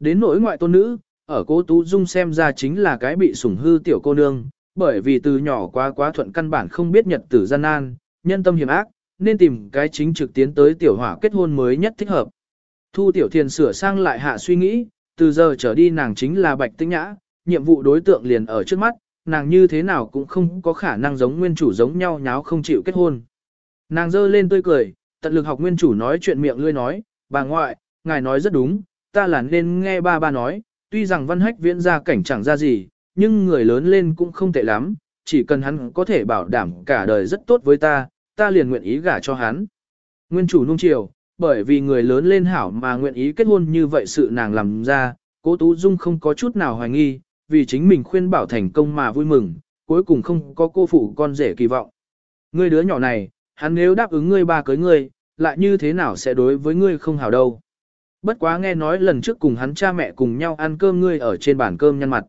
đến nỗi ngoại tôn nữ, ở cố Tú Dung xem ra chính là cái bị sủng hư tiểu cô nương, bởi vì từ nhỏ quá quá thuận căn bản không biết nhật tử gian nan, nhân tâm hiểm ác, nên tìm cái chính trực tiến tới tiểu hỏa kết hôn mới nhất thích hợp. Thu tiểu thiền sửa sang lại hạ suy nghĩ, từ giờ trở đi nàng chính là bạch tinh nhã, nhiệm vụ đối tượng liền ở trước mắt, nàng như thế nào cũng không có khả năng giống nguyên chủ giống nhau nháo không chịu kết hôn. Nàng giơ lên tươi cười, tận lực học nguyên chủ nói chuyện miệng lươi nói, bà ngoại, ngài nói rất đúng, ta là nên nghe ba ba nói, tuy rằng văn hách viễn ra cảnh chẳng ra gì, nhưng người lớn lên cũng không tệ lắm, chỉ cần hắn có thể bảo đảm cả đời rất tốt với ta, ta liền nguyện ý gả cho hắn. Nguyên chủ nung chiều, bởi vì người lớn lên hảo mà nguyện ý kết hôn như vậy sự nàng làm ra, cố Tú Dung không có chút nào hoài nghi, vì chính mình khuyên bảo thành công mà vui mừng, cuối cùng không có cô phụ con rể kỳ vọng. Ngươi đứa nhỏ này, hắn nếu đáp ứng ngươi ba cưới ngươi, lại như thế nào sẽ đối với ngươi không hảo đâu. Bất quá nghe nói lần trước cùng hắn cha mẹ cùng nhau ăn cơm ngươi ở trên bàn cơm nhăn mặt.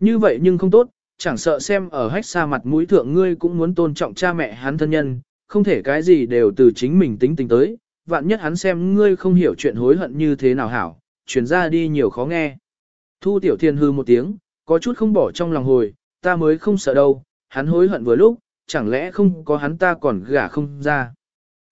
Như vậy nhưng không tốt, chẳng sợ xem ở hách xa mặt mũi thượng ngươi cũng muốn tôn trọng cha mẹ hắn thân nhân, không thể cái gì đều từ chính mình tính tình tới, vạn nhất hắn xem ngươi không hiểu chuyện hối hận như thế nào hảo, chuyển ra đi nhiều khó nghe. Thu tiểu thiên hư một tiếng, có chút không bỏ trong lòng hồi, ta mới không sợ đâu, hắn hối hận vừa lúc, chẳng lẽ không có hắn ta còn gả không ra.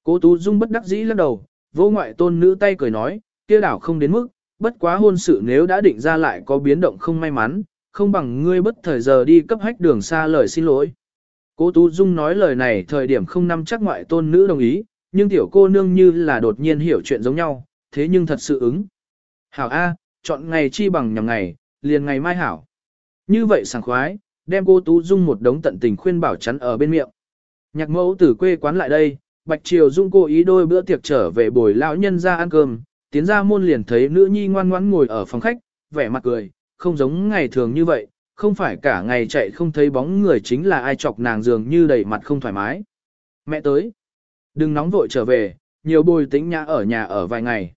Cố Tú Dung bất đắc dĩ lắc đầu, vô ngoại tôn nữ tay cười nói, kia đảo không đến mức, bất quá hôn sự nếu đã định ra lại có biến động không may mắn, không bằng ngươi bất thời giờ đi cấp hách đường xa lời xin lỗi. Cố Tú Dung nói lời này thời điểm không nắm chắc ngoại tôn nữ đồng ý, nhưng tiểu cô nương như là đột nhiên hiểu chuyện giống nhau, thế nhưng thật sự ứng. Hảo A, chọn ngày chi bằng nhằm ngày, liền ngày mai hảo. Như vậy sảng khoái, đem cô Tú Dung một đống tận tình khuyên bảo chắn ở bên miệng. Nhạc mẫu từ quê quán lại đây, Bạch Triều Dung cô ý đôi bữa tiệc trở về bồi lão nhân ra ăn cơm, tiến ra môn liền thấy nữ nhi ngoan ngoãn ngồi ở phòng khách, vẻ mặt cười, không giống ngày thường như vậy, không phải cả ngày chạy không thấy bóng người chính là ai chọc nàng dường như đầy mặt không thoải mái. Mẹ tới. Đừng nóng vội trở về, nhiều bồi tĩnh nhã ở nhà ở vài ngày.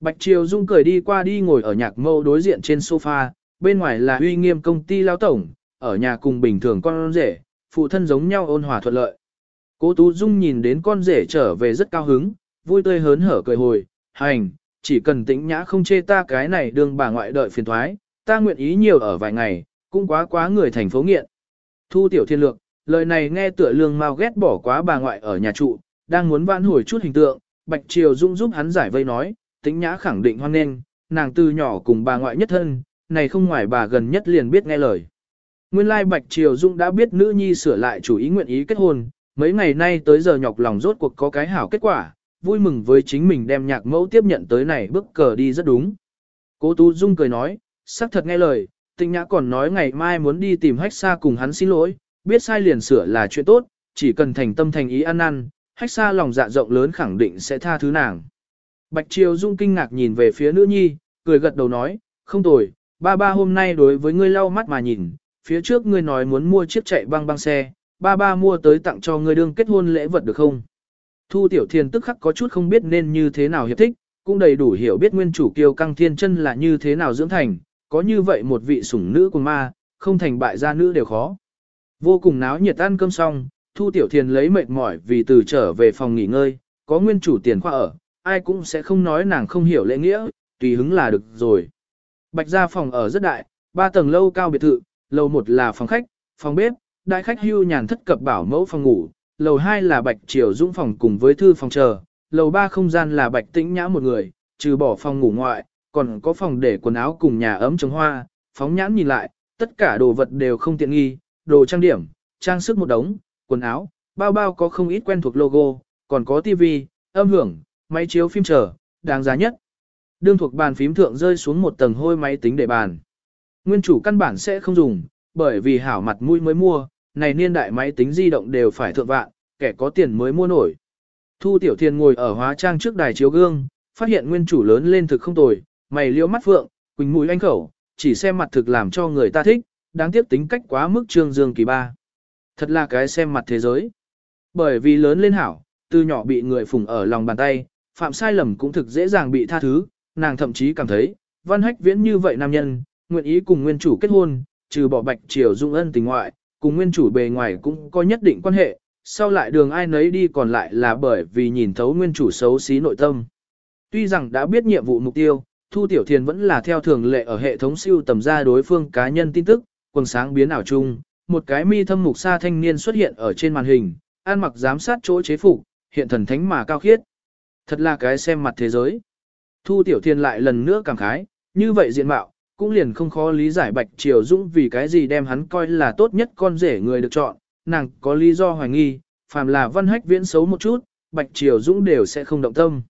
Bạch Triều Dung cười đi qua đi ngồi ở nhạc mâu đối diện trên sofa, bên ngoài là uy nghiêm công ty lao tổng, ở nhà cùng bình thường con rể, phụ thân giống nhau ôn hòa thuận lợi. Cố Tú Dung nhìn đến con rể trở về rất cao hứng, vui tươi hớn hở cười hồi, hành, chỉ cần tĩnh nhã không chê ta cái này đương bà ngoại đợi phiền thoái, ta nguyện ý nhiều ở vài ngày, cũng quá quá người thành phố nghiện. Thu tiểu thiên lược, lời này nghe tựa lương mau ghét bỏ quá bà ngoại ở nhà trụ, đang muốn vãn hồi chút hình tượng, Bạch Triều Dung giúp hắn giải vây nói, tĩnh nhã khẳng định hoan nghênh, nàng từ nhỏ cùng bà ngoại nhất thân, này không ngoài bà gần nhất liền biết nghe lời. Nguyên lai Bạch Triều Dung đã biết nữ nhi sửa lại chủ ý nguyện ý kết hôn, mấy ngày nay tới giờ nhọc lòng rốt cuộc có cái hảo kết quả, vui mừng với chính mình đem nhạc mẫu tiếp nhận tới này bước cờ đi rất đúng. Cố Tú Dung cười nói, xác thật nghe lời, Tịnh Nhã còn nói ngày mai muốn đi tìm Hách Sa cùng hắn xin lỗi, biết sai liền sửa là chuyện tốt, chỉ cần thành tâm thành ý ăn năn, Hách Sa lòng dạ rộng lớn khẳng định sẽ tha thứ nàng. Bạch Triều Dung kinh ngạc nhìn về phía nữ nhi, cười gật đầu nói, không tồi, ba ba hôm nay đối với ngươi lau mắt mà nhìn, phía trước ngươi nói muốn mua chiếc chạy băng băng xe, ba ba mua tới tặng cho ngươi đương kết hôn lễ vật được không? Thu Tiểu Thiên tức khắc có chút không biết nên như thế nào hiệp thích, cũng đầy đủ hiểu biết nguyên chủ kiêu căng thiên chân là như thế nào dưỡng thành, có như vậy một vị sủng nữ của ma, không thành bại gia nữ đều khó. Vô cùng náo nhiệt ăn cơm xong, Thu Tiểu Thiên lấy mệt mỏi vì từ trở về phòng nghỉ ngơi, có nguyên chủ tiền khoa ở, ai cũng sẽ không nói nàng không hiểu lễ nghĩa, tùy hứng là được rồi. Bạch gia phòng ở rất đại, ba tầng lâu cao biệt thự, lầu một là phòng khách, phòng bếp, đại khách hưu nhàn thất cập bảo mẫu phòng ngủ, lầu hai là bạch triều dũng phòng cùng với thư phòng chờ, lầu ba không gian là bạch tĩnh nhã một người, trừ bỏ phòng ngủ ngoại, còn có phòng để quần áo cùng nhà ấm trồng hoa, phóng nhãn nhìn lại, tất cả đồ vật đều không tiện nghi, đồ trang điểm, trang sức một đống, quần áo, bao bao có không ít quen thuộc logo, còn có tivi, âm hưởng, máy chiếu phim chờ, đáng giá nhất. Đương thuộc bàn phím thượng rơi xuống một tầng hôi máy tính để bàn. Nguyên chủ căn bản sẽ không dùng, bởi vì hảo mặt mũi mới mua, này niên đại máy tính di động đều phải thượng vạn, kẻ có tiền mới mua nổi. Thu Tiểu Thiên ngồi ở hóa trang trước đài chiếu gương, phát hiện nguyên chủ lớn lên thực không tồi, mày liễu mắt phượng, quỳnh mũi anh khẩu, chỉ xem mặt thực làm cho người ta thích, đáng tiếc tính cách quá mức trương dương kỳ ba. Thật là cái xem mặt thế giới. Bởi vì lớn lên hảo, từ nhỏ bị người phụng ở lòng bàn tay, phạm sai lầm cũng thực dễ dàng bị tha thứ, nàng thậm chí cảm thấy, văn hách viễn như vậy nam nhân, nguyện ý cùng nguyên chủ kết hôn, trừ bỏ bạch triều dung ân tình ngoại, cùng nguyên chủ bề ngoài cũng có nhất định quan hệ, sau lại đường ai nấy đi còn lại là bởi vì nhìn thấu nguyên chủ xấu xí nội tâm. Tuy rằng đã biết nhiệm vụ mục tiêu, Thu Tiểu Thiền vẫn là theo thường lệ ở hệ thống siêu tầm ra đối phương cá nhân tin tức, quần sáng biến ảo chung, một cái mi thâm mục sa thanh niên xuất hiện ở trên màn hình, an mặc giám sát chỗ chế phục, hiện thần thánh mà cao khiết. Thật là cái xem mặt thế giới. Thu Tiểu Thiền lại lần nữa cảm khái, như vậy diện mạo, cũng liền không khó lý giải Bạch Triều Dũng vì cái gì đem hắn coi là tốt nhất con rể người được chọn, nàng có lý do hoài nghi, phàm là văn hách viễn xấu một chút, Bạch Triều Dũng đều sẽ không động tâm.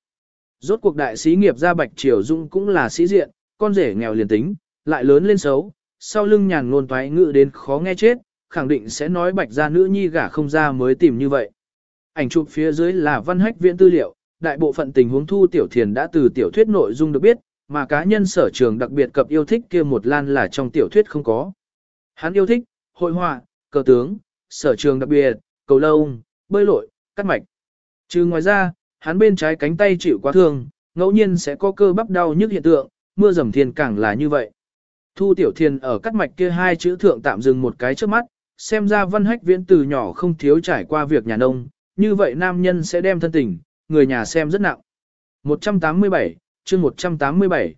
Rốt cuộc đại sĩ nghiệp ra Bạch Triều Dũng cũng là sĩ diện, con rể nghèo liền tính, lại lớn lên xấu, sau lưng nhàn ngôn toái ngự đến khó nghe chết, khẳng định sẽ nói Bạch gia nữ nhi gả không ra mới tìm như vậy. Ảnh chụp phía dưới là văn hách viễn tư liệu, đại bộ phận tình huống thu tiểu thiền đã từ tiểu thuyết nội dung được biết, mà cá nhân sở trường đặc biệt cập yêu thích kia một lan là trong tiểu thuyết không có. Hắn yêu thích, hội họa, cờ tướng, sở trường đặc biệt, cầu lâu, bơi lội, cắt mạch. Trừ ngoài ra, hắn bên trái cánh tay chịu quá thương, ngẫu nhiên sẽ có cơ bắp đau nhức hiện tượng, mưa dầm thiên càng là như vậy. Thu tiểu thiên ở cắt mạch kia hai chữ thượng tạm dừng một cái trước mắt, xem ra văn hách viễn từ nhỏ không thiếu trải qua việc nhà nông, như vậy nam nhân sẽ đem thân tình, người nhà xem rất nặng. 187, chương 187.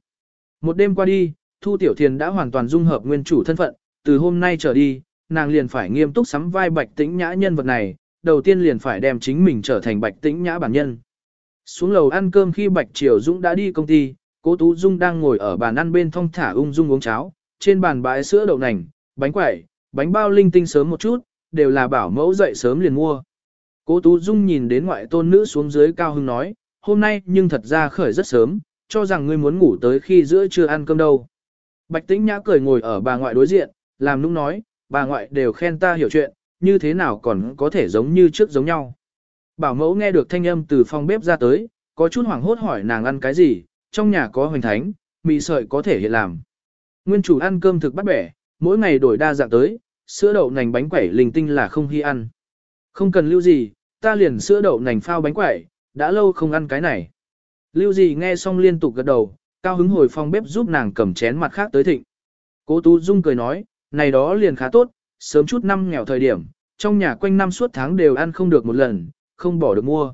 Một đêm qua đi, Thu Tiểu Thiền đã hoàn toàn dung hợp nguyên chủ thân phận, từ hôm nay trở đi, nàng liền phải nghiêm túc sắm vai bạch tĩnh nhã nhân vật này, đầu tiên liền phải đem chính mình trở thành bạch tĩnh nhã bản nhân. Xuống lầu ăn cơm khi Bạch Triều Dũng đã đi công ty, cố Tú Dung đang ngồi ở bàn ăn bên thong thả ung dung uống cháo, trên bàn bãi sữa đậu nành, bánh quẩy, bánh bao linh tinh sớm một chút, đều là bảo mẫu dậy sớm liền mua. Cố Tú Dung nhìn đến ngoại tôn nữ xuống dưới cao hưng nói, hôm nay nhưng thật ra khởi rất sớm, cho rằng ngươi muốn ngủ tới khi giữa trưa ăn cơm đâu. Bạch Tĩnh Nhã cười ngồi ở bà ngoại đối diện, làm nũng nói, bà ngoại đều khen ta hiểu chuyện, như thế nào còn có thể giống như trước giống nhau. Bảo mẫu nghe được thanh âm từ phòng bếp ra tới, có chút hoảng hốt hỏi nàng ăn cái gì, trong nhà có hoành thánh, mì sợi có thể hiện làm. Nguyên chủ ăn cơm thực bắt bẻ, mỗi ngày đổi đa dạng tới, sữa đậu nành bánh quẩy linh tinh là không hy ăn. Không cần lưu gì, ta liền sữa đậu nành phao bánh quẩy, đã lâu không ăn cái này. Lưu gì nghe xong liên tục gật đầu, cao hứng hồi phòng bếp giúp nàng cầm chén mặt khác tới thịnh. Cố Tú Dung cười nói, này đó liền khá tốt, sớm chút năm nghèo thời điểm, trong nhà quanh năm suốt tháng đều ăn không được một lần, không bỏ được mua.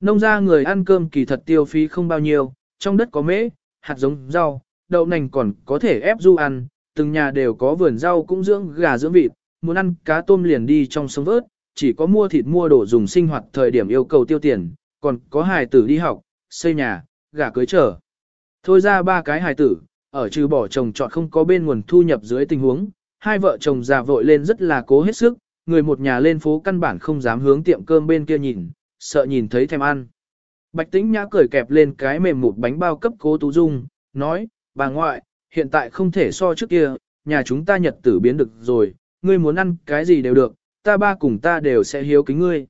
Nông gia người ăn cơm kỳ thật tiêu phí không bao nhiêu, trong đất có mễ, hạt giống rau, đậu nành còn có thể ép du ăn, từng nhà đều có vườn rau cũng dưỡng gà dưỡng vịt, muốn ăn cá tôm liền đi trong sông vớt, chỉ có mua thịt mua đồ dùng sinh hoạt thời điểm yêu cầu tiêu tiền, còn có hài tử đi học, xây nhà, gả cưới trở. Thôi ra ba cái hài tử, ở trừ bỏ chồng chọn không có bên nguồn thu nhập dưới tình huống, hai vợ chồng già vội lên rất là cố hết sức, người một nhà lên phố căn bản không dám hướng tiệm cơm bên kia nhìn, sợ nhìn thấy thèm ăn. Bạch tĩnh nhã cười kẹp lên cái mềm một bánh bao cấp cố tú dung, nói, bà ngoại, hiện tại không thể so trước kia, nhà chúng ta nhật tử biến được rồi, ngươi muốn ăn cái gì đều được, ta ba cùng ta đều sẽ hiếu kính ngươi.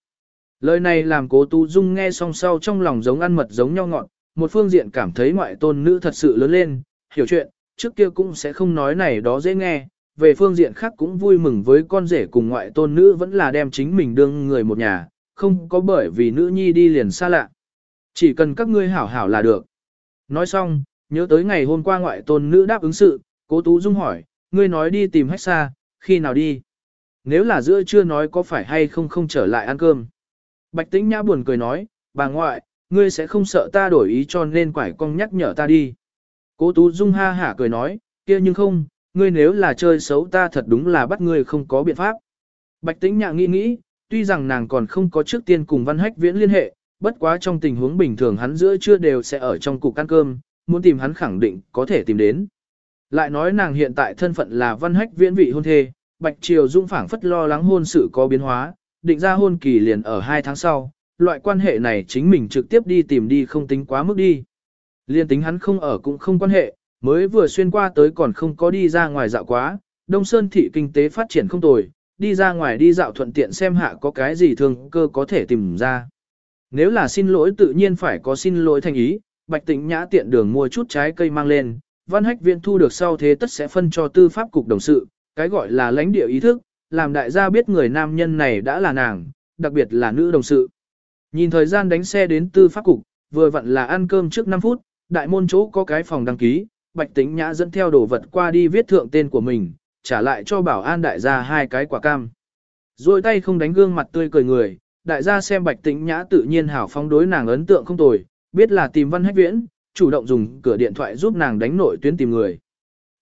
Lời này làm cố tú dung nghe song sau trong lòng giống ăn mật giống nhau ngọn, một phương diện cảm thấy ngoại tôn nữ thật sự lớn lên, hiểu chuyện, trước kia cũng sẽ không nói này đó dễ nghe, về phương diện khác cũng vui mừng với con rể cùng ngoại tôn nữ vẫn là đem chính mình đương người một nhà, không có bởi vì nữ nhi đi liền xa lạ. Chỉ cần các ngươi hảo hảo là được. Nói xong, nhớ tới ngày hôm qua ngoại tôn nữ đáp ứng sự, cố tú dung hỏi, ngươi nói đi tìm hách xa, khi nào đi? Nếu là giữa chưa nói có phải hay không không trở lại ăn cơm. Bạch tĩnh nhã buồn cười nói, bà ngoại, ngươi sẽ không sợ ta đổi ý cho nên quải cong nhắc nhở ta đi. Cố tú dung ha hả cười nói, kia nhưng không, ngươi nếu là chơi xấu ta thật đúng là bắt ngươi không có biện pháp. Bạch tĩnh Nhã nghĩ nghĩ, tuy rằng nàng còn không có trước tiên cùng văn hách viễn liên hệ, bất quá trong tình huống bình thường hắn giữa trưa đều sẽ ở trong cục ăn cơm, muốn tìm hắn khẳng định có thể tìm đến. Lại nói nàng hiện tại thân phận là văn hách viễn vị hôn thê, Bạch Triều Dung phảng phất lo lắng hôn sự có biến hóa, định ra hôn kỳ liền ở hai tháng sau, loại quan hệ này chính mình trực tiếp đi tìm đi không tính quá mức đi. Liên tính hắn không ở cũng không quan hệ, mới vừa xuyên qua tới còn không có đi ra ngoài dạo quá, Đông Sơn thị kinh tế phát triển không tồi, đi ra ngoài đi dạo thuận tiện xem hạ có cái gì thường cơ có thể tìm ra. Nếu là xin lỗi tự nhiên phải có xin lỗi thành ý, Bạch Tĩnh Nhã tiện đường mua chút trái cây mang lên, Văn Hách Viện thu được sau thế tất sẽ phân cho tư pháp cục đồng sự, cái gọi là lãnh địa ý thức, làm đại gia biết người nam nhân này đã là nàng, đặc biệt là nữ đồng sự. Nhìn thời gian đánh xe đến tư pháp cục, vừa vặn là ăn cơm trước 5 phút, đại môn chỗ có cái phòng đăng ký, Bạch Tĩnh Nhã dẫn theo đồ vật qua đi viết thượng tên của mình, trả lại cho bảo an đại gia hai cái quả cam. Rồi tay không đánh gương mặt tươi cười người, đại gia xem Bạch Tĩnh Nhã tự nhiên hảo phóng đối nàng ấn tượng không tồi, biết là tìm văn hách viễn, chủ động dùng cửa điện thoại giúp nàng đánh nội tuyến tìm người.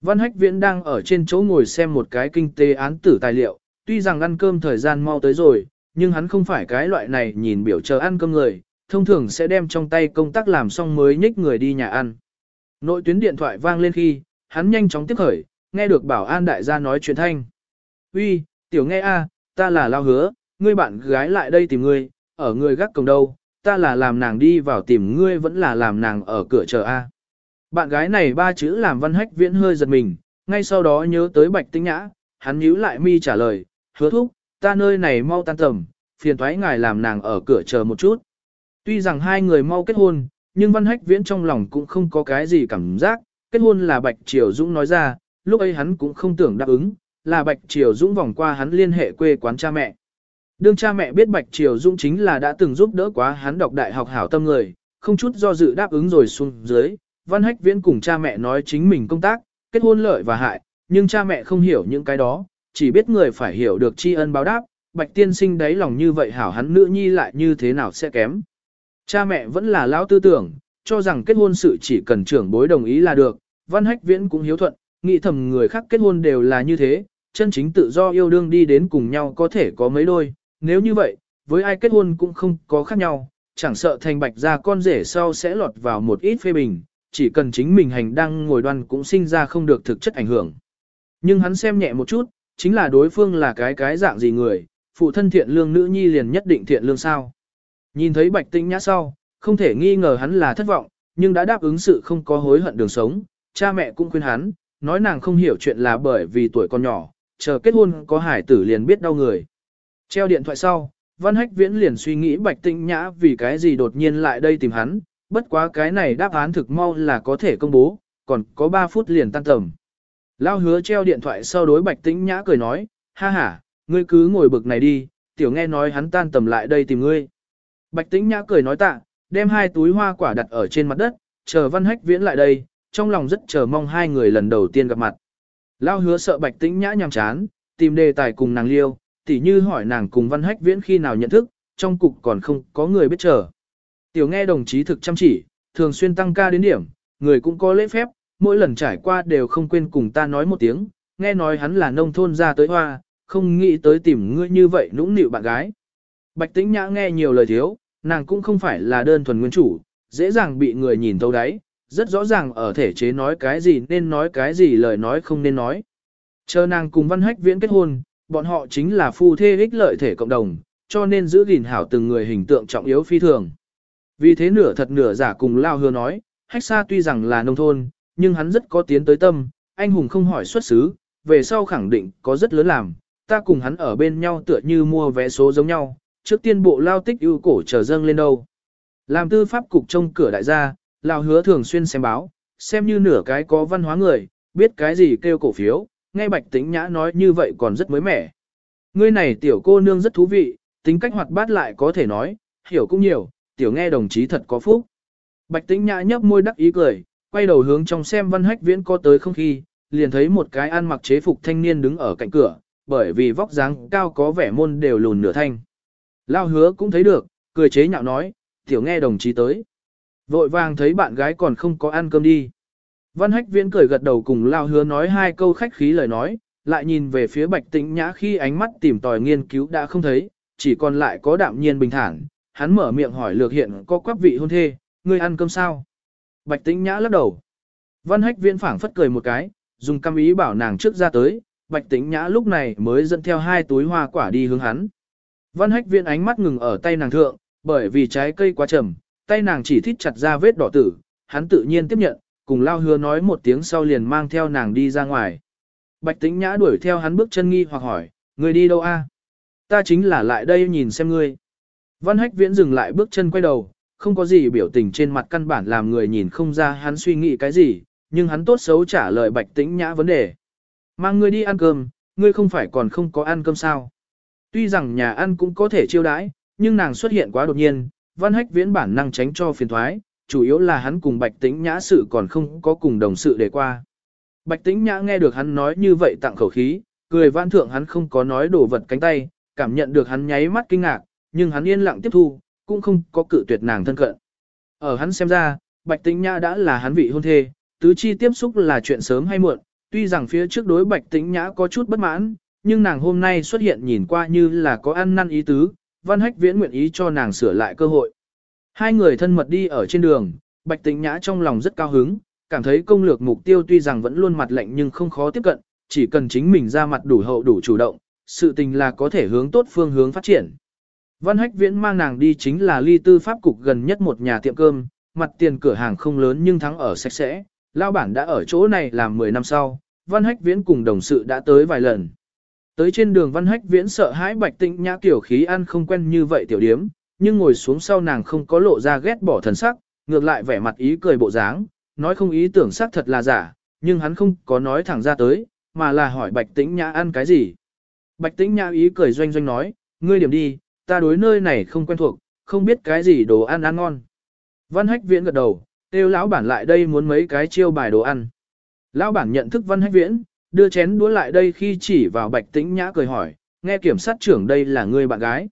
Văn Hách Viễn đang ở trên chỗ ngồi xem một cái kinh tế án tử tài liệu, tuy rằng ăn cơm thời gian mau tới rồi, nhưng hắn không phải cái loại này nhìn biểu chờ ăn cơm người, thông thường sẽ đem trong tay công tác làm xong mới nhích người đi nhà ăn. Nội tuyến điện thoại vang lên khi, hắn nhanh chóng tiếp khởi, nghe được bảo an đại gia nói chuyện thanh. Uy, tiểu nghe a, ta là lao hứa, ngươi bạn gái lại đây tìm ngươi, ở ngươi gác cổng đâu, ta là làm nàng đi vào tìm ngươi vẫn là làm nàng ở cửa chờ a. Bạn gái này ba chữ làm văn hách viễn hơi giật mình, ngay sau đó nhớ tới bạch tinh nhã, hắn nhíu lại mi trả lời, hứa thúc, ta nơi này mau tan tầm, phiền thoái ngài làm nàng ở cửa chờ một chút. Tuy rằng hai người mau kết hôn, nhưng văn hách viễn trong lòng cũng không có cái gì cảm giác, kết hôn là Bạch Triều Dũng nói ra, lúc ấy hắn cũng không tưởng đáp ứng, là Bạch Triều Dũng vòng qua hắn liên hệ quê quán cha mẹ. Đương cha mẹ biết Bạch Triều Dũng chính là đã từng giúp đỡ quá hắn đọc đại học hảo tâm người, không chút do dự đáp ứng rồi xuống dưới, Văn Hách Viễn cùng cha mẹ nói chính mình công tác, kết hôn lợi và hại, nhưng cha mẹ không hiểu những cái đó, chỉ biết người phải hiểu được tri ân báo đáp, Bạch Tiên Sinh đấy lòng như vậy hảo hắn nữ nhi lại như thế nào sẽ kém. Cha mẹ vẫn là lão tư tưởng, cho rằng kết hôn sự chỉ cần trưởng bối đồng ý là được, Văn Hách Viễn cũng hiếu thuận, nghĩ thầm người khác kết hôn đều là như thế, chân chính tự do yêu đương đi đến cùng nhau có thể có mấy đôi, nếu như vậy, với ai kết hôn cũng không có khác nhau, chẳng sợ thành bạch ra con rể sau sẽ lọt vào một ít phê bình, chỉ cần chính mình hành đang ngồi đoan cũng sinh ra không được thực chất ảnh hưởng. Nhưng hắn xem nhẹ một chút, chính là đối phương là cái cái dạng gì người, phụ thân thiện lương nữ nhi liền nhất định thiện lương sao. Nhìn thấy bạch tinh nhã sau, không thể nghi ngờ hắn là thất vọng, nhưng đã đáp ứng sự không có hối hận đường sống, cha mẹ cũng khuyên hắn, nói nàng không hiểu chuyện là bởi vì tuổi còn nhỏ, chờ kết hôn có hải tử liền biết đau người. Treo điện thoại sau, Văn Hách Viễn liền suy nghĩ Bạch Tĩnh Nhã vì cái gì đột nhiên lại đây tìm hắn, bất quá cái này đáp án thực mau là có thể công bố, còn có 3 phút liền tan tầm. Lao hứa treo điện thoại sau đối Bạch Tĩnh Nhã cười nói, ha ha, ngươi cứ ngồi bực này đi, tiểu nghe nói hắn tan tầm lại đây tìm ngươi. Bạch Tĩnh Nhã cười nói tạ, đem hai túi hoa quả đặt ở trên mặt đất, chờ Văn Hách Viễn lại đây, trong lòng rất chờ mong hai người lần đầu tiên gặp mặt. Lao hứa sợ Bạch Tĩnh Nhã nhàm chán, tìm đề tài cùng nàng liêu, tỉ như hỏi nàng cùng Văn Hách Viễn khi nào nhận thức, trong cục còn không có người biết chờ. Tiểu nghe đồng chí thực chăm chỉ, thường xuyên tăng ca đến điểm, người cũng có lễ phép, mỗi lần trải qua đều không quên cùng ta nói một tiếng, nghe nói hắn là nông thôn ra tới hoa, không nghĩ tới tìm ngươi như vậy nũng nịu bạn gái. Bạch Tĩnh Nhã nghe nhiều lời thiếu, nàng cũng không phải là đơn thuần nguyên chủ, dễ dàng bị người nhìn thấu đáy, rất rõ ràng ở thể chế nói cái gì nên nói cái gì lời nói không nên nói. Chờ nàng cùng Văn Hách Viễn kết hôn, bọn họ chính là phu thê ích lợi thể cộng đồng, cho nên giữ gìn hảo từng người hình tượng trọng yếu phi thường. Vì thế nửa thật nửa giả cùng Lao Hứa nói, Hách Sa tuy rằng là nông thôn, nhưng hắn rất có tiến tới tâm, anh hùng không hỏi xuất xứ, về sau khẳng định có rất lớn làm, ta cùng hắn ở bên nhau tựa như mua vé số giống nhau, trước tiên bộ lao tích ưu cổ trở dâng lên đâu. Làm tư pháp cục trông cửa đại gia, Lao Hứa thường xuyên xem báo, xem như nửa cái có văn hóa người, biết cái gì kêu cổ phiếu, nghe Bạch Tĩnh Nhã nói như vậy còn rất mới mẻ. Ngươi này tiểu cô nương rất thú vị, tính cách hoạt bát lại có thể nói, hiểu cũng nhiều, tiểu nghe đồng chí thật có phúc. Bạch Tĩnh Nhã nhấp môi đắc ý cười, quay đầu hướng trong xem Văn Hách Viễn có tới không khi, liền thấy một cái ăn mặc chế phục thanh niên đứng ở cạnh cửa, bởi vì vóc dáng cao có vẻ môn đều lùn nửa thanh. Lao hứa cũng thấy được, cười chế nhạo nói, tiểu nghe đồng chí tới. Vội vàng thấy bạn gái còn không có ăn cơm đi. Văn hách viễn cười gật đầu cùng lao hứa nói hai câu khách khí lời nói, lại nhìn về phía bạch tĩnh nhã khi ánh mắt tìm tòi nghiên cứu đã không thấy, chỉ còn lại có đạm nhiên bình thản. Hắn mở miệng hỏi lược hiện có quắc vị hôn thê, ngươi ăn cơm sao? Bạch tĩnh nhã lắc đầu. Văn hách viễn phảng phất cười một cái, dùng cam ý bảo nàng trước ra tới, bạch tĩnh nhã lúc này mới dẫn theo hai túi hoa quả đi hướng hắn. Văn hách viễn ánh mắt ngừng ở tay nàng thượng, bởi vì trái cây quá trầm, tay nàng chỉ thít chặt ra vết đỏ tử, hắn tự nhiên tiếp nhận, cùng lao hứa nói một tiếng sau liền mang theo nàng đi ra ngoài. Bạch tĩnh nhã đuổi theo hắn bước chân nghi hoặc hỏi, người đi đâu a? Ta chính là lại đây nhìn xem ngươi. Văn hách viễn dừng lại bước chân quay đầu, không có gì biểu tình trên mặt căn bản làm người nhìn không ra hắn suy nghĩ cái gì, nhưng hắn tốt xấu trả lời bạch tĩnh nhã vấn đề. Mang ngươi đi ăn cơm, ngươi không phải còn không có ăn cơm sao. Tuy rằng nhà ăn cũng có thể chiêu đãi, nhưng nàng xuất hiện quá đột nhiên, văn hách viễn bản năng tránh cho phiền thoái, chủ yếu là hắn cùng Bạch Tĩnh Nhã sự còn không có cùng đồng sự để qua. Bạch Tĩnh Nhã nghe được hắn nói như vậy tặng khẩu khí, cười vãn thượng hắn không có nói đổ vật cánh tay, cảm nhận được hắn nháy mắt kinh ngạc, nhưng hắn yên lặng tiếp thu, cũng không có cự tuyệt nàng thân cận. Ở hắn xem ra, Bạch Tĩnh Nhã đã là hắn vị hôn thê, tứ chi tiếp xúc là chuyện sớm hay muộn, tuy rằng phía trước đối Bạch Tĩnh Nhã có chút bất mãn, nhưng nàng hôm nay xuất hiện nhìn qua như là có ăn năn ý tứ, Văn Hách Viễn nguyện ý cho nàng sửa lại cơ hội. Hai người thân mật đi ở trên đường, Bạch Tĩnh Nhã trong lòng rất cao hứng, cảm thấy công lược mục tiêu tuy rằng vẫn luôn mặt lạnh nhưng không khó tiếp cận, chỉ cần chính mình ra mặt đủ hậu đủ chủ động, sự tình là có thể hướng tốt phương hướng phát triển. Văn Hách Viễn mang nàng đi chính là ly tư pháp cục gần nhất một nhà tiệm cơm, mặt tiền cửa hàng không lớn nhưng thắng ở sạch sẽ, lao bản đã ở chỗ này làm 10 năm sau, Văn Hách Viễn cùng đồng sự đã tới vài lần. Tới trên đường Văn Hách Viễn sợ hãi Bạch Tĩnh Nhã tiểu khí ăn không quen như vậy tiểu điếm, nhưng ngồi xuống sau nàng không có lộ ra ghét bỏ thần sắc, ngược lại vẻ mặt ý cười bộ dáng, nói không ý tưởng xác thật là giả, nhưng hắn không có nói thẳng ra tới, mà là hỏi Bạch Tĩnh Nhã ăn cái gì. Bạch Tĩnh Nhã ý cười doanh doanh nói, ngươi điểm đi, ta đối nơi này không quen thuộc, không biết cái gì đồ ăn ăn ngon. Văn Hách Viễn gật đầu, kêu lão bản lại đây muốn mấy cái chiêu bài đồ ăn. Lão bản nhận thức Văn Hách Viễn, đưa chén đũa lại đây khi chỉ vào Bạch Tĩnh Nhã cười hỏi, nghe kiểm sát trưởng đây là người bạn gái.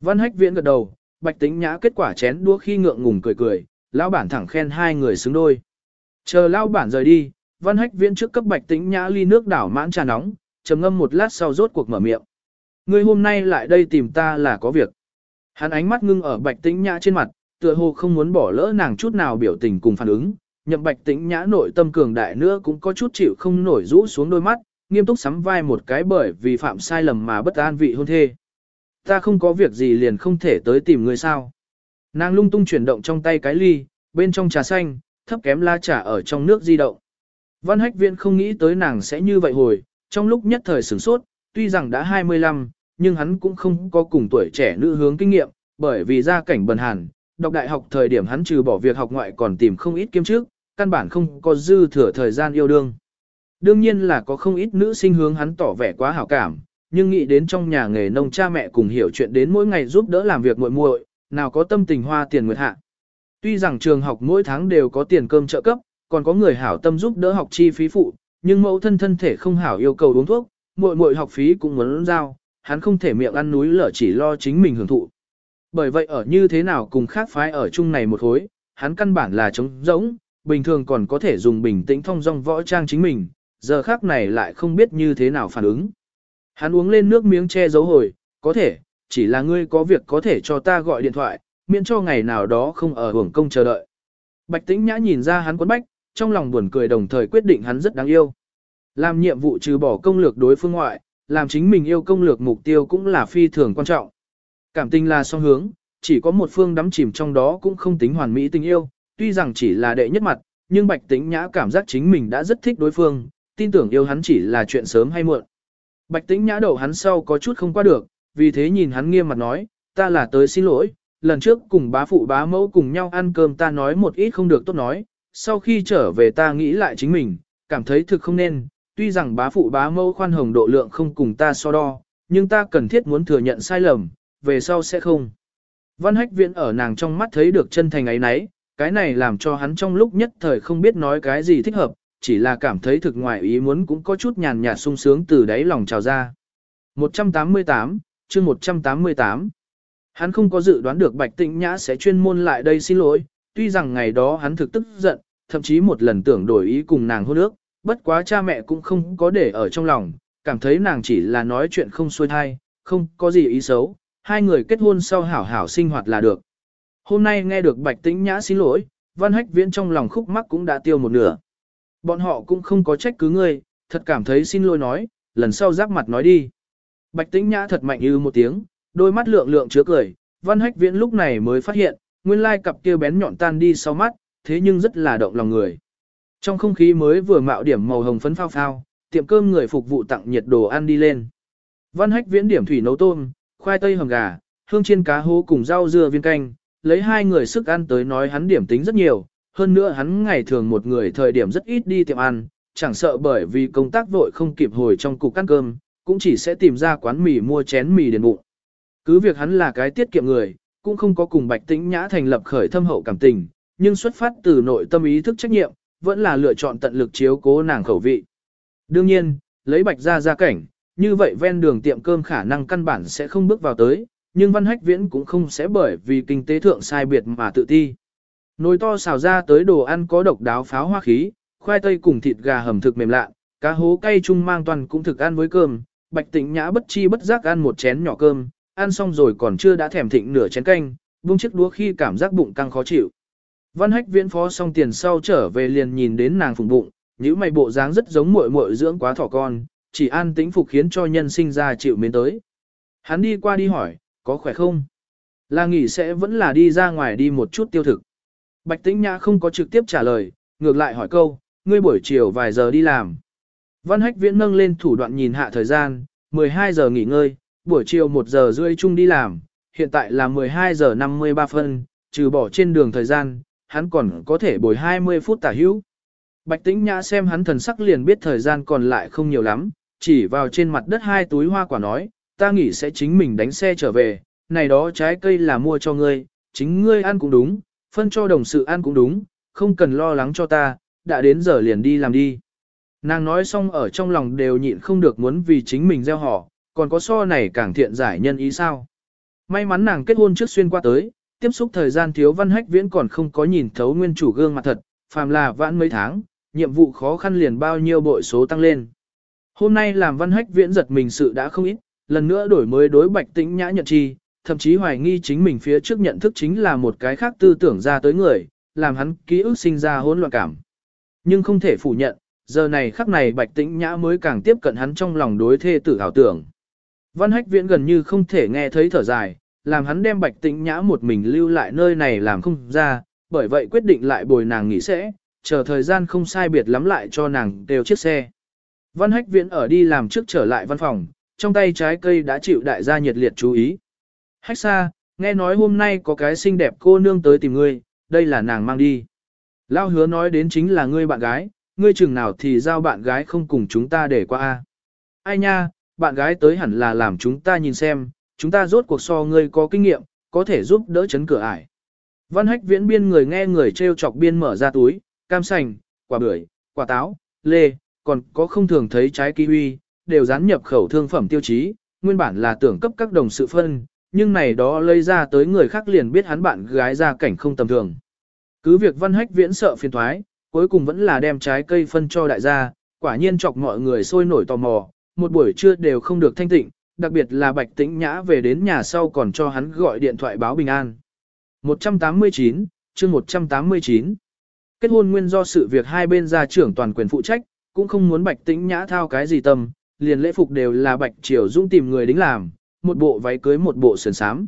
Văn Hách Viễn gật đầu, Bạch Tĩnh Nhã kết quả chén đũa khi ngượng ngùng cười cười, lão bản thẳng khen hai người xứng đôi. Chờ lão bản rời đi, Văn Hách Viễn trước cấp Bạch Tĩnh Nhã ly nước đảo mãn trà nóng, trầm ngâm một lát sau rốt cuộc mở miệng. Ngươi hôm nay lại đây tìm ta là có việc. Hắn ánh mắt ngưng ở Bạch Tĩnh Nhã trên mặt, tựa hồ không muốn bỏ lỡ nàng chút nào biểu tình cùng phản ứng. Nhậm Bạch Tĩnh Nhã nội tâm cường đại nữa cũng có chút chịu không nổi rũ xuống đôi mắt, nghiêm túc sắm vai một cái bởi vì phạm sai lầm mà bất an vị hôn thê. Ta không có việc gì liền không thể tới tìm ngươi sao. Nàng lung tung chuyển động trong tay cái ly, bên trong trà xanh, thấp kém la trà ở trong nước di động. Văn hách viện không nghĩ tới nàng sẽ như vậy hồi, trong lúc nhất thời sửng sốt, tuy rằng đã 25, nhưng hắn cũng không có cùng tuổi trẻ nữ hướng kinh nghiệm, bởi vì gia cảnh bần hàn, đọc đại học thời điểm hắn trừ bỏ việc học ngoại còn tìm không ít kiếm trước, căn bản không có dư thừa thời gian yêu đương. Đương nhiên là có không ít nữ sinh hướng hắn tỏ vẻ quá hảo cảm, nhưng nghĩ đến trong nhà nghề nông cha mẹ cùng hiểu chuyện đến mỗi ngày giúp đỡ làm việc muội muội, nào có tâm tình hoa tiền nguyệt hạ. Tuy rằng trường học mỗi tháng đều có tiền cơm trợ cấp, còn có người hảo tâm giúp đỡ học chi phí phụ, nhưng mẫu thân thân thể không hảo yêu cầu uống thuốc, muội muội học phí cũng muốn giao, hắn không thể miệng ăn núi lở chỉ lo chính mình hưởng thụ. Bởi vậy ở như thế nào cùng khác phái ở chung này một khối, hắn căn bản là trống rỗng, bình thường còn có thể dùng bình tĩnh thông dong võ trang chính mình, giờ khác này lại không biết như thế nào phản ứng. Hắn uống lên nước miếng che giấu hồi, có thể, chỉ là ngươi có việc có thể cho ta gọi điện thoại, miễn cho ngày nào đó không ở hưởng công chờ đợi. Bạch tĩnh nhã nhìn ra hắn quấn bách, trong lòng buồn cười đồng thời quyết định hắn rất đáng yêu. Làm nhiệm vụ trừ bỏ công lược đối phương ngoại, làm chính mình yêu công lược mục tiêu cũng là phi thường quan trọng. Cảm tình là song hướng, chỉ có một phương đắm chìm trong đó cũng không tính hoàn mỹ tình yêu, tuy rằng chỉ là đệ nhất mặt, nhưng bạch tĩnh nhã cảm giác chính mình đã rất thích đối phương, tin tưởng yêu hắn chỉ là chuyện sớm hay muộn. Bạch tĩnh nhã đầu hắn sau có chút không qua được, vì thế nhìn hắn nghiêm mặt nói, ta là tới xin lỗi, lần trước cùng bá phụ bá mẫu cùng nhau ăn cơm ta nói một ít không được tốt nói, sau khi trở về ta nghĩ lại chính mình, cảm thấy thực không nên, tuy rằng bá phụ bá mẫu khoan hồng độ lượng không cùng ta so đo, nhưng ta cần thiết muốn thừa nhận sai lầm, về sau sẽ không. Văn hách viện ở nàng trong mắt thấy được chân thành ấy nấy, cái này làm cho hắn trong lúc nhất thời không biết nói cái gì thích hợp, chỉ là cảm thấy thực ngoài ý muốn cũng có chút nhàn nhạt sung sướng từ đáy lòng trào ra. 188, chương 188 Hắn không có dự đoán được Bạch Tĩnh Nhã sẽ chuyên môn lại đây xin lỗi, tuy rằng ngày đó hắn thực tức giận, thậm chí một lần tưởng đổi ý cùng nàng hôn ước, bất quá cha mẹ cũng không có để ở trong lòng, cảm thấy nàng chỉ là nói chuyện không xuôi thai, không có gì ý xấu, hai người kết hôn sau hảo hảo sinh hoạt là được. Hôm nay nghe được Bạch Tĩnh Nhã xin lỗi, Văn Hách Viễn trong lòng khúc mắc cũng đã tiêu một nửa. Bọn họ cũng không có trách cứ ngươi, thật cảm thấy xin lỗi nói, lần sau giáp mặt nói đi. Bạch Tĩnh Nhã thật mạnh như một tiếng, đôi mắt lượng lượng chứa cười, Văn Hách Viễn lúc này mới phát hiện, nguyên lai cặp kia bén nhọn tan đi sau mắt, thế nhưng rất là động lòng người. Trong không khí mới vừa mạo điểm màu hồng phấn phao phao, tiệm cơm người phục vụ tặng nhiệt đồ ăn đi lên. Văn Hách Viễn điểm thủy nấu tôm, khoai tây hầm gà, hương chiên cá hố cùng rau dưa viên canh, lấy hai người sức ăn tới nói hắn điểm tính rất nhiều, hơn nữa hắn ngày thường một người thời điểm rất ít đi tiệm ăn, chẳng sợ bởi vì công tác vội không kịp hồi trong cục ăn cơm, cũng chỉ sẽ tìm ra quán mì mua chén mì đền bụng. Cứ việc hắn là cái tiết kiệm người, cũng không có cùng Bạch Tĩnh Nhã thành lập khởi thâm hậu cảm tình, nhưng xuất phát từ nội tâm ý thức trách nhiệm, vẫn là lựa chọn tận lực chiếu cố nàng khẩu vị. Đương nhiên, lấy Bạch ra ra cảnh, như vậy ven đường tiệm cơm khả năng căn bản sẽ không bước vào tới, nhưng Văn Hách Viễn cũng không sẽ bởi vì kinh tế thượng sai biệt mà tự ti. Nồi to xào ra tới đồ ăn có độc đáo pháo hoa khí, khoai tây cùng thịt gà hầm thực mềm lạ, cá hố cay chung mang toàn cũng thực ăn với cơm, Bạch tịnh Nhã bất chi bất giác ăn một chén nhỏ cơm, ăn xong rồi còn chưa đã thèm thịnh nửa chén canh, buông chiếc đũa khi cảm giác bụng căng khó chịu. Văn Hách viễn phó xong tiền sau trở về liền nhìn đến nàng phùng bụng, những mày bộ dáng rất giống muội muội dưỡng quá thỏ con, chỉ an tĩnh phục khiến cho nhân sinh ra chịu mến tới. Hắn đi qua đi hỏi, có khỏe không? Là nghỉ sẽ vẫn là đi ra ngoài đi một chút tiêu thực. Bạch Tĩnh Nhã không có trực tiếp trả lời, ngược lại hỏi câu, ngươi buổi chiều vài giờ đi làm. Văn Hách Viễn nâng lên thủ đoạn nhìn hạ thời gian, 12 giờ nghỉ ngơi, buổi chiều 1 giờ rưỡi chung đi làm, hiện tại là 12 giờ 53 phân, trừ bỏ trên đường thời gian, hắn còn có thể bồi 20 phút tả hữu. Bạch Tĩnh Nhã xem hắn thần sắc liền biết thời gian còn lại không nhiều lắm, chỉ vào trên mặt đất hai túi hoa quả nói, ta nghĩ sẽ chính mình đánh xe trở về, này đó trái cây là mua cho ngươi, chính ngươi ăn cũng đúng, phân cho đồng sự ăn cũng đúng, không cần lo lắng cho ta, đã đến giờ liền đi làm đi. Nàng nói xong ở trong lòng đều nhịn không được muốn vì chính mình gieo họ, còn có so này càng thiện giải nhân ý sao. May mắn nàng kết hôn trước xuyên qua tới, tiếp xúc thời gian thiếu văn hách viễn còn không có nhìn thấu nguyên chủ gương mặt thật, phàm là vãn mấy tháng, nhiệm vụ khó khăn liền bao nhiêu bội số tăng lên. Hôm nay làm văn hách viễn giật mình sự đã không ít, lần nữa đổi mới đối bạch tĩnh nhã nhận chi, thậm chí hoài nghi chính mình phía trước nhận thức chính là một cái khác tư tưởng ra tới người, làm hắn ký ức sinh ra hỗn loạn cảm. Nhưng không thể phủ nhận, giờ này khắc này bạch tĩnh nhã mới càng tiếp cận hắn trong lòng đối thê tử ảo tưởng. Văn hách viễn gần như không thể nghe thấy thở dài, làm hắn đem bạch tĩnh nhã một mình lưu lại nơi này làm không ra, bởi vậy quyết định lại bồi nàng nghỉ sẽ, chờ thời gian không sai biệt lắm lại cho nàng đều chiếc xe. Văn hách viễn ở đi làm trước trở lại văn phòng, trong tay trái cây đã chịu đại gia nhiệt liệt chú ý. Hách xa, nghe nói hôm nay có cái xinh đẹp cô nương tới tìm ngươi, đây là nàng mang đi. Lao hứa nói đến chính là ngươi bạn gái, ngươi chừng nào thì giao bạn gái không cùng chúng ta để qua. a Ai nha, bạn gái tới hẳn là làm chúng ta nhìn xem, chúng ta rốt cuộc so ngươi có kinh nghiệm, có thể giúp đỡ chấn cửa ải. Văn hách viễn biên người nghe người treo chọc biên mở ra túi, cam sành, quả bưởi, quả táo, lê, còn có không thường thấy trái kiwi, đều dán nhập khẩu thương phẩm tiêu chí, nguyên bản là tưởng cấp các đồng sự phân, nhưng này đó lấy ra tới người khác liền biết hắn bạn gái ra cảnh không tầm thường. Cứ việc văn hách viễn sợ phiền thoái, cuối cùng vẫn là đem trái cây phân cho đại gia, quả nhiên chọc mọi người sôi nổi tò mò, một buổi trưa đều không được thanh tịnh, đặc biệt là Bạch Tĩnh Nhã về đến nhà sau còn cho hắn gọi điện thoại báo bình an. 189, chương 189 Kết hôn nguyên do sự việc hai bên gia trưởng toàn quyền phụ trách, cũng không muốn Bạch Tĩnh Nhã thao cái gì tâm, liền lễ phục đều là Bạch Triều Dung tìm người đính làm, một bộ váy cưới một bộ sườn sám.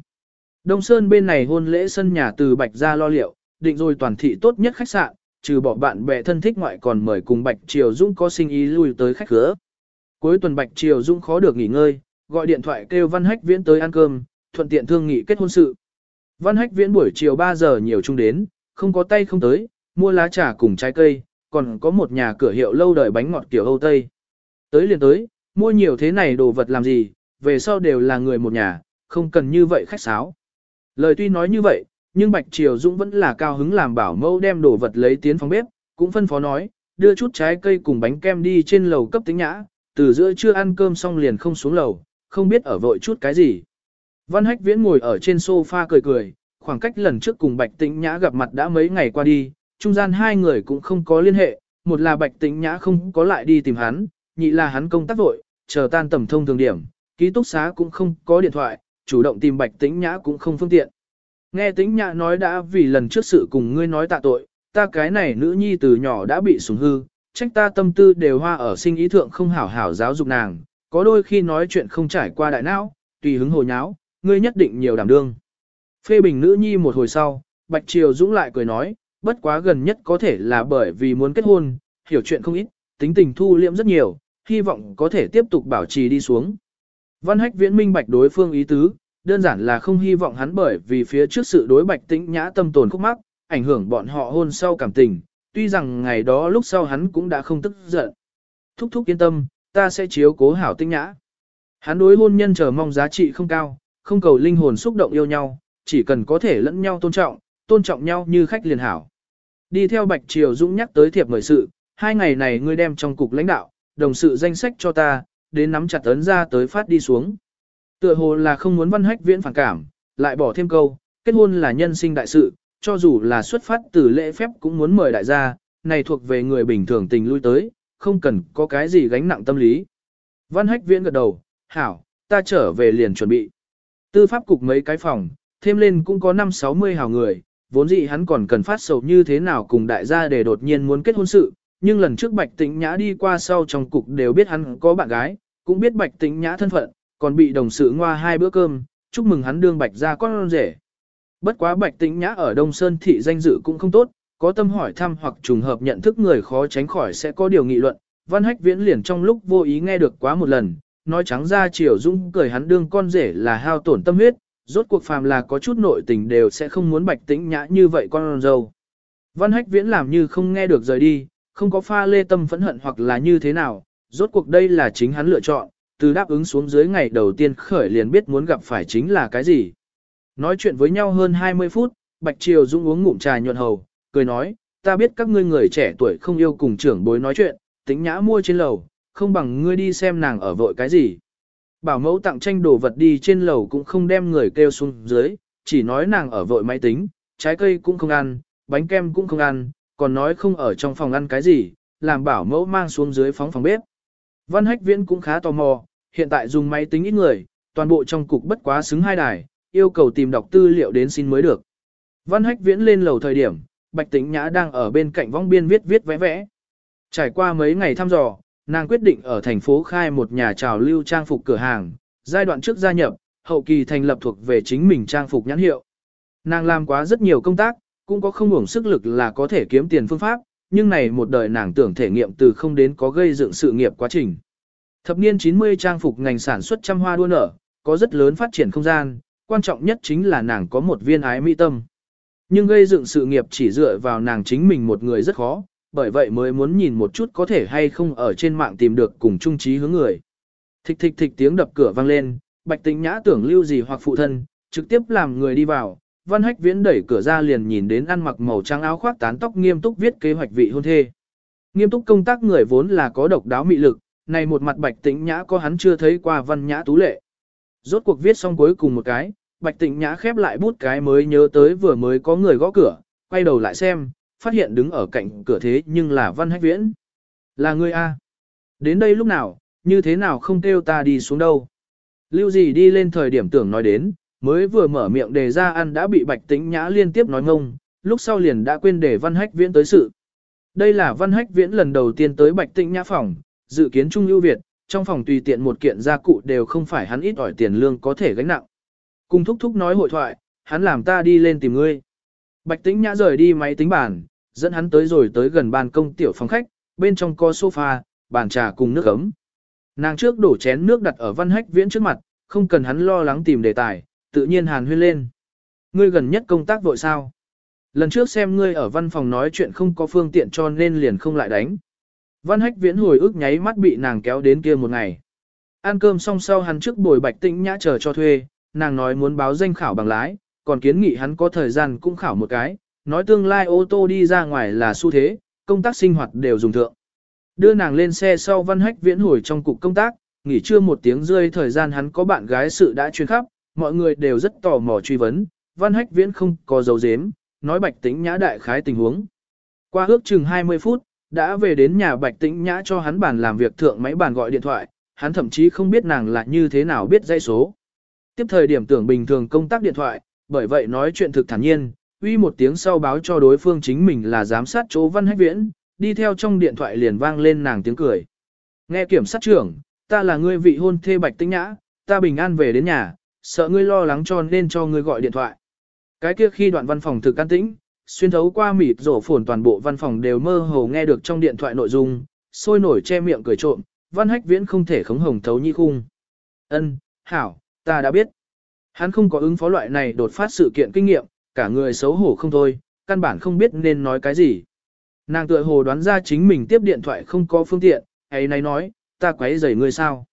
Đông Sơn bên này hôn lễ sân nhà từ Bạch ra lo liệu, định rồi toàn thị tốt nhất khách sạn, trừ bỏ bạn bè thân thích ngoại còn mời cùng Bạch Triều Dung có sinh ý lui tới khách khứa. Cuối tuần Bạch Triều Dung khó được nghỉ ngơi, gọi điện thoại kêu Văn Hách Viễn tới ăn cơm, thuận tiện thương nghị kết hôn sự. Văn Hách Viễn buổi chiều 3 giờ nhiều chung đến, không có tay không tới, mua lá trà cùng trái cây, còn có một nhà cửa hiệu lâu đời bánh ngọt kiểu Âu Tây. Tới liền tới, mua nhiều thế này đồ vật làm gì, về sau đều là người một nhà, không cần như vậy khách sáo. Lời tuy nói như vậy, nhưng Bạch Triều Dũng vẫn là cao hứng làm bảo mẫu đem đồ vật lấy tiến phòng bếp, cũng phân phó nói, đưa chút trái cây cùng bánh kem đi trên lầu cấp tính nhã, từ giữa trưa ăn cơm xong liền không xuống lầu, không biết ở vội chút cái gì. Văn Hách Viễn ngồi ở trên sofa cười cười, khoảng cách lần trước cùng Bạch Tĩnh Nhã gặp mặt đã mấy ngày qua đi, trung gian hai người cũng không có liên hệ, một là Bạch Tĩnh Nhã không có lại đi tìm hắn, nhị là hắn công tác vội, chờ tan tầm thông thường điểm, ký túc xá cũng không có điện thoại, chủ động tìm Bạch Tĩnh Nhã cũng không phương tiện. Nghe Tĩnh Nhã nói đã vì lần trước sự cùng ngươi nói tạ tội, ta cái này nữ nhi từ nhỏ đã bị sủng hư, trách ta tâm tư đều hoa ở sinh ý thượng không hảo hảo giáo dục nàng, có đôi khi nói chuyện không trải qua đại não, tùy hứng hồ nháo, ngươi nhất định nhiều đảm đương. Phê bình nữ nhi một hồi sau, Bạch Triều Dũng lại cười nói, bất quá gần nhất có thể là bởi vì muốn kết hôn, hiểu chuyện không ít, tính tình thu liễm rất nhiều, hy vọng có thể tiếp tục bảo trì đi xuống. Văn hách viễn minh bạch đối phương ý tứ, đơn giản là không hy vọng hắn bởi vì phía trước sự đối bạch tĩnh nhã tâm tồn khúc mắc, ảnh hưởng bọn họ hôn sau cảm tình, tuy rằng ngày đó lúc sau hắn cũng đã không tức giận. Thúc thúc yên tâm, ta sẽ chiếu cố hảo tinh nhã. Hắn đối hôn nhân chờ mong giá trị không cao, không cầu linh hồn xúc động yêu nhau, chỉ cần có thể lẫn nhau tôn trọng, tôn trọng nhau như khách liền hảo. Đi theo Bạch Triều Dũng nhắc tới thiệp mời sự, hai ngày này ngươi đem trong cục lãnh đạo, đồng sự danh sách cho ta, đến nắm chặt ấn ra tới phát đi xuống. Tựa hồ là không muốn văn hách viễn phản cảm, lại bỏ thêm câu, kết hôn là nhân sinh đại sự, cho dù là xuất phát từ lễ phép cũng muốn mời đại gia, này thuộc về người bình thường tình lui tới, không cần có cái gì gánh nặng tâm lý. Văn Hách Viễn gật đầu, hảo, ta trở về liền chuẩn bị. Tư pháp cục mấy cái phòng, thêm lên cũng có 5-60 hào người, vốn dĩ hắn còn cần phát sầu như thế nào cùng đại gia để đột nhiên muốn kết hôn sự, nhưng lần trước Bạch Tĩnh Nhã đi qua sau trong cục đều biết hắn có bạn gái, cũng biết Bạch Tĩnh Nhã thân phận, còn bị đồng sự ngoa hai bữa cơm, chúc mừng hắn đương Bạch ra con rể. Bất quá Bạch Tĩnh Nhã ở Đông Sơn thị danh dự cũng không tốt, có tâm hỏi thăm hoặc trùng hợp nhận thức người khó tránh khỏi sẽ có điều nghị luận, Văn Hách Viễn liền trong lúc vô ý nghe được quá một lần, nói trắng ra Triều Dung cười hắn đương con rể là hao tổn tâm huyết, rốt cuộc phàm là có chút nội tình đều sẽ không muốn Bạch Tĩnh Nhã như vậy con dâu. Văn Hách Viễn làm như không nghe được rời đi, không có pha lê tâm phẫn hận hoặc là như thế nào, rốt cuộc đây là chính hắn lựa chọn, từ đáp ứng xuống dưới ngày đầu tiên khởi liền biết muốn gặp phải chính là cái gì. Nói chuyện với nhau hơn 20 phút, Bạch Triều Dung uống ngụm trà nhuận hầu, cười nói, ta biết các ngươi người trẻ tuổi không yêu cùng trưởng bối nói chuyện, tính nhã mua trên lầu, không bằng ngươi đi xem nàng ở vội cái gì. Bảo mẫu tặng tranh đồ vật đi trên lầu cũng không đem người kêu xuống dưới, chỉ nói nàng ở vội máy tính, trái cây cũng không ăn, bánh kem cũng không ăn, còn nói không ở trong phòng ăn cái gì, làm bảo mẫu mang xuống dưới phóng phòng bếp. Văn Hách Viễn cũng khá tò mò, hiện tại dùng máy tính ít người, toàn bộ trong cục bất quá xứng hai đài, yêu cầu tìm đọc tư liệu đến xin mới được. Văn Hách Viễn lên lầu thời điểm, Bạch Tĩnh Nhã đang ở bên cạnh vong biên viết viết vẽ vẽ. Trải qua mấy ngày thăm dò, nàng quyết định ở thành phố khai một nhà trào lưu trang phục cửa hàng, giai đoạn trước gia nhập, hậu kỳ thành lập thuộc về chính mình trang phục nhãn hiệu. Nàng làm quá rất nhiều công tác, cũng có không ngủng sức lực là có thể kiếm tiền phương pháp, nhưng này một đời nàng tưởng thể nghiệm từ không đến có gây dựng sự nghiệp quá trình. Thập niên 90 trang phục ngành sản xuất trăm hoa đua nở, có rất lớn phát triển không gian, quan trọng nhất chính là nàng có một viên ái mỹ tâm. Nhưng gây dựng sự nghiệp chỉ dựa vào nàng chính mình một người rất khó, bởi vậy mới muốn nhìn một chút có thể hay không ở trên mạng tìm được cùng chung trí hướng người. Thịch thịch thịch tiếng đập cửa vang lên, bạch tĩnh nhã tưởng lưu gì hoặc phụ thân, trực tiếp làm người đi vào. Văn Hách Viễn đẩy cửa ra liền nhìn đến ăn mặc màu trắng áo khoác tán tóc nghiêm túc viết kế hoạch vị hôn thê. Nghiêm túc công tác người vốn là có độc đáo mị lực, này một mặt bạch tĩnh nhã có hắn chưa thấy qua văn nhã tú lệ. Rốt cuộc viết xong cuối cùng một cái, bạch tĩnh nhã khép lại bút cái mới nhớ tới vừa mới có người gõ cửa, quay đầu lại xem, phát hiện đứng ở cạnh cửa thế nhưng là Văn Hách Viễn. Là ngươi A. Đến đây lúc nào, như thế nào không kêu ta đi xuống đâu. Lưu gì đi lên thời điểm tưởng nói đến, mới vừa mở miệng đề ra ăn đã bị Bạch Tĩnh Nhã liên tiếp nói ngông, lúc sau liền đã quên để Văn Hách Viễn tới sự. Đây là Văn Hách Viễn lần đầu tiên tới Bạch Tĩnh Nhã phòng, dự kiến Trung ưu Việt, trong phòng tùy tiện một kiện gia cụ đều không phải hắn ít ỏi tiền lương có thể gánh nặng. Cùng thúc thúc nói hội thoại, hắn làm ta đi lên tìm ngươi. Bạch Tĩnh Nhã rời đi máy tính bàn, dẫn hắn tới rồi tới gần ban công tiểu phòng khách, bên trong có sofa, bàn trà cùng nước ấm. Nàng trước đổ chén nước đặt ở văn hách viễn trước mặt, không cần hắn lo lắng tìm đề tài, tự nhiên hàn huyên lên. Ngươi gần nhất công tác vội sao? Lần trước xem ngươi ở văn phòng nói chuyện không có phương tiện cho nên liền không lại đánh. Văn hách viễn hồi ức nháy mắt bị nàng kéo đến kia một ngày. Ăn cơm xong sau hắn trước bồi bạch tĩnh nhã chờ cho thuê, nàng nói muốn báo danh khảo bằng lái, còn kiến nghị hắn có thời gian cũng khảo một cái, nói tương lai ô tô đi ra ngoài là xu thế, công tác sinh hoạt đều dùng thượng. Đưa nàng lên xe sau văn hách viễn hồi trong cục công tác, nghỉ trưa một tiếng rơi thời gian hắn có bạn gái sự đã chuyên khắp, mọi người đều rất tò mò truy vấn, văn hách viễn không có dấu dếm, nói bạch tĩnh nhã đại khái tình huống. Qua ước chừng 20 phút, đã về đến nhà bạch tĩnh nhã cho hắn bàn làm việc thượng máy bàn gọi điện thoại, hắn thậm chí không biết nàng là như thế nào biết dây số. Tiếp thời điểm tưởng bình thường công tác điện thoại, bởi vậy nói chuyện thực thản nhiên, uy một tiếng sau báo cho đối phương chính mình là giám sát chỗ văn hách viễn, đi theo trong điện thoại liền vang lên nàng tiếng cười. Nghe kiểm sát trưởng, ta là ngươi vị hôn thê bạch tinh nhã, ta bình an về đến nhà, sợ ngươi lo lắng cho nên cho ngươi gọi điện thoại. Cái kia khi đoạn văn phòng thực an tĩnh, xuyên thấu qua mịt rổ phồn toàn bộ văn phòng đều mơ hồ nghe được trong điện thoại nội dung, sôi nổi che miệng cười trộm, văn hách viễn không thể khống hồng thấu nhi khung. Ân, hảo, ta đã biết. Hắn không có ứng phó loại này đột phát sự kiện kinh nghiệm, cả người xấu hổ không thôi, căn bản không biết nên nói cái gì. Nàng tựa hồ đoán ra chính mình tiếp điện thoại không có phương tiện, ấy này nói, ta quấy rầy ngươi sao.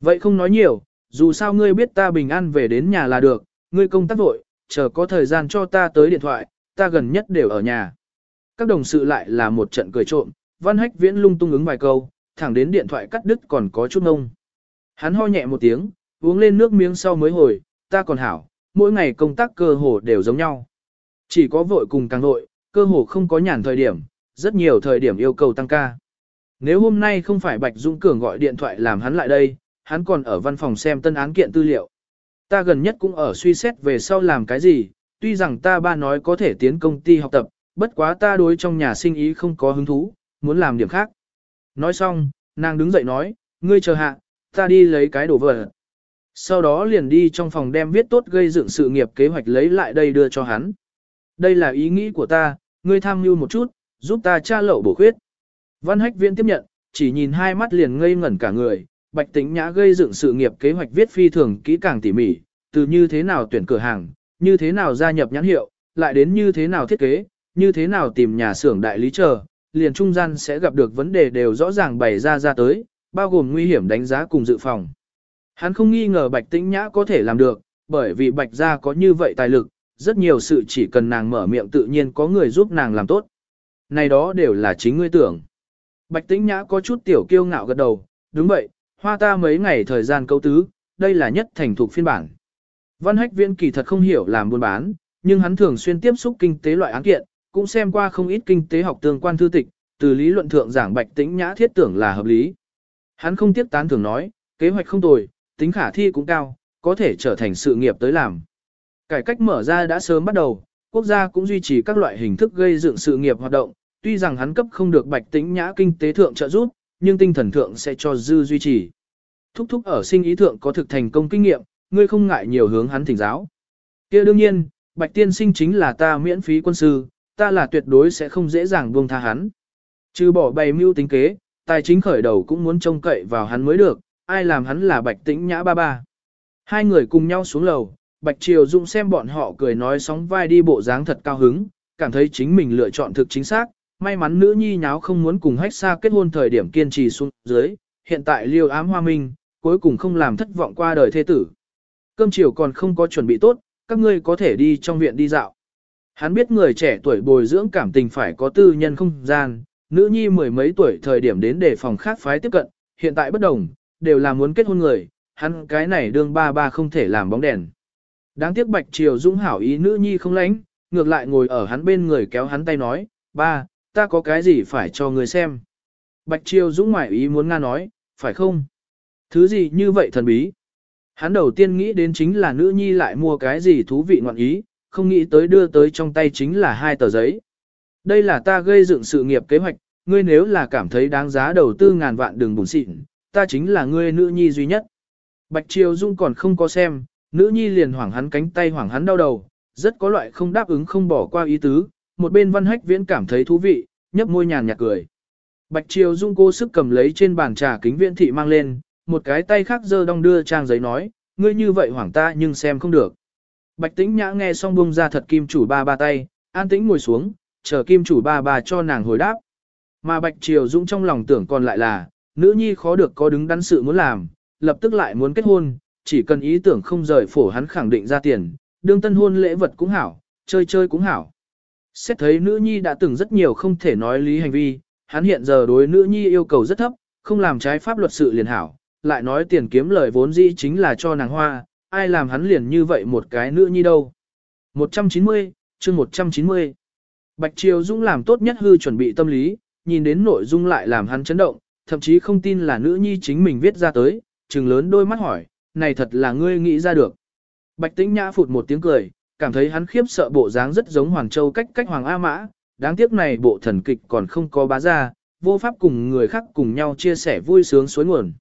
Vậy không nói nhiều, dù sao ngươi biết ta bình an về đến nhà là được, ngươi công tác vội, chờ có thời gian cho ta tới điện thoại, ta gần nhất đều ở nhà. Các đồng sự lại là một trận cười trộm, văn hách viễn lung tung ứng vài câu, thẳng đến điện thoại cắt đứt còn có chút ngông. Hắn ho nhẹ một tiếng, uống lên nước miếng sau mới hồi, ta còn hảo, mỗi ngày công tác cơ hồ đều giống nhau. Chỉ có vội cùng càng vội, cơ hồ không có nhàn thời điểm, rất nhiều thời điểm yêu cầu tăng ca. Nếu hôm nay không phải Bạch dũng Cường gọi điện thoại làm hắn lại đây, hắn còn ở văn phòng xem tân án kiện tư liệu. Ta gần nhất cũng ở suy xét về sau làm cái gì, tuy rằng ta ba nói có thể tiến công ty học tập, bất quá ta đối trong nhà sinh ý không có hứng thú, muốn làm điểm khác. Nói xong, nàng đứng dậy nói, ngươi chờ hạ, ta đi lấy cái đồ vật. Sau đó liền đi trong phòng đem viết tốt gây dựng sự nghiệp kế hoạch lấy lại đây đưa cho hắn. Đây là ý nghĩ của ta, ngươi tham mưu một chút, giúp ta tra lậu bổ khuyết. Văn hách viễn tiếp nhận, chỉ nhìn hai mắt liền ngây ngẩn cả người, bạch tính nhã gây dựng sự nghiệp kế hoạch viết phi thường kỹ càng tỉ mỉ, từ như thế nào tuyển cửa hàng, như thế nào gia nhập nhãn hiệu, lại đến như thế nào thiết kế, như thế nào tìm nhà xưởng đại lý chờ, liền trung gian sẽ gặp được vấn đề đều rõ ràng bày ra ra tới, bao gồm nguy hiểm đánh giá cùng dự phòng. Hắn không nghi ngờ Bạch Tĩnh Nhã có thể làm được, bởi vì Bạch gia có như vậy tài lực, rất nhiều sự chỉ cần nàng mở miệng tự nhiên có người giúp nàng làm tốt. Này đó đều là chính ngươi tưởng. Bạch Tĩnh Nhã có chút tiểu kiêu ngạo gật đầu, đúng vậy, hoa ta mấy ngày thời gian câu tứ, đây là nhất thành thục phiên bản. Văn Hách Viễn kỳ thật không hiểu làm buôn bán, nhưng hắn thường xuyên tiếp xúc kinh tế loại án kiện, cũng xem qua không ít kinh tế học tương quan thư tịch, từ lý luận thượng giảng Bạch Tĩnh Nhã thiết tưởng là hợp lý. Hắn không tiếp tán thường nói, kế hoạch không tồi, tính khả thi cũng cao, có thể trở thành sự nghiệp tới làm. Cải cách mở ra đã sớm bắt đầu, quốc gia cũng duy trì các loại hình thức gây dựng sự nghiệp hoạt động, tuy rằng hắn cấp không được bạch tĩnh nhã kinh tế thượng trợ giúp, nhưng tinh thần thượng sẽ cho dư duy trì. Thúc thúc ở sinh ý thượng có thực thành công kinh nghiệm, ngươi không ngại nhiều hướng hắn thỉnh giáo. kia đương nhiên, bạch tiên sinh chính là ta miễn phí quân sư, ta là tuyệt đối sẽ không dễ dàng buông tha hắn. Trừ bỏ bày mưu tính kế, tài chính khởi đầu cũng muốn trông cậy vào hắn mới được, ai làm hắn là bạch tĩnh nhã ba ba. Hai người cùng nhau xuống lầu, bạch triều dung xem bọn họ cười nói sóng vai đi bộ dáng thật cao hứng, cảm thấy chính mình lựa chọn thực chính xác, may mắn nữ nhi nháo không muốn cùng hách xa kết hôn thời điểm kiên trì xuống dưới, hiện tại liêu ám hoa minh, cuối cùng không làm thất vọng qua đời thế tử. Cơm chiều còn không có chuẩn bị tốt, các ngươi có thể đi trong viện đi dạo. Hắn biết người trẻ tuổi bồi dưỡng cảm tình phải có tư nhân không gian, nữ nhi mười mấy tuổi thời điểm đến để phòng khác phái tiếp cận, hiện tại bất đồng, đều là muốn kết hôn người, hắn cái này đương ba ba không thể làm bóng đèn. Đáng tiếc Bạch Triều Dũng hảo ý nữ nhi không lãnh, ngược lại ngồi ở hắn bên người kéo hắn tay nói, ba, ta có cái gì phải cho người xem. Bạch Triều Dũng ngoại ý muốn Nga nói, phải không? Thứ gì như vậy thần bí? Hắn đầu tiên nghĩ đến chính là nữ nhi lại mua cái gì thú vị ngoạn ý, không nghĩ tới đưa tới trong tay chính là hai tờ giấy. Đây là ta gây dựng sự nghiệp kế hoạch, ngươi nếu là cảm thấy đáng giá đầu tư ngàn vạn đường bùn xịn, ta chính là ngươi nữ nhi duy nhất. Bạch Triều Dung còn không có xem, nữ nhi liền hoảng hắn cánh tay hoảng hắn đau đầu, rất có loại không đáp ứng không bỏ qua ý tứ, một bên văn hách viễn cảm thấy thú vị, nhấp môi nhàn nhạt cười. Bạch Triều Dung cố sức cầm lấy trên bàn trà kính viễn thị mang lên, một cái tay khác giơ đong đưa trang giấy nói, ngươi như vậy hoảng ta nhưng xem không được. Bạch tĩnh nhã nghe xong bung ra thật kim chủ ba ba tay, an tĩnh ngồi xuống, chờ kim chủ ba ba cho nàng hồi đáp. Mà Bạch Triều Dung trong lòng tưởng còn lại là, nữ nhi khó được có đứng đắn sự muốn làm, lập tức lại muốn kết hôn, chỉ cần ý tưởng không rời phổ hắn khẳng định ra tiền, đương tân hôn lễ vật cũng hảo, chơi chơi cũng hảo. Xét thấy nữ nhi đã từng rất nhiều không thể nói lý hành vi, hắn hiện giờ đối nữ nhi yêu cầu rất thấp, không làm trái pháp luật sự liền hảo, lại nói tiền kiếm lời vốn dĩ chính là cho nàng hoa, ai làm hắn liền như vậy một cái nữ nhi đâu. 190, chương 190. Bạch Triều Dung làm tốt nhất hư chuẩn bị tâm lý, nhìn đến nội dung lại làm hắn chấn động, thậm chí không tin là nữ nhi chính mình viết ra tới, trừng lớn đôi mắt hỏi, này thật là ngươi nghĩ ra được. Bạch Tĩnh Nhã phụt một tiếng cười, cảm thấy hắn khiếp sợ bộ dáng rất giống Hoàng Châu cách cách Hoàng A Mã, đáng tiếc này bộ thần kịch còn không có bá ra, vô pháp cùng người khác cùng nhau chia sẻ vui sướng suối nguồn.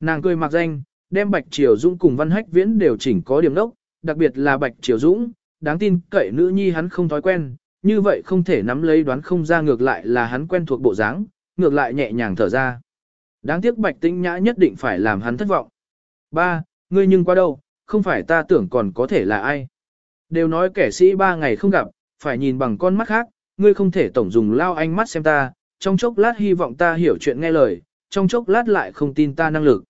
Nàng cười mặc danh, đem Bạch Triều Dũng cùng Văn Hách Viễn đều chỉnh có điểm đốc, đặc biệt là Bạch Triều Dũng, đáng tin cậy nữ nhi hắn không thói quen, như vậy không thể nắm lấy đoán không ra ngược lại là hắn quen thuộc bộ dáng, ngược lại nhẹ nhàng thở ra. Đáng tiếc Bạch Tĩnh Nhã nhất định phải làm hắn thất vọng. Ba, ngươi nhưng qua đâu, không phải ta tưởng còn có thể là ai. Đều nói kẻ sĩ ba ngày không gặp, phải nhìn bằng con mắt khác, ngươi không thể tổng dùng lao ánh mắt xem ta, trong chốc lát hy vọng ta hiểu chuyện nghe lời, trong chốc lát lại không tin ta năng lực.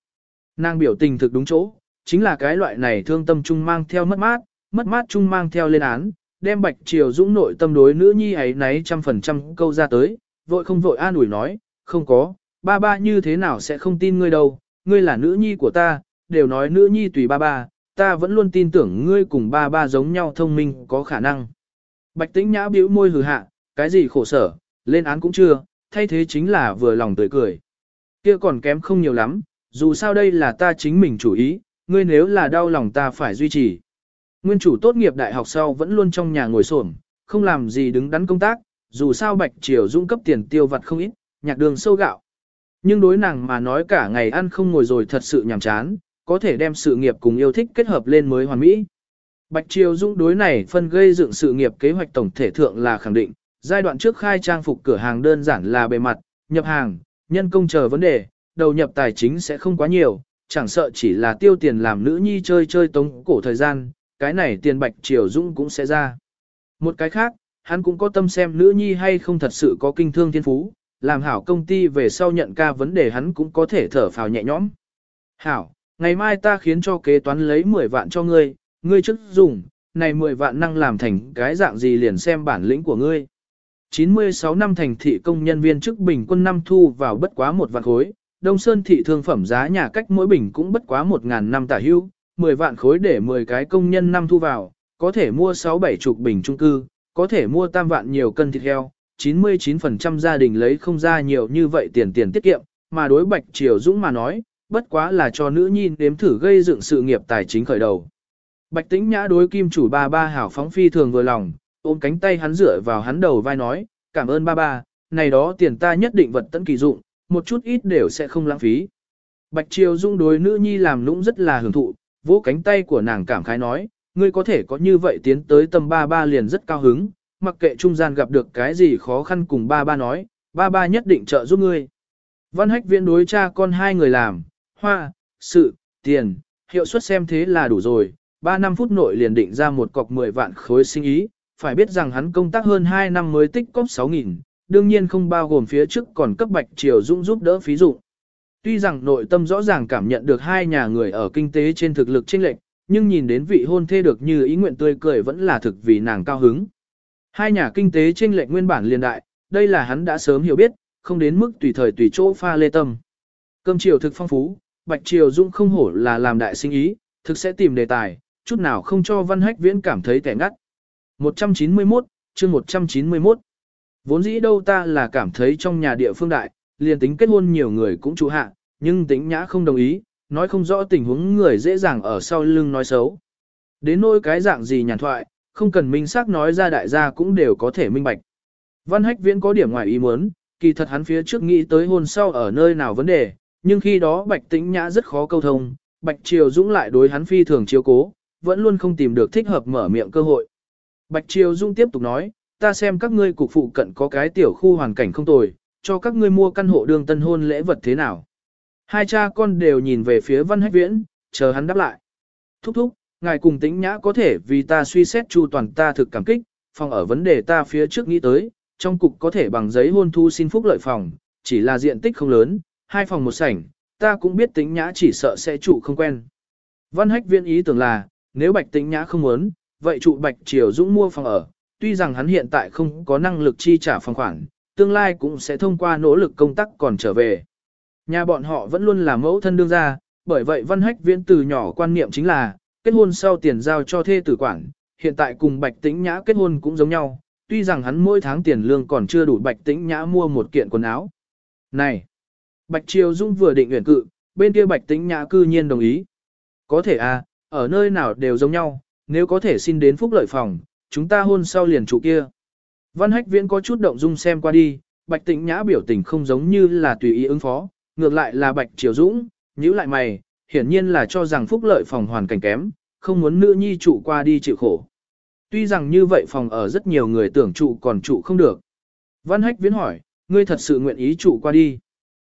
Nàng biểu tình thực đúng chỗ, chính là cái loại này thương tâm chung mang theo mất mát, mất mát chung mang theo lên án, đem bạch triều dũng nội tâm đối nữ nhi ấy náy trăm phần trăm câu ra tới, vội không vội an ủi nói, không có, ba ba như thế nào sẽ không tin ngươi đâu, ngươi là nữ nhi của ta, đều nói nữ nhi tùy ba ba, ta vẫn luôn tin tưởng ngươi cùng ba ba giống nhau thông minh có khả năng. Bạch tĩnh nhã bĩu môi hừ hạ, cái gì khổ sở, lên án cũng chưa, thay thế chính là vừa lòng tươi cười. Kia còn kém không nhiều lắm, dù sao đây là ta chính mình chủ ý, ngươi nếu là đau lòng ta phải duy trì. Nguyên chủ tốt nghiệp đại học sau vẫn luôn trong nhà ngồi xổm, không làm gì đứng đắn công tác, dù sao Bạch Triều Dung cấp tiền tiêu vặt không ít, nhạc đường sâu gạo. Nhưng đối nàng mà nói cả ngày ăn không ngồi rồi thật sự nhàm chán, có thể đem sự nghiệp cùng yêu thích kết hợp lên mới hoàn mỹ. Bạch Triều Dung đối này phân gây dựng sự nghiệp kế hoạch tổng thể thượng là khẳng định, giai đoạn trước khai trang phục cửa hàng đơn giản là bề mặt, nhập hàng, nhân công chờ vấn đề, đầu nhập tài chính sẽ không quá nhiều, chẳng sợ chỉ là tiêu tiền làm nữ nhi chơi chơi tống cổ thời gian, cái này tiền Bạch Triều Dung cũng sẽ ra. Một cái khác, hắn cũng có tâm xem nữ nhi hay không thật sự có kinh thương thiên phú, làm hảo công ty về sau nhận ca vấn đề hắn cũng có thể thở phào nhẹ nhõm. Hảo, ngày mai ta khiến cho kế toán lấy 10 vạn cho ngươi, ngươi chức dùng, này 10 vạn năng làm thành cái dạng gì liền xem bản lĩnh của ngươi. 96 năm thành thị công nhân viên chức bình quân năm thu vào bất quá một vạn khối, Đông Sơn thị thương phẩm giá nhà cách mỗi bình cũng bất quá 1.000 năm tả hưu, 10 vạn khối để 10 cái công nhân năm thu vào, có thể mua 6-7 chục bình trung cư, có thể mua tam vạn nhiều cân thịt heo, 99% gia đình lấy không ra nhiều như vậy tiền tiền tiết kiệm, mà đối Bạch Triều Dũng mà nói, bất quá là cho nữ nhi đếm thử gây dựng sự nghiệp tài chính khởi đầu. Bạch Tĩnh Nhã đối kim chủ ba ba hảo phóng phi thường vừa lòng, ôm cánh tay hắn dựa vào hắn đầu vai nói, cảm ơn ba ba, này đó tiền ta nhất định vật tận kỳ dụng, một chút ít đều sẽ không lãng phí. Bạch Triều Dung đối nữ nhi làm nũng rất là hưởng thụ, vỗ cánh tay của nàng cảm khái nói, ngươi có thể có như vậy tiến tới tâm ba ba liền rất cao hứng, mặc kệ trung gian gặp được cái gì khó khăn cùng ba ba nói, ba ba nhất định trợ giúp ngươi. Văn hách viện đối cha con hai người làm, hoa, sự, tiền, hiệu suất xem thế là đủ rồi, 3 năm phút nội liền định ra một cọc 10 vạn khối sinh ý, phải biết rằng hắn công tác hơn 2 năm mới tích cóp 6.000, đương nhiên không bao gồm phía trước còn cấp bạch triều dũng giúp đỡ phí dụ. Tuy rằng nội tâm rõ ràng cảm nhận được hai nhà người ở kinh tế trên thực lực chênh lệch, nhưng nhìn đến vị hôn thê được như ý nguyện tươi cười vẫn là thực vì nàng cao hứng. Hai nhà kinh tế trên lệch nguyên bản liên đại, đây là hắn đã sớm hiểu biết, không đến mức tùy thời tùy chỗ pha lê tâm. Cơm chiều thực phong phú, Bạch Triều Dung không hổ là làm đại sinh ý, thực sẽ tìm đề tài, chút nào không cho Văn Hách Viễn cảm thấy tẻ ngắt. 191, chương 191. Vốn dĩ đâu ta là cảm thấy trong nhà địa phương đại, liền tính kết hôn nhiều người cũng chủ hạ, nhưng tính nhã không đồng ý, nói không rõ tình huống người dễ dàng ở sau lưng nói xấu. Đến nỗi cái dạng gì nhàn thoại, không cần minh xác nói ra đại gia cũng đều có thể minh bạch. Văn Hách Viễn có điểm ngoài ý muốn, kỳ thật hắn phía trước nghĩ tới hôn sau ở nơi nào vấn đề, nhưng khi đó Bạch Tĩnh Nhã rất khó câu thông, Bạch Triều Dũng lại đối hắn phi thường chiếu cố, vẫn luôn không tìm được thích hợp mở miệng cơ hội. Bạch Triều dũng tiếp tục nói, ta xem các ngươi cục phụ cận có cái tiểu khu hoàn cảnh không tồi, cho các ngươi mua căn hộ đường tân hôn lễ vật thế nào. Hai cha con đều nhìn về phía Văn Hách Viễn, chờ hắn đáp lại. Thúc thúc, ngài cùng tĩnh nhã có thể vì ta suy xét chu toàn ta thực cảm kích, phòng ở vấn đề ta phía trước nghĩ tới, trong cục có thể bằng giấy hôn thu xin phúc lợi phòng, chỉ là diện tích không lớn, hai phòng một sảnh, ta cũng biết tĩnh nhã chỉ sợ sẽ trụ không quen. Văn Hách Viễn ý tưởng là, nếu Bạch Tĩnh Nhã không muốn, vậy trụ Bạch Triều Dũng mua phòng ở, tuy rằng hắn hiện tại không có năng lực chi trả phòng khoản, tương lai cũng sẽ thông qua nỗ lực công tác còn trở về. Nhà bọn họ vẫn luôn là mẫu thân đương gia, bởi vậy Văn Hách Viễn từ nhỏ quan niệm chính là, kết hôn sau tiền giao cho thê tử quản, hiện tại cùng Bạch Tĩnh Nhã kết hôn cũng giống nhau, tuy rằng hắn mỗi tháng tiền lương còn chưa đủ Bạch Tĩnh Nhã mua một kiện quần áo. Này! Bạch Triều Dung vừa định nguyện cự, bên kia Bạch Tĩnh Nhã cư nhiên đồng ý. Có thể à, ở nơi nào đều giống nhau, nếu có thể xin đến phúc lợi phòng, chúng ta hôn sau liền trụ kia. Văn Hách Viễn có chút động dung xem qua đi, Bạch Tĩnh Nhã biểu tình không giống như là tùy ý ứng phó, ngược lại là Bạch Triều Dũng, nhíu lại mày, hiển nhiên là cho rằng phúc lợi phòng hoàn cảnh kém, không muốn nữ nhi trụ qua đi chịu khổ. Tuy rằng như vậy phòng ở rất nhiều người tưởng trụ còn trụ không được. Văn Hách Viễn hỏi, ngươi thật sự nguyện ý trụ qua đi.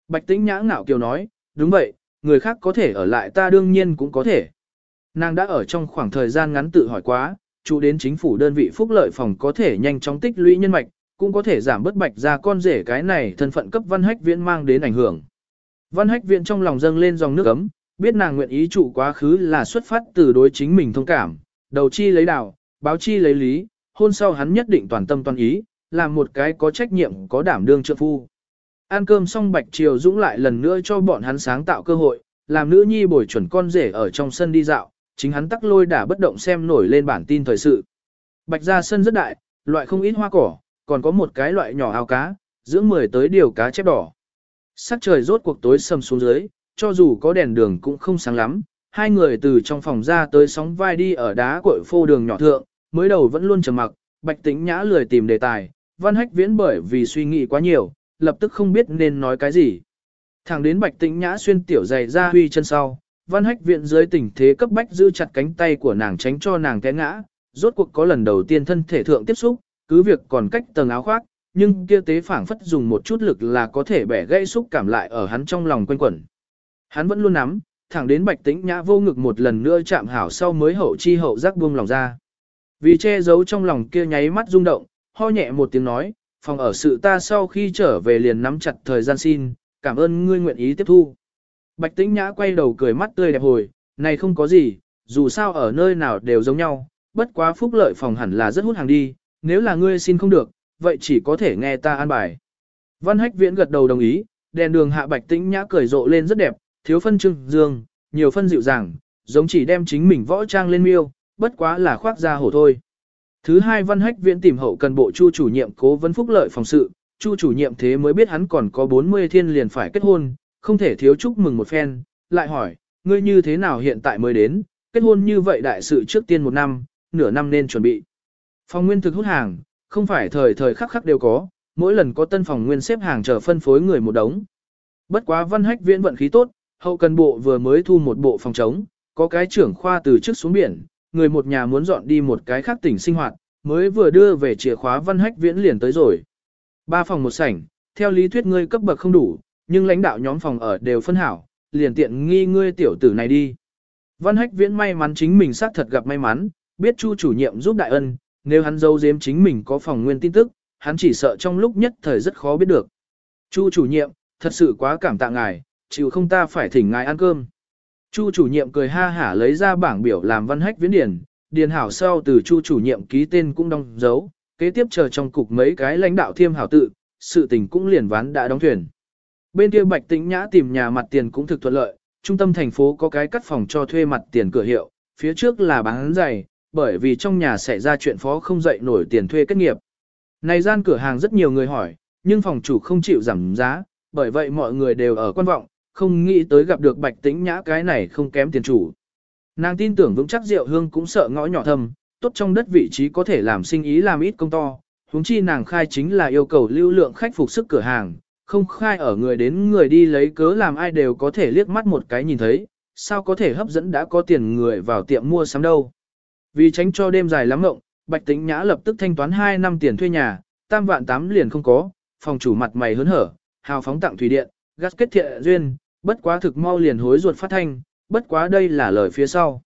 Bạch Tĩnh Nhã ngạo kiều nói, đúng vậy, người khác có thể ở lại ta đương nhiên cũng có thể. Nàng đã ở trong khoảng thời gian ngắn tự hỏi quá, trụ đến chính phủ đơn vị phúc lợi phòng có thể nhanh chóng tích lũy nhân mạch, cũng có thể giảm bất bạch ra con rể cái này thân phận cấp văn hách viễn mang đến ảnh hưởng. Văn hách viện trong lòng dâng lên dòng nước ấm, biết nàng nguyện ý trụ quá khứ là xuất phát từ đối chính mình thông cảm, đầu chi lấy đạo, báo chi lấy lý, hôn sau hắn nhất định toàn tâm toàn ý, làm một cái có trách nhiệm có đảm đương trợ phu. Ăn cơm xong Bạch Triều Dũng lại lần nữa cho bọn hắn sáng tạo cơ hội, làm nữ nhi bồi chuẩn con rể ở trong sân đi dạo, chính hắn tắc lôi đả bất động xem nổi lên bản tin thời sự. Bạch ra sân rất đại, loại không ít hoa cỏ, còn có một cái loại nhỏ ao cá, dưỡng mười tới điều cá chép đỏ. Sắc trời rốt cuộc tối sầm xuống dưới, cho dù có đèn đường cũng không sáng lắm, hai người từ trong phòng ra tới sóng vai đi ở đá cội phô đường nhỏ thượng, mới đầu vẫn luôn trầm mặc, bạch tĩnh nhã lười tìm đề tài, văn hách viễn bởi vì suy nghĩ quá nhiều, lập tức không biết nên nói cái gì. Thẳng đến bạch tĩnh nhã xuyên tiểu giày ra huy chân sau, văn hách viện dưới tình thế cấp bách giữ chặt cánh tay của nàng tránh cho nàng té ngã, rốt cuộc có lần đầu tiên thân thể thượng tiếp xúc, cứ việc còn cách tầng áo khoác, nhưng kia tế phảng phất dùng một chút lực là có thể bẻ gãy xúc cảm lại ở hắn trong lòng quanh quẩn. Hắn vẫn luôn nắm, thẳng đến bạch tĩnh nhã vô ngực một lần nữa chạm hảo sau mới hậu chi hậu giác buông lòng ra. Vì che giấu trong lòng kia nháy mắt rung động, ho nhẹ một tiếng nói, phòng ở sự ta sau khi trở về liền nắm chặt thời gian xin, cảm ơn ngươi nguyện ý tiếp thu. Bạch tĩnh nhã quay đầu cười mắt tươi đẹp hồi, này không có gì, dù sao ở nơi nào đều giống nhau, bất quá phúc lợi phòng hẳn là rất hút hàng đi, nếu là ngươi xin không được, vậy chỉ có thể nghe ta an bài. Văn hách viễn gật đầu đồng ý, đèn đường hạ bạch tĩnh nhã cười rộ lên rất đẹp, thiếu phân trưng, dương, nhiều phân dịu dàng, giống chỉ đem chính mình võ trang lên miêu, bất quá là khoác ra hổ thôi. Thứ hai văn hách viễn tìm hậu cần bộ chu chủ nhiệm cố vấn phúc lợi phòng sự, chu chủ nhiệm thế mới biết hắn còn có 40 thiên liền phải kết hôn, không thể thiếu chúc mừng một phen, lại hỏi, ngươi như thế nào hiện tại mới đến, kết hôn như vậy đại sự trước tiên một năm, nửa năm nên chuẩn bị. Phòng nguyên thực hút hàng, không phải thời thời khắc khắc đều có, mỗi lần có tân phòng nguyên xếp hàng chờ phân phối người một đống. Bất quá văn hách viễn vận khí tốt, hậu cần bộ vừa mới thu một bộ phòng trống, có cái trưởng khoa từ trước xuống biển, người một nhà muốn dọn đi một cái khác tỉnh sinh hoạt, mới vừa đưa về chìa khóa văn hách viễn liền tới rồi. Ba phòng một sảnh, theo lý thuyết ngươi cấp bậc không đủ, nhưng lãnh đạo nhóm phòng ở đều phân hảo, liền tiện nghi ngươi tiểu tử này đi. Văn hách viễn may mắn chính mình xác thật gặp may mắn, biết chu chủ nhiệm giúp đại ân, nếu hắn giấu giếm chính mình có phòng nguyên tin tức, hắn chỉ sợ trong lúc nhất thời rất khó biết được. Chu chủ nhiệm, thật sự quá cảm tạ ngài, chịu không ta phải thỉnh ngài ăn cơm. Chu chủ nhiệm cười ha hả lấy ra bảng biểu làm văn hách viễn điển, điền hảo sau từ chu chủ nhiệm ký tên cũng đóng dấu, kế tiếp chờ trong cục mấy cái lãnh đạo thiêm hảo tự, sự tình cũng liền ván đã đóng thuyền. Bên kia Bạch Tĩnh Nhã tìm nhà mặt tiền cũng thực thuận lợi, trung tâm thành phố có cái cắt phòng cho thuê mặt tiền cửa hiệu, phía trước là bán giày, bởi vì trong nhà xảy ra chuyện phó không dậy nổi tiền thuê kết nghiệp. Này gian cửa hàng rất nhiều người hỏi, nhưng phòng chủ không chịu giảm giá, bởi vậy mọi người đều ở quan vọng, không nghĩ tới gặp được Bạch Tĩnh Nhã cái này không kém tiền chủ. Nàng tin tưởng vững chắc Diệu Hương cũng sợ ngõ nhỏ thầm, tốt trong đất vị trí có thể làm sinh ý làm ít công to, huống chi nàng khai chính là yêu cầu lưu lượng khách phục sức cửa hàng, không khai ở người đến người đi lấy cớ làm ai đều có thể liếc mắt một cái nhìn thấy, sao có thể hấp dẫn đã có tiền người vào tiệm mua sắm đâu. Vì tránh cho đêm dài lắm ngộng, Bạch Tĩnh Nhã lập tức thanh toán 2 năm tiền thuê nhà, tam vạn tám liền không có, phòng chủ mặt mày hớn hở, hào phóng tặng thủy điện, gắt kết thiện duyên, bất quá thực mau liền hối ruột phát thanh, bất quá đây là lời phía sau.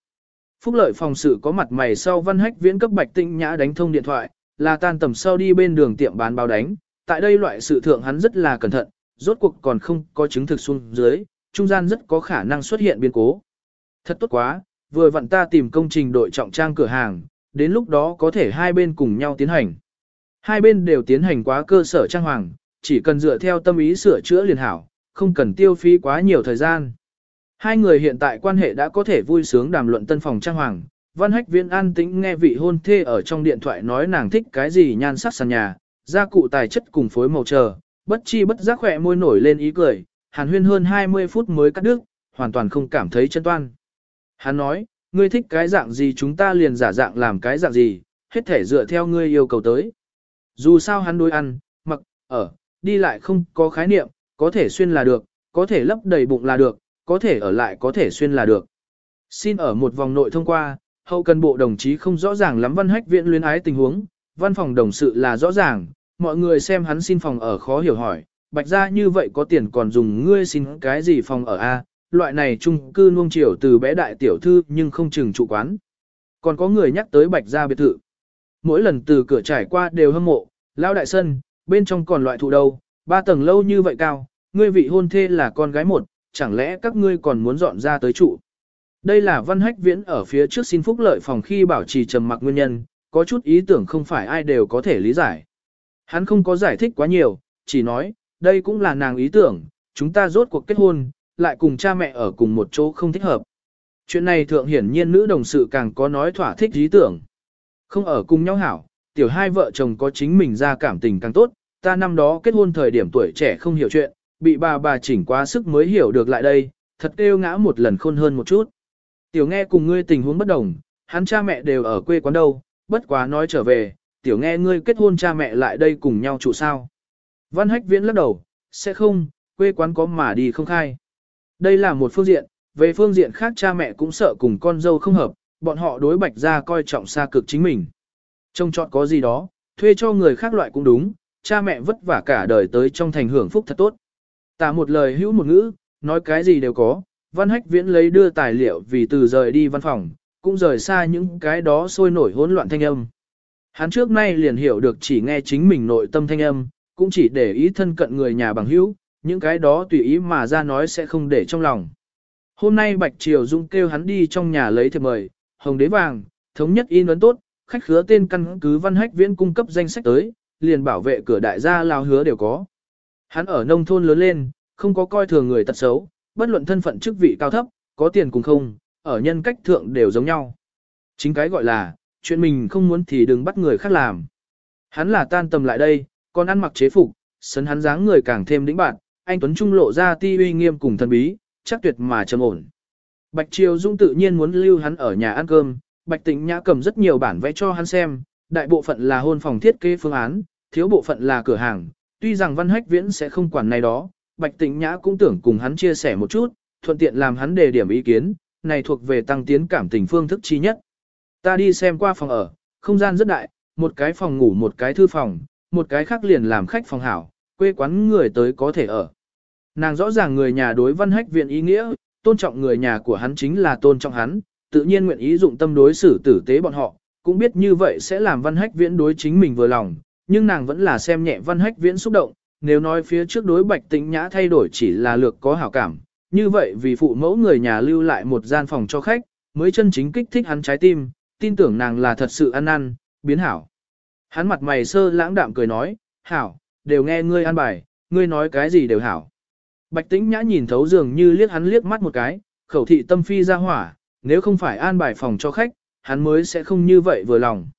Phúc lợi phòng sự có mặt mày sau văn hách viễn cấp Bạch Tĩnh Nhã đánh thông điện thoại, là tan tầm sau đi bên đường tiệm bán báo đánh, tại đây loại sự thượng hắn rất là cẩn thận, rốt cuộc còn không có chứng thực xuống dưới, trung gian rất có khả năng xuất hiện biến cố. Thật tốt quá, vừa vặn ta tìm công trình đội trọng trang cửa hàng, đến lúc đó có thể hai bên cùng nhau tiến hành. Hai bên đều tiến hành quá cơ sở trang hoàng, chỉ cần dựa theo tâm ý sửa chữa liền hảo, không cần tiêu phí quá nhiều thời gian. Hai người hiện tại quan hệ đã có thể vui sướng đàm luận tân phòng trang hoàng. Văn hách viên an tĩnh nghe vị hôn thê ở trong điện thoại nói nàng thích cái gì nhan sắc sàn nhà, gia cụ tài chất cùng phối màu chờ, bất chi bất giác khỏe môi nổi lên ý cười, hàn huyên hơn 20 phút mới cắt đứt, hoàn toàn không cảm thấy chân toan. Hắn nói, ngươi thích cái dạng gì chúng ta liền giả dạng làm cái dạng gì, hết thể dựa theo ngươi yêu cầu tới. Dù sao hắn đối ăn, mặc, ở, đi lại không có khái niệm, có thể xuyên là được, có thể lấp đầy bụng là được, có thể ở lại có thể xuyên là được. Xin ở một vòng nội thông qua, hậu cần bộ đồng chí không rõ ràng lắm văn hách viện luyến ái tình huống, văn phòng đồng sự là rõ ràng, mọi người xem hắn xin phòng ở khó hiểu hỏi, bạch ra như vậy có tiền còn dùng ngươi xin cái gì phòng ở A, loại này chung cư nuông chiều từ bé đại tiểu thư nhưng không chừng trụ quán. Còn có người nhắc tới bạch gia biệt thự. Mỗi lần từ cửa trải qua đều hâm mộ, lao đại sân, bên trong còn loại thụ đâu, ba tầng lâu như vậy cao, ngươi vị hôn thê là con gái một, chẳng lẽ các ngươi còn muốn dọn ra tới trụ. Đây là văn hách viễn ở phía trước xin phúc lợi phòng khi bảo trì trầm mặc nguyên nhân, có chút ý tưởng không phải ai đều có thể lý giải. Hắn không có giải thích quá nhiều, chỉ nói, đây cũng là nàng ý tưởng, chúng ta rốt cuộc kết hôn, lại cùng cha mẹ ở cùng một chỗ không thích hợp. Chuyện này thượng hiển nhiên nữ đồng sự càng có nói thỏa thích ý tưởng. Không ở cùng nhau hảo, tiểu hai vợ chồng có chính mình ra cảm tình càng tốt, ta năm đó kết hôn thời điểm tuổi trẻ không hiểu chuyện, bị bà bà chỉnh quá sức mới hiểu được lại đây, thật kêu ngã một lần khôn hơn một chút. Tiểu nghe cùng ngươi tình huống bất đồng, hắn cha mẹ đều ở quê quán đâu, bất quá nói trở về, tiểu nghe ngươi kết hôn cha mẹ lại đây cùng nhau trụ sao. Văn hách viễn lắc đầu, sẽ không, quê quán có mà đi không khai. Đây là một phương diện, về phương diện khác cha mẹ cũng sợ cùng con dâu không hợp, bọn họ đối bạch ra coi trọng xa cực chính mình. Trông chọn có gì đó, thuê cho người khác loại cũng đúng, cha mẹ vất vả cả đời tới trong thành hưởng phúc thật tốt. Tả một lời hữu một ngữ, nói cái gì đều có, văn hách viễn lấy đưa tài liệu vì từ rời đi văn phòng, cũng rời xa những cái đó sôi nổi hỗn loạn thanh âm. Hắn trước nay liền hiểu được chỉ nghe chính mình nội tâm thanh âm, cũng chỉ để ý thân cận người nhà bằng hữu, những cái đó tùy ý mà ra nói sẽ không để trong lòng. Hôm nay Bạch Triều Dung kêu hắn đi trong nhà lấy thiệp mời, hồng đế vàng, thống nhất in ấn tốt, khách khứa tên căn cứ văn hách viễn cung cấp danh sách tới, liền bảo vệ cửa đại gia lao hứa đều có. Hắn ở nông thôn lớn lên, không có coi thường người tật xấu, bất luận thân phận chức vị cao thấp, có tiền cùng không, ở nhân cách thượng đều giống nhau. Chính cái gọi là, chuyện mình không muốn thì đừng bắt người khác làm. Hắn là tan tầm lại đây, còn ăn mặc chế phục, sấn hắn dáng người càng thêm đĩnh bạn, anh Tuấn Trung lộ ra ti uy nghiêm cùng thân bí, chắc tuyệt mà trầm ổn. Bạch Triều Dung tự nhiên muốn lưu hắn ở nhà ăn cơm, Bạch Tịnh Nhã cầm rất nhiều bản vẽ cho hắn xem, đại bộ phận là hôn phòng thiết kế phương án, thiếu bộ phận là cửa hàng, tuy rằng Văn Hách Viễn sẽ không quản này đó, Bạch Tịnh Nhã cũng tưởng cùng hắn chia sẻ một chút, thuận tiện làm hắn đề điểm ý kiến, này thuộc về tăng tiến cảm tình phương thức chi nhất. Ta đi xem qua phòng ở, không gian rất đại, một cái phòng ngủ một cái thư phòng, một cái khác liền làm khách phòng hảo, quê quán người tới có thể ở. Nàng rõ ràng người nhà đối văn hách viện ý nghĩa, tôn trọng người nhà của hắn chính là tôn trọng hắn, tự nhiên nguyện ý dụng tâm đối xử tử tế bọn họ, cũng biết như vậy sẽ làm văn hách viễn đối chính mình vừa lòng, nhưng nàng vẫn là xem nhẹ văn hách viễn xúc động, nếu nói phía trước đối bạch tĩnh nhã thay đổi chỉ là lược có hảo cảm, như vậy vì phụ mẫu người nhà lưu lại một gian phòng cho khách, mới chân chính kích thích hắn trái tim, tin tưởng nàng là thật sự ăn ăn biến hảo. Hắn mặt mày sơ lãng đạm cười nói, hảo, đều nghe ngươi ăn bài, ngươi nói cái gì đều hảo. Bạch tĩnh nhã nhìn thấu dường như liếc hắn liếc mắt một cái, khẩu thị tâm phi ra hỏa, nếu không phải an bài phòng cho khách, hắn mới sẽ không như vậy vừa lòng.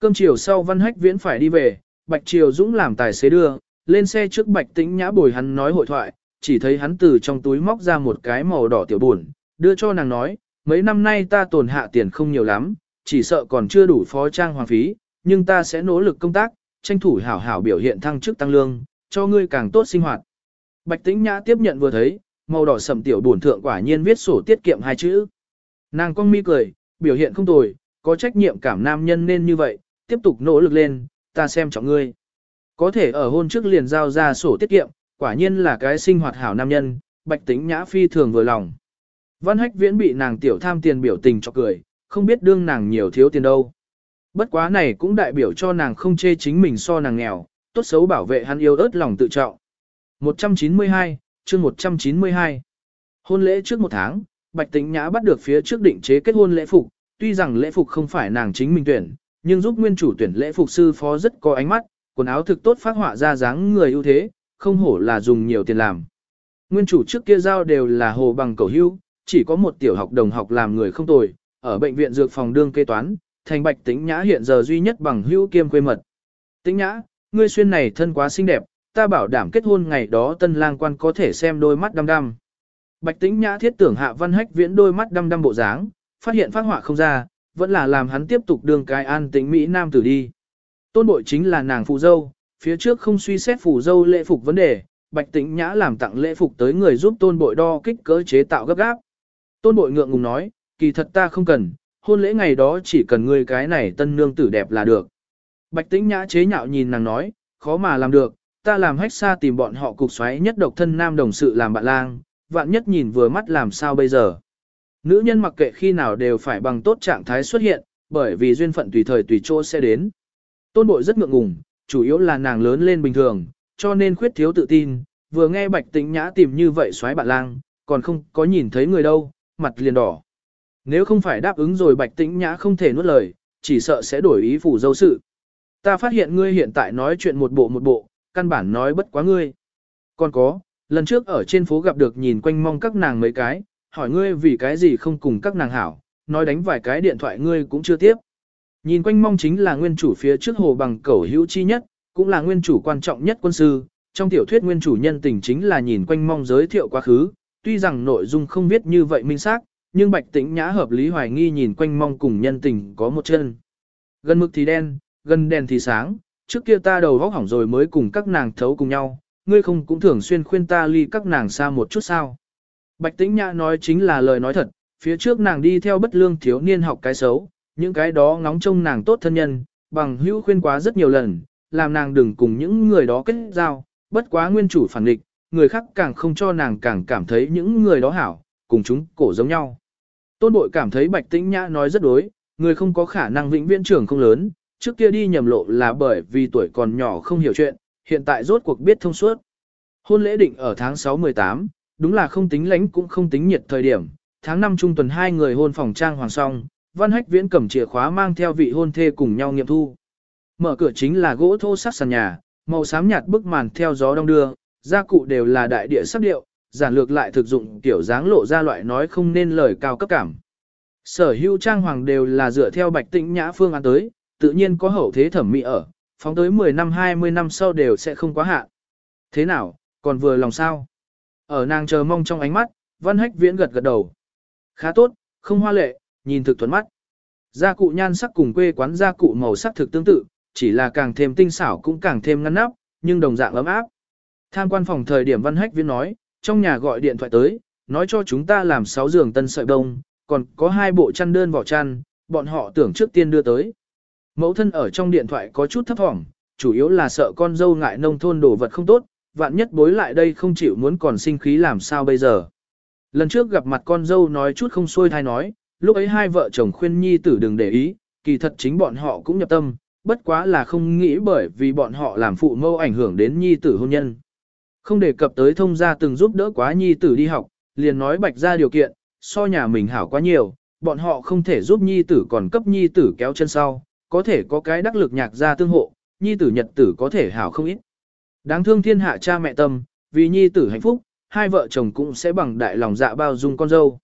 Cơm chiều sau văn hách viễn phải đi về, Bạch Triều Dũng làm tài xế đưa, lên xe trước Bạch tĩnh nhã bồi hắn nói hội thoại, chỉ thấy hắn từ trong túi móc ra một cái màu đỏ tiểu buồn, đưa cho nàng nói, mấy năm nay ta tồn hạ tiền không nhiều lắm, chỉ sợ còn chưa đủ phó trang hoàng phí, nhưng ta sẽ nỗ lực công tác, tranh thủ hảo hảo biểu hiện thăng chức tăng lương, cho ngươi càng tốt sinh hoạt. Bạch Tĩnh Nhã tiếp nhận vừa thấy, màu đỏ sầm tiểu bổn thượng quả nhiên viết sổ tiết kiệm hai chữ. Nàng cong mi cười, biểu hiện không tồi, có trách nhiệm cảm nam nhân nên như vậy, tiếp tục nỗ lực lên, ta xem trọng ngươi. Có thể ở hôn trước liền giao ra sổ tiết kiệm, quả nhiên là cái sinh hoạt hảo nam nhân, Bạch Tĩnh Nhã phi thường vừa lòng. Văn Hách Viễn bị nàng tiểu tham tiền biểu tình cho cười, không biết đương nàng nhiều thiếu tiền đâu. Bất quá này cũng đại biểu cho nàng không chê chính mình so nàng nghèo, tốt xấu bảo vệ hắn yêu ớt lòng tự trọng. 192, chương 192. Hôn lễ trước một tháng, Bạch Tĩnh Nhã bắt được phía trước định chế kết hôn lễ phục, tuy rằng lễ phục không phải nàng chính mình tuyển, nhưng giúp nguyên chủ tuyển lễ phục sư phó rất có ánh mắt, quần áo thực tốt phát họa ra dáng người ưu thế, không hổ là dùng nhiều tiền làm. Nguyên chủ trước kia giao đều là hồ bằng cầu hưu, chỉ có một tiểu học đồng học làm người không tồi, ở bệnh viện dược phòng đương kế toán, thành Bạch Tĩnh Nhã hiện giờ duy nhất bằng hưu kiêm quê mật. Tĩnh Nhã, ngươi xuyên này thân quá xinh đẹp, ta bảo đảm kết hôn ngày đó tân lang quan có thể xem đôi mắt đăm đăm. Bạch tĩnh nhã thiết tưởng hạ văn hách viễn đôi mắt đăm đăm bộ dáng, phát hiện phát họa không ra, vẫn là làm hắn tiếp tục đường cái an tĩnh Mỹ Nam tử đi. Tôn bội chính là nàng phụ dâu, phía trước không suy xét phụ dâu lễ phục vấn đề, bạch tĩnh nhã làm tặng lễ phục tới người giúp tôn bội đo kích cỡ chế tạo gấp gáp. Tôn bội ngượng ngùng nói, kỳ thật ta không cần, hôn lễ ngày đó chỉ cần người cái này tân nương tử đẹp là được. Bạch tĩnh nhã chế nhạo nhìn nàng nói, khó mà làm được, ta làm hách xa tìm bọn họ cục xoáy nhất độc thân nam đồng sự làm bạn lang, vạn nhất nhìn vừa mắt làm sao bây giờ. Nữ nhân mặc kệ khi nào đều phải bằng tốt trạng thái xuất hiện, bởi vì duyên phận tùy thời tùy chỗ sẽ đến. Tôn bội rất ngượng ngùng, chủ yếu là nàng lớn lên bình thường, cho nên khuyết thiếu tự tin, vừa nghe bạch tĩnh nhã tìm như vậy xoáy bạn lang, còn không có nhìn thấy người đâu, mặt liền đỏ. Nếu không phải đáp ứng rồi bạch tĩnh nhã không thể nuốt lời, chỉ sợ sẽ đổi ý phủ dâu sự. Ta phát hiện ngươi hiện tại nói chuyện một bộ một bộ, căn bản nói bất quá ngươi. Còn có, lần trước ở trên phố gặp được nhìn quanh mong các nàng mấy cái, hỏi ngươi vì cái gì không cùng các nàng hảo, nói đánh vài cái điện thoại ngươi cũng chưa tiếp. Nhìn quanh mong chính là nguyên chủ phía trước hồ bằng cẩu hữu chi nhất, cũng là nguyên chủ quan trọng nhất quân sư. Trong tiểu thuyết nguyên chủ nhân tình chính là nhìn quanh mong giới thiệu quá khứ, tuy rằng nội dung không viết như vậy minh xác, nhưng bạch tĩnh nhã hợp lý hoài nghi nhìn quanh mong cùng nhân tình có một chân. Gần mực thì đen, gần đèn thì sáng, trước kia ta đầu góc hỏng rồi mới cùng các nàng thấu cùng nhau, ngươi không cũng thường xuyên khuyên ta ly các nàng xa một chút sao. Bạch tĩnh nhã nói chính là lời nói thật, phía trước nàng đi theo bất lương thiếu niên học cái xấu, những cái đó ngóng trông nàng tốt thân nhân, bằng hữu khuyên quá rất nhiều lần, làm nàng đừng cùng những người đó kết giao, bất quá nguyên chủ phản địch, người khác càng không cho nàng càng cảm thấy những người đó hảo, cùng chúng cổ giống nhau. Tôn bội cảm thấy bạch tĩnh nhã nói rất đối, người không có khả năng vĩnh viễn trưởng không lớn, trước kia đi nhầm lộ là bởi vì tuổi còn nhỏ không hiểu chuyện, hiện tại rốt cuộc biết thông suốt. Hôn lễ định ở tháng 6-18, đúng là không tính lánh cũng không tính nhiệt thời điểm, tháng 5 trung tuần hai người hôn phòng trang hoàng song, văn hách viễn cầm chìa khóa mang theo vị hôn thê cùng nhau nghiệm thu. Mở cửa chính là gỗ thô sắc sàn nhà, màu xám nhạt bức màn theo gió đông đưa, gia cụ đều là đại địa sắc điệu, giản lược lại thực dụng tiểu dáng lộ ra loại nói không nên lời cao cấp cảm. Sở hữu trang hoàng đều là dựa theo bạch tĩnh nhã phương án tới, tự nhiên có hậu thế thẩm mỹ ở, phóng tới 10 năm 20 năm sau đều sẽ không quá hạn. Thế nào, còn vừa lòng sao? Ở nàng chờ mong trong ánh mắt, văn hách viễn gật gật đầu. Khá tốt, không hoa lệ, nhìn thực thuần mắt. Gia cụ nhan sắc cùng quê quán gia cụ màu sắc thực tương tự, chỉ là càng thêm tinh xảo cũng càng thêm ngăn nắp, nhưng đồng dạng ấm áp. Tham quan phòng thời điểm văn hách viễn nói, trong nhà gọi điện thoại tới, nói cho chúng ta làm 6 giường tân sợi đông, còn có hai bộ chăn đơn vỏ chăn, bọn họ tưởng trước tiên đưa tới. Mẫu thân ở trong điện thoại có chút thấp thỏm, chủ yếu là sợ con dâu ngại nông thôn đồ vật không tốt, vạn nhất bối lại đây không chịu muốn còn sinh khí làm sao bây giờ. Lần trước gặp mặt con dâu nói chút không xuôi thai nói, lúc ấy hai vợ chồng khuyên nhi tử đừng để ý, kỳ thật chính bọn họ cũng nhập tâm, bất quá là không nghĩ bởi vì bọn họ làm phụ mâu ảnh hưởng đến nhi tử hôn nhân. Không đề cập tới thông gia từng giúp đỡ quá nhi tử đi học, liền nói bạch ra điều kiện, so nhà mình hảo quá nhiều, bọn họ không thể giúp nhi tử còn cấp nhi tử kéo chân sau, có thể có cái đắc lực nhạc gia tương hộ, nhi tử nhật tử có thể hảo không ít. Đáng thương thiên hạ cha mẹ tâm, vì nhi tử hạnh phúc, hai vợ chồng cũng sẽ bằng đại lòng dạ bao dung con dâu.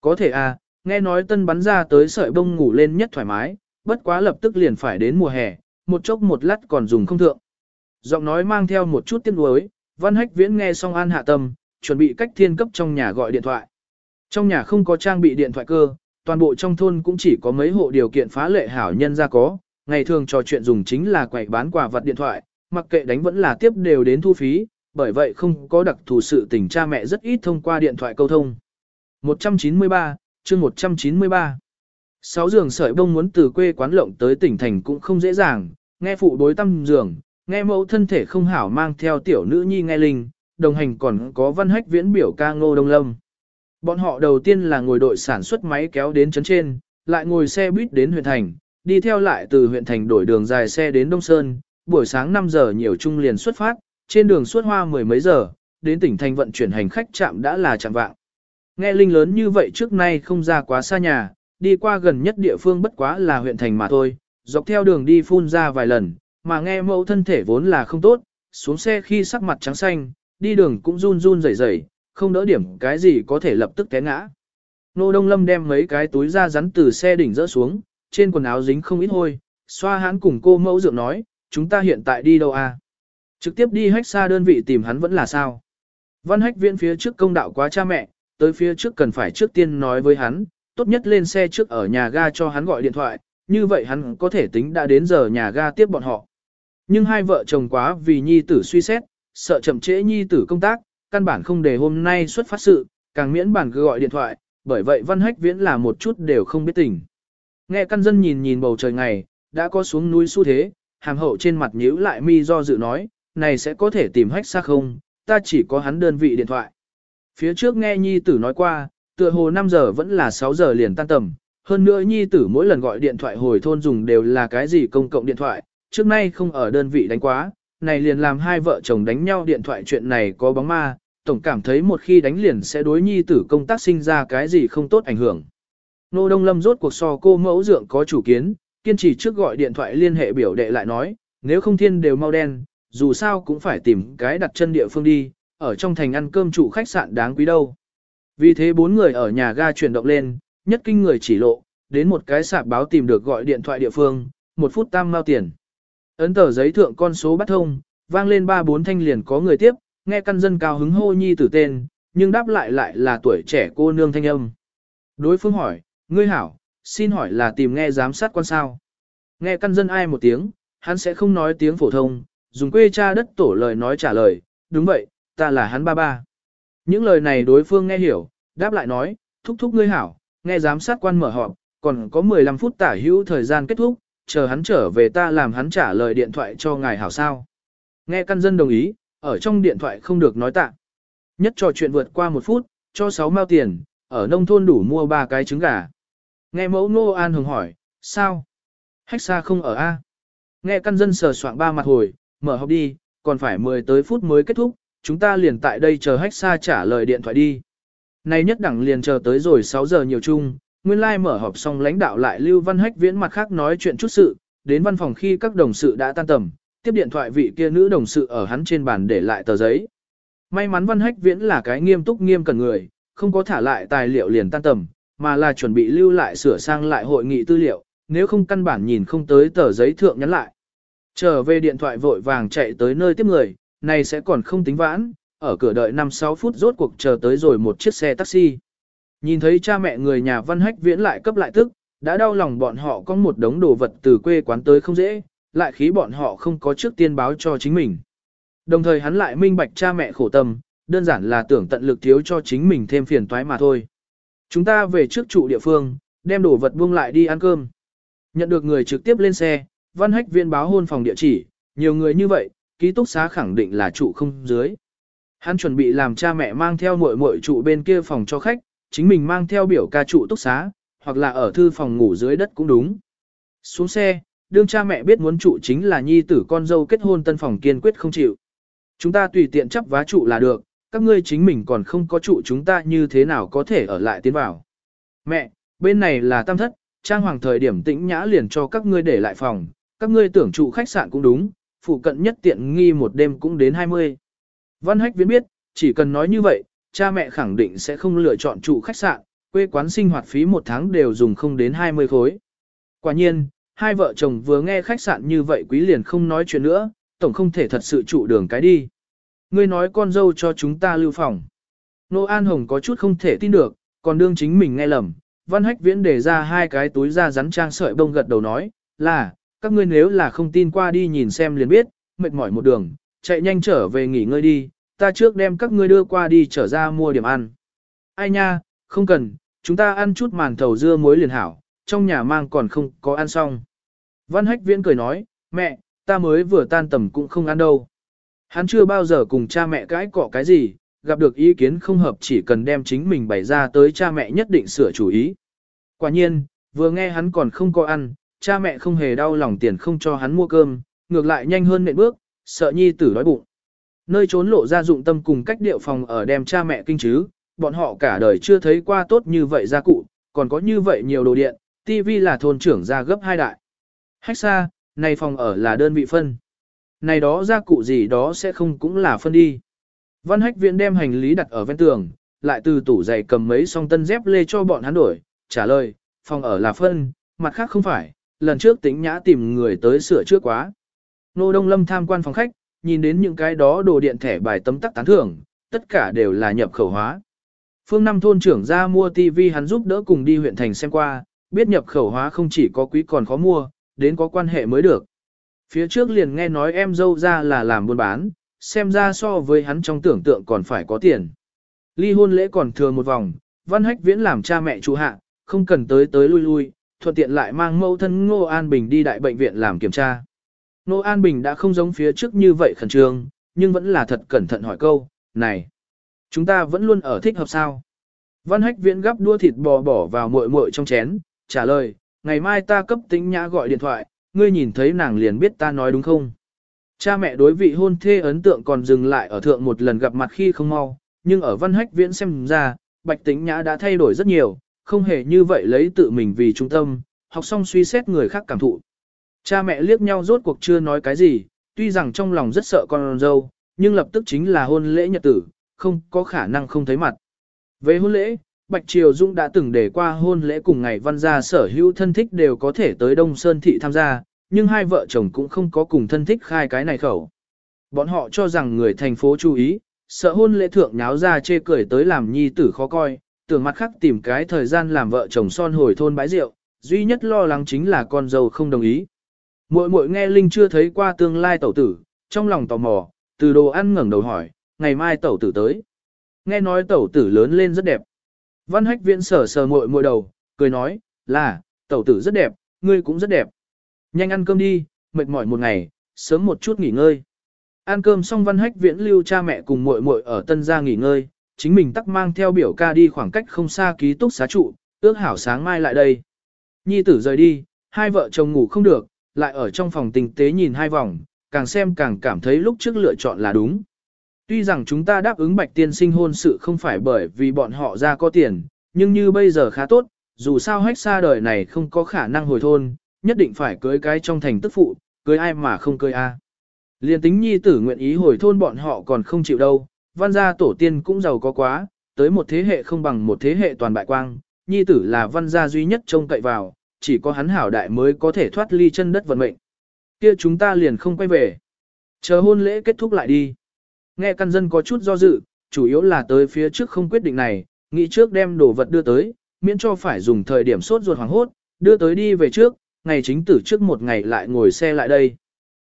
Có thể à, nghe nói tân bắn ra tới sợi bông ngủ lên nhất thoải mái, bất quá lập tức liền phải đến mùa hè, một chốc một lát còn dùng không thượng. Giọng nói mang theo một chút tiếc nuối, văn hách viễn nghe xong an hạ tâm, chuẩn bị cách thiên cấp trong nhà gọi điện thoại. Trong nhà không có trang bị điện thoại cơ, toàn bộ trong thôn cũng chỉ có mấy hộ điều kiện phá lệ hảo nhân ra có, ngày thường trò chuyện dùng chính là quậy bán quà vật điện thoại, mặc kệ đánh vẫn là tiếp đều đến thu phí, bởi vậy không có đặc thù sự tình cha mẹ rất ít thông qua điện thoại câu thông. 193, chương 193 Sáu giường sợi bông muốn từ quê quán lộng tới tỉnh thành cũng không dễ dàng, nghe phụ đối tâm giường, nghe mẫu thân thể không hảo mang theo tiểu nữ nhi nghe linh, đồng hành còn có văn hách viễn biểu ca ngô đông lâm. Bọn họ đầu tiên là ngồi đội sản xuất máy kéo đến chấn trên, lại ngồi xe buýt đến huyện thành, đi theo lại từ huyện thành đổi đường dài xe đến Đông Sơn, buổi sáng 5 giờ nhiều trung liền xuất phát, trên đường suốt hoa mười mấy giờ, đến tỉnh thành vận chuyển hành khách chạm đã là chạm vạng. Nghe linh lớn như vậy trước nay không ra quá xa nhà, đi qua gần nhất địa phương bất quá là huyện thành mà thôi, dọc theo đường đi phun ra vài lần, mà nghe mẫu thân thể vốn là không tốt, xuống xe khi sắc mặt trắng xanh, đi đường cũng run run rẩy rẩy, không đỡ điểm cái gì có thể lập tức té ngã. Nô Đông Lâm đem mấy cái túi da rắn từ xe đỉnh rỡ xuống, trên quần áo dính không ít hôi, xoa hãn cùng cô mẫu dượng nói, chúng ta hiện tại đi đâu à? Trực tiếp đi hách xa đơn vị tìm hắn vẫn là sao? Văn hách viện phía trước công đạo quá cha mẹ, tới phía trước cần phải trước tiên nói với hắn, tốt nhất lên xe trước ở nhà ga cho hắn gọi điện thoại, như vậy hắn có thể tính đã đến giờ nhà ga tiếp bọn họ. Nhưng hai vợ chồng quá vì nhi tử suy xét, sợ chậm trễ nhi tử công tác, căn bản không để hôm nay xuất phát sự, càng miễn bản cứ gọi điện thoại, bởi vậy văn hách viễn là một chút đều không biết tình. Nghe căn dân nhìn nhìn bầu trời ngày, đã có xuống núi xu thế, hàm hậu trên mặt nhíu lại mi do dự nói, này sẽ có thể tìm hách xa không, ta chỉ có hắn đơn vị điện thoại. Phía trước nghe nhi tử nói qua, tựa hồ 5 giờ vẫn là 6 giờ liền tan tầm, hơn nữa nhi tử mỗi lần gọi điện thoại hồi thôn dùng đều là cái gì công cộng điện thoại, trước nay không ở đơn vị đánh quá, này liền làm hai vợ chồng đánh nhau điện thoại chuyện này có bóng ma, tổng cảm thấy một khi đánh liền sẽ đối nhi tử công tác sinh ra cái gì không tốt ảnh hưởng. Nô Đông Lâm rốt cuộc so cô mẫu dượng có chủ kiến, kiên trì trước gọi điện thoại liên hệ biểu đệ lại nói, nếu không thiên đều mau đen, dù sao cũng phải tìm cái đặt chân địa phương đi, ở trong thành ăn cơm trụ khách sạn đáng quý đâu. Vì thế bốn người ở nhà ga chuyển động lên, nhất kinh người chỉ lộ, đến một cái sạp báo tìm được gọi điện thoại địa phương, một phút tam mao tiền. Ấn tờ giấy thượng con số bắt thông, vang lên ba bốn thanh liền có người tiếp, nghe căn dân cao hứng hô nhi tử tên, nhưng đáp lại lại là tuổi trẻ cô nương thanh âm. Đối phương hỏi, ngươi hảo, xin hỏi là tìm nghe giám sát quan sao. Nghe căn dân ai một tiếng, hắn sẽ không nói tiếng phổ thông, dùng quê cha đất tổ lời nói trả lời, đúng vậy, ta là hắn ba ba. Những lời này đối phương nghe hiểu, đáp lại nói, thúc thúc ngươi hảo, nghe giám sát quan mở họp, còn có 15 phút tả hữu thời gian kết thúc, chờ hắn trở về ta làm hắn trả lời điện thoại cho ngài hảo sao. Nghe căn dân đồng ý, ở trong điện thoại không được nói tạ. Nhất trò chuyện vượt qua một phút, cho 6 mao tiền, ở nông thôn đủ mua ba cái trứng gà. Nghe mẫu Nô An hùng hỏi, sao? Hách xa không ở A. Nghe căn dân sờ soạn ba mặt hồi, mở học đi, còn phải 10 tới phút mới kết thúc, chúng ta liền tại đây chờ hách xa trả lời điện thoại đi. nay nhất đẳng liền chờ tới rồi 6 giờ nhiều chung, nguyên lai like mở họp xong lãnh đạo lại Lưu Văn Hách viễn mặt khác nói chuyện chút sự, đến văn phòng khi các đồng sự đã tan tầm, tiếp điện thoại vị kia nữ đồng sự ở hắn trên bàn để lại tờ giấy. May mắn Văn Hách viễn là cái nghiêm túc nghiêm cẩn người, không có thả lại tài liệu liền tan tầm, mà là chuẩn bị lưu lại sửa sang lại hội nghị tư liệu, nếu không căn bản nhìn không tới tờ giấy thượng nhắn lại. Trở về điện thoại vội vàng chạy tới nơi tiếp người, này sẽ còn không tính vãn, ở cửa đợi 5-6 phút rốt cuộc chờ tới rồi một chiếc xe taxi. Nhìn thấy cha mẹ người nhà văn hách viễn lại cấp lại tức, đã đau lòng bọn họ có một đống đồ vật từ quê quán tới không dễ, lại khí bọn họ không có trước tiên báo cho chính mình. Đồng thời hắn lại minh bạch cha mẹ khổ tâm, đơn giản là tưởng tận lực thiếu cho chính mình thêm phiền toái mà thôi. Chúng ta về trước trụ địa phương, đem đồ vật buông lại đi ăn cơm. Nhận được người trực tiếp lên xe, văn hách viên báo hôn phòng địa chỉ, nhiều người như vậy, ký túc xá khẳng định là trụ không dưới. Hắn chuẩn bị làm cha mẹ mang theo muội muội trụ bên kia phòng cho khách, chính mình mang theo biểu ca trụ túc xá, hoặc là ở thư phòng ngủ dưới đất cũng đúng. Xuống xe, đương cha mẹ biết muốn trụ chính là nhi tử con dâu kết hôn tân phòng kiên quyết không chịu. Chúng ta tùy tiện chấp vá trụ là được, các ngươi chính mình còn không có trụ chúng ta như thế nào có thể ở lại tiến vào. Mẹ, bên này là tam thất, trang hoàng thời điểm tĩnh nhã liền cho các ngươi để lại phòng, các ngươi tưởng trụ khách sạn cũng đúng, phụ cận nhất tiện nghi một đêm cũng đến 20. Văn Hách viễn biết, chỉ cần nói như vậy, cha mẹ khẳng định sẽ không lựa chọn trụ khách sạn, quê quán sinh hoạt phí một tháng đều dùng không đến 20 khối. Quả nhiên, hai vợ chồng vừa nghe khách sạn như vậy quý liền không nói chuyện nữa, tổng không thể thật sự trụ đường cái đi. Ngươi nói con dâu cho chúng ta lưu phòng. Nô An Hồng có chút không thể tin được, còn đương chính mình nghe lầm. Văn Hách Viễn để ra hai cái túi da rắn trang sợi bông gật đầu nói, là, các ngươi nếu là không tin qua đi nhìn xem liền biết, mệt mỏi một đường, chạy nhanh trở về nghỉ ngơi đi, ta trước đem các ngươi đưa qua đi trở ra mua điểm ăn. Ai nha, không cần, chúng ta ăn chút màn thầu dưa muối liền hảo, trong nhà mang còn không có ăn xong. Văn Hách Viễn cười nói, mẹ, ta mới vừa tan tầm cũng không ăn đâu. Hắn chưa bao giờ cùng cha mẹ cãi cọ cái gì, gặp được ý kiến không hợp chỉ cần đem chính mình bày ra tới cha mẹ nhất định sửa chủ ý. Quả nhiên, vừa nghe hắn còn không có ăn, cha mẹ không hề đau lòng tiền không cho hắn mua cơm, ngược lại nhanh hơn nệm bước, sợ nhi tử đói bụng. Nơi trốn lộ ra dụng tâm cùng cách điệu phòng ở đem cha mẹ kinh chứ, bọn họ cả đời chưa thấy qua tốt như vậy gia cụ, còn có như vậy nhiều đồ điện, tivi là thôn trưởng ra gấp hai đại. Hách xa, này phòng ở là đơn vị phân. Này đó gia cụ gì đó sẽ không cũng là phân đi. Văn hách viện đem hành lý đặt ở ven tường, lại từ tủ giày cầm mấy song tân dép lê cho bọn hắn đổi, trả lời, phòng ở là phân, mặt khác không phải, lần trước tính nhã tìm người tới sửa trước quá. Nô Đông Lâm tham quan phòng khách, nhìn đến những cái đó đồ điện thẻ bài tấm tắc tán thưởng, tất cả đều là nhập khẩu hóa. Phương Nam thôn trưởng ra mua TV hắn giúp đỡ cùng đi huyện thành xem qua, biết nhập khẩu hóa không chỉ có quý còn khó mua, đến có quan hệ mới được. Phía trước liền nghe nói em dâu ra là làm buôn bán, xem ra so với hắn trong tưởng tượng còn phải có tiền. Ly hôn lễ còn thừa một vòng, văn hách viễn làm cha mẹ chú hạ, không cần tới tới lui lui, thuận tiện lại mang mẫu thân Ngô An Bình đi đại bệnh viện làm kiểm tra. Ngô An Bình đã không giống phía trước như vậy khẩn trương, nhưng vẫn là thật cẩn thận hỏi câu, này, chúng ta vẫn luôn ở thích hợp sao? Văn hách viễn gắp đua thịt bò bỏ vào muội muội trong chén, trả lời, ngày mai ta cấp tính nhã gọi điện thoại, ngươi nhìn thấy nàng liền biết ta nói đúng không? Cha mẹ đối vị hôn thê ấn tượng còn dừng lại ở thượng một lần gặp mặt khi không mau, nhưng ở văn hách viễn xem ra, bạch tính nhã đã thay đổi rất nhiều, không hề như vậy lấy tự mình vì trung tâm, học xong suy xét người khác cảm thụ. Cha mẹ liếc nhau rốt cuộc chưa nói cái gì, tuy rằng trong lòng rất sợ con dâu, nhưng lập tức chính là hôn lễ nhật tử, không có khả năng không thấy mặt. Về hôn lễ, Bạch Triều Dung đã từng để qua hôn lễ cùng ngày văn gia sở hữu thân thích đều có thể tới Đông Sơn Thị tham gia, nhưng hai vợ chồng cũng không có cùng thân thích khai cái này khẩu. Bọn họ cho rằng người thành phố chú ý, sợ hôn lễ thượng nháo ra chê cười tới làm nhi tử khó coi, tưởng mặt khác tìm cái thời gian làm vợ chồng son hồi thôn bãi rượu, duy nhất lo lắng chính là con dâu không đồng ý. Muội muội nghe Linh chưa thấy qua tương lai tẩu tử, trong lòng tò mò, từ đồ ăn ngẩng đầu hỏi, ngày mai tẩu tử tới. Nghe nói tẩu tử lớn lên rất đẹp. Văn hách viện sở sờ mội mội đầu, cười nói, là, tẩu tử rất đẹp, ngươi cũng rất đẹp. Nhanh ăn cơm đi, mệt mỏi một ngày, sớm một chút nghỉ ngơi. Ăn cơm xong văn hách viễn lưu cha mẹ cùng muội muội ở tân gia nghỉ ngơi, chính mình tắc mang theo biểu ca đi khoảng cách không xa ký túc xá trụ, ước hảo sáng mai lại đây. Nhi tử rời đi, hai vợ chồng ngủ không được, lại ở trong phòng tình tế nhìn hai vòng, càng xem càng cảm thấy lúc trước lựa chọn là đúng. Tuy rằng chúng ta đáp ứng bạch tiên sinh hôn sự không phải bởi vì bọn họ ra có tiền, nhưng như bây giờ khá tốt, dù sao hách xa đời này không có khả năng hồi thôn, nhất định phải cưới cái trong thành tức phụ, cưới ai mà không cưới a. Liên tính nhi tử nguyện ý hồi thôn bọn họ còn không chịu đâu, văn gia tổ tiên cũng giàu có quá, tới một thế hệ không bằng một thế hệ toàn bại quang, nhi tử là văn gia duy nhất trông cậy vào, chỉ có hắn hảo đại mới có thể thoát ly chân đất vận mệnh. Kia chúng ta liền không quay về. Chờ hôn lễ kết thúc lại đi. Nghe căn dân có chút do dự, chủ yếu là tới phía trước không quyết định này, nghĩ trước đem đồ vật đưa tới, miễn cho phải dùng thời điểm sốt ruột hoảng hốt, đưa tới đi về trước, ngày chính tử trước một ngày lại ngồi xe lại đây.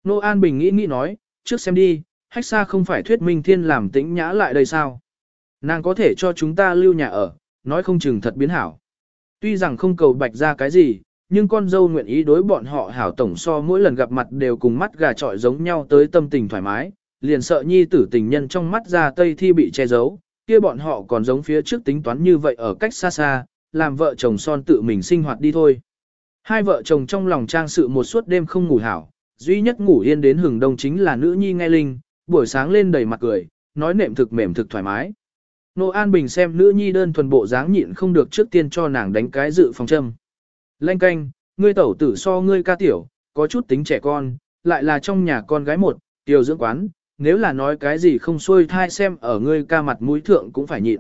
Nô An Bình nghĩ nghĩ nói, trước xem đi, hách xa không phải thuyết minh thiên làm tĩnh nhã lại đây sao. Nàng có thể cho chúng ta lưu nhà ở, nói không chừng thật biến hảo. Tuy rằng không cầu bạch ra cái gì, nhưng con dâu nguyện ý đối bọn họ hảo tổng so mỗi lần gặp mặt đều cùng mắt gà trọi giống nhau tới tâm tình thoải mái, liền sợ nhi tử tình nhân trong mắt ra tây thi bị che giấu, kia bọn họ còn giống phía trước tính toán như vậy ở cách xa xa, làm vợ chồng son tự mình sinh hoạt đi thôi. Hai vợ chồng trong lòng trang sự một suốt đêm không ngủ hảo, duy nhất ngủ yên đến hừng đông chính là nữ nhi nghe linh, buổi sáng lên đầy mặt cười, nói nệm thực mềm thực thoải mái. Nô An Bình xem nữ nhi đơn thuần bộ dáng nhịn không được trước tiên cho nàng đánh cái dự phòng châm. Lanh canh, ngươi tẩu tử so ngươi ca tiểu, có chút tính trẻ con, lại là trong nhà con gái một, tiểu dưỡng quán, nếu là nói cái gì không xuôi thai xem ở ngươi ca mặt mũi thượng cũng phải nhịn.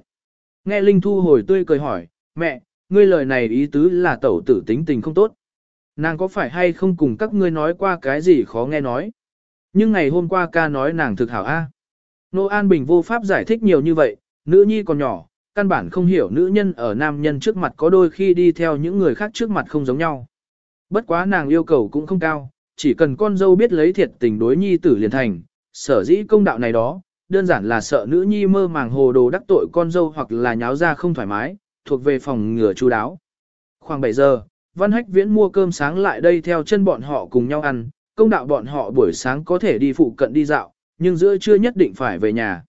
Nghe Linh thu hồi tươi cười hỏi, mẹ, ngươi lời này ý tứ là tẩu tử tính tình không tốt. Nàng có phải hay không cùng các ngươi nói qua cái gì khó nghe nói. Nhưng ngày hôm qua ca nói nàng thực hảo A. Nô An Bình vô pháp giải thích nhiều như vậy, nữ nhi còn nhỏ, căn bản không hiểu nữ nhân ở nam nhân trước mặt có đôi khi đi theo những người khác trước mặt không giống nhau. Bất quá nàng yêu cầu cũng không cao, chỉ cần con dâu biết lấy thiệt tình đối nhi tử liền thành, sở dĩ công đạo này đó, đơn giản là sợ nữ nhi mơ màng hồ đồ đắc tội con dâu hoặc là nháo ra không thoải mái, thuộc về phòng ngừa chú đáo. Khoảng 7 giờ, Văn Hách Viễn mua cơm sáng lại đây theo chân bọn họ cùng nhau ăn, công đạo bọn họ buổi sáng có thể đi phụ cận đi dạo, nhưng giữa trưa nhất định phải về nhà.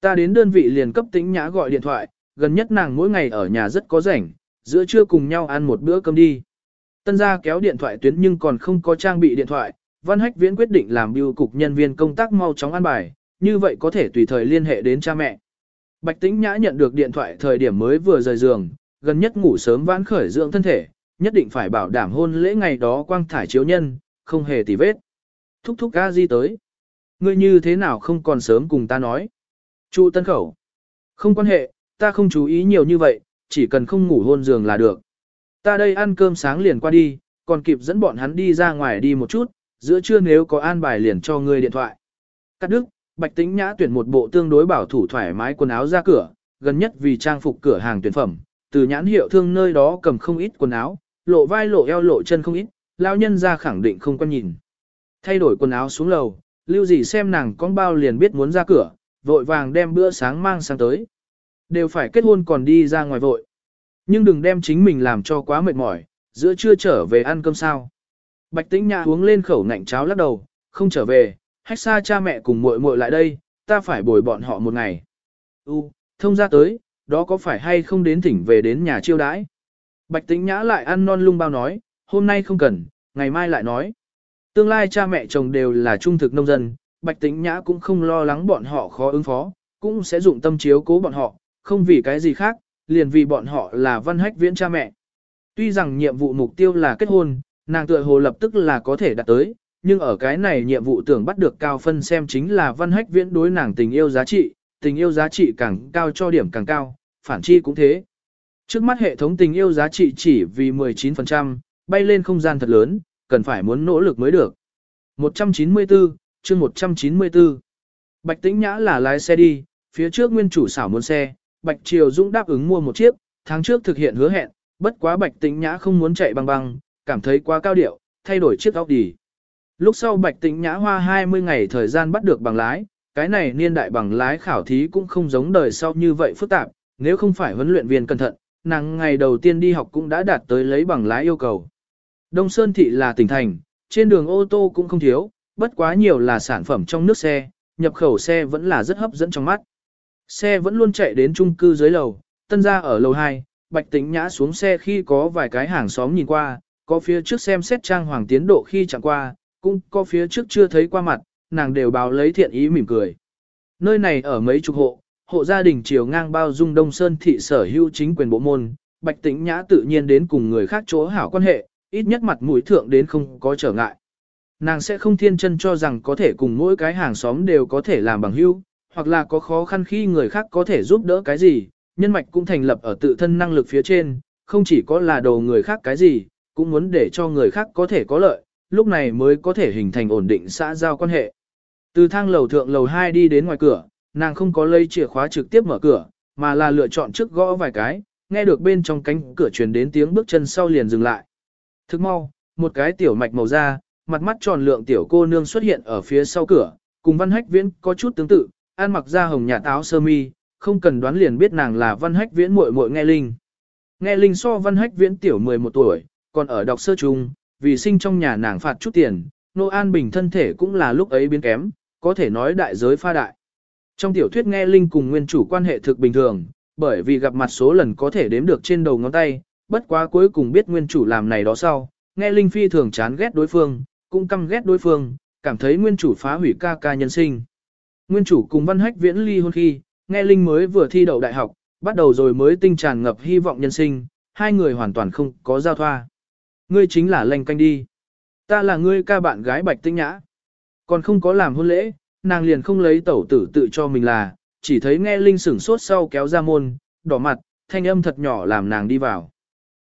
Ta đến đơn vị liền cấp tính nhã gọi điện thoại, gần nhất nàng mỗi ngày ở nhà rất có rảnh, giữa trưa cùng nhau ăn một bữa cơm đi. Tân gia kéo điện thoại tuyến nhưng còn không có trang bị điện thoại, Văn Hách Viễn quyết định làm biêu cục nhân viên công tác mau chóng ăn bài, như vậy có thể tùy thời liên hệ đến cha mẹ. Bạch Tĩnh Nhã nhận được điện thoại thời điểm mới vừa rời giường, gần nhất ngủ sớm vãn khởi dưỡng thân thể, nhất định phải bảo đảm hôn lễ ngày đó quang thải chiếu nhân, không hề tì vết. Thúc thúc ca di tới. Ngươi như thế nào không còn sớm cùng ta nói. Chu tân khẩu. Không quan hệ, ta không chú ý nhiều như vậy, chỉ cần không ngủ hôn giường là được. Ta đây ăn cơm sáng liền qua đi, còn kịp dẫn bọn hắn đi ra ngoài đi một chút, giữa trưa nếu có an bài liền cho ngươi điện thoại. Cắt đứt, Bạch Tĩnh Nhã tuyển một bộ tương đối bảo thủ thoải mái quần áo ra cửa, gần nhất vì trang phục cửa hàng tuyển phẩm, từ nhãn hiệu thương nơi đó cầm không ít quần áo, lộ vai lộ eo lộ chân không ít, lao nhân ra khẳng định không quan nhìn. Thay đổi quần áo xuống lầu, lưu gì xem nàng con bao liền biết muốn ra cửa, vội vàng đem bữa sáng mang sang tới. Đều phải kết hôn còn đi ra ngoài vội. Nhưng đừng đem chính mình làm cho quá mệt mỏi, giữa trưa trở về ăn cơm sao. Bạch tĩnh nhã uống lên khẩu ngạnh cháo lắc đầu, không trở về, hách xa cha mẹ cùng muội muội lại đây, ta phải bồi bọn họ một ngày. U, thông ra tới, đó có phải hay không đến thỉnh về đến nhà chiêu đãi? Bạch tĩnh nhã lại ăn non lung bao nói, hôm nay không cần, ngày mai lại nói. Tương lai cha mẹ chồng đều là trung thực nông dân, bạch tĩnh nhã cũng không lo lắng bọn họ khó ứng phó, cũng sẽ dụng tâm chiếu cố bọn họ, không vì cái gì khác, liền vì bọn họ là văn hách viễn cha mẹ. Tuy rằng nhiệm vụ mục tiêu là kết hôn, nàng tựa hồ lập tức là có thể đạt tới, nhưng ở cái này nhiệm vụ tưởng bắt được cao phân xem chính là văn hách viễn đối nàng tình yêu giá trị, tình yêu giá trị càng cao cho điểm càng cao, phản chi cũng thế. Trước mắt hệ thống tình yêu giá trị chỉ vì 19%, bay lên không gian thật lớn, cần phải muốn nỗ lực mới được. 194, chương 194. Bạch Tĩnh Nhã là lái xe đi, phía trước nguyên chủ xảo muốn xe, Bạch Triều Dũng đáp ứng mua một chiếc, tháng trước thực hiện hứa hẹn, bất quá Bạch Tĩnh Nhã không muốn chạy băng băng, cảm thấy quá cao điệu, thay đổi chiếc Audi. Lúc sau Bạch Tĩnh Nhã hoa 20 ngày thời gian bắt được bằng lái, cái này niên đại bằng lái khảo thí cũng không giống đời sau như vậy phức tạp, nếu không phải huấn luyện viên cẩn thận, nàng ngày đầu tiên đi học cũng đã đạt tới lấy bằng lái yêu cầu. Đông Sơn Thị là tỉnh thành, trên đường ô tô cũng không thiếu, bất quá nhiều là sản phẩm trong nước xe, nhập khẩu xe vẫn là rất hấp dẫn trong mắt. Xe vẫn luôn chạy đến chung cư dưới lầu, tân ra ở lầu 2, Bạch Tĩnh Nhã xuống xe khi có vài cái hàng xóm nhìn qua, có phía trước xem xét trang hoàng tiến độ khi chẳng qua, cũng có phía trước chưa thấy qua mặt, nàng đều báo lấy thiện ý mỉm cười. Nơi này ở mấy chục hộ, hộ gia đình chiều ngang bao dung Đông Sơn thị sở hữu chính quyền bộ môn, Bạch Tĩnh Nhã tự nhiên đến cùng người khác chỗ hảo quan hệ, ít nhất mặt mũi thượng đến không có trở ngại. Nàng sẽ không thiên chân cho rằng có thể cùng mỗi cái hàng xóm đều có thể làm bằng hữu, hoặc là có khó khăn khi người khác có thể giúp đỡ cái gì, nhân mạch cũng thành lập ở tự thân năng lực phía trên, không chỉ có là đồ người khác cái gì, cũng muốn để cho người khác có thể có lợi, lúc này mới có thể hình thành ổn định xã giao quan hệ. Từ thang lầu thượng lầu 2 đi đến ngoài cửa, nàng không có lấy chìa khóa trực tiếp mở cửa, mà là lựa chọn trước gõ vài cái, nghe được bên trong cánh cửa truyền đến tiếng bước chân sau liền dừng lại. Thức mau, một cái tiểu mạch màu da, mặt mắt tròn lượng tiểu cô nương xuất hiện ở phía sau cửa, cùng văn hách viễn có chút tương tự, ăn mặc da hồng nhạt áo sơ mi, không cần đoán liền biết nàng là văn hách viễn muội muội nghe linh. Nghe linh so văn hách viễn tiểu 11 tuổi, còn ở đọc sơ trung, vì sinh trong nhà nàng phạt chút tiền, nô an bình thân thể cũng là lúc ấy biến kém, có thể nói đại giới pha đại. Trong tiểu thuyết nghe linh cùng nguyên chủ quan hệ thực bình thường, bởi vì gặp mặt số lần có thể đếm được trên đầu ngón tay, bất quá cuối cùng biết nguyên chủ làm này đó sau, nghe linh phi thường chán ghét đối phương, cũng căm ghét đối phương, cảm thấy nguyên chủ phá hủy ca ca nhân sinh. Nguyên chủ cùng văn hách viễn ly hôn khi, nghe linh mới vừa thi đậu đại học, bắt đầu rồi mới tinh tràn ngập hy vọng nhân sinh, hai người hoàn toàn không có giao thoa. Ngươi chính là lanh canh đi. Ta là ngươi ca bạn gái bạch tinh nhã. Còn không có làm hôn lễ, nàng liền không lấy tẩu tử tự cho mình là, chỉ thấy nghe linh sửng sốt sau kéo ra môn, đỏ mặt, thanh âm thật nhỏ làm nàng đi vào.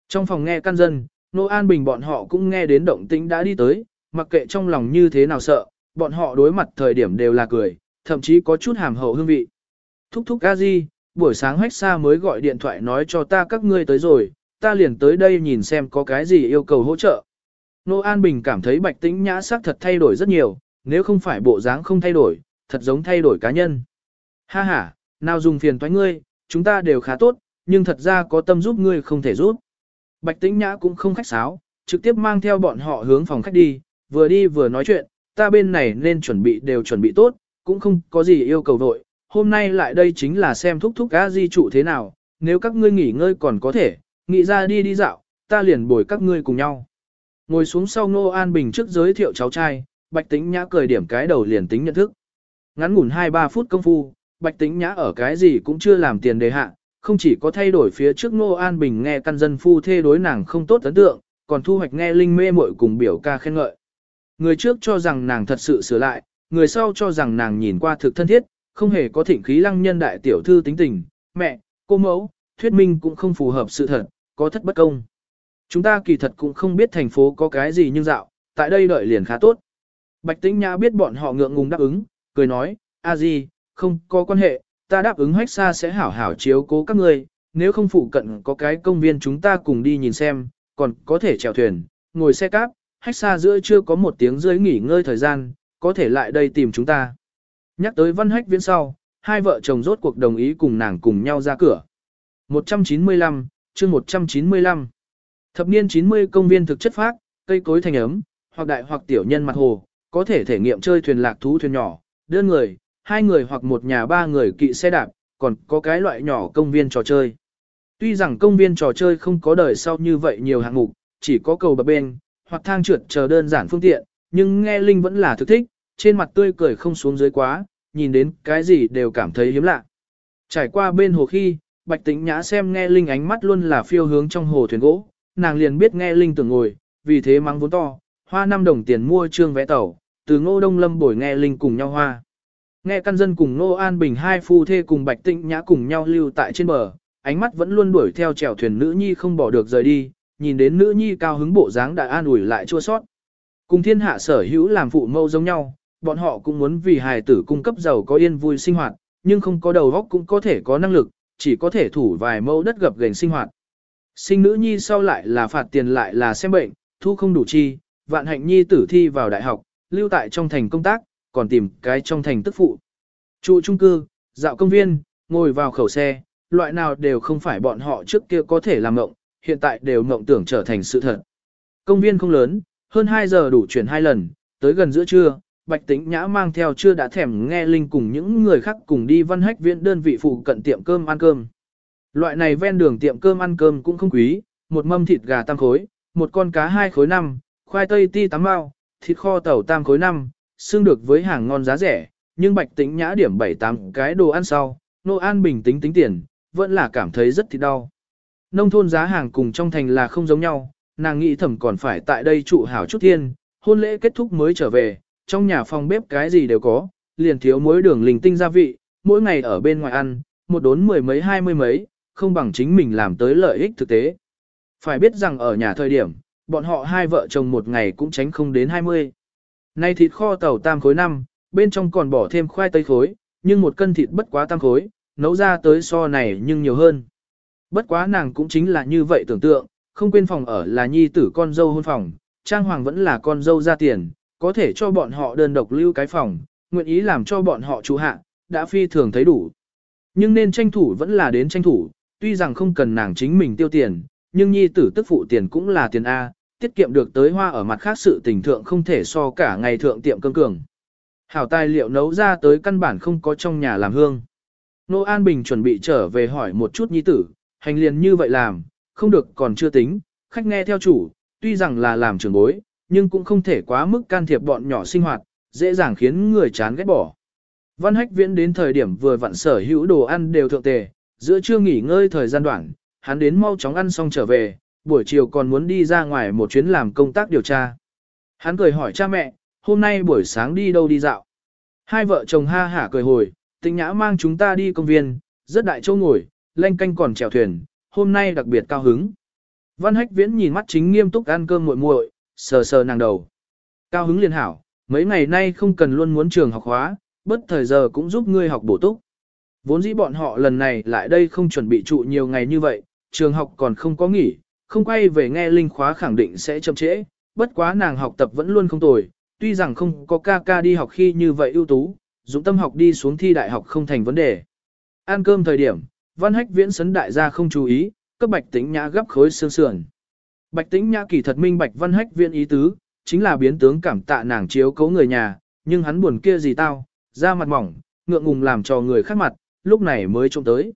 Trong phòng nghe căn dân, Nô An Bình bọn họ cũng nghe đến động tĩnh đã đi tới, mặc kệ trong lòng như thế nào sợ, bọn họ đối mặt thời điểm đều là cười, thậm chí có chút hàm hậu hương vị. Thúc thúc a di, buổi sáng hách xa mới gọi điện thoại nói cho ta các ngươi tới rồi, ta liền tới đây nhìn xem có cái gì yêu cầu hỗ trợ. Nô An Bình cảm thấy bạch tĩnh nhã sắc thật thay đổi rất nhiều, nếu không phải bộ dáng không thay đổi, thật giống thay đổi cá nhân. Ha ha, nào dùng phiền toái ngươi, chúng ta đều khá tốt, nhưng thật ra có tâm giúp ngươi không thể giúp. Bạch tĩnh nhã cũng không khách sáo, trực tiếp mang theo bọn họ hướng phòng khách đi, vừa đi vừa nói chuyện, ta bên này nên chuẩn bị đều chuẩn bị tốt, cũng không có gì yêu cầu vội. Hôm nay lại đây chính là xem thúc thúc á di trụ thế nào, nếu các ngươi nghỉ ngơi còn có thể, nghĩ ra đi đi dạo, ta liền bồi các ngươi cùng nhau. Ngồi xuống sau Ngô An Bình trước giới thiệu cháu trai, Bạch Tĩnh Nhã cười điểm cái đầu liền tính nhận thức. Ngắn ngủn 2-3 phút công phu, Bạch Tĩnh Nhã ở cái gì cũng chưa làm tiền đề hạ, không chỉ có thay đổi phía trước Ngô An Bình nghe căn dân phu thê đối nàng không tốt ấn tượng, còn thu hoạch nghe linh mê muội cùng biểu ca khen ngợi. Người trước cho rằng nàng thật sự sửa lại, người sau cho rằng nàng nhìn qua thực thân thiết, không hề có thịnh khí lăng nhân đại tiểu thư tính tình, mẹ, cô mẫu, thuyết minh cũng không phù hợp sự thật, có thất bất công. Chúng ta kỳ thật cũng không biết thành phố có cái gì nhưng dạo, tại đây đợi liền khá tốt. Bạch Tĩnh Nhã biết bọn họ ngượng ngùng đáp ứng, cười nói, a gì, không có quan hệ, ta đáp ứng hách xa sẽ hảo hảo chiếu cố các ngươi, nếu không phụ cận có cái công viên chúng ta cùng đi nhìn xem, còn có thể chèo thuyền, ngồi xe cáp, hách xa giữa chưa có một tiếng rưỡi nghỉ ngơi thời gian, có thể lại đây tìm chúng ta. Nhắc tới văn hách viễn sau, hai vợ chồng rốt cuộc đồng ý cùng nàng cùng nhau ra cửa. 195, chương 195. Thập niên 90 công viên thực chất phát cây cối thành ấm, hoặc đại hoặc tiểu nhân mặt hồ, có thể thể nghiệm chơi thuyền lạc thú thuyền nhỏ, đơn người, hai người hoặc một nhà ba người kỵ xe đạp, còn có cái loại nhỏ công viên trò chơi. Tuy rằng công viên trò chơi không có đời sau như vậy nhiều hạng mục, chỉ có cầu bập bên, hoặc thang trượt chờ đơn giản phương tiện, nhưng nghe Linh vẫn là thực thích, trên mặt tươi cười không xuống dưới quá, nhìn đến cái gì đều cảm thấy hiếm lạ. Trải qua bên hồ khi, Bạch Tĩnh Nhã xem nghe Linh ánh mắt luôn là phiêu hướng trong hồ thuyền gỗ, nàng liền biết nghe Linh tưởng ngồi, vì thế mắng vốn to, hoa 5 đồng tiền mua trương vé tàu, từ ngô đông lâm bồi nghe Linh cùng nhau hoa. Nghe căn dân cùng Ngô An Bình hai phu thê cùng Bạch Tĩnh Nhã cùng nhau lưu tại trên bờ, ánh mắt vẫn luôn đuổi theo chèo thuyền nữ nhi không bỏ được rời đi, nhìn đến nữ nhi cao hứng bộ dáng đại an ủi lại chua sót. Cùng thiên hạ sở hữu làm phụ mâu giống nhau, bọn họ cũng muốn vì hài tử cung cấp giàu có yên vui sinh hoạt, nhưng không có đầu óc cũng có thể có năng lực, chỉ có thể thủ vài mẫu đất gập gành sinh hoạt. Sinh nữ nhi sau lại là phạt tiền lại là xem bệnh, thu không đủ chi, vạn hạnh nhi tử thi vào đại học, lưu tại trong thành công tác, còn tìm cái trong thành tức phụ. Trụ trung cư, dạo công viên, ngồi vào khẩu xe, loại nào đều không phải bọn họ trước kia có thể làm mộng, hiện tại đều mộng tưởng trở thành sự thật. Công viên không lớn, hơn 2 giờ đủ chuyển hai lần, tới gần giữa trưa, Bạch Tĩnh Nhã mang theo chưa đã thèm nghe Linh cùng những người khác cùng đi văn hách viện đơn vị phụ cận tiệm cơm ăn cơm. Loại này ven đường tiệm cơm ăn cơm cũng không quý, một mâm thịt gà tam khối, một con cá hai khối năm, khoai tây ti tám bao, thịt kho tàu tam khối năm, xương được với hàng ngon giá rẻ, nhưng Bạch Tĩnh Nhã điểm 7-8 cái đồ ăn sau, Nô An bình tính tính tiền, vẫn là cảm thấy rất thịt đau. Nông thôn giá hàng cùng trong thành là không giống nhau, nàng nghĩ thầm còn phải tại đây trụ hảo chút thiên, hôn lễ kết thúc mới trở về, trong nhà phòng bếp cái gì đều có, liền thiếu muối đường linh tinh gia vị, mỗi ngày ở bên ngoài ăn, một đốn mười mấy hai mươi mấy, không bằng chính mình làm tới lợi ích thực tế. Phải biết rằng ở nhà thời điểm, bọn họ hai vợ chồng một ngày cũng tránh không đến 20. Nay thịt kho tàu tam khối năm, bên trong còn bỏ thêm khoai tây khối, nhưng một cân thịt bất quá tam khối, nấu ra tới so này nhưng nhiều hơn. Bất quá nàng cũng chính là như vậy tưởng tượng, không quên phòng ở là nhi tử con dâu hôn phòng, trang hoàng vẫn là con dâu ra tiền, có thể cho bọn họ đơn độc lưu cái phòng, nguyện ý làm cho bọn họ chủ hạ, đã phi thường thấy đủ. Nhưng nên tranh thủ vẫn là đến tranh thủ, tuy rằng không cần nàng chính mình tiêu tiền, nhưng nhi tử tức phụ tiền cũng là tiền A, tiết kiệm được tới hoa ở mặt khác sự tình thượng không thể so cả ngày thượng tiệm cơm cường. Hảo tài liệu nấu ra tới căn bản không có trong nhà làm hương. Nô An Bình chuẩn bị trở về hỏi một chút nhi tử, hành liền như vậy làm, không được còn chưa tính, khách nghe theo chủ, tuy rằng là làm trưởng bối, nhưng cũng không thể quá mức can thiệp bọn nhỏ sinh hoạt, dễ dàng khiến người chán ghét bỏ. Văn hách viễn đến thời điểm vừa vặn sở hữu đồ ăn đều thượng tề, giữa trưa nghỉ ngơi thời gian đoạn, hắn đến mau chóng ăn xong trở về, buổi chiều còn muốn đi ra ngoài một chuyến làm công tác điều tra. Hắn cười hỏi cha mẹ, hôm nay buổi sáng đi đâu đi dạo. Hai vợ chồng ha hả cười hồi, tĩnh nhã mang chúng ta đi công viên, rất đại châu ngồi, lanh canh còn chèo thuyền, hôm nay đặc biệt cao hứng. Văn hách viễn nhìn mắt chính nghiêm túc ăn cơm muội muội, sờ sờ nàng đầu. Cao hứng liền hảo, mấy ngày nay không cần luôn muốn trường học hóa, bất thời giờ cũng giúp ngươi học bổ túc. Vốn dĩ bọn họ lần này lại đây không chuẩn bị trụ nhiều ngày như vậy, trường học còn không có nghỉ, không quay về nghe linh khóa khẳng định sẽ chậm trễ, bất quá nàng học tập vẫn luôn không tồi, tuy rằng không có ca ca đi học khi như vậy ưu tú, dũng tâm học đi xuống thi đại học không thành vấn đề. Ăn cơm thời điểm, văn hách viễn sấn đại gia không chú ý, cấp bạch tính nhã gấp khối xương sườn. Bạch tĩnh nhã kỳ thật minh bạch văn hách viễn ý tứ, chính là biến tướng cảm tạ nàng chiếu cấu người nhà, nhưng hắn buồn kia gì tao, da mặt mỏng, ngượng ngùng làm cho người khác mặt, lúc này mới trông tới.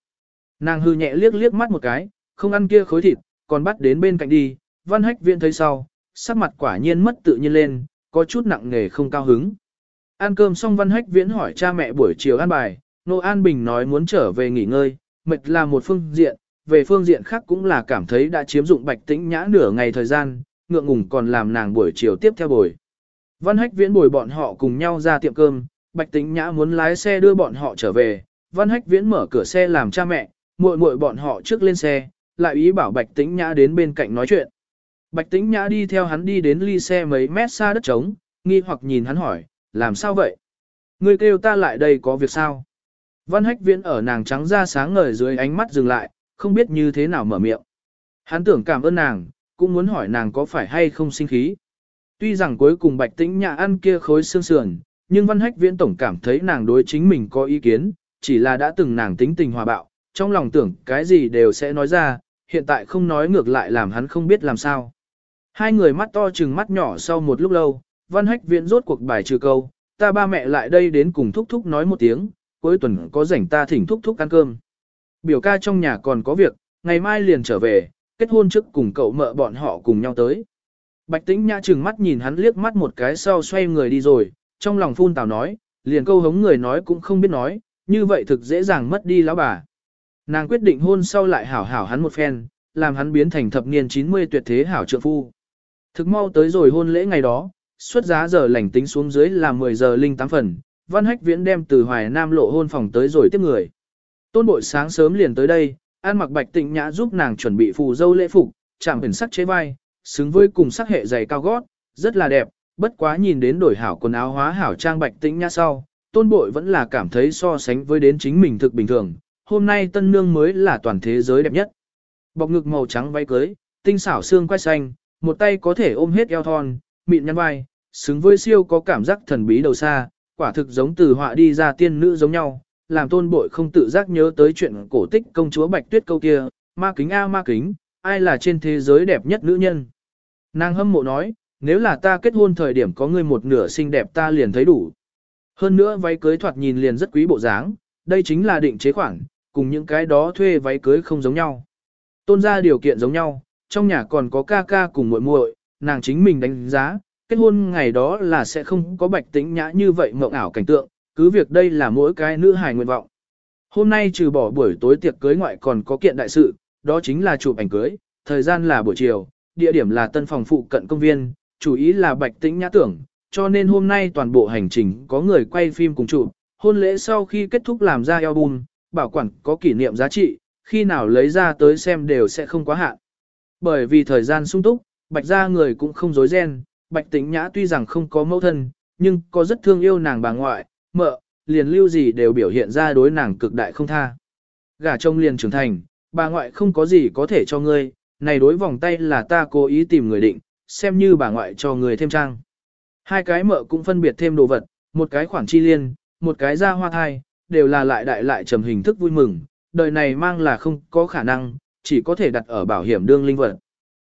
Nàng hư nhẹ liếc liếc mắt một cái, không ăn kia khối thịt, còn bắt đến bên cạnh đi, văn hách viễn thấy sau, sắc mặt quả nhiên mất tự nhiên lên, có chút nặng nề không cao hứng. Ăn cơm xong văn hách viễn hỏi cha mẹ buổi chiều ăn bài, Nô An Bình nói muốn trở về nghỉ ngơi, mệt là một phương diện, về phương diện khác cũng là cảm thấy đã chiếm dụng bạch tĩnh nhã nửa ngày thời gian, ngượng ngùng còn làm nàng buổi chiều tiếp theo buổi. Văn hách viễn bồi bọn họ cùng nhau ra tiệm cơm, bạch tĩnh nhã muốn lái xe đưa bọn họ trở về, văn hách viễn mở cửa xe làm cha mẹ, muội muội bọn họ trước lên xe, lại ý bảo bạch tĩnh nhã đến bên cạnh nói chuyện. Bạch tĩnh nhã đi theo hắn đi đến ly xe mấy mét xa đất trống, nghi hoặc nhìn hắn hỏi, làm sao vậy? Ngươi kêu ta lại đây có việc sao? Văn hách viễn ở nàng trắng da sáng ngời dưới ánh mắt dừng lại, không biết như thế nào mở miệng. Hắn tưởng cảm ơn nàng, cũng muốn hỏi nàng có phải hay không sinh khí. Tuy rằng cuối cùng bạch tĩnh nhà ăn kia khối xương sườn, nhưng văn hách viễn tổng cảm thấy nàng đối chính mình có ý kiến, chỉ là đã từng nàng tính tình hòa bạo, trong lòng tưởng cái gì đều sẽ nói ra, hiện tại không nói ngược lại làm hắn không biết làm sao. Hai người mắt to chừng mắt nhỏ sau một lúc lâu, văn hách viễn rốt cuộc bài trừ câu, ta ba mẹ lại đây đến cùng thúc thúc nói một tiếng, cuối tuần có rảnh ta thỉnh thúc thúc ăn cơm. Biểu ca trong nhà còn có việc, ngày mai liền trở về, kết hôn trước cùng cậu mợ bọn họ cùng nhau tới. Bạch tĩnh nhã chừng mắt nhìn hắn liếc mắt một cái sau xoay người đi rồi, trong lòng phun tào nói, liền câu hống người nói cũng không biết nói, như vậy thực dễ dàng mất đi lão bà. Nàng quyết định hôn sau lại hảo hảo hắn một phen, làm hắn biến thành thập niên 90 tuyệt thế hảo trượng phu. Thực mau tới rồi hôn lễ ngày đó, xuất giá giờ lành tính xuống dưới là 10 giờ linh 8 phần, Văn Hách Viễn đem từ Hoài Nam lộ hôn phòng tới rồi tiếp người. Tôn bội sáng sớm liền tới đây, An mặc bạch tịnh nhã giúp nàng chuẩn bị phù dâu lễ phục, chạm hình sắc chế vai, xứng với cùng sắc hệ giày cao gót, rất là đẹp, bất quá nhìn đến đổi hảo quần áo hóa hảo trang bạch tịnh nhã sau, tôn bội vẫn là cảm thấy so sánh với đến chính mình thực bình thường, hôm nay tân nương mới là toàn thế giới đẹp nhất. Bọc ngực màu trắng váy cưới, tinh xảo xương quai xanh, một tay có thể ôm hết eo thon, mịn nhăn vai, xứng với siêu có cảm giác thần bí đầu xa, quả thực giống từ họa đi ra tiên nữ giống nhau, làm tôn bội không tự giác nhớ tới chuyện cổ tích công chúa Bạch Tuyết câu kia, ma kính a ma kính, ai là trên thế giới đẹp nhất nữ nhân. Nàng hâm mộ nói, nếu là ta kết hôn thời điểm có người một nửa xinh đẹp ta liền thấy đủ. Hơn nữa váy cưới thoạt nhìn liền rất quý bộ dáng, đây chính là định chế khoản, cùng những cái đó thuê váy cưới không giống nhau. Tôn ra điều kiện giống nhau, trong nhà còn có ca ca cùng muội muội, nàng chính mình đánh giá, kết hôn ngày đó là sẽ không có bạch tĩnh nhã như vậy mộng ảo cảnh tượng, cứ việc đây là mỗi cái nữ hài nguyện vọng. Hôm nay trừ bỏ buổi tối tiệc cưới ngoại còn có kiện đại sự, đó chính là chụp ảnh cưới, thời gian là buổi chiều, địa điểm là tân phòng phụ cận công viên, chủ ý là bạch tĩnh nhã tưởng, cho nên hôm nay toàn bộ hành trình có người quay phim cùng chụp, hôn lễ sau khi kết thúc làm ra album, bảo quản có kỷ niệm giá trị, khi nào lấy ra tới xem đều sẽ không quá hạn. Bởi vì thời gian sung túc, bạch gia người cũng không dối ren, bạch tĩnh nhã tuy rằng không có mẫu thân, nhưng có rất thương yêu nàng bà ngoại, mợ, liền lưu gì đều biểu hiện ra đối nàng cực đại không tha. Gả trông liền trưởng thành, bà ngoại không có gì có thể cho ngươi, này đối vòng tay là ta cố ý tìm người định, xem như bà ngoại cho người thêm trang. Hai cái mợ cũng phân biệt thêm đồ vật, một cái khoản chi liên, một cái ra hoa thai, đều là lại đại lại trầm hình thức vui mừng, đời này mang là không có khả năng, chỉ có thể đặt ở bảo hiểm đương linh vật.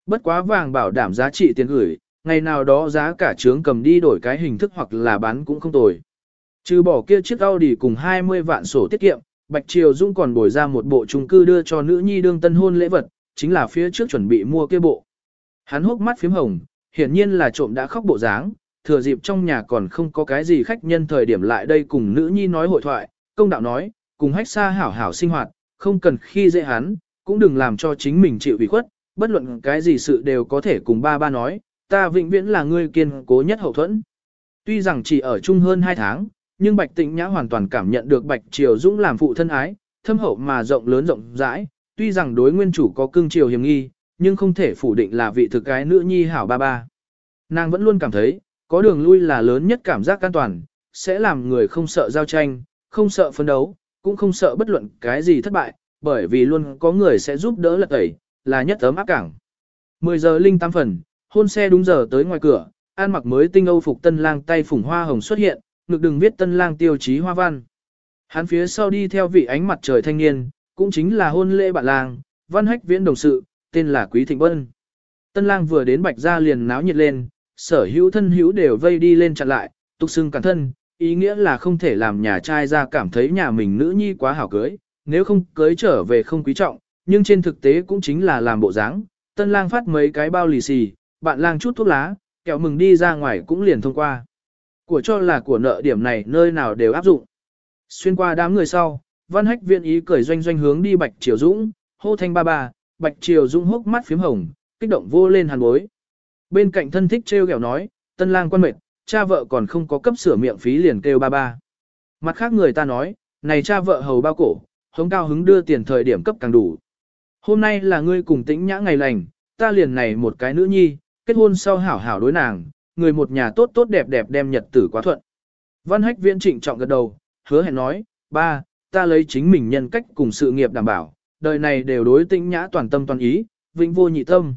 Bất quá vàng bảo đảm giá trị tiền gửi, ngày nào đó giá cả trướng cầm đi đổi cái hình thức hoặc là bán cũng không tồi. Trừ bỏ kia chiếc Audi cùng 20 vạn sổ tiết kiệm, Bạch Triều Dung còn bồi ra một bộ chung cư đưa cho nữ nhi đương tân hôn lễ vật, chính là phía trước chuẩn bị mua kia bộ. Hắn hốc mắt phím hồng, hiển nhiên là trộm đã khóc bộ dáng, thừa dịp trong nhà còn không có cái gì khách nhân thời điểm lại đây cùng nữ nhi nói hội thoại, công đạo nói, cùng hách xa hảo hảo sinh hoạt, không cần khi dễ hắn, cũng đừng làm cho chính mình chịu ủy khuất, bất luận cái gì sự đều có thể cùng ba ba nói, ta vĩnh viễn là người kiên cố nhất hậu thuẫn. Tuy rằng chỉ ở chung hơn 2 tháng, nhưng Bạch Tịnh Nhã hoàn toàn cảm nhận được Bạch Triều Dũng làm phụ thân ái, thâm hậu mà rộng lớn rộng rãi, tuy rằng đối nguyên chủ có cương triều hiểm nghi, nhưng không thể phủ định là vị thực cái nữ nhi hảo ba ba. Nàng vẫn luôn cảm thấy, có đường lui là lớn nhất cảm giác an toàn, sẽ làm người không sợ giao tranh, không sợ phấn đấu, cũng không sợ bất luận cái gì thất bại, bởi vì luôn có người sẽ giúp đỡ lật tẩy, là nhất ấm áp cảng. 10 giờ linh tam phần, hôn xe đúng giờ tới ngoài cửa, an mặc mới tinh âu phục tân lang tay phủng hoa hồng xuất hiện, ngực đừng viết tân lang tiêu chí hoa văn. Hắn phía sau đi theo vị ánh mặt trời thanh niên, cũng chính là hôn lễ bạn lang, văn hách viễn đồng sự, tên là Quý Thịnh Bân. Tân lang vừa đến bạch gia liền náo nhiệt lên, sở hữu thân hữu đều vây đi lên chặn lại, tục xưng cản thân, ý nghĩa là không thể làm nhà trai ra cảm thấy nhà mình nữ nhi quá hảo cưới, nếu không cưới trở về không quý trọng, nhưng trên thực tế cũng chính là làm bộ dáng. Tân lang phát mấy cái bao lì xì, bạn lang chút thuốc lá, kẹo mừng đi ra ngoài cũng liền thông qua. Của cho là của nợ điểm này nơi nào đều áp dụng. Xuyên qua đám người sau, văn hách viện ý cười doanh doanh hướng đi Bạch Triều Dũng, hô thanh ba ba, Bạch Triều Dũng hốc mắt phím hồng, kích động vô lên hàn bối. Bên cạnh thân thích treo kẹo nói, tân lang quan mệt, cha vợ còn không có cấp sửa miệng phí liền kêu ba ba. Mặt khác người ta nói, này cha vợ hầu bao cổ, hống cao hứng đưa tiền thời điểm cấp càng đủ. Hôm nay là ngươi cùng tĩnh nhã ngày lành, ta liền này một cái nữ nhi, kết hôn sau hảo hảo đối nàng, người một nhà tốt tốt đẹp đẹp đem nhật tử quá thuận. Văn hách viễn trịnh trọng gật đầu, hứa hẹn nói, ba, ta lấy chính mình nhân cách cùng sự nghiệp đảm bảo, đời này đều đối tĩnh nhã toàn tâm toàn ý, vĩnh vô nhị tâm.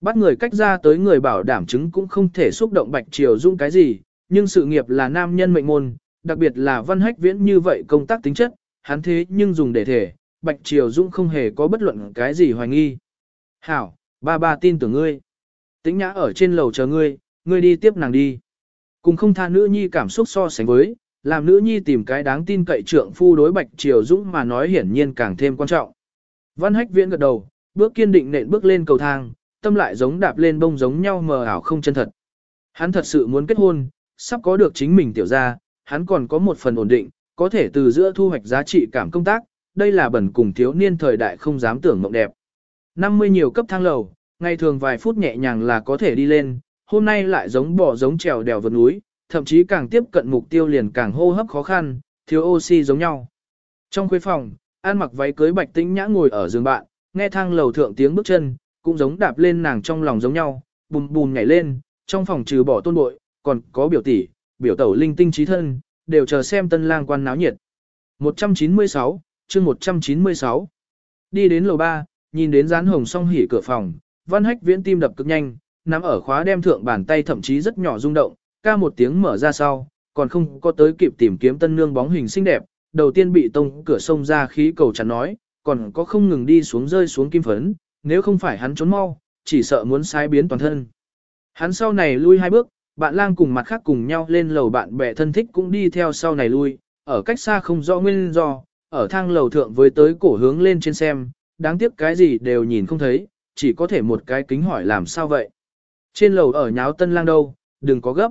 Bắt người cách ra tới người bảo đảm chứng cũng không thể xúc động bạch triều dung cái gì, nhưng sự nghiệp là nam nhân mệnh môn, đặc biệt là văn hách viễn như vậy công tác tính chất, hắn thế nhưng dùng để thể, bạch triều dung không hề có bất luận cái gì hoài nghi. Hảo, ba ba tin tưởng ngươi. Tĩnh nhã ở trên lầu chờ ngươi, ngươi đi tiếp nàng đi. Cùng không tha nữ nhi cảm xúc so sánh với, làm nữ nhi tìm cái đáng tin cậy trượng phu đối bạch triều dũng mà nói hiển nhiên càng thêm quan trọng. Văn hách viễn gật đầu, bước kiên định nện bước lên cầu thang, tâm lại giống đạp lên bông giống nhau mờ ảo không chân thật. Hắn thật sự muốn kết hôn, sắp có được chính mình tiểu ra, hắn còn có một phần ổn định, có thể từ giữa thu hoạch giá trị cảm công tác, đây là bẩn cùng thiếu niên thời đại không dám tưởng mộng đẹp. 50 nhiều cấp thang lầu, ngày thường vài phút nhẹ nhàng là có thể đi lên, hôm nay lại giống bò giống trèo đèo vượt núi, thậm chí càng tiếp cận mục tiêu liền càng hô hấp khó khăn, thiếu oxy giống nhau. Trong khuê phòng, An mặc váy cưới bạch tĩnh nhã ngồi ở giường bạn, nghe thang lầu thượng tiếng bước chân, cũng giống đạp lên nàng trong lòng giống nhau, bùm bùm nhảy lên, trong phòng trừ bỏ tôn bội, còn có biểu tỷ, biểu tẩu linh tinh trí thân, đều chờ xem tân lang quan náo nhiệt. 196, chương 196. Đi đến lầu 3, nhìn đến dán hồng song hỉ cửa phòng, văn hách viễn tim đập cực nhanh, nắm ở khóa đem thượng bàn tay thậm chí rất nhỏ rung động, ca một tiếng mở ra sau, còn không có tới kịp tìm kiếm tân nương bóng hình xinh đẹp, đầu tiên bị tông cửa sông ra khí cầu chắn nói, còn có không ngừng đi xuống rơi xuống kim phấn, nếu không phải hắn trốn mau, chỉ sợ muốn sai biến toàn thân. Hắn sau này lui hai bước, bạn lang cùng mặt khác cùng nhau lên lầu bạn bè thân thích cũng đi theo sau này lui, ở cách xa không rõ nguyên do, ở thang lầu thượng với tới cổ hướng lên trên xem, đáng tiếc cái gì đều nhìn không thấy, chỉ có thể một cái kính hỏi làm sao vậy. Trên lầu ở nháo tân lang đâu, đừng có gấp.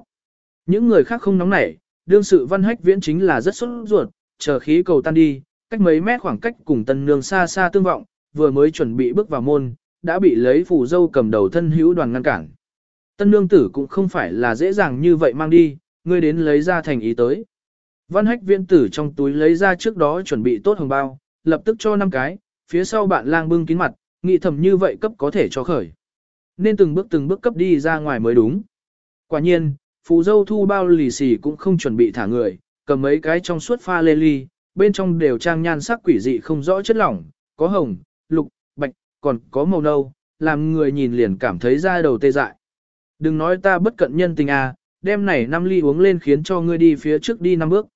Những người khác không nóng nảy, đương sự văn hách viễn chính là rất sốt ruột, chờ khí cầu tan đi, cách mấy mét khoảng cách cùng tân nương xa xa tương vọng, vừa mới chuẩn bị bước vào môn, đã bị lấy phủ dâu cầm đầu thân hữu đoàn ngăn cản. Tân nương tử cũng không phải là dễ dàng như vậy mang đi, ngươi đến lấy ra thành ý tới. Văn hách viễn tử trong túi lấy ra trước đó chuẩn bị tốt hồng bao, lập tức cho năm cái, phía sau bạn lang bưng kín mặt, nghĩ thầm như vậy cấp có thể cho khởi. Nên từng bước từng bước cấp đi ra ngoài mới đúng. Quả nhiên, phù dâu thu bao lì xì cũng không chuẩn bị thả người, cầm mấy cái trong suốt pha lê ly, bên trong đều trang nhan sắc quỷ dị không rõ chất lỏng, có hồng, lục, bạch, còn có màu nâu, làm người nhìn liền cảm thấy da đầu tê dại. Đừng nói ta bất cận nhân tình à, đêm này năm ly uống lên khiến cho ngươi đi phía trước đi năm bước.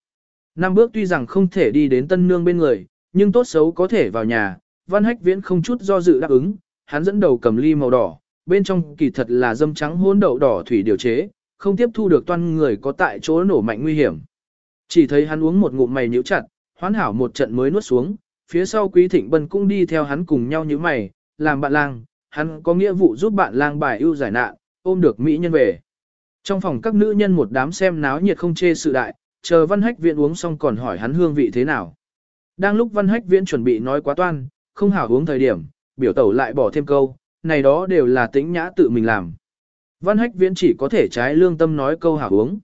Năm bước tuy rằng không thể đi đến tân nương bên người, nhưng tốt xấu có thể vào nhà, văn hách viễn không chút do dự đáp ứng, hắn dẫn đầu cầm ly màu đỏ, bên trong kỳ thật là dâm trắng hỗn đậu đỏ thủy điều chế, không tiếp thu được toan người có tại chỗ nổ mạnh nguy hiểm. Chỉ thấy hắn uống một ngụm mày nhíu chặt, hoán hảo một trận mới nuốt xuống, phía sau quý thịnh bân cũng đi theo hắn cùng nhau như mày, làm bạn lang, hắn có nghĩa vụ giúp bạn lang bài ưu giải nạn, ôm được mỹ nhân về. Trong phòng các nữ nhân một đám xem náo nhiệt không chê sự đại, chờ văn hách viện uống xong còn hỏi hắn hương vị thế nào. Đang lúc văn hách viễn chuẩn bị nói quá toan, không hảo uống thời điểm, biểu tẩu lại bỏ thêm câu, này đó đều là tĩnh nhã tự mình làm. Văn hách viễn chỉ có thể trái lương tâm nói câu hảo uống.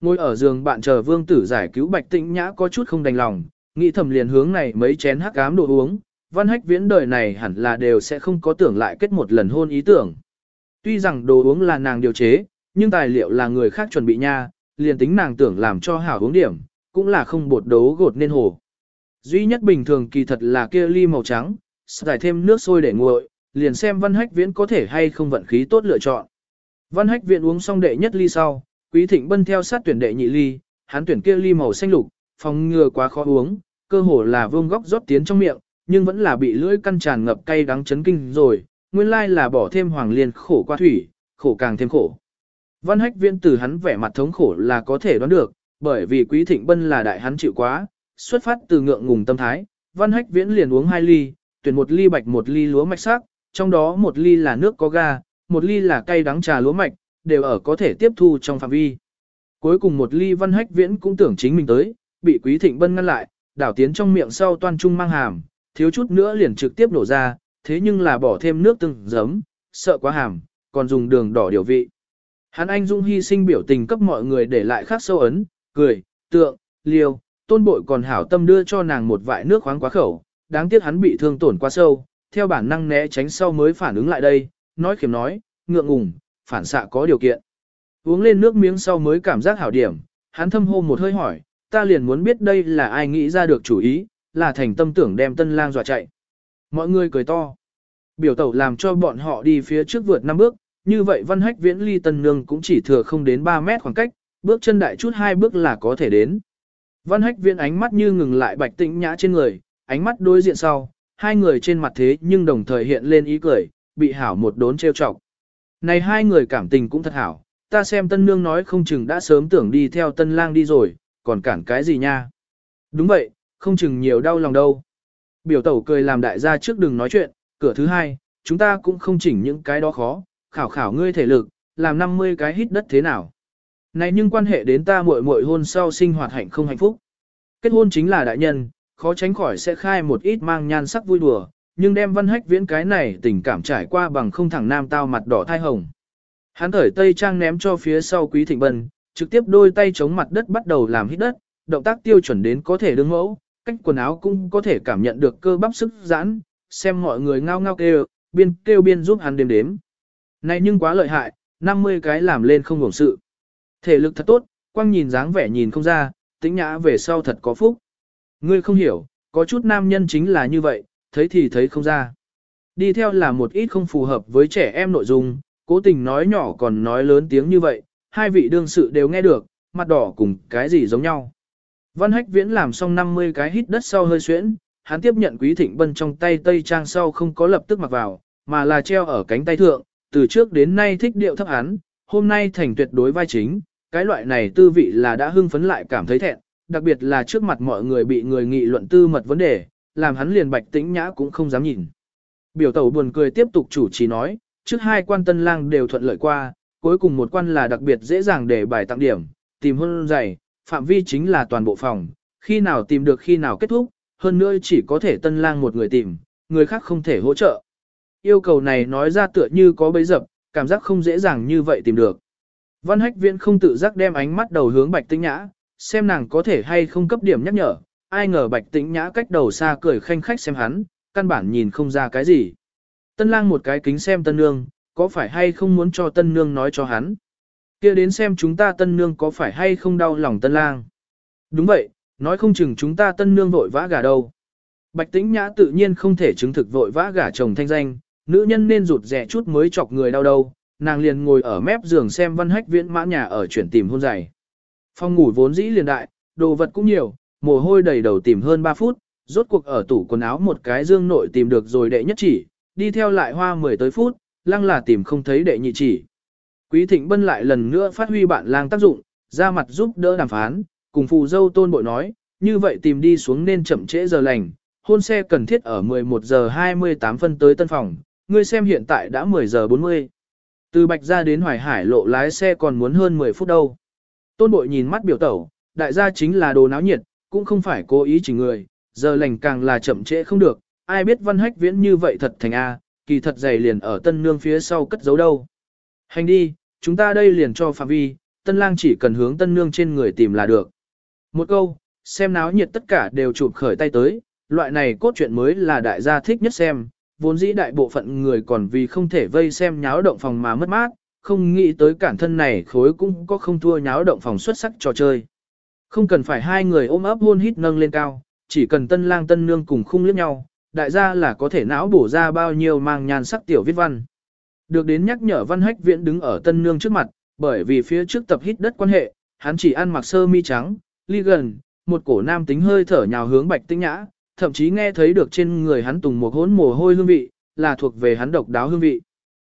Ngồi ở giường bạn chờ vương tử giải cứu bạch tĩnh nhã có chút không đành lòng, nghĩ thầm liền hướng này mấy chén hắc ám đồ uống, văn hách viễn đời này hẳn là đều sẽ không có tưởng lại kết một lần hôn ý tưởng. Tuy rằng đồ uống là nàng điều chế, nhưng tài liệu là người khác chuẩn bị nha, liền tính nàng tưởng làm cho hảo uống điểm, cũng là không bột đấu gột nên hồ. Duy nhất bình thường kỳ thật là kia ly màu trắng, giải thêm nước sôi để nguội, liền xem văn hách viễn có thể hay không vận khí tốt lựa chọn. Văn hách viễn uống xong đệ nhất ly sau, quý thịnh bân theo sát tuyển đệ nhị ly, hắn tuyển kia ly màu xanh lục, phòng ngừa quá khó uống, cơ hồ là vương góc rót tiến trong miệng, nhưng vẫn là bị lưỡi căn tràn ngập cay đắng chấn kinh rồi, nguyên lai là bỏ thêm hoàng liên khổ qua thủy, khổ càng thêm khổ. Văn hách viễn từ hắn vẻ mặt thống khổ là có thể đoán được, bởi vì quý thịnh bân là đại hắn chịu quá, xuất phát từ ngượng ngùng tâm thái, văn hách viễn liền uống hai ly, tuyển một ly bạch một ly lúa mạch sắc, trong đó một ly là nước có ga, một ly là cay đắng trà lúa mạch, đều ở có thể tiếp thu trong phạm vi. Cuối cùng một ly văn hách viễn cũng tưởng chính mình tới, bị quý thịnh bân ngăn lại, đảo tiến trong miệng sau toan trung mang hàm, thiếu chút nữa liền trực tiếp nổ ra, thế nhưng là bỏ thêm nước từng giấm, sợ quá hàm, còn dùng đường đỏ điều vị. Hắn anh dung hy sinh biểu tình cấp mọi người để lại khắc sâu ấn, cười, tượng, liêu, tôn bội còn hảo tâm đưa cho nàng một vại nước khoáng quá khẩu, đáng tiếc hắn bị thương tổn quá sâu, theo bản năng né tránh sau mới phản ứng lại đây, nói khiểm nói, ngượng ngùng, phản xạ có điều kiện. Uống lên nước miếng sau mới cảm giác hảo điểm, hắn thâm hô một hơi hỏi, ta liền muốn biết đây là ai nghĩ ra được chủ ý, là thành tâm tưởng đem tân lang dọa chạy. Mọi người cười to. Biểu tẩu làm cho bọn họ đi phía trước vượt năm bước, như vậy văn hách viễn ly tân nương cũng chỉ thừa không đến 3 mét khoảng cách, bước chân đại chút hai bước là có thể đến. Văn hách viễn ánh mắt như ngừng lại bạch tĩnh nhã trên người, ánh mắt đối diện sau, hai người trên mặt thế nhưng đồng thời hiện lên ý cười, bị hảo một đốn trêu chọc. Này hai người cảm tình cũng thật hảo, ta xem tân nương nói không chừng đã sớm tưởng đi theo tân lang đi rồi, còn cản cái gì nha. Đúng vậy, không chừng nhiều đau lòng đâu. Biểu tẩu cười làm đại gia trước đừng nói chuyện, cửa thứ hai, chúng ta cũng không chỉnh những cái đó khó, khảo khảo ngươi thể lực, làm 50 cái hít đất thế nào. Này nhưng quan hệ đến ta muội muội hôn sau sinh hoạt hạnh không hạnh phúc. Kết hôn chính là đại nhân, khó tránh khỏi sẽ khai một ít mang nhan sắc vui đùa, nhưng đem văn hách viễn cái này tình cảm trải qua bằng không thẳng nam tao mặt đỏ thai hồng. Hắn thởi tây trang ném cho phía sau quý thịnh bần, trực tiếp đôi tay chống mặt đất bắt đầu làm hít đất, động tác tiêu chuẩn đến có thể đương mẫu, cách quần áo cũng có thể cảm nhận được cơ bắp sức giãn, xem mọi người ngao ngao kêu, biên kêu biên giúp hắn đếm đếm. Này nhưng quá lợi hại, 50 cái làm lên không hưởng sự. Thể lực thật tốt, quang nhìn dáng vẻ nhìn không ra, tính nhã về sau thật có phúc. Ngươi không hiểu, có chút nam nhân chính là như vậy, thấy thì thấy không ra. Đi theo là một ít không phù hợp với trẻ em nội dung, cố tình nói nhỏ còn nói lớn tiếng như vậy, hai vị đương sự đều nghe được, mặt đỏ cùng cái gì giống nhau. Văn Hách Viễn làm xong 50 cái hít đất sau hơi xuyễn, hắn tiếp nhận Quý Thịnh Bân trong tay tây trang sau không có lập tức mặc vào, mà là treo ở cánh tay thượng, từ trước đến nay thích điệu thấp hắn, hôm nay thành tuyệt đối vai chính, cái loại này tư vị là đã hưng phấn lại cảm thấy thẹn, đặc biệt là trước mặt mọi người bị người nghị luận tư mật vấn đề, làm hắn liền bạch tĩnh nhã cũng không dám nhìn. Biểu tẩu buồn cười tiếp tục chủ trì nói, trước hai quan tân lang đều thuận lợi qua, cuối cùng một quan là đặc biệt dễ dàng để bài tặng điểm, tìm hôn dày, phạm vi chính là toàn bộ phòng, khi nào tìm được khi nào kết thúc, hơn nữa chỉ có thể tân lang một người tìm, người khác không thể hỗ trợ. Yêu cầu này nói ra tựa như có bấy dập, cảm giác không dễ dàng như vậy tìm được. Văn hách viễn không tự giác đem ánh mắt đầu hướng bạch tĩnh nhã, xem nàng có thể hay không cấp điểm nhắc nhở, ai ngờ bạch tĩnh nhã cách đầu xa cười khanh khách xem hắn, căn bản nhìn không ra cái gì. Tân lang một cái kính xem tân nương, có phải hay không muốn cho tân nương nói cho hắn. kia đến xem chúng ta tân nương có phải hay không đau lòng tân lang. Đúng vậy, nói không chừng chúng ta tân nương vội vã gả đâu. Bạch tĩnh nhã tự nhiên không thể chứng thực vội vã gả chồng thanh danh, nữ nhân nên rụt rẻ chút mới chọc người đau đâu, nàng liền ngồi ở mép giường xem văn hách viễn mã nhà ở chuyển tìm hôn giày. Phòng ngủ vốn dĩ liền đại, đồ vật cũng nhiều, mồ hôi đầy đầu tìm hơn 3 phút, rốt cuộc ở tủ quần áo một cái dương nội tìm được rồi đệ nhất chỉ, đi theo lại hoa 10 tới phút, lăng là tìm không thấy đệ nhị chỉ. Quý Thịnh Bân lại lần nữa phát huy bạn lang tác dụng, ra mặt giúp đỡ đàm phán, cùng phù dâu tôn bội nói, như vậy tìm đi xuống nên chậm trễ giờ lành, hôn xe cần thiết ở 11 giờ 28 phân tới tân phòng, ngươi xem hiện tại đã 10 giờ 40. Từ Bạch ra đến Hoài Hải lộ lái xe còn muốn hơn 10 phút đâu. Tôn bội nhìn mắt biểu tẩu, đại gia chính là đồ náo nhiệt, cũng không phải cố ý chỉ người, giờ lành càng là chậm trễ không được, ai biết văn hách viễn như vậy thật thành A, kỳ thật dày liền ở tân nương phía sau cất giấu đâu. Hành đi, chúng ta đây liền cho phạm vi, tân lang chỉ cần hướng tân nương trên người tìm là được. Một câu, xem náo nhiệt tất cả đều chụp khởi tay tới, loại này cốt truyện mới là đại gia thích nhất xem, vốn dĩ đại bộ phận người còn vì không thể vây xem nháo động phòng mà mất mát, không nghĩ tới cản thân này khối cũng có không thua nháo động phòng xuất sắc trò chơi. Không cần phải hai người ôm ấp hôn hít nâng lên cao, chỉ cần tân lang tân nương cùng khung liếc nhau, đại gia là có thể não bổ ra bao nhiêu mang nhan sắc tiểu viết văn. Được đến nhắc nhở văn hách viễn đứng ở tân nương trước mặt, bởi vì phía trước tập hít đất quan hệ, hắn chỉ ăn mặc sơ mi trắng, ly gần, một cổ nam tính hơi thở nhào hướng bạch tinh nhã, thậm chí nghe thấy được trên người hắn tùng một hỗn mồ hôi hương vị, là thuộc về hắn độc đáo hương vị.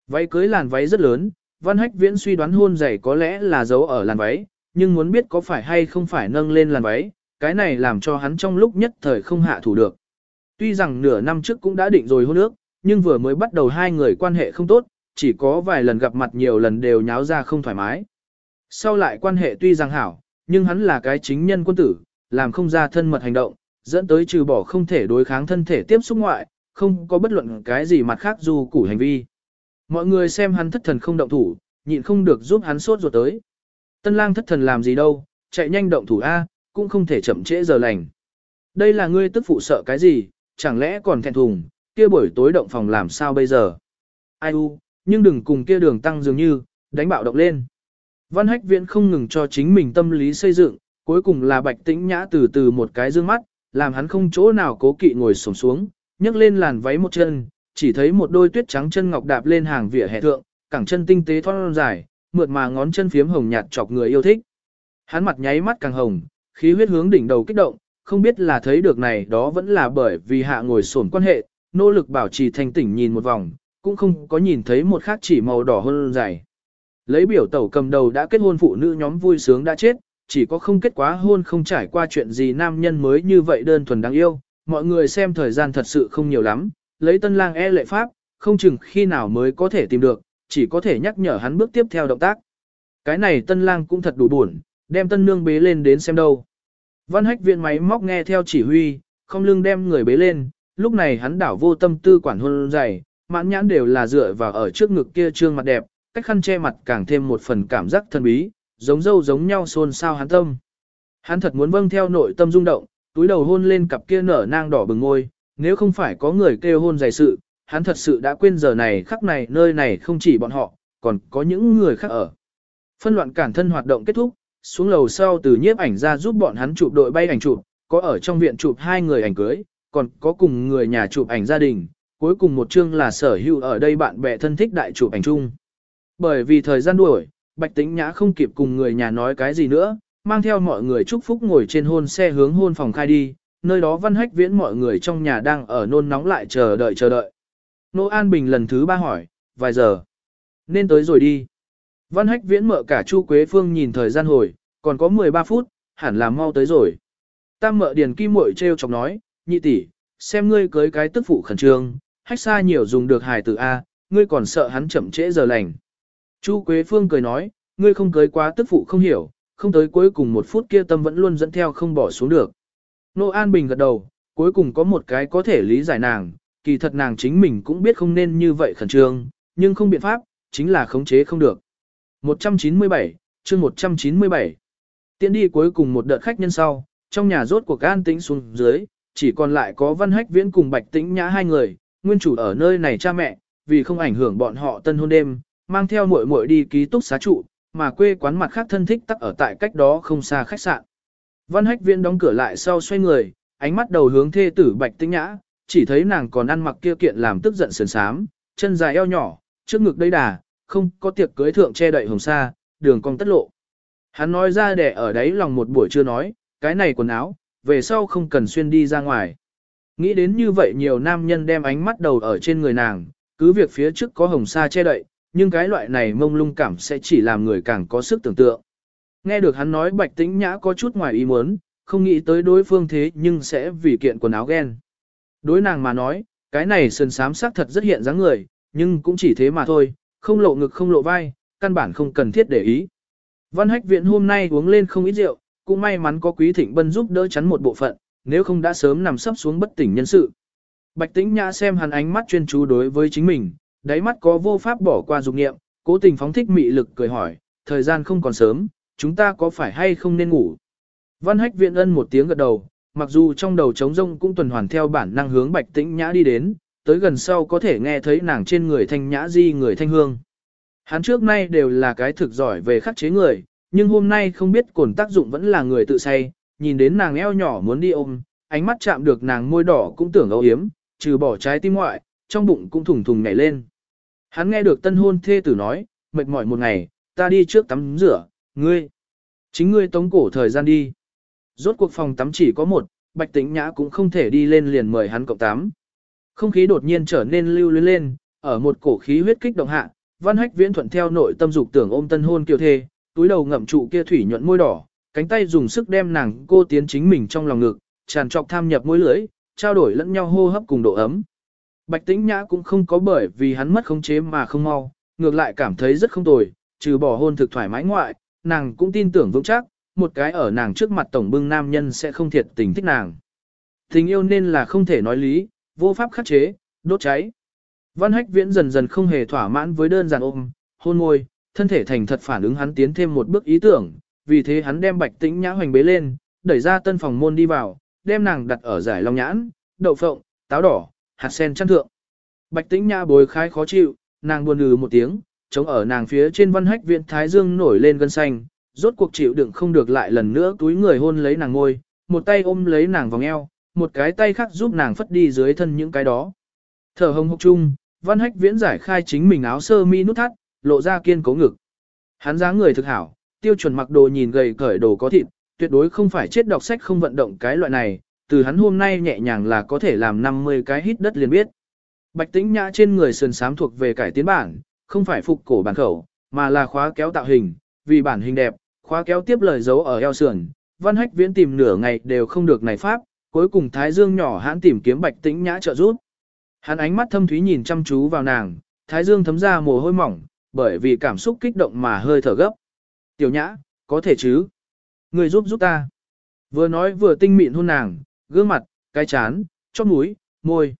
Váy cưới làn váy rất lớn, văn hách viễn suy đoán hôn giày có lẽ là giấu ở làn váy, nhưng muốn biết có phải hay không phải nâng lên làn váy, cái này làm cho hắn trong lúc nhất thời không hạ thủ được. Tuy rằng nửa năm trước cũng đã định rồi hôn ước, nhưng vừa mới bắt đầu hai người quan hệ không tốt, chỉ có vài lần gặp mặt nhiều lần đều nháo ra không thoải mái. Sau lại quan hệ tuy rằng hảo, nhưng hắn là cái chính nhân quân tử, làm không ra thân mật hành động, dẫn tới trừ bỏ không thể đối kháng thân thể tiếp xúc ngoại, không có bất luận cái gì mặt khác dù củ hành vi. Mọi người xem hắn thất thần không động thủ, nhịn không được giúp hắn sốt ruột tới. Tân lang thất thần làm gì đâu, chạy nhanh động thủ A, cũng không thể chậm trễ giờ lành. Đây là ngươi tức phụ sợ cái gì, chẳng lẽ còn thẹn thùng, kia buổi tối động phòng làm sao bây giờ. Ai u, nhưng đừng cùng kia đường tăng dường như, đánh bạo động lên. Văn hách viện không ngừng cho chính mình tâm lý xây dựng, cuối cùng là bạch tĩnh nhã từ từ một cái dương mắt, làm hắn không chỗ nào cố kỵ ngồi sổng xuống, nhấc lên làn váy một chân, chỉ thấy một đôi tuyết trắng chân ngọc đạp lên hàng vỉa hè thượng, cẳng chân tinh tế thon dài, mượt mà ngón chân phiếm hồng nhạt chọc người yêu thích. Hắn mặt nháy mắt càng hồng, khí huyết hướng đỉnh đầu kích động, không biết là thấy được này đó vẫn là bởi vì hạ ngồi sổn quan hệ, nỗ lực bảo trì thanh tỉnh nhìn một vòng, cũng không có nhìn thấy một khác chỉ màu đỏ hơn dài. Lấy biểu tẩu cầm đầu đã kết hôn phụ nữ nhóm vui sướng đã chết, chỉ có không kết quá hôn không trải qua chuyện gì nam nhân mới như vậy đơn thuần đáng yêu, mọi người xem thời gian thật sự không nhiều lắm, lấy tân lang e lệ pháp, không chừng khi nào mới có thể tìm được, chỉ có thể nhắc nhở hắn bước tiếp theo động tác. Cái này tân lang cũng thật đủ buồn, đem tân nương bế lên đến xem đâu. Văn hách viện máy móc nghe theo chỉ huy, không lưng đem người bế lên, lúc này hắn đảo vô tâm tư quản hôn dày, mãn nhãn đều là dựa vào ở trước ngực kia trương mặt đẹp, cách khăn che mặt càng thêm một phần cảm giác thân bí, giống dâu giống nhau xôn xao hắn tâm. Hắn thật muốn vâng theo nội tâm rung động, túi đầu hôn lên cặp kia nở nang đỏ bừng môi, nếu không phải có người kêu hôn dày sự, hắn thật sự đã quên giờ này khắc này nơi này không chỉ bọn họ, còn có những người khác ở. Phân loạn cản thân hoạt động kết thúc, xuống lầu sau từ nhiếp ảnh ra giúp bọn hắn chụp đội bay ảnh chụp, có ở trong viện chụp hai người ảnh cưới, còn có cùng người nhà chụp ảnh gia đình, cuối cùng một chương là sở hữu ở đây bạn bè thân thích đại chụp ảnh chung. Bởi vì thời gian đuổi, Bạch Tĩnh Nhã không kịp cùng người nhà nói cái gì nữa, mang theo mọi người chúc phúc ngồi trên hôn xe hướng hôn phòng khai đi, nơi đó văn hách viễn mọi người trong nhà đang ở nôn nóng lại chờ đợi chờ đợi. Nô An Bình lần thứ ba hỏi, vài giờ. Nên tới rồi đi. Văn hách viễn mợ cả Chu Quế Phương nhìn thời gian hồi, còn có 13 phút, hẳn là mau tới rồi. Tam mợ điền kim muội treo chọc nói, nhị tỷ, xem ngươi cưới cái tức phụ khẩn trương, hách xa nhiều dùng được hài tử A, ngươi còn sợ hắn chậm trễ giờ lành. Chu Quế Phương cười nói, ngươi không cưới quá tức phụ không hiểu, không tới cuối cùng một phút kia tâm vẫn luôn dẫn theo không bỏ xuống được. Nô An Bình gật đầu, cuối cùng có một cái có thể lý giải nàng, kỳ thật nàng chính mình cũng biết không nên như vậy khẩn trương, nhưng không biện pháp, chính là khống chế không được. 197, chương 197. Tiến đi cuối cùng một đợt khách nhân sau, trong nhà rốt cuộc an tĩnh xuống dưới, chỉ còn lại có văn hách viễn cùng bạch tĩnh nhã hai người, nguyên chủ ở nơi này cha mẹ, vì không ảnh hưởng bọn họ tân hôn đêm, mang theo muội muội đi ký túc xá trụ, mà quê quán mặt khác thân thích tắc ở tại cách đó không xa khách sạn. Văn hách Viên đóng cửa lại sau xoay người, ánh mắt đầu hướng thê tử bạch tĩnh nhã, chỉ thấy nàng còn ăn mặc kia kiện làm tức giận sườn sám, chân dài eo nhỏ, trước ngực đầy đà, không có tiệc cưới thượng che đậy hồng sa, đường cong tất lộ. Hắn nói ra để ở đấy lòng một buổi chưa nói, cái này quần áo, về sau không cần xuyên đi ra ngoài. Nghĩ đến như vậy nhiều nam nhân đem ánh mắt đầu ở trên người nàng, cứ việc phía trước có hồng sa che đậy, nhưng cái loại này mông lung cảm sẽ chỉ làm người càng có sức tưởng tượng. Nghe được hắn nói bạch tĩnh nhã có chút ngoài ý muốn, không nghĩ tới đối phương thế nhưng sẽ vì kiện quần áo ghen. Đối nàng mà nói, cái này sơn sám sắc thật rất hiện dáng người, nhưng cũng chỉ thế mà thôi, không lộ ngực không lộ vai, căn bản không cần thiết để ý. Văn hách viện hôm nay uống lên không ít rượu, cũng may mắn có quý thịnh bân giúp đỡ chắn một bộ phận, nếu không đã sớm nằm sấp xuống bất tỉnh nhân sự. Bạch tĩnh nhã xem hắn ánh mắt chuyên chú đối với chính mình, đáy mắt có vô pháp bỏ qua dục nghiệm, cố tình phóng thích mị lực cười hỏi, thời gian không còn sớm, chúng ta có phải hay không nên ngủ. Văn hách viện ân một tiếng gật đầu, mặc dù trong đầu trống rông cũng tuần hoàn theo bản năng hướng bạch tĩnh nhã đi đến, tới gần sau có thể nghe thấy nàng trên người thanh nhã di người thanh hương. Hắn trước nay đều là cái thực giỏi về khắc chế người, nhưng hôm nay không biết cồn tác dụng vẫn là người tự say, nhìn đến nàng eo nhỏ muốn đi ôm, ánh mắt chạm được nàng môi đỏ cũng tưởng âu yếm, trừ bỏ trái tim ngoại, trong bụng cũng thùng thùng nhảy lên. Hắn nghe được tân hôn thê tử nói, mệt mỏi một ngày, ta đi trước tắm rửa, ngươi. Chính ngươi tống cổ thời gian đi. Rốt cuộc phòng tắm chỉ có một, bạch tĩnh nhã cũng không thể đi lên liền mời hắn cộng tắm. Không khí đột nhiên trở nên lưu luyến lên, ở một cổ khí huyết kích động hạ, văn hách viễn thuận theo nội tâm dục tưởng ôm tân hôn kiều thê, túi đầu ngậm trụ kia thủy nhuận môi đỏ, cánh tay dùng sức đem nàng cô tiến chính mình trong lòng ngực, tràn trọc tham nhập môi lưỡi, trao đổi lẫn nhau hô hấp cùng độ ấm. Bạch tĩnh nhã cũng không có bởi vì hắn mất khống chế mà không mau, ngược lại cảm thấy rất không tồi, trừ bỏ hôn thực thoải mái ngoại, nàng cũng tin tưởng vững chắc, một cái ở nàng trước mặt tổng bưng nam nhân sẽ không thiệt tình thích nàng. Tình yêu nên là không thể nói lý, vô pháp khắc chế, đốt cháy. Văn hách viễn dần dần không hề thỏa mãn với đơn giản ôm, hôn môi, thân thể thành thật phản ứng hắn tiến thêm một bước ý tưởng, vì thế hắn đem bạch tĩnh nhã hoành bế lên, đẩy ra tân phòng môn đi vào, đem nàng đặt ở giải long nhãn, đậu phộng, táo đỏ, hạt sen chăn thượng. Bạch tĩnh nhã bồi khai khó chịu, nàng buồn ừ một tiếng, chống ở nàng phía trên văn hách viện thái dương nổi lên gân xanh, rốt cuộc chịu đựng không được lại lần nữa túi người hôn lấy nàng ngôi, một tay ôm lấy nàng vòng eo, một cái tay khác giúp nàng phất đi dưới thân những cái đó. Thở hồng hộc chung, văn hách viễn giải khai chính mình áo sơ mi nút thắt, lộ ra kiên cố ngực. Hắn dáng người thực hảo, tiêu chuẩn mặc đồ nhìn gầy cởi đồ có thịt, tuyệt đối không phải chết đọc sách không vận động cái loại này, từ hắn hôm nay nhẹ nhàng là có thể làm 50 cái hít đất liền biết. Bạch tĩnh nhã trên người sườn sám thuộc về cải tiến bản, không phải phục cổ bản khẩu, mà là khóa kéo tạo hình, vì bản hình đẹp, khóa kéo tiếp lời dấu ở eo sườn. Văn hách viễn tìm nửa ngày đều không được này pháp, cuối cùng thái dương nhỏ hãn tìm kiếm bạch tĩnh nhã trợ giúp. Hắn ánh mắt thâm thúy nhìn chăm chú vào nàng, thái dương thấm ra mồ hôi mỏng, bởi vì cảm xúc kích động mà hơi thở gấp. Tiểu nhã, có thể chứ? Người giúp giúp ta. Vừa nói vừa tinh mịn hôn nàng, gương mặt, cái chán, chóp mũi, môi.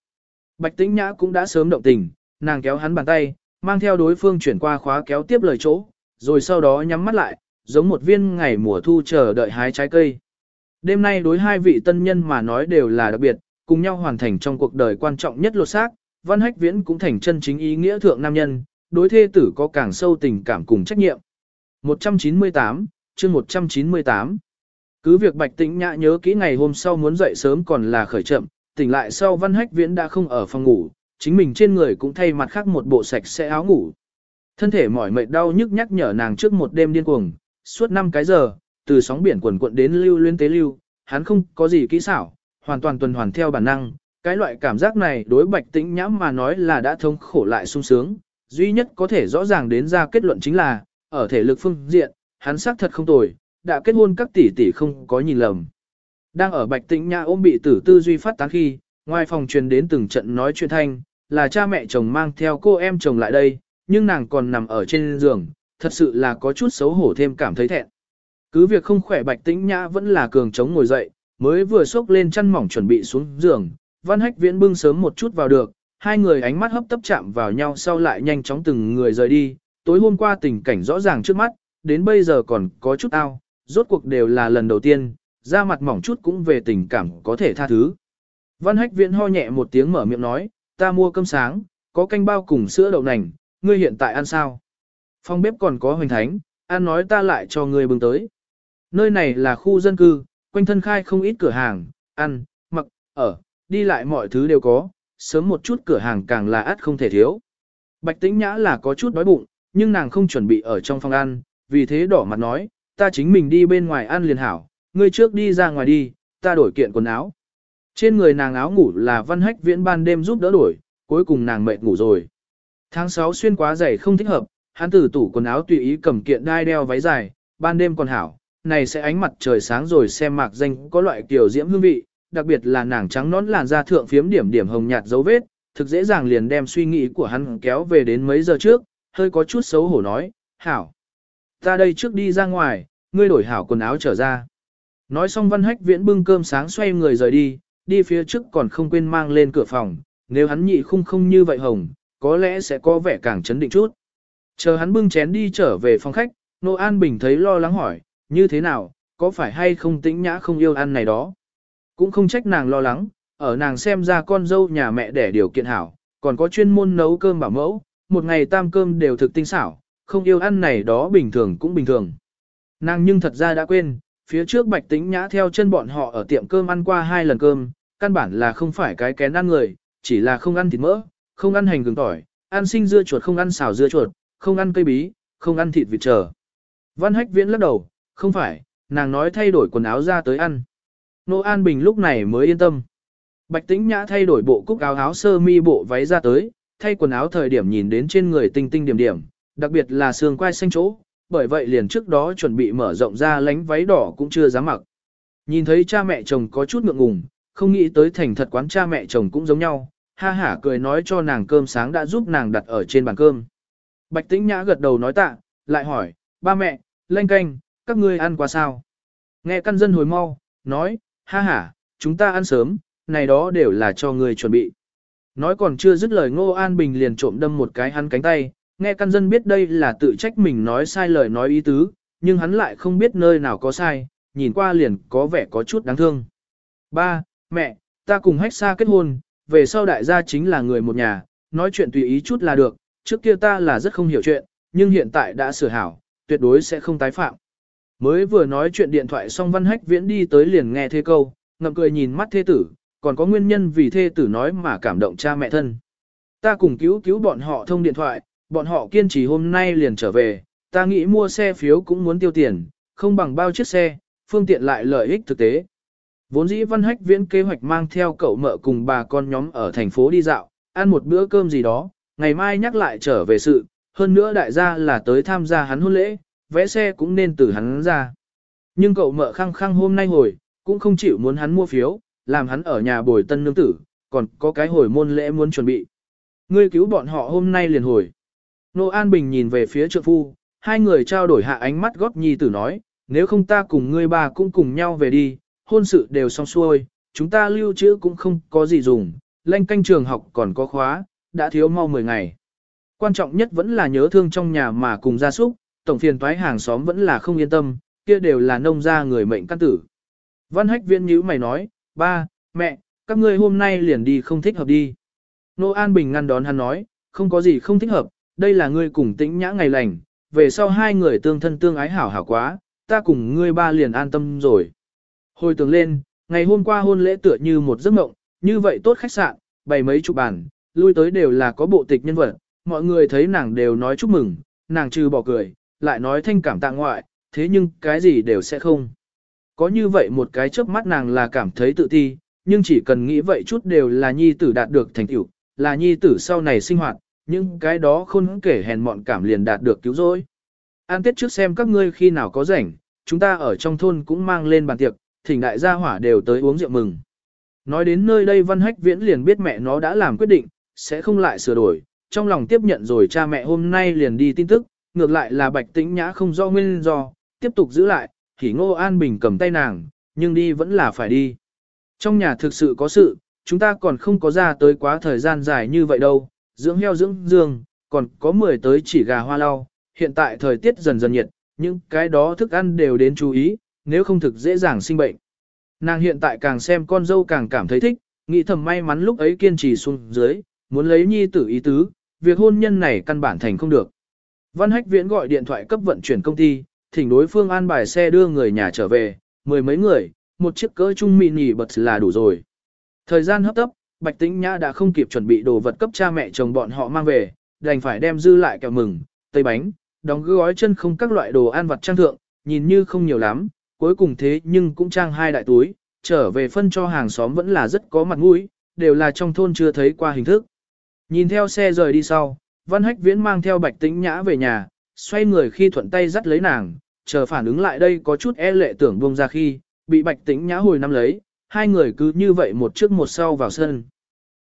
Bạch tĩnh nhã cũng đã sớm động tình, nàng kéo hắn bàn tay, mang theo đối phương chuyển qua khóa kéo tiếp lời chỗ, rồi sau đó nhắm mắt lại, giống một viên ngày mùa thu chờ đợi hái trái cây. Đêm nay đối hai vị tân nhân mà nói đều là đặc biệt, cùng nhau hoàn thành trong cuộc đời quan trọng nhất lột xác, Văn Hách Viễn cũng thành chân chính ý nghĩa thượng nam nhân, đối thê tử có càng sâu tình cảm cùng trách nhiệm. 198, chương 198 Cứ việc Bạch Tĩnh Nhã nhớ kỹ ngày hôm sau muốn dậy sớm còn là khởi chậm, tỉnh lại sau Văn Hách Viễn đã không ở phòng ngủ, chính mình trên người cũng thay mặt khác một bộ sạch sẽ áo ngủ. Thân thể mỏi mệt đau nhức nhắc nhở nàng trước một đêm điên cuồng, suốt 5 cái giờ, từ sóng biển quần cuộn đến lưu luyến tế lưu, hắn không có gì kỹ xảo, hoàn toàn tuần hoàn theo bản năng, cái loại cảm giác này đối Bạch Tĩnh Nhã mà nói là đã thống khổ lại sung sướng, duy nhất có thể rõ ràng đến ra kết luận chính là, ở thể lực phương diện, hắn xác thật không tồi, đã kết hôn các tỷ tỷ không có nhìn lầm. Đang ở Bạch Tĩnh Nhã ôm bị tử tư duy phát tán khi, ngoài phòng truyền đến từng trận nói chuyện thanh, là cha mẹ chồng mang theo cô em chồng lại đây, nhưng nàng còn nằm ở trên giường, thật sự là có chút xấu hổ thêm cảm thấy thẹn. Cứ việc không khỏe Bạch Tĩnh Nhã vẫn là cường chống ngồi dậy, mới vừa xốc lên chăn mỏng chuẩn bị xuống giường, Văn Hách Viễn bưng sớm một chút vào được, hai người ánh mắt hấp tấp chạm vào nhau sau lại nhanh chóng từng người rời đi, tối hôm qua tình cảnh rõ ràng trước mắt, đến bây giờ còn có chút ao, rốt cuộc đều là lần đầu tiên, da mặt mỏng chút cũng về tình cảm có thể tha thứ. Văn Hách Viễn ho nhẹ một tiếng mở miệng nói, ta mua cơm sáng, có canh bao cùng sữa đậu nành, ngươi hiện tại ăn sao? Phòng bếp còn có hoành thánh, ăn nói ta lại cho ngươi bưng tới. Nơi này là khu dân cư, quanh thân khai không ít cửa hàng, ăn, mặc, ở, đi lại mọi thứ đều có, sớm một chút cửa hàng càng là ắt không thể thiếu. Bạch tĩnh nhã là có chút đói bụng, nhưng nàng không chuẩn bị ở trong phòng ăn, vì thế đỏ mặt nói, ta chính mình đi bên ngoài ăn liền hảo, ngươi trước đi ra ngoài đi, ta đổi kiện quần áo. Trên người nàng áo ngủ là văn hách viễn ban đêm giúp đỡ đổi, cuối cùng nàng mệt ngủ rồi. Tháng 6 xuyên quá dày không thích hợp, hắn từ tủ quần áo tùy ý cầm kiện đai đeo váy dài, ban đêm còn hảo, này sẽ ánh mặt trời sáng rồi xem mạc danh có loại kiểu diễm hương vị, đặc biệt là nàng trắng nón làn da thượng phiếm điểm điểm hồng nhạt dấu vết, thực dễ dàng liền đem suy nghĩ của hắn kéo về đến mấy giờ trước, hơi có chút xấu hổ nói, hảo. Ta đây trước đi ra ngoài, ngươi đổi hảo quần áo trở ra. Nói xong văn hách viễn bưng cơm sáng xoay người rời đi, đi phía trước còn không quên mang lên cửa phòng, nếu hắn nhị khung không như vậy hồng, có lẽ sẽ có vẻ càng chấn định chút. Chờ hắn bưng chén đi trở về phòng khách, Nô An Bình thấy lo lắng hỏi, như thế nào, có phải hay không tĩnh nhã không yêu ăn này đó. Cũng không trách nàng lo lắng, ở nàng xem ra con dâu nhà mẹ đẻ điều kiện hảo, còn có chuyên môn nấu cơm bảo mẫu, một ngày tam cơm đều thực tinh xảo, không yêu ăn này đó bình thường cũng bình thường. Nàng nhưng thật ra đã quên, phía trước bạch tĩnh nhã theo chân bọn họ ở tiệm cơm ăn qua hai lần cơm, căn bản là không phải cái kén ăn người, chỉ là không ăn thịt mỡ, không ăn hành gừng tỏi, ăn sinh dưa chuột không ăn xào dưa chuột, không ăn cây bí, không ăn thịt vịt trở. Văn hách viễn lắc đầu, không phải, nàng nói thay đổi quần áo ra tới ăn. Nô An Bình lúc này mới yên tâm. Bạch Tĩnh Nhã thay đổi bộ cúc áo áo sơ mi bộ váy ra tới, thay quần áo thời điểm nhìn đến trên người tinh tinh điểm điểm, đặc biệt là xương quai xanh chỗ, bởi vậy liền trước đó chuẩn bị mở rộng ra lánh váy đỏ cũng chưa dám mặc. Nhìn thấy cha mẹ chồng có chút ngượng ngùng, không nghĩ tới thành thật quán cha mẹ chồng cũng giống nhau, ha hả cười nói cho nàng cơm sáng đã giúp nàng đặt ở trên bàn cơm. Bạch Tĩnh Nhã gật đầu nói tạ, lại hỏi, ba mẹ, lanh canh, các ngươi ăn qua sao? Nghe căn dân hồi mau, nói, ha ha, chúng ta ăn sớm, này đó đều là cho ngươi chuẩn bị. Nói còn chưa dứt lời Ngô An Bình liền trộm đâm một cái hắn cánh tay, nghe căn dân biết đây là tự trách mình nói sai lời nói ý tứ, nhưng hắn lại không biết nơi nào có sai, nhìn qua liền có vẻ có chút đáng thương. Ba, mẹ, ta cùng hách xa kết hôn, về sau đại gia chính là người một nhà, nói chuyện tùy ý chút là được, trước kia ta là rất không hiểu chuyện, nhưng hiện tại đã sửa hảo, tuyệt đối sẽ không tái phạm. Mới vừa nói chuyện điện thoại xong văn hách viễn đi tới liền nghe thế câu, ngậm cười nhìn mắt thê tử, còn có nguyên nhân vì thê tử nói mà cảm động cha mẹ thân. Ta cùng cứu cứu bọn họ thông điện thoại, bọn họ kiên trì hôm nay liền trở về, ta nghĩ mua xe phiếu cũng muốn tiêu tiền, không bằng bao chiếc xe, phương tiện lại lợi ích thực tế. Vốn dĩ văn hách viễn kế hoạch mang theo cậu mợ cùng bà con nhóm ở thành phố đi dạo, ăn một bữa cơm gì đó, ngày mai nhắc lại trở về sự, hơn nữa đại gia là tới tham gia hắn hôn lễ, vẽ xe cũng nên từ hắn ra. Nhưng cậu mợ khăng khăng hôm nay hồi, cũng không chịu muốn hắn mua phiếu, làm hắn ở nhà bồi tân nương tử, còn có cái hồi môn lễ muốn chuẩn bị. Ngươi cứu bọn họ hôm nay liền hồi. Nô An Bình nhìn về phía trượng phu, hai người trao đổi hạ ánh mắt góp nhi tử nói, nếu không ta cùng ngươi bà cũng cùng nhau về đi, hôn sự đều xong xuôi, chúng ta lưu trữ cũng không có gì dùng, lanh canh trường học còn có khóa, đã thiếu mau 10 ngày. Quan trọng nhất vẫn là nhớ thương trong nhà mà cùng gia súc, tổng phiền toái hàng xóm vẫn là không yên tâm, kia đều là nông gia người mệnh căn tử. Văn hách viễn nhữ mày nói, ba, mẹ, các ngươi hôm nay liền đi không thích hợp đi. Nô An Bình ngăn đón hắn nói, không có gì không thích hợp, đây là ngươi cùng tĩnh nhã ngày lành, về sau hai người tương thân tương ái hảo hảo quá, ta cùng ngươi ba liền an tâm rồi. Hồi tưởng lên, ngày hôm qua hôn lễ tựa như một giấc mộng, như vậy tốt khách sạn, bày mấy chục bàn, lui tới đều là có bộ tịch nhân vật, mọi người thấy nàng đều nói chúc mừng, nàng trừ bỏ cười, lại nói thanh cảm tạ ngoại, thế nhưng cái gì đều sẽ không. Có như vậy một cái trước mắt nàng là cảm thấy tự ti, nhưng chỉ cần nghĩ vậy chút đều là nhi tử đạt được thành tựu, là nhi tử sau này sinh hoạt, nhưng cái đó không kể hèn mọn cảm liền đạt được cứu rỗi. An tiết trước xem các ngươi khi nào có rảnh, chúng ta ở trong thôn cũng mang lên bàn tiệc, thỉnh đại gia hỏa đều tới uống rượu mừng. Nói đến nơi đây Văn Hách Viễn liền biết mẹ nó đã làm quyết định, sẽ không lại sửa đổi, trong lòng tiếp nhận rồi cha mẹ hôm nay liền đi tin tức, ngược lại là Bạch Tĩnh Nhã không do nguyên do, tiếp tục giữ lại, thì Ngô An Bình cầm tay nàng, nhưng đi vẫn là phải đi. Trong nhà thực sự có sự, chúng ta còn không có ra tới quá thời gian dài như vậy đâu, dưỡng heo dưỡng dương, còn có 10 tới chỉ gà hoa lau, hiện tại thời tiết dần dần nhiệt, những cái đó thức ăn đều đến chú ý, nếu không thực dễ dàng sinh bệnh. Nàng hiện tại càng xem con dâu càng cảm thấy thích, nghĩ thầm may mắn lúc ấy kiên trì xuống dưới, muốn lấy nhi tử ý tứ, việc hôn nhân này căn bản thành không được. Văn Hách Viễn gọi điện thoại cấp vận chuyển công ty, thỉnh đối phương an bài xe đưa người nhà trở về, mười mấy người, một chiếc cỡ trung mini bật là đủ rồi. Thời gian hấp tấp, Bạch Tĩnh Nhã đã không kịp chuẩn bị đồ vật cấp cha mẹ chồng bọn họ mang về, đành phải đem dư lại kẹo mừng, tây bánh, đóng gói chân không các loại đồ ăn vặt trang thượng, nhìn như không nhiều lắm, cuối cùng thế nhưng cũng trang hai đại túi, trở về phân cho hàng xóm vẫn là rất có mặt mũi, đều là trong thôn chưa thấy qua hình thức. Nhìn theo xe rời đi sau, Văn Hách Viễn mang theo Bạch Tĩnh Nhã về nhà, xoay người khi thuận tay dắt lấy nàng, chờ phản ứng lại đây có chút e lệ tưởng buông ra khi, bị Bạch Tĩnh Nhã hồi năm lấy, hai người cứ như vậy một trước một sau vào sân.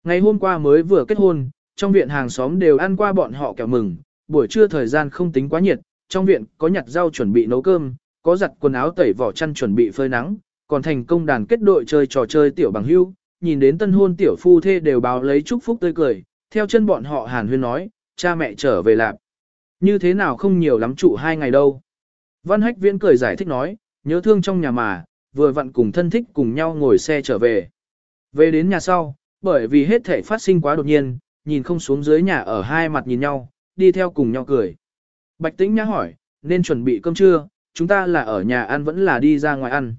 Ngày hôm qua mới vừa kết hôn, trong viện hàng xóm đều ăn qua bọn họ kẹo mừng, buổi trưa thời gian không tính quá nhiệt, trong viện có nhặt rau chuẩn bị nấu cơm, có giặt quần áo tẩy vỏ chăn chuẩn bị phơi nắng, còn thành công đàn kết đội chơi trò chơi tiểu bằng hưu, nhìn đến tân hôn tiểu phu thê đều báo lấy chúc phúc tươi cười, theo chân bọn họ hàn huyên nói, cha mẹ trở về lạp. Như thế nào không nhiều lắm trụ hai ngày đâu. Văn Hách Viễn cười giải thích nói, nhớ thương trong nhà mà, vừa vặn cùng thân thích cùng nhau ngồi xe trở về. Về đến nhà sau, bởi vì hết thể phát sinh quá đột nhiên, nhìn không xuống dưới nhà ở hai mặt nhìn nhau, đi theo cùng nhau cười. Bạch Tĩnh nhã hỏi, nên chuẩn bị cơm trưa, chúng ta là ở nhà ăn vẫn là đi ra ngoài ăn.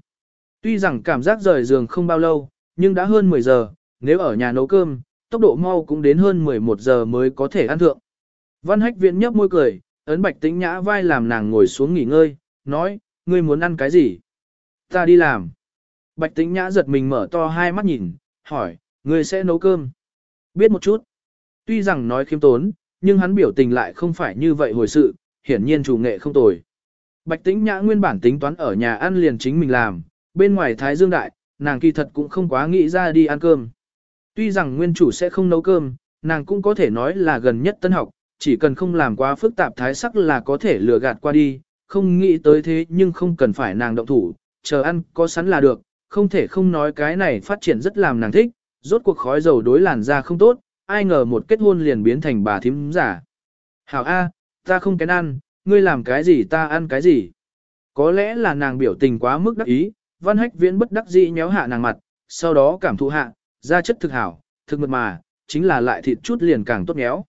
Tuy rằng cảm giác rời giường không bao lâu, nhưng đã hơn 10 giờ, nếu ở nhà nấu cơm, tốc độ mau cũng đến hơn 11 giờ mới có thể ăn thượng. Văn hách viện nhấp môi cười, ấn bạch tĩnh nhã vai làm nàng ngồi xuống nghỉ ngơi, nói, ngươi muốn ăn cái gì? Ta đi làm. Bạch tĩnh nhã giật mình mở to hai mắt nhìn, hỏi, ngươi sẽ nấu cơm? Biết một chút. Tuy rằng nói khiêm tốn, nhưng hắn biểu tình lại không phải như vậy hồi sự, hiển nhiên chủ nghệ không tồi. Bạch tĩnh nhã nguyên bản tính toán ở nhà ăn liền chính mình làm, bên ngoài Thái Dương Đại, nàng kỳ thật cũng không quá nghĩ ra đi ăn cơm. Tuy rằng nguyên chủ sẽ không nấu cơm, nàng cũng có thể nói là gần nhất tân học, chỉ cần không làm quá phức tạp thái sắc là có thể lừa gạt qua đi, không nghĩ tới thế nhưng không cần phải nàng động thủ, chờ ăn có sẵn là được, không thể không nói cái này phát triển rất làm nàng thích, rốt cuộc khói dầu đối làn da không tốt, ai ngờ một kết hôn liền biến thành bà thím giả. Hảo A, ta không kén ăn, ngươi làm cái gì ta ăn cái gì. Có lẽ là nàng biểu tình quá mức đắc ý, văn hách viễn bất đắc dĩ nhéo hạ nàng mặt, sau đó cảm thụ hạ, ra chất thực hảo, thực mật mà, chính là lại thịt chút liền càng tốt nhéo.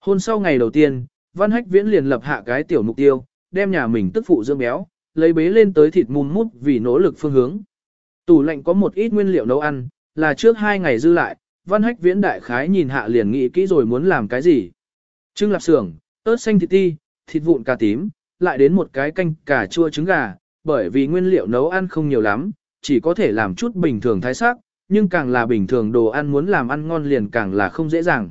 Hôn sau ngày đầu tiên, văn hách viễn liền lập hạ cái tiểu mục tiêu, đem nhà mình tức phụ dưỡng béo, lấy bế lên tới thịt mùn mút vì nỗ lực phương hướng. Tủ lạnh có một ít nguyên liệu nấu ăn, là trước hai ngày dư lại, văn hách viễn đại khái nhìn hạ liền nghĩ kỹ rồi muốn làm cái gì. Trưng lạp xưởng, ớt xanh thịt ti, thịt vụn cà tím, lại đến một cái canh cà chua trứng gà, bởi vì nguyên liệu nấu ăn không nhiều lắm, chỉ có thể làm chút bình thường thái sắc, nhưng càng là bình thường đồ ăn muốn làm ăn ngon liền càng là không dễ dàng.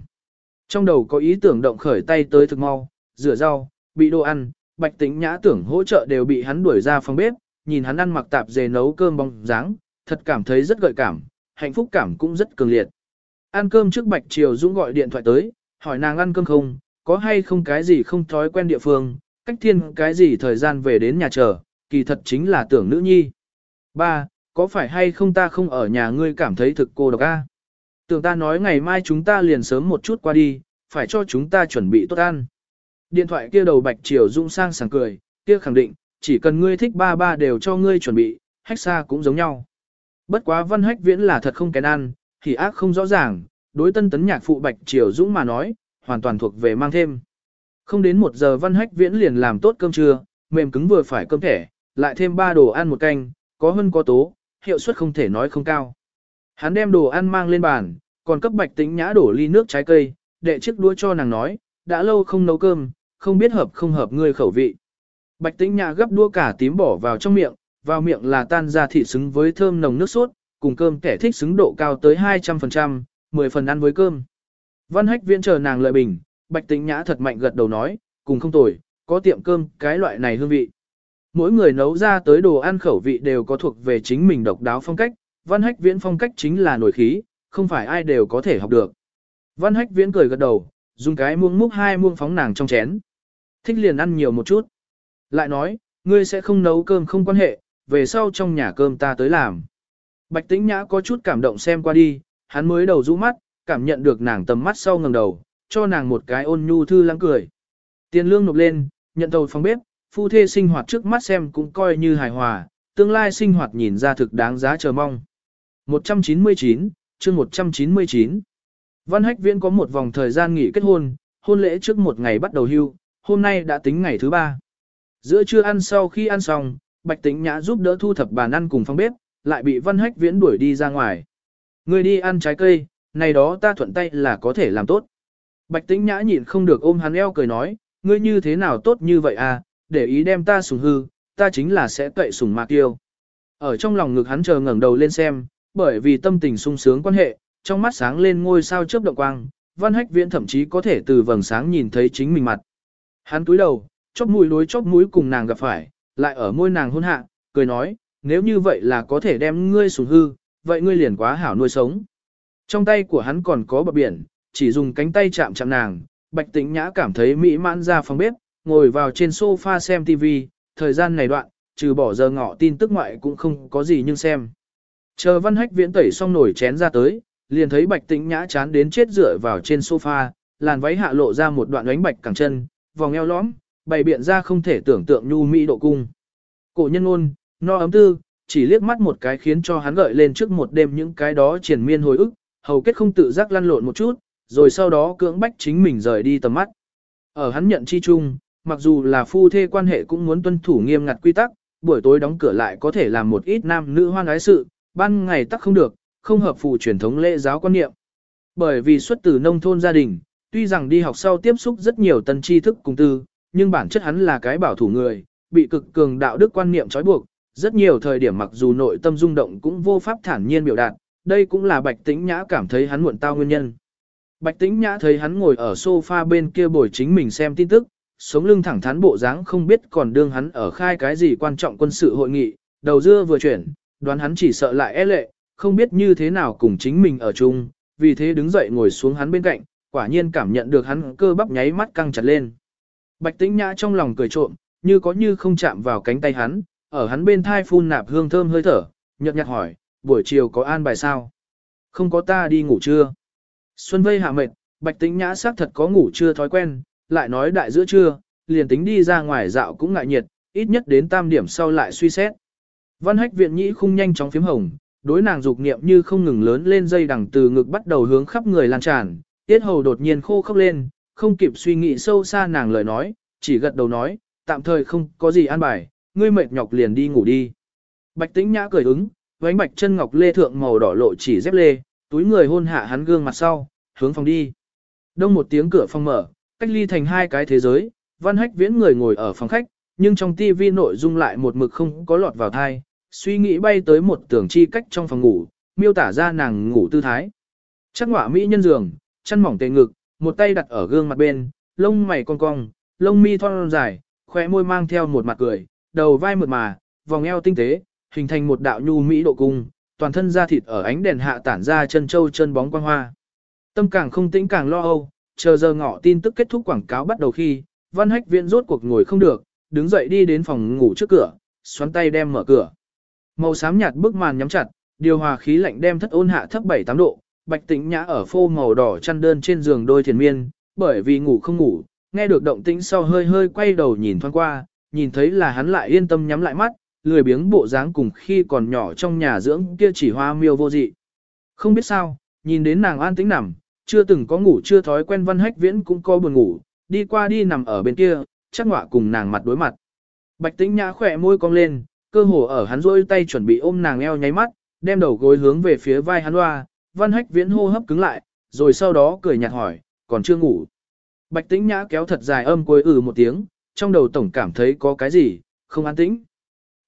Trong đầu có ý tưởng động khởi tay tới thực mau, rửa rau, bị đồ ăn, bạch Tĩnh nhã tưởng hỗ trợ đều bị hắn đuổi ra phòng bếp, nhìn hắn ăn mặc tạp dề nấu cơm bóng dáng, thật cảm thấy rất gợi cảm, hạnh phúc cảm cũng rất cường liệt. Ăn cơm trước bạch triều dũng gọi điện thoại tới, hỏi nàng ăn cơm không, có hay không cái gì không thói quen địa phương, cách thiên cái gì thời gian về đến nhà chờ, kỳ thật chính là tưởng nữ nhi. Ba, có phải hay không ta không ở nhà ngươi cảm thấy thực cô độc a? Tưởng ta nói ngày mai chúng ta liền sớm một chút qua đi, phải cho chúng ta chuẩn bị tốt ăn. Điện thoại kia đầu bạch triều dung sang sảng cười, kia khẳng định, chỉ cần ngươi thích ba ba đều cho ngươi chuẩn bị, hách xa cũng giống nhau. Bất quá văn hách viễn là thật không kén ăn, thì ác không rõ ràng, đối tân tấn nhạc phụ Bạch Triều Dũng mà nói, hoàn toàn thuộc về mang thêm. Không đến một giờ văn hách viễn liền làm tốt cơm trưa, mềm cứng vừa phải cơm thẻ, lại thêm ba đồ ăn một canh, có hơn có tố, hiệu suất không thể nói không cao. Hắn đem đồ ăn mang lên bàn, còn cấp bạch tĩnh nhã đổ ly nước trái cây, đệ chiếc đũa cho nàng nói, đã lâu không nấu cơm, không biết hợp không hợp ngươi khẩu vị. Bạch tĩnh nhã gấp đũa cả tím bỏ vào trong miệng, vào miệng là tan ra thịt xứng với thơm nồng nước sốt, cùng cơm kẻ thích xứng độ cao tới 200%, 10 phần ăn với cơm. Văn hách viễn chờ nàng lợi bình, bạch tĩnh nhã thật mạnh gật đầu nói, cùng không tồi, có tiệm cơm cái loại này hương vị. Mỗi người nấu ra tới đồ ăn khẩu vị đều có thuộc về chính mình độc đáo phong cách, văn hách viễn phong cách chính là nổi khí, không phải ai đều có thể học được. Văn hách viễn cười gật đầu, dùng cái muông múc hai muông phóng nàng trong chén. Thích liền ăn nhiều một chút. Lại nói, ngươi sẽ không nấu cơm không quan hệ, về sau trong nhà cơm ta tới làm. Bạch tĩnh nhã có chút cảm động xem qua đi, hắn mới đầu rũ mắt, cảm nhận được nàng tầm mắt sau ngẩng đầu, cho nàng một cái ôn nhu thư lắng cười. Tiền lương nộp lên, nhận tàu phòng bếp, phu thê sinh hoạt trước mắt xem cũng coi như hài hòa, tương lai sinh hoạt nhìn ra thực đáng giá chờ mong. 199, chương 199 Văn Hách Viễn có một vòng thời gian nghỉ kết hôn, hôn lễ trước một ngày bắt đầu hưu, hôm nay đã tính ngày thứ ba. Giữa trưa ăn sau khi ăn xong, Bạch Tĩnh Nhã giúp đỡ thu thập bàn ăn cùng phòng bếp, lại bị Văn Hách Viễn đuổi đi ra ngoài. Người đi ăn trái cây, này đó ta thuận tay là có thể làm tốt. Bạch Tĩnh Nhã nhịn không được ôm hắn eo cười nói, ngươi như thế nào tốt như vậy à, để ý đem ta sủng hư, ta chính là sẽ tuệ sủng mạc tiêu. Ở trong lòng ngực hắn chờ ngẩng đầu lên xem, bởi vì tâm tình sung sướng quan hệ, trong mắt sáng lên ngôi sao chớp động quang, Văn Hách Viễn thậm chí có thể từ vầng sáng nhìn thấy chính mình mặt. Hắn cúi đầu, chóp mũi đối chóp mũi cùng nàng gặp phải, lại ở môi nàng hôn hạ, cười nói, nếu như vậy là có thể đem ngươi sủng hư, vậy ngươi liền quá hảo nuôi sống. Trong tay của hắn còn có bờ biển, chỉ dùng cánh tay chạm chạm nàng, Bạch Tĩnh Nhã cảm thấy mỹ mãn ra phòng bếp, ngồi vào trên sofa xem TV, thời gian này đoạn, trừ bỏ giờ ngọ tin tức ngoại cũng không có gì nhưng xem. Chờ văn hách viễn tẩy xong nổi chén ra tới, liền thấy bạch tĩnh nhã chán đến chết dựa vào trên sofa, làn váy hạ lộ ra một đoạn ánh bạch cẳng chân, vòng eo lõm, bày biện ra không thể tưởng tượng nhu mỹ độ cung. Cổ nhân ôn, no ấm tư, chỉ liếc mắt một cái khiến cho hắn gợi lên trước một đêm những cái đó triển miên hồi ức, hầu kết không tự giác lăn lộn một chút, rồi sau đó cưỡng bách chính mình rời đi tầm mắt. Ở hắn nhận chi chung, mặc dù là phu thê quan hệ cũng muốn tuân thủ nghiêm ngặt quy tắc, buổi tối đóng cửa lại có thể làm một ít nam nữ hoan ái sự, ban ngày tắc không được, không hợp phù truyền thống lễ giáo quan niệm. Bởi vì xuất từ nông thôn gia đình, tuy rằng đi học sau tiếp xúc rất nhiều tân tri thức cùng tư, nhưng bản chất hắn là cái bảo thủ người, bị cực cường đạo đức quan niệm trói buộc, rất nhiều thời điểm mặc dù nội tâm rung động cũng vô pháp thản nhiên biểu đạt, đây cũng là Bạch Tĩnh Nhã cảm thấy hắn muộn tao nguyên nhân. Bạch Tĩnh Nhã thấy hắn ngồi ở sofa bên kia bồi chính mình xem tin tức, sống lưng thẳng thắn bộ dáng không biết còn đương hắn ở khai cái gì quan trọng quân sự hội nghị, đầu dưa vừa chuyển, đoán hắn chỉ sợ lại e lệ, không biết như thế nào cùng chính mình ở chung, vì thế đứng dậy ngồi xuống hắn bên cạnh, quả nhiên cảm nhận được hắn cơ bắp nháy mắt căng chặt lên. Bạch Tĩnh Nhã trong lòng cười trộm, như có như không chạm vào cánh tay hắn, ở hắn bên thai phun nạp hương thơm hơi thở, nhợt nhạt hỏi, buổi chiều có an bài sao? Không có ta đi ngủ trưa. Xuân vây hạ mệt, Bạch Tĩnh Nhã xác thật có ngủ trưa thói quen, lại nói đại giữa trưa, liền tính đi ra ngoài dạo cũng ngại nhiệt, ít nhất đến tam điểm sau lại suy xét. Văn hách viện nhĩ khung nhanh chóng phím hồng, đối nàng dục niệm như không ngừng lớn lên dây đằng từ ngực bắt đầu hướng khắp người lan tràn, tiết hầu đột nhiên khô khốc lên, không kịp suy nghĩ sâu xa nàng lời nói, chỉ gật đầu nói, tạm thời không có gì an bài, ngươi mệt nhọc liền đi ngủ đi. Bạch tĩnh nhã cười ứng, vánh bạch chân ngọc lê thượng màu đỏ lộ chỉ dép lê, túi người hôn hạ hắn gương mặt sau, hướng phòng đi. Đông một tiếng cửa phòng mở, cách ly thành hai cái thế giới, văn hách viễn người ngồi ở phòng khách, nhưng trong tivi nội dung lại một mực không có lọt vào thai, suy nghĩ bay tới một tưởng chi cách trong phòng ngủ, miêu tả ra nàng ngủ tư thái. Chắc ngọa mỹ nhân giường, chân mỏng tề ngực, một tay đặt ở gương mặt bên, lông mày cong cong, lông mi thon dài, khóe môi mang theo một mặt cười, đầu vai mượt mà, vòng eo tinh tế, hình thành một đạo nhu mỹ độ cung, toàn thân da thịt ở ánh đèn hạ tản ra chân châu chân bóng quang hoa. Tâm càng không tĩnh càng lo âu, chờ giờ ngọ tin tức kết thúc quảng cáo bắt đầu khi, Văn Hách Viễn rốt cuộc ngồi không được, đứng dậy đi đến phòng ngủ trước cửa, xoắn tay đem mở cửa. Màu xám nhạt bức màn nhắm chặt, điều hòa khí lạnh đem thất ôn hạ thấp 7-8 độ, Bạch Tĩnh Nhã ở phô màu đỏ chăn đơn trên giường đôi thiền miên, bởi vì ngủ không ngủ, nghe được động tĩnh sau hơi hơi quay đầu nhìn thoáng qua, nhìn thấy là hắn lại yên tâm nhắm lại mắt, lười biếng bộ dáng cùng khi còn nhỏ trong nhà dưỡng kia chỉ hoa miêu vô dị. Không biết sao, nhìn đến nàng an tĩnh nằm, chưa từng có ngủ chưa thói quen văn hách viễn cũng có buồn ngủ, đi qua đi nằm ở bên kia, chắc ngọa cùng nàng mặt đối mặt. Bạch tĩnh nhã khỏe môi cong lên, cơ hồ ở hắn rôi tay chuẩn bị ôm nàng eo nháy mắt, đem đầu gối hướng về phía vai hắn hoa, văn hách viễn hô hấp cứng lại, rồi sau đó cười nhạt hỏi, còn chưa ngủ. Bạch tĩnh nhã kéo thật dài âm cuối ừ một tiếng, trong đầu tổng cảm thấy có cái gì, không an tĩnh.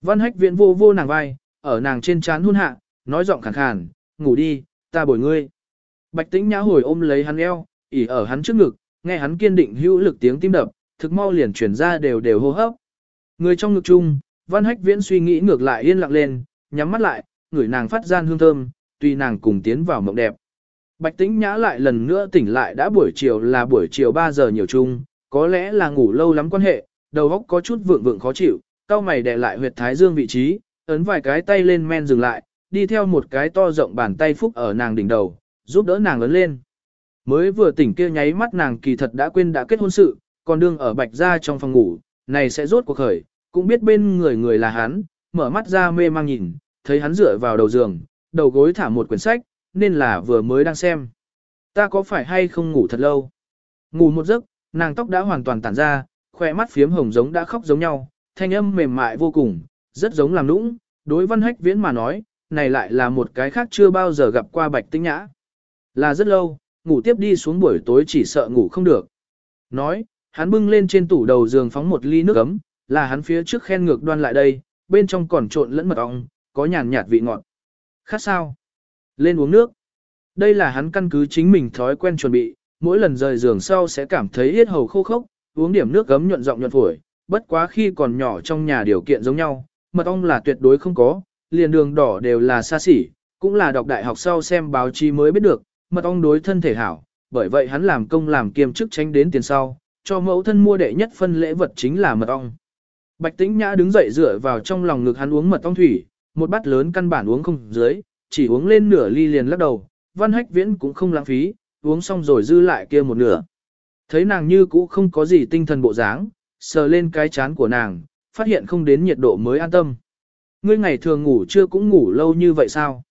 Văn hách viễn vô vô nàng vai, ở nàng trên trán hôn hạ, nói giọng khàn khàn, ngủ đi, ta bồi ngươi. Bạch tĩnh nhã hồi ôm lấy hắn eo, ỉ ở hắn trước ngực, nghe hắn kiên định hữu lực tiếng tim đập, thực mau liền chuyển ra đều đều hô hấp. Người trong ngực chung, văn hách viễn suy nghĩ ngược lại yên lặng lên, nhắm mắt lại, ngửi nàng phát gian hương thơm, tùy nàng cùng tiến vào mộng đẹp. Bạch tĩnh nhã lại lần nữa tỉnh lại đã buổi chiều là buổi chiều 3 giờ nhiều chung, có lẽ là ngủ lâu lắm quan hệ, đầu óc có chút vượng vượng khó chịu, cao mày đè lại huyệt thái dương vị trí, ấn vài cái tay lên men dừng lại, đi theo một cái to rộng bàn tay phúc ở nàng đỉnh đầu, giúp đỡ nàng lớn lên. Mới vừa tỉnh kia nháy mắt nàng kỳ thật đã quên đã kết hôn sự, còn đương ở bạch ra trong phòng ngủ, này sẽ rốt cuộc khởi, cũng biết bên người người là hắn, mở mắt ra mê mang nhìn, thấy hắn dựa vào đầu giường, đầu gối thả một quyển sách, nên là vừa mới đang xem. Ta có phải hay không ngủ thật lâu? Ngủ một giấc, nàng tóc đã hoàn toàn tản ra, khỏe mắt phiếm hồng giống đã khóc giống nhau, thanh âm mềm mại vô cùng, rất giống làm nũng, đối văn hách viễn mà nói, này lại là một cái khác chưa bao giờ gặp qua bạch tinh nhã. Là rất lâu, ngủ tiếp đi xuống buổi tối chỉ sợ ngủ không được. Nói, hắn bưng lên trên tủ đầu giường phóng một ly nước ấm, là hắn phía trước khen ngược đoan lại đây, bên trong còn trộn lẫn mật ong, có nhàn nhạt vị ngọt. Khác sao? Lên uống nước. Đây là hắn căn cứ chính mình thói quen chuẩn bị, mỗi lần rời giường sau sẽ cảm thấy yết hầu khô khốc, uống điểm nước gấm nhuận giọng nhuận phổi, bất quá khi còn nhỏ trong nhà điều kiện giống nhau, mật ong là tuyệt đối không có, liền đường đỏ đều là xa xỉ, cũng là đọc đại học sau xem báo chí mới biết được, mật ong đối thân thể hảo, bởi vậy hắn làm công làm kiêm chức tránh đến tiền sau, cho mẫu thân mua đệ nhất phân lễ vật chính là mật ong. Bạch Tĩnh Nhã đứng dậy dựa vào trong lòng ngực hắn uống mật ong thủy, một bát lớn căn bản uống không dưới, chỉ uống lên nửa ly liền lắc đầu, Văn Hách Viễn cũng không lãng phí, uống xong rồi dư lại kia một nửa. Thấy nàng như cũ không có gì tinh thần bộ dáng, sờ lên cái chán của nàng, phát hiện không đến nhiệt độ mới an tâm. Ngươi ngày thường ngủ chưa cũng ngủ lâu như vậy sao?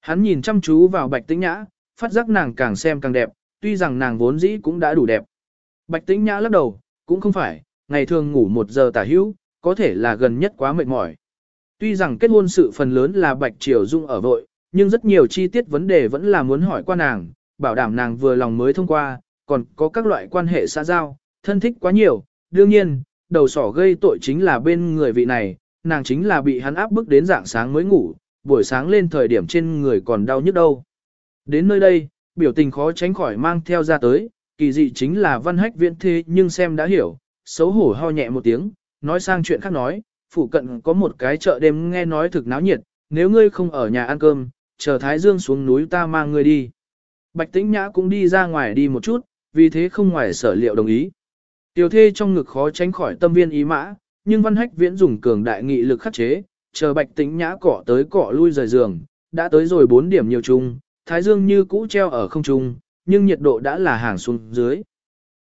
Hắn nhìn chăm chú vào Bạch Tĩnh Nhã, phát giác nàng càng xem càng đẹp, tuy rằng nàng vốn dĩ cũng đã đủ đẹp. Bạch Tĩnh Nhã lắc đầu, cũng không phải, ngày thường ngủ một giờ tả hữu, có thể là gần nhất quá mệt mỏi. Tuy rằng kết hôn sự phần lớn là Bạch Triều Dung ở vội, nhưng rất nhiều chi tiết vấn đề vẫn là muốn hỏi qua nàng, bảo đảm nàng vừa lòng mới thông qua, còn có các loại quan hệ xã giao, thân thích quá nhiều. Đương nhiên, đầu sỏ gây tội chính là bên người vị này, nàng chính là bị hắn áp bức đến dạng sáng mới ngủ, buổi sáng lên thời điểm trên người còn đau nhức đâu. Đến nơi đây, biểu tình khó tránh khỏi mang theo ra tới, kỳ dị chính là văn hách viễn thế nhưng xem đã hiểu, xấu hổ ho nhẹ một tiếng, nói sang chuyện khác nói, phụ cận có một cái chợ đêm nghe nói thực náo nhiệt, nếu ngươi không ở nhà ăn cơm, chờ Thái Dương xuống núi ta mang ngươi đi. Bạch Tĩnh Nhã cũng đi ra ngoài đi một chút, vì thế không ngoài sở liệu đồng ý. Tiểu thê trong ngực khó tránh khỏi tâm viên ý mã, nhưng văn hách viễn dùng cường đại nghị lực khắc chế, chờ Bạch Tĩnh Nhã cỏ tới cỏ lui rời giường, đã tới rồi 4 điểm nhiều chung, Thái Dương như cũ treo ở không trung, nhưng nhiệt độ đã là hàng xuống dưới.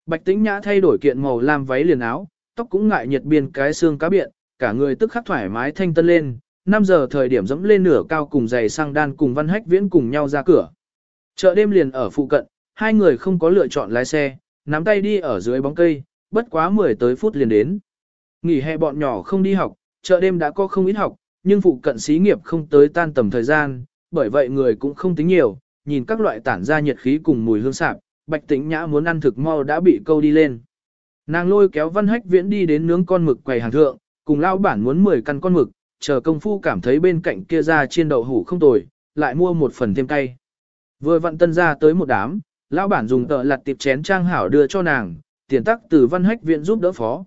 Bạch Tĩnh Nhã thay đổi kiện màu lam váy liền áo, tóc cũng ngại nhiệt biên cái xương cá biện, cả người tức khắc thoải mái thanh tân lên, 5 giờ thời điểm dẫm lên nửa cao cùng giày sang đan cùng văn hách viễn cùng nhau ra cửa. Chợ đêm liền ở phụ cận, hai người không có lựa chọn lái xe, nắm tay đi ở dưới bóng cây, bất quá 10 tới phút liền đến. Nghỉ hè bọn nhỏ không đi học, chợ đêm đã có không ít học, nhưng phụ cận xí nghiệp không tới tan tầm thời gian, bởi vậy người cũng không tính nhiều, nhìn các loại tản ra nhiệt khí cùng mùi hương sạp, bạch tĩnh nhã muốn ăn thực mau đã bị câu đi lên. Nàng lôi kéo văn hách viễn đi đến nướng con mực quầy hàng thượng, cùng lao bản muốn 10 căn con mực, chờ công phu cảm thấy bên cạnh kia ra chiên đậu hủ không tồi, lại mua một phần thêm cay. Vừa vặn tân ra tới một đám, lão bản dùng tờ lặt tiệp chén trang hảo đưa cho nàng, tiền tắc từ văn hách viện giúp đỡ phó.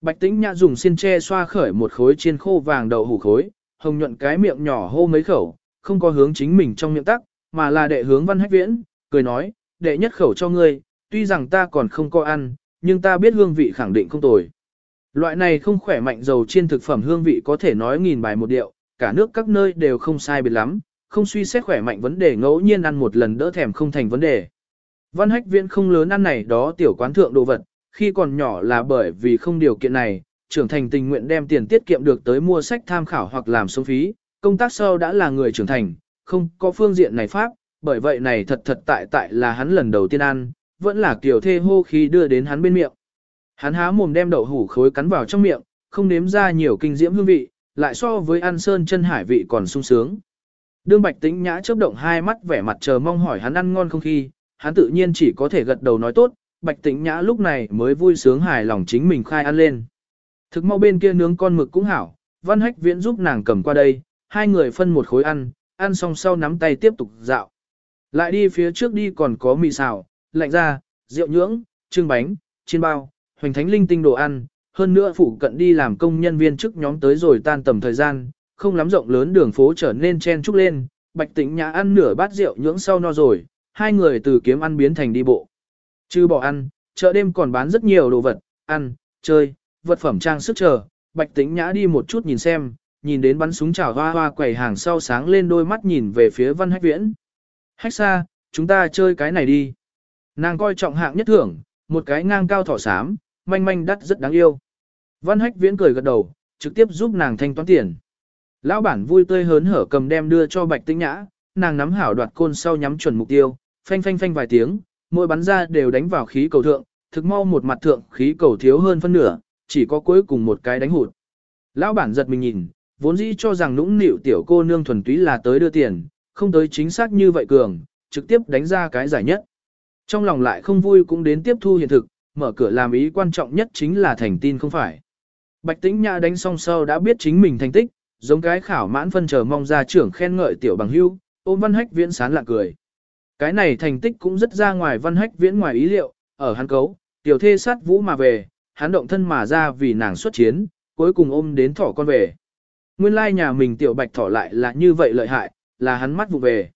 Bạch tĩnh nhã dùng xiên tre xoa khởi một khối chiên khô vàng đậu hủ khối, hồng nhuận cái miệng nhỏ hô mấy khẩu, không có hướng chính mình trong miệng tắc, mà là đệ hướng văn hách viễn, cười nói, đệ nhất khẩu cho ngươi, tuy rằng ta còn không có ăn, nhưng ta biết hương vị khẳng định không tồi. Loại này không khỏe mạnh dầu chiên thực phẩm hương vị có thể nói nghìn bài một điệu, cả nước các nơi đều không sai biệt lắm, không suy xét khỏe mạnh vấn đề ngẫu nhiên ăn một lần đỡ thèm không thành vấn đề. Văn hách viễn không lớn ăn này đó tiểu quán thượng đồ vật, khi còn nhỏ là bởi vì không điều kiện này, trưởng thành tình nguyện đem tiền tiết kiệm được tới mua sách tham khảo hoặc làm sống phí, công tác sau đã là người trưởng thành, không có phương diện này pháp, bởi vậy này thật thật tại tại là hắn lần đầu tiên ăn, vẫn là kiểu thê hô khi đưa đến hắn bên miệng. Hắn há mồm đem đậu hủ khối cắn vào trong miệng, không nếm ra nhiều kinh diễm hương vị, lại so với ăn sơn chân hải vị còn sung sướng. Đương Bạch Tĩnh Nhã chớp động hai mắt vẻ mặt chờ mong hỏi hắn ăn ngon không khi, hắn tự nhiên chỉ có thể gật đầu nói tốt, Bạch Tĩnh Nhã lúc này mới vui sướng hài lòng chính mình khai ăn lên. Thực mau bên kia nướng con mực cũng hảo, Văn Hách Viễn giúp nàng cầm qua đây, hai người phân một khối ăn, ăn xong sau nắm tay tiếp tục dạo. Lại đi phía trước đi còn có mì xào, lạnh ra, rượu nhưỡng, trưng bánh, chiên bao, hoành thánh linh tinh đồ ăn, hơn nữa phụ cận đi làm công nhân viên trước nhóm tới rồi tan tầm thời gian, không lắm rộng lớn đường phố trở nên chen trúc lên, Bạch Tĩnh Nhã ăn nửa bát rượu nhưỡng sau no rồi, hai người từ kiếm ăn biến thành đi bộ. Chứ bỏ ăn, chợ đêm còn bán rất nhiều đồ vật, ăn, chơi, vật phẩm trang sức chờ, Bạch Tĩnh Nhã đi một chút nhìn xem, nhìn đến bắn súng chảo hoa hoa quẩy hàng sau sáng lên đôi mắt nhìn về phía Văn Hách Viễn. Hách xa, chúng ta chơi cái này đi. Nàng coi trọng hạng nhất thưởng, một cái ngang cao thỏ xám, manh manh đắt rất đáng yêu. Văn Hách Viễn cười gật đầu, trực tiếp giúp nàng thanh toán tiền. Lão bản vui tươi hớn hở cầm đem đưa cho Bạch Tĩnh Nhã, nàng nắm hảo đoạt côn sau nhắm chuẩn mục tiêu, phanh phanh phanh vài tiếng, mỗi bắn ra đều đánh vào khí cầu thượng, thực mau một mặt thượng khí cầu thiếu hơn phân nửa, chỉ có cuối cùng một cái đánh hụt. Lão bản giật mình nhìn, vốn dĩ cho rằng nũng nịu tiểu cô nương thuần túy là tới đưa tiền, không tới chính xác như vậy cường, trực tiếp đánh ra cái giải nhất. Trong lòng lại không vui cũng đến tiếp thu hiện thực, mở cửa làm ý quan trọng nhất chính là thành tin không phải. Bạch Tĩnh Nhã đánh xong sau đã biết chính mình thành tích, giống cái khảo mãn phân chờ mong ra trưởng khen ngợi tiểu bằng hưu, ôm văn hách viễn sán lạ cười. Cái này thành tích cũng rất ra ngoài văn hách viễn ngoài ý liệu, ở hắn cấu, tiểu thê sát vũ mà về, hắn động thân mà ra vì nàng xuất chiến, cuối cùng ôm đến thỏ con về. Nguyên lai nhà mình tiểu bạch thỏ lại là như vậy lợi hại, là hắn mắt vụ về.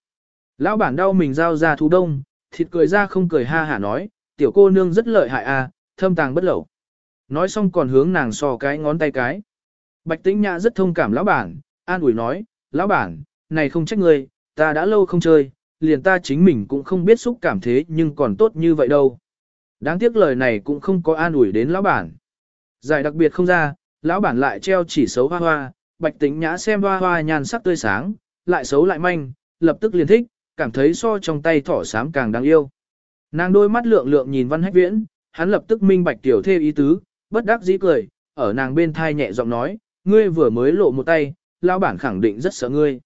Lão bản đau mình giao ra thú đông, thịt cười ra không cười ha hả nói, tiểu cô nương rất lợi hại à, thâm tàng bất lẩu. Nói xong còn hướng nàng so cái ngón tay cái. Bạch tĩnh nhã rất thông cảm lão bản, an ủi nói, lão bản, này không trách ngươi, ta đã lâu không chơi, liền ta chính mình cũng không biết xúc cảm thế nhưng còn tốt như vậy đâu. Đáng tiếc lời này cũng không có an ủi đến lão bản. Giải đặc biệt không ra, lão bản lại treo chỉ xấu hoa hoa, bạch tĩnh nhã xem hoa hoa nhàn sắc tươi sáng, lại xấu lại manh, lập tức liền thích, cảm thấy so trong tay thỏ sám càng đáng yêu. Nàng đôi mắt lượng lượng nhìn văn hách viễn, hắn lập tức minh bạch tiểu thê ý tứ, bất đắc dĩ cười, ở nàng bên thai nhẹ giọng nói, ngươi vừa mới lộ một tay, lão bản khẳng định rất sợ ngươi.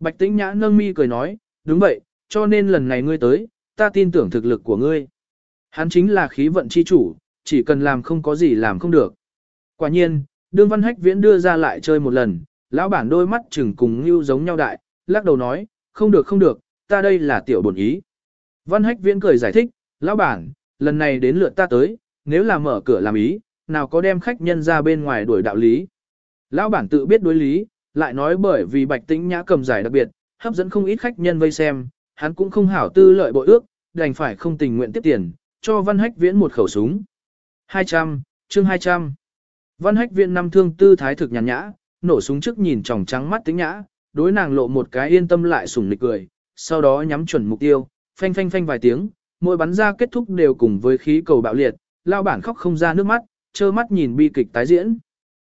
Bạch tĩnh nhã nâng mi cười nói, đúng vậy, cho nên lần này ngươi tới, ta tin tưởng thực lực của ngươi. Hắn chính là khí vận chi chủ, chỉ cần làm không có gì làm không được. Quả nhiên, đương văn hách viễn đưa ra lại chơi một lần, lão bản đôi mắt chừng cùng như giống nhau đại, lắc đầu nói, không được không được, ta đây là tiểu bổn ý. Văn hách viễn cười giải thích, lão bản, lần này đến lượt ta tới, nếu là mở cửa làm ý, nào có đem khách nhân ra bên ngoài đuổi đạo lý. Lão bản tự biết đối lý, lại nói bởi vì bạch tĩnh nhã cầm giải đặc biệt, hấp dẫn không ít khách nhân vây xem, hắn cũng không hảo tư lợi bội ước, đành phải không tình nguyện tiếp tiền, cho văn hách viễn một khẩu súng. 200, chương 200. Văn hách viễn năm thương tư thái thực nhàn nhã, nổ súng trước nhìn tròng trắng mắt tĩnh nhã, đối nàng lộ một cái yên tâm lại sủng nịch cười, sau đó nhắm chuẩn mục tiêu, phanh phanh phanh vài tiếng, mỗi bắn ra kết thúc đều cùng với khí cầu bạo liệt, lao bản khóc không ra nước mắt, trơ mắt nhìn bi kịch tái diễn.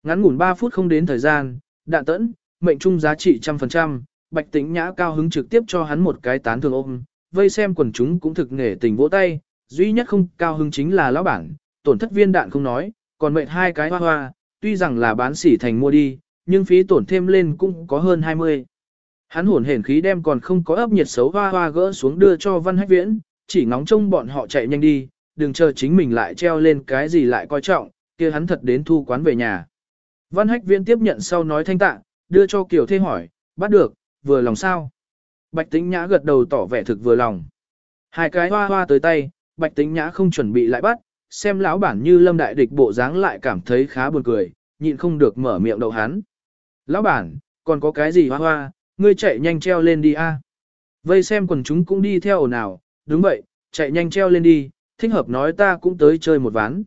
Ngắn ngủn 3 phút không đến thời gian, đạn tẫn, mệnh trung giá trị trăm phần trăm, bạch tĩnh nhã cao hứng trực tiếp cho hắn một cái tán thường ôm, vây xem quần chúng cũng thực nghề tình vỗ tay, duy nhất không cao hứng chính là lão bản, tổn thất viên đạn không nói, còn mệnh hai cái hoa hoa, tuy rằng là bán sỉ thành mua đi, nhưng phí tổn thêm lên cũng có hơn 20. Hắn hồn hển khí đem còn không có ấp nhiệt xấu hoa hoa gỡ xuống đưa cho Văn Hách Viễn, chỉ ngóng trông bọn họ chạy nhanh đi, đừng chờ chính mình lại treo lên cái gì lại coi trọng, kia hắn thật đến thu quán về nhà. Văn Hách Viễn tiếp nhận sau nói thanh tạ, đưa cho Kiều Thê hỏi, bắt được, vừa lòng sao? Bạch Tĩnh Nhã gật đầu tỏ vẻ thực vừa lòng. Hai cái hoa hoa tới tay, Bạch Tĩnh Nhã không chuẩn bị lại bắt, xem lão bản như lâm đại địch bộ dáng lại cảm thấy khá buồn cười, nhịn không được mở miệng đậu hắn. Lão bản, còn có cái gì hoa hoa, ngươi chạy nhanh treo lên đi a. Vây xem quần chúng cũng đi theo ồn ào, đúng vậy, chạy nhanh treo lên đi, thích hợp nói ta cũng tới chơi một ván.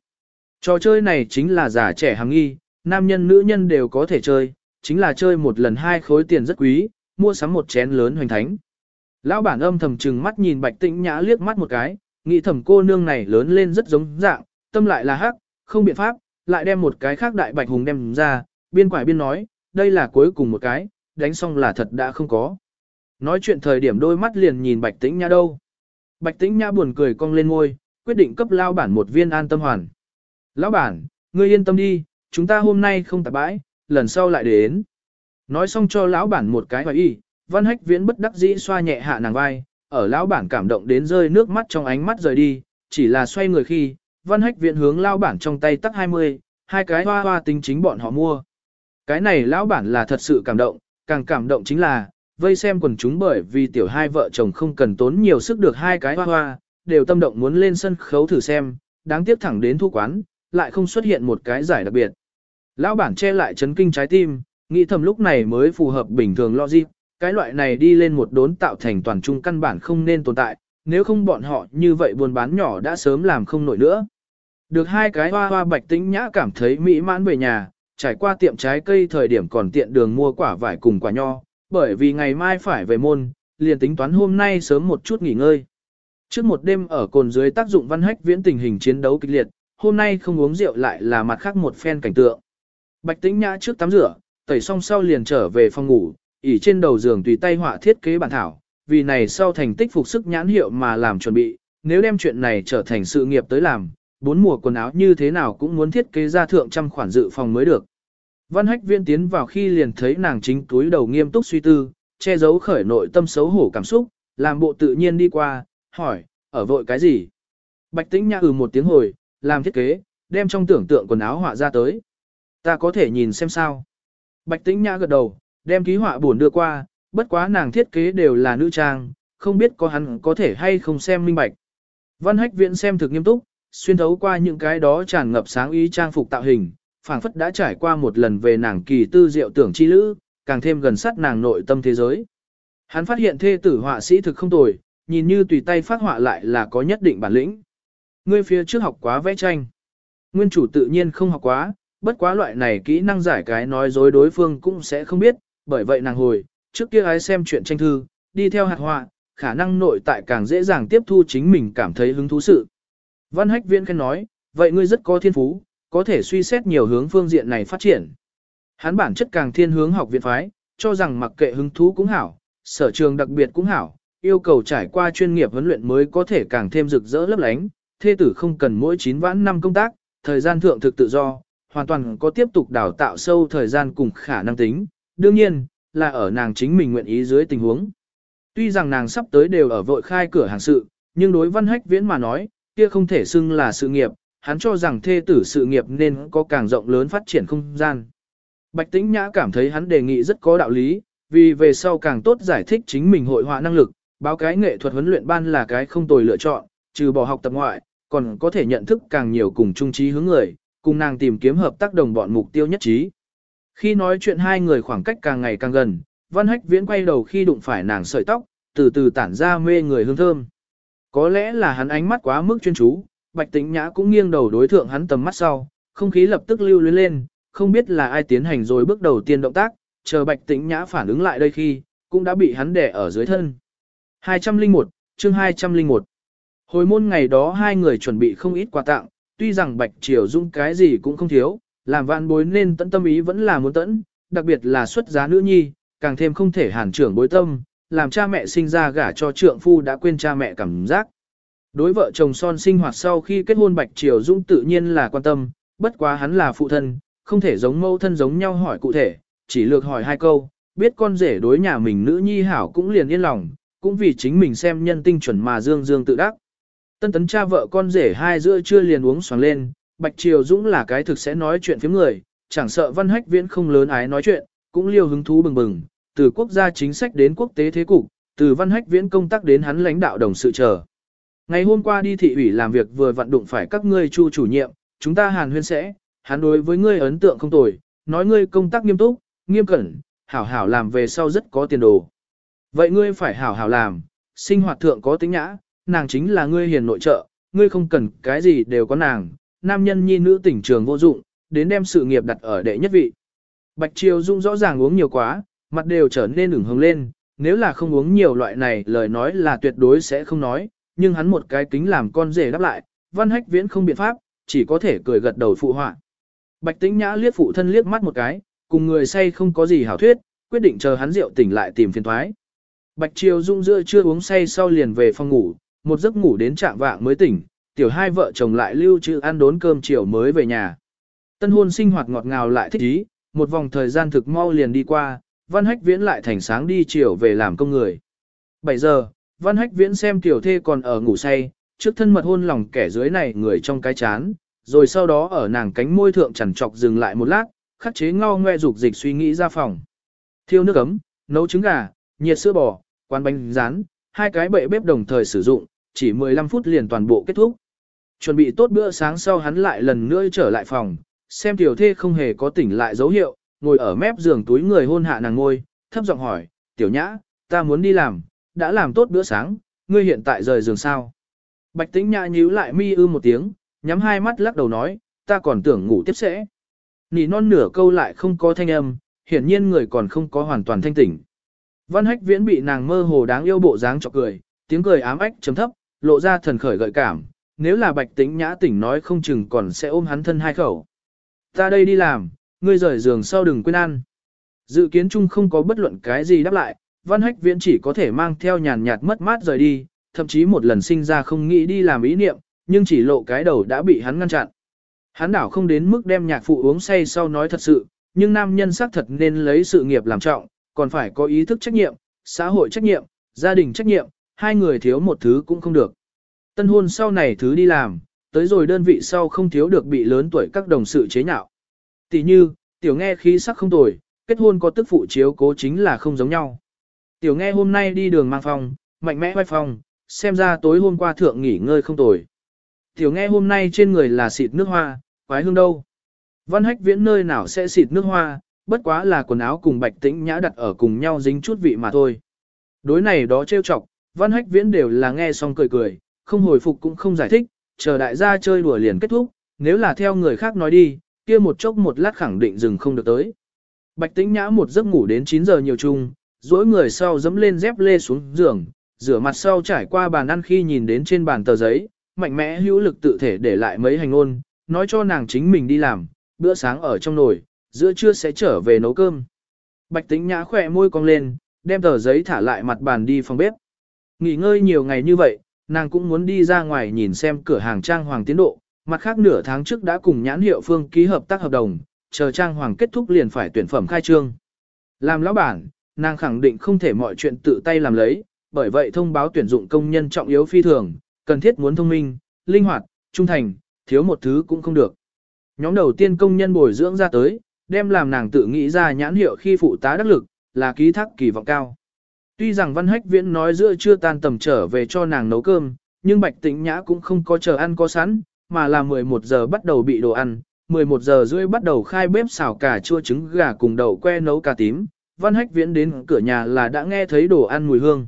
Trò chơi này chính là giả trẻ hàng nghi, nam nhân nữ nhân đều có thể chơi, chính là chơi một lần hai khối tiền rất quý, mua sắm một chén lớn hoành thánh. Lão bản âm thầm trừng mắt nhìn bạch tĩnh nhã liếc mắt một cái, nghĩ thầm cô nương này lớn lên rất giống dạng, tâm lại là hắc, không biện pháp, lại đem một cái khác đại bạch hùng đem ra, biên quải biên nói, đây là cuối cùng một cái, đánh xong là thật đã không có. Nói chuyện thời điểm đôi mắt liền nhìn bạch tĩnh nhã đâu. Bạch tĩnh nhã buồn cười cong lên ngôi, quyết định cấp lao bản một viên an tâm hoàn. Lão bản, ngươi yên tâm đi, chúng ta hôm nay không tạp bãi, lần sau lại đến. Nói xong cho lão bản một cái hoài y, văn hách viễn bất đắc dĩ xoa nhẹ hạ nàng vai, ở lão bản cảm động đến rơi nước mắt trong ánh mắt rời đi, chỉ là xoay người khi, văn hách viễn hướng lão bản trong tay tắc 20, hai cái hoa hoa tính chính bọn họ mua. Cái này lão bản là thật sự cảm động, càng cảm động chính là, vây xem quần chúng bởi vì tiểu hai vợ chồng không cần tốn nhiều sức được hai cái hoa hoa, đều tâm động muốn lên sân khấu thử xem, đáng tiếc thẳng đến thu quán, lại không xuất hiện một cái giải đặc biệt. Lão bản che lại chấn kinh trái tim, nghĩ thầm lúc này mới phù hợp bình thường logic, cái loại này đi lên một đốn tạo thành toàn trung căn bản không nên tồn tại, nếu không bọn họ như vậy buôn bán nhỏ đã sớm làm không nổi nữa. Được hai cái hoa hoa bạch tĩnh nhã cảm thấy mỹ mãn về nhà, trải qua tiệm trái cây thời điểm còn tiện đường mua quả vải cùng quả nho, bởi vì ngày mai phải về môn, liền tính toán hôm nay sớm một chút nghỉ ngơi. Trước một đêm ở cồn dưới tác dụng văn hách viễn tình hình chiến đấu kịch liệt, hôm nay không uống rượu lại là mặt khác một phen cảnh tượng. Bạch tĩnh nhã trước tắm rửa, tẩy xong sau liền trở về phòng ngủ, ỉ trên đầu giường tùy tay họa thiết kế bản thảo, vì này sau thành tích phục sức nhãn hiệu mà làm chuẩn bị, nếu đem chuyện này trở thành sự nghiệp tới làm, bốn mùa quần áo như thế nào cũng muốn thiết kế ra thượng trăm khoản dự phòng mới được. Văn hách viên tiến vào khi liền thấy nàng chính túi đầu nghiêm túc suy tư, che giấu khởi nội tâm xấu hổ cảm xúc, làm bộ tự nhiên đi qua, hỏi, ở vội cái gì? Bạch tĩnh nhã ừ một tiếng hồi, làm thiết kế, đem trong tưởng tượng quần áo họa ra tới. Ta có thể nhìn xem sao. Bạch tĩnh nhã gật đầu, đem ký họa buồn đưa qua, bất quá nàng thiết kế đều là nữ trang, không biết có hắn có thể hay không xem minh bạch. Văn hách viện xem thực nghiêm túc, xuyên thấu qua những cái đó tràn ngập sáng ý trang phục tạo hình, phảng phất đã trải qua một lần về nàng kỳ tư diệu tưởng chi lữ, càng thêm gần sát nàng nội tâm thế giới. Hắn phát hiện thê tử họa sĩ thực không tồi, nhìn như tùy tay phát họa lại là có nhất định bản lĩnh. Ngươi phía trước học quá vẽ tranh. Nguyên chủ tự nhiên không học quá, bất quá loại này kỹ năng giải cái nói dối đối phương cũng sẽ không biết, bởi vậy nàng hồi, trước kia ái xem chuyện tranh thư, đi theo hạt họa, khả năng nội tại càng dễ dàng tiếp thu chính mình cảm thấy hứng thú sự. Văn Hách Viễn khen nói, vậy ngươi rất có thiên phú, có thể suy xét nhiều hướng phương diện này phát triển. Hắn bản chất càng thiên hướng học viện phái, cho rằng mặc kệ hứng thú cũng hảo, sở trường đặc biệt cũng hảo, yêu cầu trải qua chuyên nghiệp huấn luyện mới có thể càng thêm rực rỡ lấp lánh, thê tử không cần mỗi 9 vãn năm công tác, thời gian thượng thực tự do, hoàn toàn có tiếp tục đào tạo sâu thời gian cùng khả năng tính, đương nhiên, là ở nàng chính mình nguyện ý dưới tình huống. Tuy rằng nàng sắp tới đều ở vội khai cửa hàng sự, nhưng đối văn hách viễn mà nói, kia không thể xưng là sự nghiệp, hắn cho rằng thê tử sự nghiệp nên có càng rộng lớn phát triển không gian. Bạch Tĩnh Nhã cảm thấy hắn đề nghị rất có đạo lý, vì về sau càng tốt giải thích chính mình hội họa năng lực, báo cái nghệ thuật huấn luyện ban là cái không tồi lựa chọn, trừ bỏ học tập ngoại, còn có thể nhận thức càng nhiều cùng chung trí hướng người, cùng nàng tìm kiếm hợp tác đồng bọn mục tiêu nhất trí. Khi nói chuyện hai người khoảng cách càng ngày càng gần, Văn Hách Viễn quay đầu khi đụng phải nàng sợi tóc, từ từ tản ra mê người hương thơm. Có lẽ là hắn ánh mắt quá mức chuyên chú, Bạch Tĩnh Nhã cũng nghiêng đầu đối thượng hắn tầm mắt sau, không khí lập tức lưu luyến lên, không biết là ai tiến hành rồi bước đầu tiên động tác, chờ Bạch Tĩnh Nhã phản ứng lại đây khi, cũng đã bị hắn đè ở dưới thân. 201, chương 201. Hồi môn ngày đó hai người chuẩn bị không ít quà tặng, tuy rằng Bạch Triều Dung cái gì cũng không thiếu, làm vạn bối nên tận tâm ý vẫn là muốn tận, đặc biệt là xuất giá nữ nhi, càng thêm không thể hàn trưởng bối tâm, làm cha mẹ sinh ra gả cho trượng phu đã quên cha mẹ cảm giác. Đối vợ chồng son sinh hoạt sau khi kết hôn Bạch Triều Dung tự nhiên là quan tâm, bất quá hắn là phụ thân, không thể giống mâu thân giống nhau hỏi cụ thể, chỉ lược hỏi hai câu, biết con rể đối nhà mình nữ nhi hảo cũng liền yên lòng, cũng vì chính mình xem nhân tinh chuẩn mà dương dương tự đắc. Tân tấn cha vợ con rể hai giữa chưa liền uống xoàng lên, Bạch Triều Dũng là cái thực sẽ nói chuyện phiếm người, chẳng sợ văn hách viễn không lớn ái nói chuyện, cũng liêu hứng thú bừng bừng, từ quốc gia chính sách đến quốc tế thế cục, từ văn hách viễn công tác đến hắn lãnh đạo đồng sự chờ. Ngày hôm qua đi thị ủy làm việc vừa vận đụng phải các ngươi chu chủ nhiệm, chúng ta hàn huyên sẽ, hắn đối với ngươi ấn tượng không tồi, nói ngươi công tác nghiêm túc, nghiêm cẩn, hảo hảo làm về sau rất có tiền đồ. Vậy ngươi phải hảo hảo làm, sinh hoạt thượng có tính nhã, nàng chính là ngươi hiền nội trợ, ngươi không cần cái gì đều có nàng, nam nhân nhi nữ tỉnh trường vô dụng, đến đem sự nghiệp đặt ở đệ nhất vị. Bạch Triều Dung rõ ràng uống nhiều quá, mặt đều trở nên ửng hồng lên, nếu là không uống nhiều loại này lời nói là tuyệt đối sẽ không nói, nhưng hắn một cái kính làm con rể đáp lại, văn hách viễn không biện pháp, chỉ có thể cười gật đầu phụ họa. Bạch Tĩnh Nhã liếc phụ thân liếc mắt một cái, cùng người say không có gì hảo thuyết, quyết định chờ hắn rượu tỉnh lại tìm phiền thoái. Bạch Triều Dung giữa chưa uống say sau liền về phòng ngủ, một giấc ngủ đến trạng vạng mới tỉnh, tiểu hai vợ chồng lại lưu trữ ăn đốn cơm chiều mới về nhà. Tân hôn sinh hoạt ngọt ngào lại thích ý, một vòng thời gian thực mau liền đi qua, Văn Hách Viễn lại thành sáng đi chiều về làm công người. 7 giờ, Văn Hách Viễn xem tiểu thê còn ở ngủ say, trước thân mật hôn lòng kẻ dưới này người trong cái chán, rồi sau đó ở nàng cánh môi thượng chằn trọc dừng lại một lát, khắc chế ngao ngoe dục dịch suy nghĩ ra phòng. Thiêu nước ấm, nấu trứng gà, nhiệt sữa bò, quán bánh rán, hai cái bệ bếp đồng thời sử dụng, chỉ 15 phút liền toàn bộ kết thúc. Chuẩn bị tốt bữa sáng sau hắn lại lần nữa trở lại phòng, xem tiểu thê không hề có tỉnh lại dấu hiệu, ngồi ở mép giường túi người hôn hạ nàng ngôi, thấp giọng hỏi, tiểu nhã, ta muốn đi làm, đã làm tốt bữa sáng, ngươi hiện tại rời giường sao? Bạch tĩnh nhã nhíu lại mi ư một tiếng, nhắm hai mắt lắc đầu nói, ta còn tưởng ngủ tiếp sẽ. Nỉ non nửa câu lại không có thanh âm, hiển nhiên người còn không có hoàn toàn thanh tỉnh. Văn hách viễn bị nàng mơ hồ đáng yêu bộ dáng chọc cười, tiếng cười ám ách chấm thấp, lộ ra thần khởi gợi cảm, nếu là bạch tĩnh nhã tỉnh nói không chừng còn sẽ ôm hắn thân hai khẩu. Ta đây đi làm, ngươi rời giường sau đừng quên ăn. Dự kiến chung không có bất luận cái gì đáp lại, văn hách viễn chỉ có thể mang theo nhàn nhạt mất mát rời đi, thậm chí một lần sinh ra không nghĩ đi làm ý niệm, nhưng chỉ lộ cái đầu đã bị hắn ngăn chặn. Hắn đảo không đến mức đem nhạc phụ uống say sau nói thật sự, nhưng nam nhân xác thật nên lấy sự nghiệp làm trọng, còn phải có ý thức trách nhiệm, xã hội trách nhiệm, gia đình trách nhiệm, hai người thiếu một thứ cũng không được. Tân hôn sau này thứ đi làm, tới rồi đơn vị sau không thiếu được bị lớn tuổi các đồng sự chế nhạo. Tỷ như, tiểu nghe khí sắc không tồi, kết hôn có tức phụ chiếu cố chính là không giống nhau. Tiểu nghe hôm nay đi đường mang phòng, mạnh mẽ vai phòng, xem ra tối hôm qua thượng nghỉ ngơi không tồi. Tiểu nghe hôm nay trên người là xịt nước hoa, quái hương đâu. Văn hách viễn nơi nào sẽ xịt nước hoa, bất quá là quần áo cùng bạch tĩnh nhã đặt ở cùng nhau dính chút vị mà thôi. Đối này đó trêu chọc, văn hách viễn đều là nghe xong cười cười, không hồi phục cũng không giải thích, chờ đại gia chơi đùa liền kết thúc, nếu là theo người khác nói đi, kia một chốc một lát khẳng định dừng không được tới. Bạch tĩnh nhã một giấc ngủ đến 9 giờ nhiều chung, dỗi người sau dẫm lên dép lê xuống giường, rửa mặt sau trải qua bàn ăn khi nhìn đến trên bàn tờ giấy, mạnh mẽ hữu lực tự thể để lại mấy hành ôn, nói cho nàng chính mình đi làm, bữa sáng ở trong nồi, giữa trưa sẽ trở về nấu cơm. Bạch tính nhã khỏe môi cong lên, đem tờ giấy thả lại mặt bàn đi phòng bếp. Nghỉ ngơi nhiều ngày như vậy, nàng cũng muốn đi ra ngoài nhìn xem cửa hàng trang hoàng tiến độ, mặt khác nửa tháng trước đã cùng nhãn hiệu phương ký hợp tác hợp đồng, chờ trang hoàng kết thúc liền phải tuyển phẩm khai trương. Làm lão bản, nàng khẳng định không thể mọi chuyện tự tay làm lấy, bởi vậy thông báo tuyển dụng công nhân trọng yếu phi thường, cần thiết muốn thông minh, linh hoạt, trung thành, thiếu một thứ cũng không được. Nhóm đầu tiên công nhân bồi dưỡng ra tới, đem làm nàng tự nghĩ ra nhãn hiệu khi phụ tá đắc lực, là ký thác kỳ vọng cao. Tuy rằng Văn Hách Viễn nói giữa chưa tan tầm trở về cho nàng nấu cơm, nhưng Bạch Tĩnh Nhã cũng không có chờ ăn có sẵn, mà là 11 giờ bắt đầu bị đồ ăn, 11 giờ rưỡi bắt đầu khai bếp xào cà chua trứng gà cùng đậu que nấu cà tím. Văn Hách Viễn đến cửa nhà là đã nghe thấy đồ ăn mùi hương.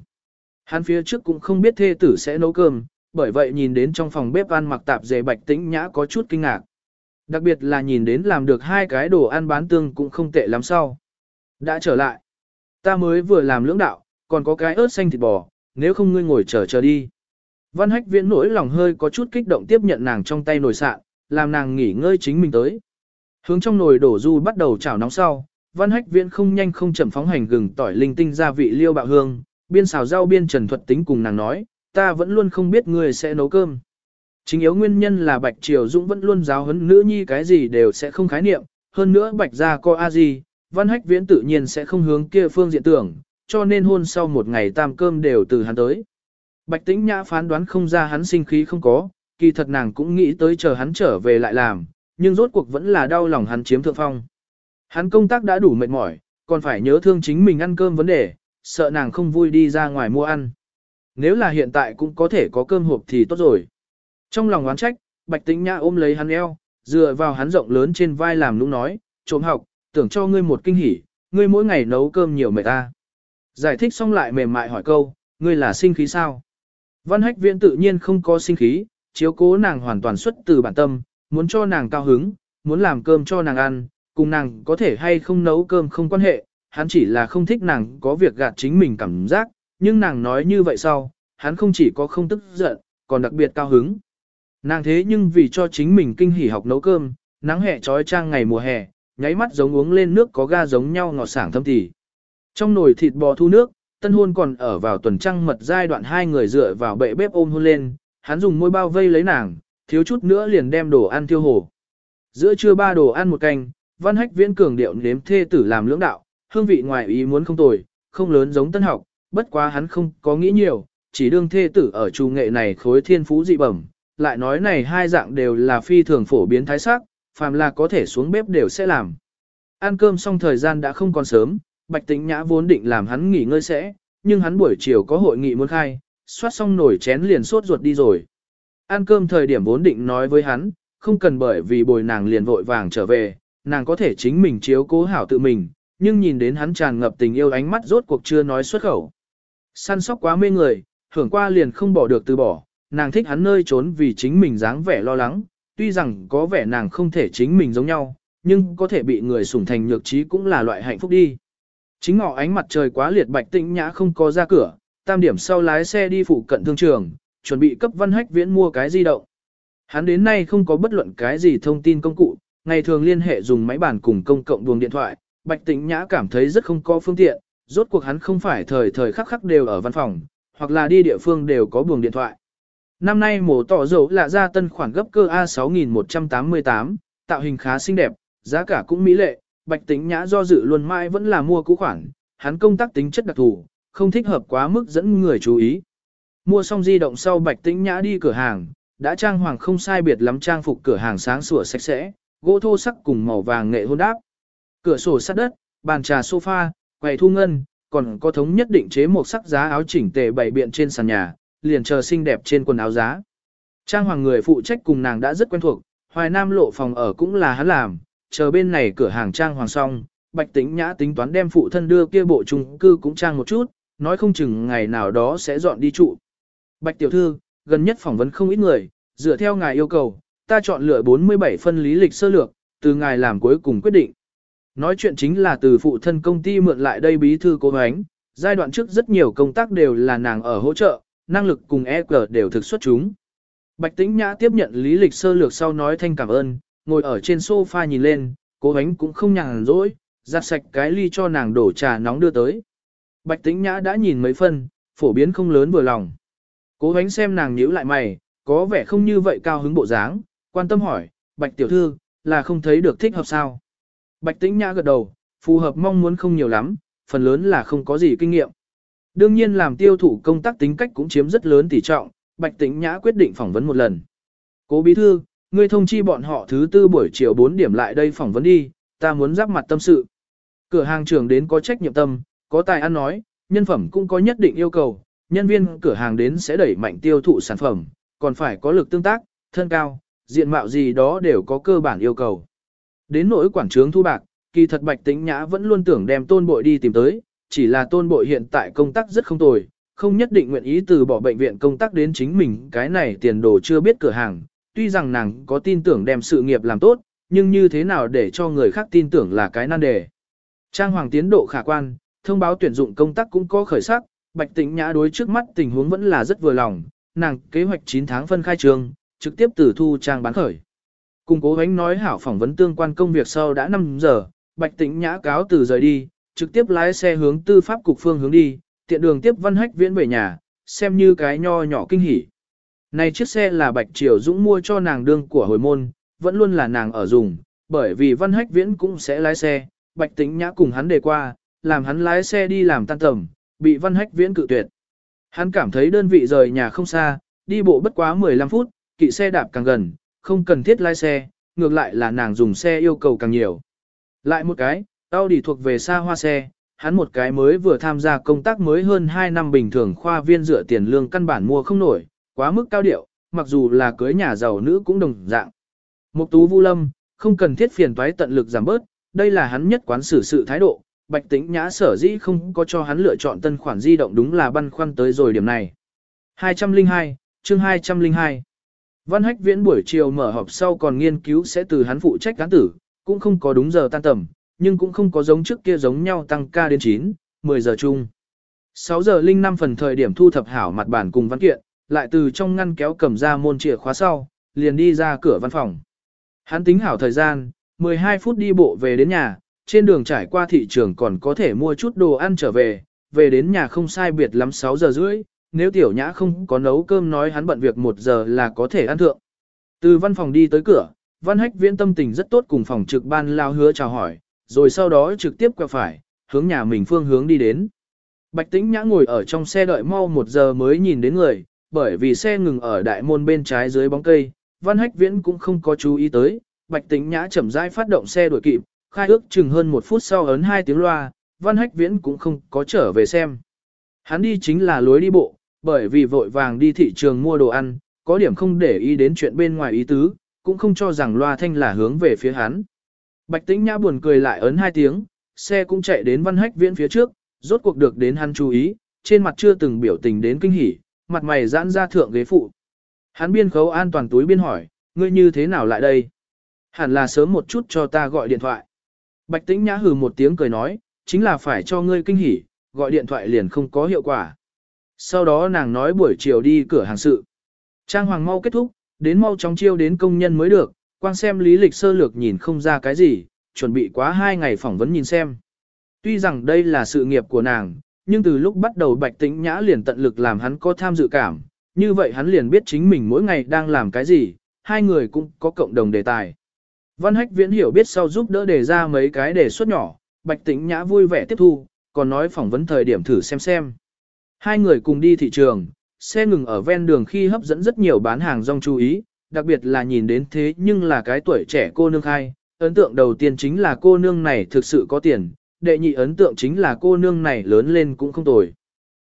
Hắn phía trước cũng không biết thê tử sẽ nấu cơm, bởi vậy nhìn đến trong phòng bếp ăn mặc tạp dề Bạch Tĩnh Nhã có chút kinh ngạc. Đặc biệt là nhìn đến làm được hai cái đồ ăn bán tương cũng không tệ lắm sau. Đã trở lại. Ta mới vừa làm lưỡng đạo, còn có cái ớt xanh thịt bò, nếu không ngươi ngồi chờ chờ đi. Văn hách viễn nỗi lòng hơi có chút kích động tiếp nhận nàng trong tay nồi sạn, làm nàng nghỉ ngơi chính mình tới. Hướng trong nồi đổ du bắt đầu chảo nóng sau, văn hách viễn không nhanh không chậm phóng hành gừng tỏi linh tinh gia vị liêu bạo hương, biên xào rau biên trần thuật tính cùng nàng nói, ta vẫn luôn không biết ngươi sẽ nấu cơm. Chính yếu nguyên nhân là Bạch Triều Dũng vẫn luôn giáo huấn nữ nhi cái gì đều sẽ không khái niệm, hơn nữa Bạch gia coi a gì, văn hách viễn tự nhiên sẽ không hướng kia phương diện tưởng, cho nên hôn sau một ngày tam cơm đều từ hắn tới. Bạch tĩnh nhã phán đoán không ra hắn sinh khí không có, kỳ thật nàng cũng nghĩ tới chờ hắn trở về lại làm, nhưng rốt cuộc vẫn là đau lòng hắn chiếm thượng phong. Hắn công tác đã đủ mệt mỏi, còn phải nhớ thương chính mình ăn cơm vấn đề, sợ nàng không vui đi ra ngoài mua ăn. Nếu là hiện tại cũng có thể có cơm hộp thì tốt rồi. Trong lòng oán trách, Bạch Tĩnh Nhã ôm lấy hắn eo, dựa vào hắn rộng lớn trên vai làm nũng nói, trộm học, tưởng cho ngươi một kinh hỉ, ngươi mỗi ngày nấu cơm nhiều mệt ta. Giải thích xong lại mềm mại hỏi câu, ngươi là sinh khí sao? Văn hách viện tự nhiên không có sinh khí, chiếu cố nàng hoàn toàn xuất từ bản tâm, muốn cho nàng cao hứng, muốn làm cơm cho nàng ăn, cùng nàng có thể hay không nấu cơm không quan hệ, hắn chỉ là không thích nàng có việc gạt chính mình cảm giác, nhưng nàng nói như vậy sau, hắn không chỉ có không tức giận, còn đặc biệt cao hứng. Nàng thế nhưng vì cho chính mình kinh hỉ học nấu cơm, nắng hè trói trang ngày mùa hè, nháy mắt giống uống lên nước có ga giống nhau ngọt sảng thâm tỉ. Trong nồi thịt bò thu nước, tân hôn còn ở vào tuần trăng mật giai đoạn hai người dựa vào bệ bếp ôm hôn lên, hắn dùng môi bao vây lấy nàng, thiếu chút nữa liền đem đồ ăn tiêu hồ. Giữa trưa ba đồ ăn một canh, văn hách viễn cường điệu nếm thê tử làm lưỡng đạo, hương vị ngoài ý muốn không tồi, không lớn giống tân học, bất quá hắn không có nghĩ nhiều, chỉ đương thê tử ở trù nghệ này khối thiên phú dị bẩm, lại nói này hai dạng đều là phi thường phổ biến thái sắc, phàm là có thể xuống bếp đều sẽ làm. Ăn cơm xong thời gian đã không còn sớm, Bạch Tĩnh Nhã vốn định làm hắn nghỉ ngơi sẽ, nhưng hắn buổi chiều có hội nghị muốn khai, xoát xong nổi chén liền sốt ruột đi rồi. Ăn cơm thời điểm vốn định nói với hắn, không cần bởi vì bồi nàng liền vội vàng trở về, nàng có thể chính mình chiếu cố hảo tự mình, nhưng nhìn đến hắn tràn ngập tình yêu ánh mắt rốt cuộc chưa nói xuất khẩu. Săn sóc quá mê người, hưởng qua liền không bỏ được từ bỏ, nàng thích hắn nơi trốn vì chính mình dáng vẻ lo lắng, tuy rằng có vẻ nàng không thể chính mình giống nhau, nhưng có thể bị người sủng thành nhược trí cũng là loại hạnh phúc đi. Chính ngọ ánh mặt trời quá liệt bạch tĩnh nhã không có ra cửa, tam điểm sau lái xe đi phụ cận thương trường, chuẩn bị cấp văn hách viễn mua cái di động. Hắn đến nay không có bất luận cái gì thông tin công cụ, ngày thường liên hệ dùng máy bàn cùng công cộng buồng điện thoại, bạch tĩnh nhã cảm thấy rất không có phương tiện, rốt cuộc hắn không phải thời thời khắc khắc đều ở văn phòng, hoặc là đi địa phương đều có buồng điện thoại. Năm nay mổ tỏ dầu là ra tân khoản gấp cơ A6188, tạo hình khá xinh đẹp, giá cả cũng mỹ lệ, bạch tính nhã do dự luôn mãi vẫn là mua cũ khoản, hắn công tác tính chất đặc thù, không thích hợp quá mức dẫn người chú ý. Mua xong di động sau bạch tính nhã đi cửa hàng, đã trang hoàng không sai biệt lắm trang phục cửa hàng sáng sủa sạch sẽ, gỗ thô sắc cùng màu vàng nghệ hôn đáp. Cửa sổ sắt đất, bàn trà sofa, quầy thu ngân, còn có thống nhất định chế một sắc giá áo chỉnh tề bày biện trên sàn nhà, liền chờ xinh đẹp trên quần áo giá. Trang hoàng người phụ trách cùng nàng đã rất quen thuộc, Hoài Nam lộ phòng ở cũng là hắn làm, chờ bên này cửa hàng trang hoàng xong, Bạch Tĩnh Nhã tính toán đem phụ thân đưa kia bộ chung cư cũng trang một chút, nói không chừng ngày nào đó sẽ dọn đi trụ. Bạch tiểu thư, gần nhất phỏng vấn không ít người, dựa theo ngài yêu cầu, ta chọn lựa 47 phân lý lịch sơ lược, từ ngài làm cuối cùng quyết định. Nói chuyện chính là từ phụ thân công ty mượn lại đây bí thư cố ánh, giai đoạn trước rất nhiều công tác đều là nàng ở hỗ trợ, năng lực cùng EQ đều thực xuất chúng. Bạch Tĩnh Nhã tiếp nhận lý lịch sơ lược sau nói thanh cảm ơn, ngồi ở trên sofa nhìn lên, cố ánh cũng không nhàn rỗi, giặt sạch cái ly cho nàng đổ trà nóng đưa tới. Bạch Tĩnh Nhã đã nhìn mấy phân, phổ biến không lớn vừa lòng. Cố ánh xem nàng nhíu lại mày, có vẻ không như vậy cao hứng bộ dáng, quan tâm hỏi, Bạch Tiểu Thư, là không thấy được thích hợp sao? Bạch Tĩnh Nhã gật đầu, phù hợp mong muốn không nhiều lắm, phần lớn là không có gì kinh nghiệm. Đương nhiên làm tiêu thụ công tác tính cách cũng chiếm rất lớn tỷ trọng, Bạch Tĩnh Nhã quyết định phỏng vấn một lần. Cố bí thư, ngươi thông chi bọn họ thứ tư buổi chiều 4 điểm lại đây phỏng vấn đi, ta muốn giáp mặt tâm sự. Cửa hàng trưởng đến có trách nhiệm tâm, có tài ăn nói, nhân phẩm cũng có nhất định yêu cầu, nhân viên cửa hàng đến sẽ đẩy mạnh tiêu thụ sản phẩm, còn phải có lực tương tác, thân cao, diện mạo gì đó đều có cơ bản yêu cầu. Đến nỗi quản trướng thu bạc, kỳ thật Bạch Tĩnh Nhã vẫn luôn tưởng đem tôn bội đi tìm tới, chỉ là tôn bội hiện tại công tác rất không tồi, không nhất định nguyện ý từ bỏ bệnh viện công tác đến chính mình cái này tiền đồ chưa biết cửa hàng. Tuy rằng nàng có tin tưởng đem sự nghiệp làm tốt, nhưng như thế nào để cho người khác tin tưởng là cái nan đề. Trang hoàng tiến độ khả quan, thông báo tuyển dụng công tác cũng có khởi sắc, Bạch Tĩnh Nhã đối trước mắt tình huống vẫn là rất vừa lòng, nàng kế hoạch 9 tháng phân khai trường, trực tiếp từ thu trang bán khởi. Cùng cố gánh nói hảo phỏng vấn tương quan công việc sau đã 5 giờ, Bạch Tĩnh Nhã cáo từ rời đi, trực tiếp lái xe hướng tư pháp cục phương hướng đi, tiện đường tiếp văn hách viễn về nhà, xem như cái nho nhỏ kinh hỉ. Này chiếc xe là Bạch Triều Dũng mua cho nàng đương của hồi môn, vẫn luôn là nàng ở dùng, bởi vì văn hách viễn cũng sẽ lái xe, Bạch Tĩnh Nhã cùng hắn đề qua, làm hắn lái xe đi làm tan tầm, bị văn hách viễn cự tuyệt. Hắn cảm thấy đơn vị rời nhà không xa, đi bộ bất quá 15 phút, kỵ xe đạp càng gần, không cần thiết lái xe, ngược lại là nàng dùng xe yêu cầu càng nhiều. Lại một cái, Audi thuộc về xa hoa xe, hắn một cái mới vừa tham gia công tác mới hơn 2 năm bình thường khoa viên dựa tiền lương căn bản mua không nổi, quá mức cao điệu, mặc dù là cưới nhà giàu nữ cũng đồng dạng. Mục tú Vu Lâm, không cần thiết phiền toái tận lực giảm bớt, đây là hắn nhất quán xử sự thái độ, Bạch Tĩnh Nhã sở dĩ không có cho hắn lựa chọn tân khoản di động đúng là băn khoăn tới rồi điểm này. 202, chương 202. Văn Hách Viễn buổi chiều mở họp sau còn nghiên cứu sẽ từ hắn phụ trách cán tử, cũng không có đúng giờ tan tầm, nhưng cũng không có giống trước kia giống nhau tăng ca đến 9, 10 giờ chung. 6 giờ linh 5 phần thời điểm thu thập hảo mặt bản cùng văn kiện, lại từ trong ngăn kéo cầm ra môn chìa khóa sau, liền đi ra cửa văn phòng. Hắn tính hảo thời gian, 12 phút đi bộ về đến nhà, trên đường trải qua thị trường còn có thể mua chút đồ ăn trở về, về đến nhà không sai biệt lắm 6 giờ rưỡi, nếu tiểu nhã không có nấu cơm nói hắn bận việc 1 giờ là có thể ăn thượng. Từ văn phòng đi tới cửa, văn hách viễn tâm tình rất tốt cùng phòng trực ban lao hứa chào hỏi, rồi sau đó trực tiếp quẹo phải, hướng nhà mình phương hướng đi đến. Bạch tĩnh nhã ngồi ở trong xe đợi mau một giờ mới nhìn đến người, bởi vì xe ngừng ở đại môn bên trái dưới bóng cây, văn hách viễn cũng không có chú ý tới, bạch tĩnh nhã chậm rãi phát động xe đuổi kịp, khai ước chừng hơn một phút sau ấn hai tiếng loa, văn hách viễn cũng không có trở về xem. Hắn đi chính là lối đi bộ, bởi vì vội vàng đi thị trường mua đồ ăn, có điểm không để ý đến chuyện bên ngoài ý tứ, cũng không cho rằng loa thanh là hướng về phía hắn. Bạch tĩnh nhã buồn cười lại ấn hai tiếng, xe cũng chạy đến văn hách viễn phía trước, rốt cuộc được đến hắn chú ý, trên mặt chưa từng biểu tình đến kinh hỉ, mặt mày giãn ra thượng ghế phụ. Hắn biên khấu an toàn túi biên hỏi, ngươi như thế nào lại đây? Hẳn là sớm một chút cho ta gọi điện thoại. Bạch tĩnh nhã hừ một tiếng cười nói, chính là phải cho ngươi kinh hỉ, gọi điện thoại liền không có hiệu quả. Sau đó nàng nói buổi chiều đi cửa hàng sự. Trang hoàng mau kết thúc, đến mau chóng chiêu đến công nhân mới được, quan xem lý lịch sơ lược nhìn không ra cái gì, chuẩn bị quá hai ngày phỏng vấn nhìn xem. Tuy rằng đây là sự nghiệp của nàng, nhưng từ lúc bắt đầu bạch tĩnh nhã liền tận lực làm hắn có tham dự cảm, như vậy hắn liền biết chính mình mỗi ngày đang làm cái gì, hai người cũng có cộng đồng đề tài. Văn Hách Viễn hiểu biết sau giúp đỡ đề ra mấy cái đề xuất nhỏ, Bạch Tĩnh Nhã vui vẻ tiếp thu, còn nói phỏng vấn thời điểm thử xem xem. Hai người cùng đi thị trường, xe ngừng ở ven đường khi hấp dẫn rất nhiều bán hàng rong chú ý, đặc biệt là nhìn đến thế nhưng là cái tuổi trẻ cô nương khai. Ấn tượng đầu tiên chính là cô nương này thực sự có tiền, đệ nhị ấn tượng chính là cô nương này lớn lên cũng không tồi.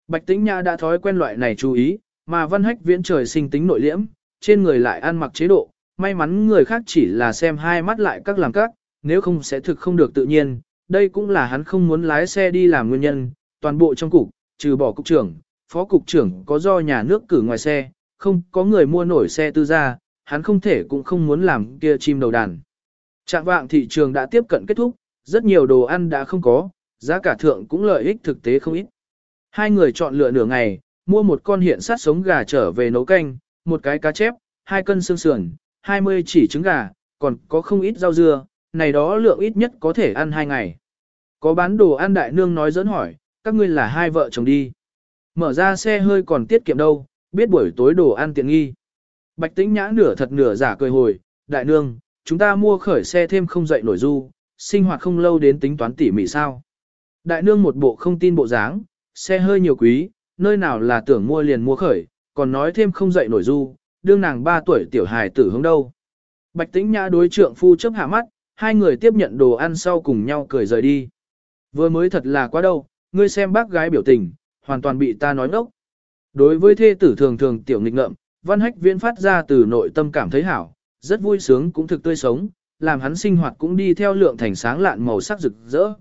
Bạch Tĩnh Nhã đã thói quen loại này chú ý, mà Văn Hách Viễn trời sinh tính nội liễm, trên người lại ăn mặc chế độ, may mắn người khác chỉ là xem hai mắt lại các làm các, nếu không sẽ thực không được tự nhiên, đây cũng là hắn không muốn lái xe đi làm nguyên nhân, toàn bộ trong cục, trừ bỏ cục trưởng, phó cục trưởng có do nhà nước cử ngoài xe, không có người mua nổi xe tư gia, hắn không thể cũng không muốn làm kia chim đầu đàn. Trạng vạng thị trường đã tiếp cận kết thúc, rất nhiều đồ ăn đã không có, giá cả thượng cũng lợi ích thực tế không ít. Hai người chọn lựa nửa ngày, mua một con hiện sát sống gà trở về nấu canh, một cái cá chép, hai cân xương sườn, 20 chỉ trứng gà, còn có không ít rau dưa, này đó lượng ít nhất có thể ăn hai ngày. Có bán đồ ăn đại nương nói dẫn hỏi, các ngươi là hai vợ chồng đi. Mở ra xe hơi còn tiết kiệm đâu, biết buổi tối đồ ăn tiện nghi. Bạch tĩnh nhã nửa thật nửa giả cười hồi, đại nương, chúng ta mua khởi xe thêm không dậy nổi du, sinh hoạt không lâu đến tính toán tỉ mỉ sao. Đại nương một bộ không tin bộ dáng, xe hơi nhiều quý, nơi nào là tưởng mua liền mua khởi, còn nói thêm không dậy nổi du, đương nàng 3 tuổi tiểu hài tử hướng đâu. Bạch tĩnh nhã đối trượng phu chấp hạ mắt, hai người tiếp nhận đồ ăn sau cùng nhau cười rời đi. Vừa mới thật là quá đâu, ngươi xem bác gái biểu tình, hoàn toàn bị ta nói ngốc. Đối với thê tử thường thường tiểu nghịch ngợm, văn hách viễn phát ra từ nội tâm cảm thấy hảo, rất vui sướng cũng thực tươi sống, làm hắn sinh hoạt cũng đi theo lượng thành sáng lạn màu sắc rực rỡ.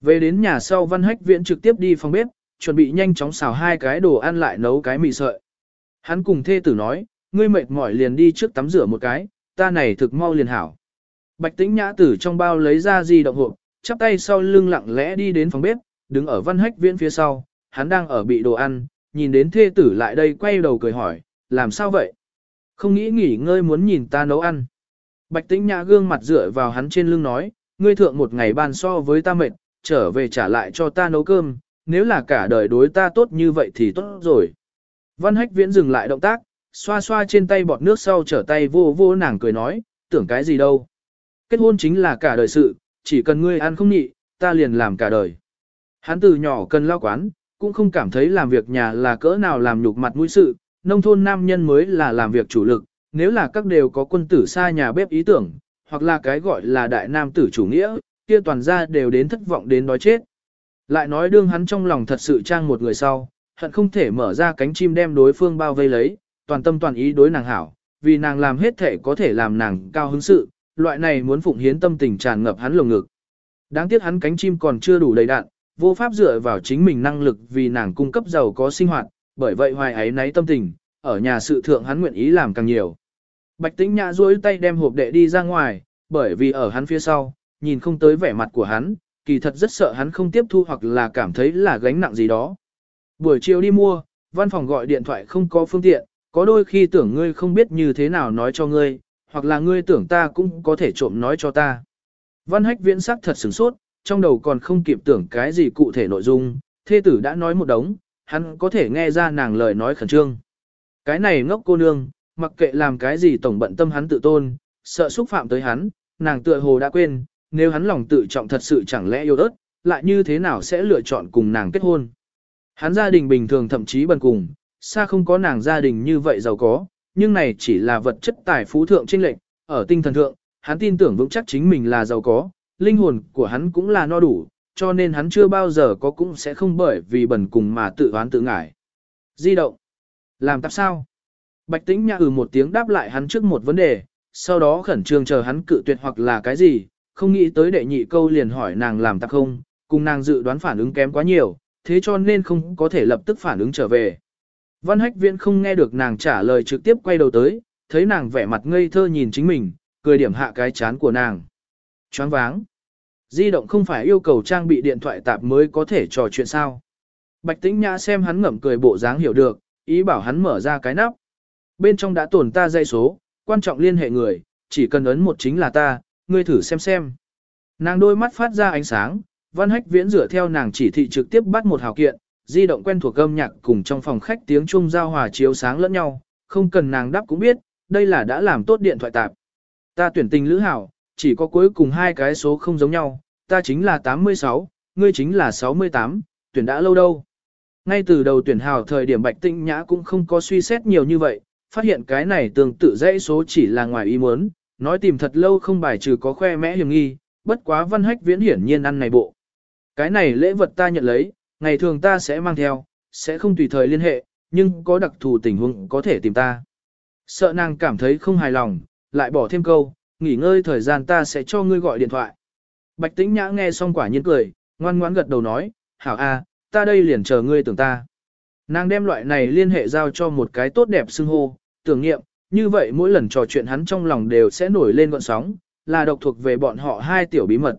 Về đến nhà sau văn hách viễn trực tiếp đi phòng bếp, chuẩn bị nhanh chóng xào hai cái đồ ăn lại nấu cái mì sợi. Hắn cùng thê tử nói, ngươi mệt mỏi liền đi trước tắm rửa một cái, ta này thực mau liền hảo. Bạch tĩnh nhã tử trong bao lấy ra di động hộp, chắp tay sau lưng lặng lẽ đi đến phòng bếp, đứng ở văn hách viễn phía sau, hắn đang ở bị đồ ăn, nhìn đến thê tử lại đây quay đầu cười hỏi, làm sao vậy? Không nghĩ nghỉ ngơi muốn nhìn ta nấu ăn. Bạch tĩnh nhã gương mặt dựa vào hắn trên lưng nói, ngươi thượng một ngày ban so với ta mệt, trở về trả lại cho ta nấu cơm, nếu là cả đời đối ta tốt như vậy thì tốt rồi. Văn hách viễn dừng lại động tác, xoa xoa trên tay bọt nước sau trở tay vô vô nàng cười nói, tưởng cái gì đâu. Kết hôn chính là cả đời sự, chỉ cần ngươi ăn không nhị, ta liền làm cả đời. Hắn từ nhỏ cần lao quán, cũng không cảm thấy làm việc nhà là cỡ nào làm nhục mặt mũi sự, nông thôn nam nhân mới là làm việc chủ lực, nếu là các đều có quân tử xa nhà bếp ý tưởng, hoặc là cái gọi là đại nam tử chủ nghĩa, kia toàn ra đều đến thất vọng đến đói chết. Lại nói đương hắn trong lòng thật sự trang một người sau, hận không thể mở ra cánh chim đem đối phương bao vây lấy, toàn tâm toàn ý đối nàng hảo, vì nàng làm hết thể có thể làm nàng cao hứng sự, loại này muốn phụng hiến tâm tình tràn ngập hắn lồng ngực. Đáng tiếc hắn cánh chim còn chưa đủ đầy đạn, vô pháp dựa vào chính mình năng lực vì nàng cung cấp giàu có sinh hoạt, bởi vậy hoài ấy nấy tâm tình, ở nhà sự thượng hắn nguyện ý làm càng nhiều. Bạch tĩnh nhã duỗi tay đem hộp đệ đi ra ngoài, bởi vì ở hắn phía sau, nhìn không tới vẻ mặt của hắn, kỳ thật rất sợ hắn không tiếp thu hoặc là cảm thấy là gánh nặng gì đó. Buổi chiều đi mua, văn phòng gọi điện thoại không có phương tiện, có đôi khi tưởng ngươi không biết như thế nào nói cho ngươi, hoặc là ngươi tưởng ta cũng có thể trộm nói cho ta. Văn hách viễn sắc thật sửng sốt, trong đầu còn không kịp tưởng cái gì cụ thể nội dung, thê tử đã nói một đống, hắn có thể nghe ra nàng lời nói khẩn trương. Cái này ngốc cô nương, mặc kệ làm cái gì tổng bận tâm hắn tự tôn, sợ xúc phạm tới hắn, nàng tựa hồ đã quên, nếu hắn lòng tự trọng thật sự chẳng lẽ yêu ớt, lại như thế nào sẽ lựa chọn cùng nàng kết hôn. Hắn gia đình bình thường thậm chí bần cùng, xa không có nàng gia đình như vậy giàu có, nhưng này chỉ là vật chất tài phú thượng trinh lệnh, ở tinh thần thượng, hắn tin tưởng vững chắc chính mình là giàu có, linh hồn của hắn cũng là no đủ, cho nên hắn chưa bao giờ có cũng sẽ không bởi vì bẩn cùng mà tự oán tự ngải. Di động. Làm tạp sao? Bạch tĩnh nhã ừ một tiếng đáp lại hắn trước một vấn đề, sau đó khẩn trương chờ hắn cự tuyệt hoặc là cái gì, không nghĩ tới đệ nhị câu liền hỏi nàng làm tạp không, cùng nàng dự đoán phản ứng kém quá nhiều, thế cho nên không có thể lập tức phản ứng trở về. Văn hách viễn không nghe được nàng trả lời trực tiếp quay đầu tới, thấy nàng vẻ mặt ngây thơ nhìn chính mình, cười điểm hạ cái chán của nàng. Choáng váng. Di động không phải yêu cầu trang bị điện thoại tạp mới có thể trò chuyện sao. Bạch tĩnh nhã xem hắn ngậm cười bộ dáng hiểu được, ý bảo hắn mở ra cái nắp. Bên trong đã tồn ta dây số, quan trọng liên hệ người, chỉ cần ấn một chính là ta, ngươi thử xem xem. Nàng đôi mắt phát ra ánh sáng, văn hách viễn rửa theo nàng chỉ thị trực tiếp bắt một hào kiện, di động quen thuộc âm nhạc cùng trong phòng khách tiếng trung giao hòa chiếu sáng lẫn nhau, không cần nàng đáp cũng biết, đây là đã làm tốt điện thoại tạp. Ta tuyển tình lữ hảo, chỉ có cuối cùng hai cái số không giống nhau, ta chính là 86, ngươi chính là 68, tuyển đã lâu đâu. Ngay từ đầu tuyển hào thời điểm Bạch Tĩnh Nhã cũng không có suy xét nhiều như vậy, phát hiện cái này tương tự dãy số chỉ là ngoài ý muốn, nói tìm thật lâu không bài trừ có khoe mẽ hiểm nghi, bất quá văn hách viễn hiển nhiên ăn này bộ. Cái này lễ vật ta nhận lấy, ngày thường ta sẽ mang theo, sẽ không tùy thời liên hệ, nhưng có đặc thù tình huống có thể tìm ta. Sợ nàng cảm thấy không hài lòng, lại bỏ thêm câu, nghỉ ngơi thời gian ta sẽ cho ngươi gọi điện thoại. Bạch tĩnh nhã nghe xong quả nhiên cười, ngoan ngoãn gật đầu nói, hảo a, ta đây liền chờ ngươi tưởng ta. Nàng đem loại này liên hệ giao cho một cái tốt đẹp xưng hô, tưởng nghiệm, như vậy mỗi lần trò chuyện hắn trong lòng đều sẽ nổi lên gọn sóng, là độc thuộc về bọn họ hai tiểu bí mật.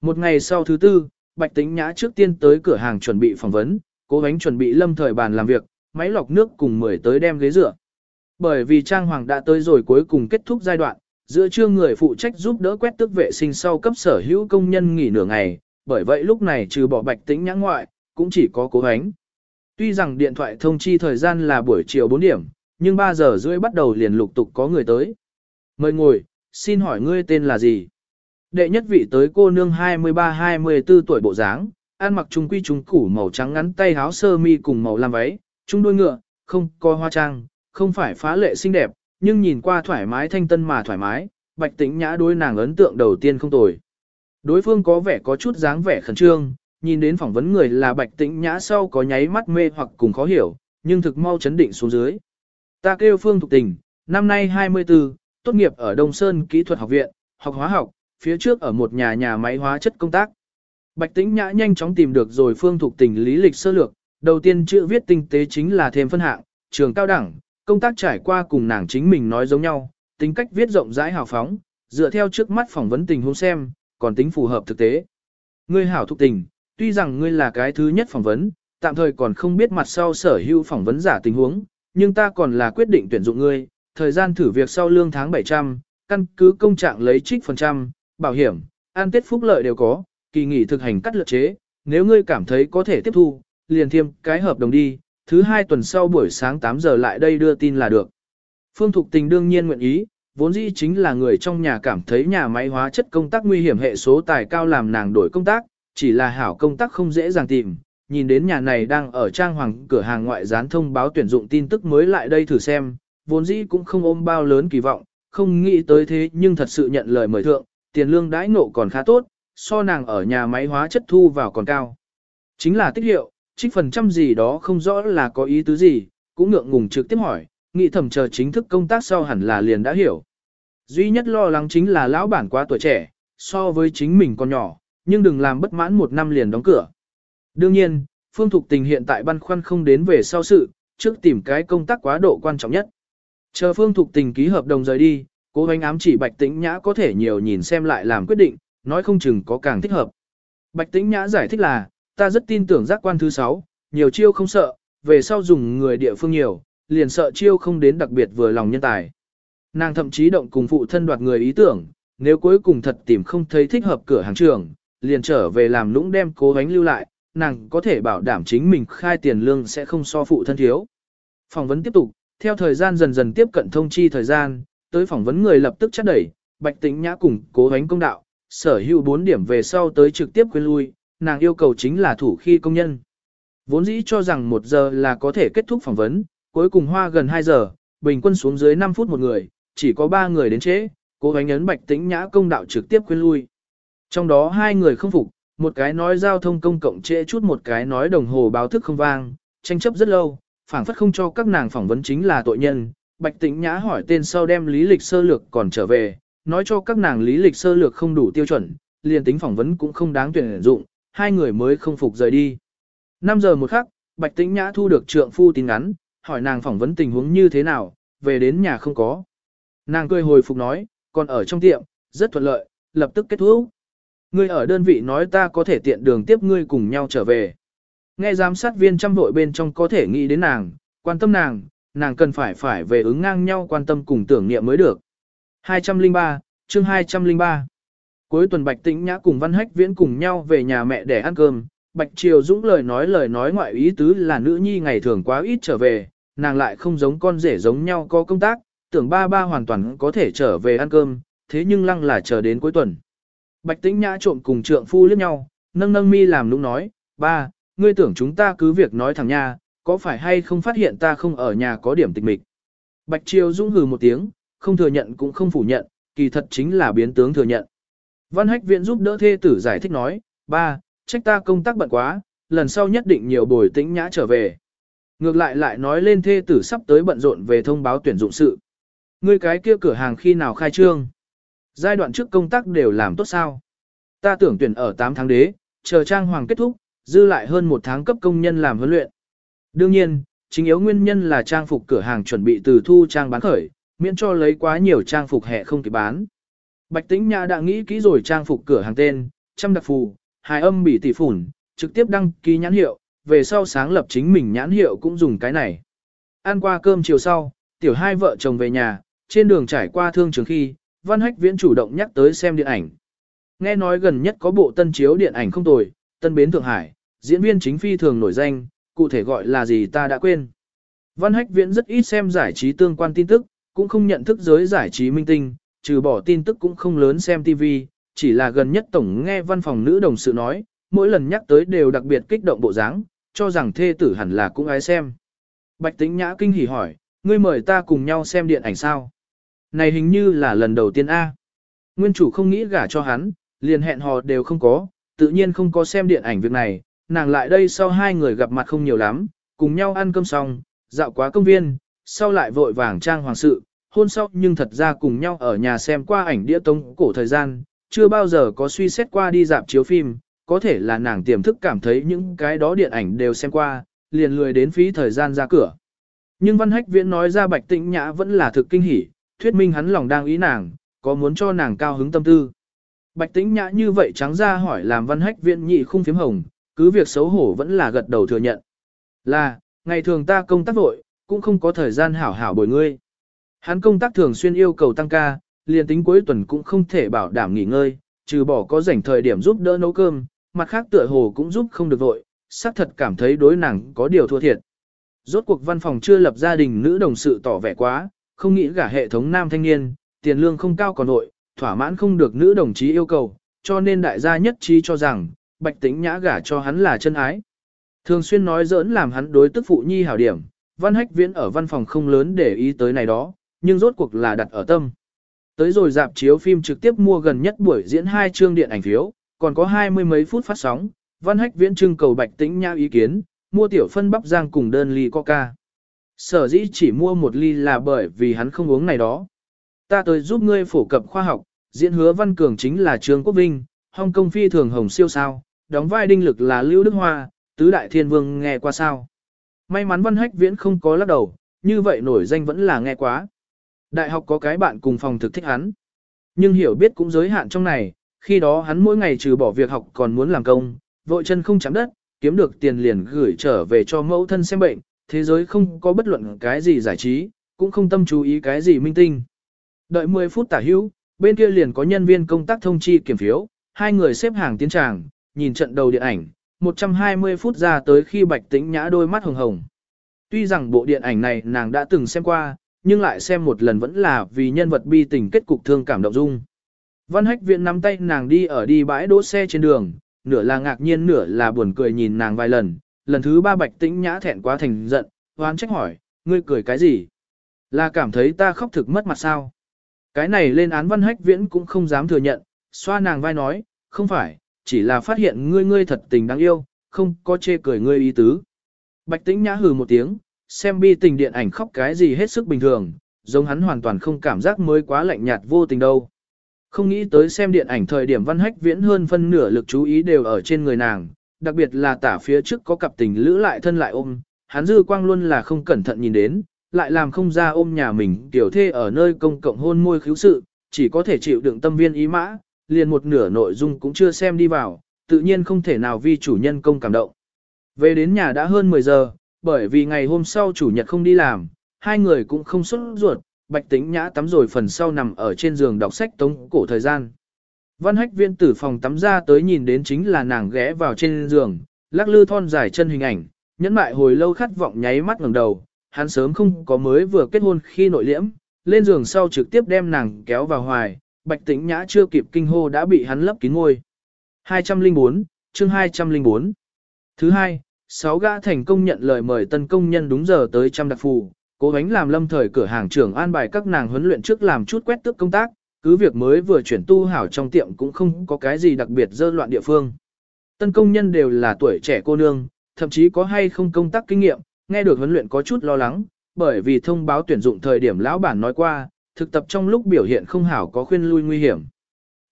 Một ngày sau thứ tư, Bạch Tĩnh Nhã trước tiên tới cửa hàng chuẩn bị phỏng vấn, cố gắng chuẩn bị lâm thời bàn làm việc, máy lọc nước cùng mười tới đem ghế rửa. Bởi vì Trang Hoàng đã tới rồi cuối cùng kết thúc giai đoạn, giữa trưa người phụ trách giúp đỡ quét tước vệ sinh sau cấp sở hữu công nhân nghỉ nửa ngày, bởi vậy lúc này trừ bỏ Bạch Tĩnh Nhã ngoại, cũng chỉ có cố gắng. Tuy rằng điện thoại thông chi thời gian là buổi chiều 4 điểm, nhưng 3 giờ rưỡi bắt đầu liền lục tục có người tới. Mời ngồi, xin hỏi ngươi tên là gì? Đệ nhất vị tới cô nương 23-24 tuổi bộ dáng, ăn mặc trung quy trung củ màu trắng ngắn tay áo sơ mi cùng màu lam váy, trung đuôi ngựa, không có hoa trang, không phải phá lệ xinh đẹp, nhưng nhìn qua thoải mái thanh tân mà thoải mái, bạch tĩnh nhã đối nàng ấn tượng đầu tiên không tồi. Đối phương có vẻ có chút dáng vẻ khẩn trương, nhìn đến phỏng vấn người là bạch tĩnh nhã sau có nháy mắt mê hoặc cùng khó hiểu, nhưng thực mau chấn định xuống dưới. Ta kêu phương thục tình, năm nay 24, tốt nghiệp ở Đông Sơn Kỹ thuật học viện, học hóa học, phía trước ở một nhà nhà máy hóa chất công tác. Bạch Tĩnh Nhã nhanh chóng tìm được rồi phương Thục tình lý lịch sơ lược, đầu tiên chữ viết tinh tế chính là thêm phân hạng, trường cao đẳng, công tác trải qua cùng nàng chính mình nói giống nhau, tính cách viết rộng rãi hào phóng, dựa theo trước mắt phỏng vấn tình huống xem, còn tính phù hợp thực tế. Ngươi hảo thúc tình, tuy rằng ngươi là cái thứ nhất phỏng vấn, tạm thời còn không biết mặt sau sở hữu phỏng vấn giả tình huống, nhưng ta còn là quyết định tuyển dụng ngươi, thời gian thử việc sau lương tháng 700, căn cứ công trạng lấy trích phần trăm, bảo hiểm, an tết phúc lợi đều có, kỳ nghỉ thực hành cắt lượt chế, nếu ngươi cảm thấy có thể tiếp thu, liền thêm cái hợp đồng đi, thứ hai tuần sau buổi sáng 8 giờ lại đây đưa tin là được. Phương Thục Tình đương nhiên nguyện ý, vốn dĩ chính là người trong nhà cảm thấy nhà máy hóa chất công tác nguy hiểm hệ số tài cao làm nàng đổi công tác, chỉ là hảo công tác không dễ dàng tìm. Nhìn đến nhà này đang ở trang hoàng cửa hàng ngoại gián thông báo tuyển dụng tin tức mới lại đây thử xem, vốn dĩ cũng không ôm bao lớn kỳ vọng, không nghĩ tới thế nhưng thật sự nhận lời mời thượng, tiền lương đãi ngộ còn khá tốt, so nàng ở nhà máy hóa chất thu vào còn cao. Chính là tích hiệu, trích phần trăm gì đó không rõ là có ý tứ gì, cũng ngượng ngùng trực tiếp hỏi, nghĩ thầm chờ chính thức công tác sau hẳn là liền đã hiểu. Duy nhất lo lắng chính là lão bản quá tuổi trẻ, so với chính mình còn nhỏ, nhưng đừng làm bất mãn một năm liền đóng cửa. Đương nhiên, Phương Thục Tình hiện tại băn khoăn không đến về sau sự, trước tìm cái công tác quá độ quan trọng nhất. Chờ Phương Thục Tình ký hợp đồng rời đi, cố gắng ám chỉ Bạch Tĩnh Nhã có thể nhiều nhìn xem lại làm quyết định, nói không chừng có càng thích hợp. Bạch Tĩnh Nhã giải thích là, ta rất tin tưởng giác quan thứ 6, nhiều chiêu không sợ, về sau dùng người địa phương nhiều, liền sợ chiêu không đến đặc biệt vừa lòng nhân tài. Nàng thậm chí động cùng phụ thân đoạt người ý tưởng, nếu cuối cùng thật tìm không thấy thích hợp cửa hàng trường, liền trở về làm lũng đem cố gánh lưu lại, nàng có thể bảo đảm chính mình khai tiền lương sẽ không so phụ thân thiếu. Phỏng vấn tiếp tục, theo thời gian dần dần tiếp cận thông chi thời gian, tới phỏng vấn người lập tức chắc đẩy, Bạch Tĩnh Nhã cùng cố gánh công đạo, sở hữu 4 điểm về sau tới trực tiếp quên lui, nàng yêu cầu chính là thủ khi công nhân. Vốn dĩ cho rằng 1 giờ là có thể kết thúc phỏng vấn, cuối cùng hoa gần 2 giờ, bình quân xuống dưới 5 phút một người, chỉ có 3 người đến trễ, cố gánh ấn Bạch Tĩnh Nhã công đạo trực tiếp khuyên lui. Trong đó hai người không phục, một cái nói giao thông công cộng trễ chút một cái nói đồng hồ báo thức không vang, tranh chấp rất lâu, phảng phất không cho các nàng phỏng vấn chính là tội nhân. Bạch Tĩnh Nhã hỏi tên sau đem lý lịch sơ lược còn trở về, nói cho các nàng lý lịch sơ lược không đủ tiêu chuẩn, liền tính phỏng vấn cũng không đáng tuyển dụng, hai người mới không phục rời đi. 5 giờ một khắc, Bạch Tĩnh Nhã thu được trượng phu tin ngắn, hỏi nàng phỏng vấn tình huống như thế nào, về đến nhà không có. Nàng cười hồi phục nói, còn ở trong tiệm, rất thuận lợi, lập tức kết thúc. Ngươi ở đơn vị nói ta có thể tiện đường tiếp ngươi cùng nhau trở về. Nghe giám sát viên trăm vội bên trong có thể nghĩ đến nàng, quan tâm nàng, nàng cần phải phải về ứng ngang nhau quan tâm cùng tưởng niệm mới được. 203, chương 203. Cuối tuần Bạch Tĩnh Nhã cùng Văn Hách Viễn cùng nhau về nhà mẹ để ăn cơm, Bạch Triều Dũng lời nói lời nói ngoại ý tứ là nữ nhi ngày thường quá ít trở về, nàng lại không giống con rể giống nhau có công tác, tưởng ba ba hoàn toàn có thể trở về ăn cơm, thế nhưng lăng là chờ đến cuối tuần. Bạch Tĩnh Nhã trộm cùng trượng phu liếc nhau, nâng nâng mi làm lúc nói, ba, ngươi tưởng chúng ta cứ việc nói thẳng nha, có phải hay không phát hiện ta không ở nhà có điểm tịch mịch. Bạch Triều Dũng hừ một tiếng, không thừa nhận cũng không phủ nhận, kỳ thật chính là biến tướng thừa nhận. Văn Hách Viện giúp đỡ thê tử giải thích nói, ba, trách ta công tác bận quá, lần sau nhất định nhiều bồi tĩnh nhã trở về. Ngược lại lại nói lên thê tử sắp tới bận rộn về thông báo tuyển dụng sự. Ngươi cái kia cửa hàng khi nào khai trương? Giai đoạn trước công tác đều làm tốt sao? Ta tưởng tuyển ở 8 tháng đế, chờ trang hoàng kết thúc, dư lại hơn một tháng cấp công nhân làm huấn luyện. Đương nhiên, chính yếu nguyên nhân là trang phục cửa hàng chuẩn bị từ thu trang bán khởi, miễn cho lấy quá nhiều trang phục hẹ không kịp bán. Bạch Tĩnh Nhã đã nghĩ kỹ rồi trang phục cửa hàng tên, trăm đặc phù, hài âm bị tỷ phủn, trực tiếp đăng ký nhãn hiệu, về sau sáng lập chính mình nhãn hiệu cũng dùng cái này. Ăn qua cơm chiều sau, tiểu hai vợ chồng về nhà, trên đường trải qua thương trường khi, Văn Hách Viễn chủ động nhắc tới xem điện ảnh. Nghe nói gần nhất có bộ tân chiếu điện ảnh không tồi, tân bến Thượng Hải, diễn viên chính phi thường nổi danh, cụ thể gọi là gì ta đã quên. Văn Hách Viễn rất ít xem giải trí tương quan tin tức, cũng không nhận thức giới giải trí minh tinh, trừ bỏ tin tức cũng không lớn xem TV, chỉ là gần nhất tổng nghe văn phòng nữ đồng sự nói, mỗi lần nhắc tới đều đặc biệt kích động bộ dáng, cho rằng thê tử hẳn là cũng ái xem. Bạch Tĩnh Nhã kinh hỉ hỏi, ngươi mời ta cùng nhau xem điện ảnh sao? Này hình như là lần đầu tiên A. Nguyên chủ không nghĩ gả cho hắn, liền hẹn hò đều không có, tự nhiên không có xem điện ảnh việc này, nàng lại đây sau hai người gặp mặt không nhiều lắm, cùng nhau ăn cơm xong, dạo quá công viên, sau lại vội vàng trang hoàng sự, hôn sau nhưng thật ra cùng nhau ở nhà xem qua ảnh đĩa tống cổ thời gian, chưa bao giờ có suy xét qua đi dạp chiếu phim, có thể là nàng tiềm thức cảm thấy những cái đó điện ảnh đều xem qua, liền lười đến phí thời gian ra cửa. Nhưng Văn Hách Viễn nói ra Bạch Tĩnh Nhã vẫn là thực kinh hỉ, thuyết minh hắn lòng đang ý nàng, có muốn cho nàng cao hứng tâm tư. Bạch Tĩnh Nhã như vậy trắng ra hỏi làm Văn Hách Viễn nhị không phím hồng, cứ việc xấu hổ vẫn là gật đầu thừa nhận. Là, ngày thường ta công tác vội, cũng không có thời gian hảo hảo bồi ngươi. Hắn công tác thường xuyên yêu cầu tăng ca, liền tính cuối tuần cũng không thể bảo đảm nghỉ ngơi, trừ bỏ có rảnh thời điểm giúp đỡ nấu cơm, mặt khác tựa hồ cũng giúp không được vội, xác thật cảm thấy đối nàng có điều thua thiệt. Rốt cuộc văn phòng chưa lập gia đình nữ đồng sự tỏ vẻ quá, không nghĩ gả hệ thống nam thanh niên, tiền lương không cao còn nội, thỏa mãn không được nữ đồng chí yêu cầu, cho nên đại gia nhất trí cho rằng, bạch tính nhã gả cho hắn là chân ái. Thường xuyên nói giỡn làm hắn đối tức phụ nhi hảo điểm, văn hách viễn ở văn phòng không lớn để ý tới này đó, nhưng rốt cuộc là đặt ở tâm. Tới rồi dạp chiếu phim trực tiếp mua gần nhất buổi diễn hai chương điện ảnh phiếu, còn có hai mươi mấy phút phát sóng, văn hách viễn trưng cầu bạch tĩnh nha ý kiến, mua tiểu phân bắp giang cùng đơn ly coca. Sở dĩ chỉ mua một ly là bởi vì hắn không uống này đó. Ta tới giúp ngươi phổ cập khoa học, diễn hứa văn cường chính là Trương Quốc Vinh, Hong Kong phi thường hồng siêu sao, đóng vai đinh lực là Lưu Đức Hoa, tứ đại thiên vương nghe qua sao. May mắn văn hách viễn không có lắc đầu, như vậy nổi danh vẫn là nghe quá. Đại học có cái bạn cùng phòng thực thích hắn. Nhưng hiểu biết cũng giới hạn trong này, khi đó hắn mỗi ngày trừ bỏ việc học còn muốn làm công, vội chân không chạm đất, kiếm được tiền liền gửi trở về cho mẫu thân xem bệnh, thế giới không có bất luận cái gì giải trí, cũng không tâm chú ý cái gì minh tinh. Đợi 10 phút tả hữu, bên kia liền có nhân viên công tác thông chi kiểm phiếu, hai người xếp hàng tiến tràng, nhìn trận đầu điện ảnh, 120 phút ra tới khi Bạch Tĩnh Nhã đôi mắt hồng hồng. Tuy rằng bộ điện ảnh này nàng đã từng xem qua, nhưng lại xem một lần vẫn là vì nhân vật bi tình kết cục thương cảm động dung. Văn Hách Viện nắm tay nàng đi ở đi bãi đỗ xe trên đường, nửa là ngạc nhiên nửa là buồn cười nhìn nàng vài lần, lần thứ ba Bạch Tĩnh Nhã thẹn quá thành giận, hoán trách hỏi, ngươi cười cái gì? Là cảm thấy ta khóc thực mất mặt sao? Cái này lên án Văn Hách Viễn cũng không dám thừa nhận, xoa nàng vai nói, không phải, chỉ là phát hiện ngươi ngươi thật tình đáng yêu, không có chê cười ngươi ý tứ. Bạch Tĩnh Nhã hừ một tiếng, xem bi tình điện ảnh khóc cái gì hết sức bình thường, giống hắn hoàn toàn không cảm giác mới quá lạnh nhạt vô tình đâu. Không nghĩ tới xem điện ảnh thời điểm văn hách viễn hơn phân nửa lực chú ý đều ở trên người nàng, đặc biệt là tả phía trước có cặp tình lữ lại thân lại ôm, hắn dư quang luôn là không cẩn thận nhìn đến, lại làm không ra ôm nhà mình tiểu thê ở nơi công cộng hôn môi khiếu sự, chỉ có thể chịu đựng tâm viên ý mã, liền một nửa nội dung cũng chưa xem đi vào, tự nhiên không thể nào vi chủ nhân công cảm động. Về đến nhà đã hơn 10 giờ, bởi vì ngày hôm sau chủ nhật không đi làm, hai người cũng không xuất ruột, bạch tĩnh nhã tắm rồi phần sau nằm ở trên giường đọc sách tống cổ thời gian. Văn hách viên tử phòng tắm ra tới nhìn đến chính là nàng ghé vào trên giường, lắc lư thon dài chân hình ảnh, nhẫn mại hồi lâu khát vọng nháy mắt ngẩng đầu, hắn sớm không có mới vừa kết hôn khi nội liễm, lên giường sau trực tiếp đem nàng kéo vào hoài, bạch tĩnh nhã chưa kịp kinh hô đã bị hắn lấp kín ngôi. 204, chương 204 Thứ hai, sáu gã thành công nhận lời mời tân công nhân đúng giờ tới trăm đặc phù, cố gắng làm lâm thời cửa hàng trưởng an bài các nàng huấn luyện trước làm chút quét tước công tác, cứ việc mới vừa chuyển tu hảo trong tiệm cũng không có cái gì đặc biệt dơ loạn địa phương. Tân công nhân đều là tuổi trẻ cô nương, thậm chí có hay không công tác kinh nghiệm, nghe được huấn luyện có chút lo lắng, bởi vì thông báo tuyển dụng thời điểm lão bản nói qua, thực tập trong lúc biểu hiện không hảo có khuyên lui nguy hiểm.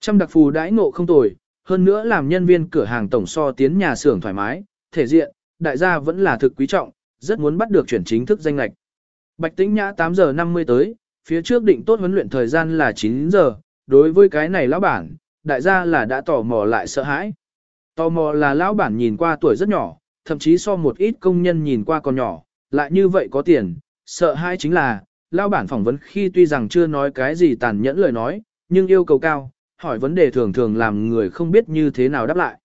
Trăm đặc phù đãi ngộ không tồi, hơn nữa làm nhân viên cửa hàng tổng so tiến nhà xưởng thoải mái, thể diện, đại gia vẫn là thực quý trọng, rất muốn bắt được chuyển chính thức danh lạch. Bạch Tĩnh Nhã 8 giờ 50 tới, phía trước định tốt huấn luyện thời gian là 9 giờ, đối với cái này lão bản, đại gia là đã tò mò lại sợ hãi. Tò mò là lão bản nhìn qua tuổi rất nhỏ, thậm chí so một ít công nhân nhìn qua còn nhỏ, lại như vậy có tiền, sợ hãi chính là, lão bản phỏng vấn khi tuy rằng chưa nói cái gì tàn nhẫn lời nói, nhưng yêu cầu cao, hỏi vấn đề thường thường làm người không biết như thế nào đáp lại.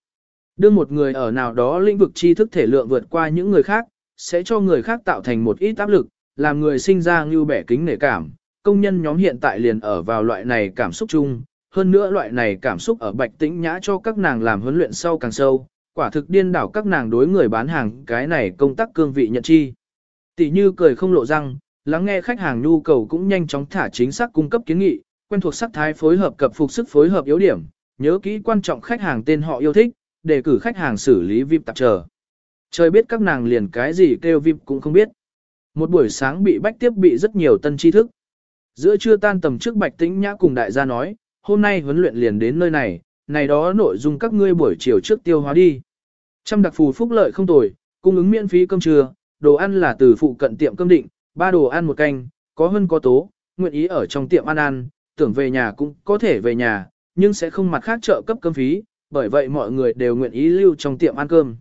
Đưa một người ở nào đó lĩnh vực tri thức thể lượng vượt qua những người khác, sẽ cho người khác tạo thành một ít áp lực, làm người sinh ra như bẻ kính nể cảm. Công nhân nhóm hiện tại liền ở vào loại này cảm xúc chung, hơn nữa loại này cảm xúc ở bạch tĩnh nhã cho các nàng làm huấn luyện sau càng sâu, quả thực điên đảo các nàng đối người bán hàng cái này công tác cương vị nhận chi. Tỷ như cười không lộ răng, lắng nghe khách hàng nhu cầu cũng nhanh chóng thả chính xác cung cấp kiến nghị, quen thuộc sắc thái phối hợp cập phục sức phối hợp yếu điểm, nhớ kỹ quan trọng khách hàng tên họ yêu thích, đề cử khách hàng xử lý VIP tạp chờ. Trời biết các nàng liền cái gì kêu VIP cũng không biết. Một buổi sáng bị bách tiếp bị rất nhiều tân tri thức. Giữa trưa tan tầm trước Bạch Tĩnh Nhã cùng đại gia nói, hôm nay huấn luyện liền đến nơi này, này đó nội dung các ngươi buổi chiều trước tiêu hóa đi. Trăm đặc phù phúc lợi không tồi, cung ứng miễn phí cơm trưa, đồ ăn là từ phụ cận tiệm cơm định, ba đồ ăn một canh, có hơn có tố, nguyện ý ở trong tiệm ăn ăn, tưởng về nhà cũng có thể về nhà, nhưng sẽ không mặt khác trợ cấp cơm phí, bởi vậy mọi người đều nguyện ý lưu trong tiệm ăn cơm.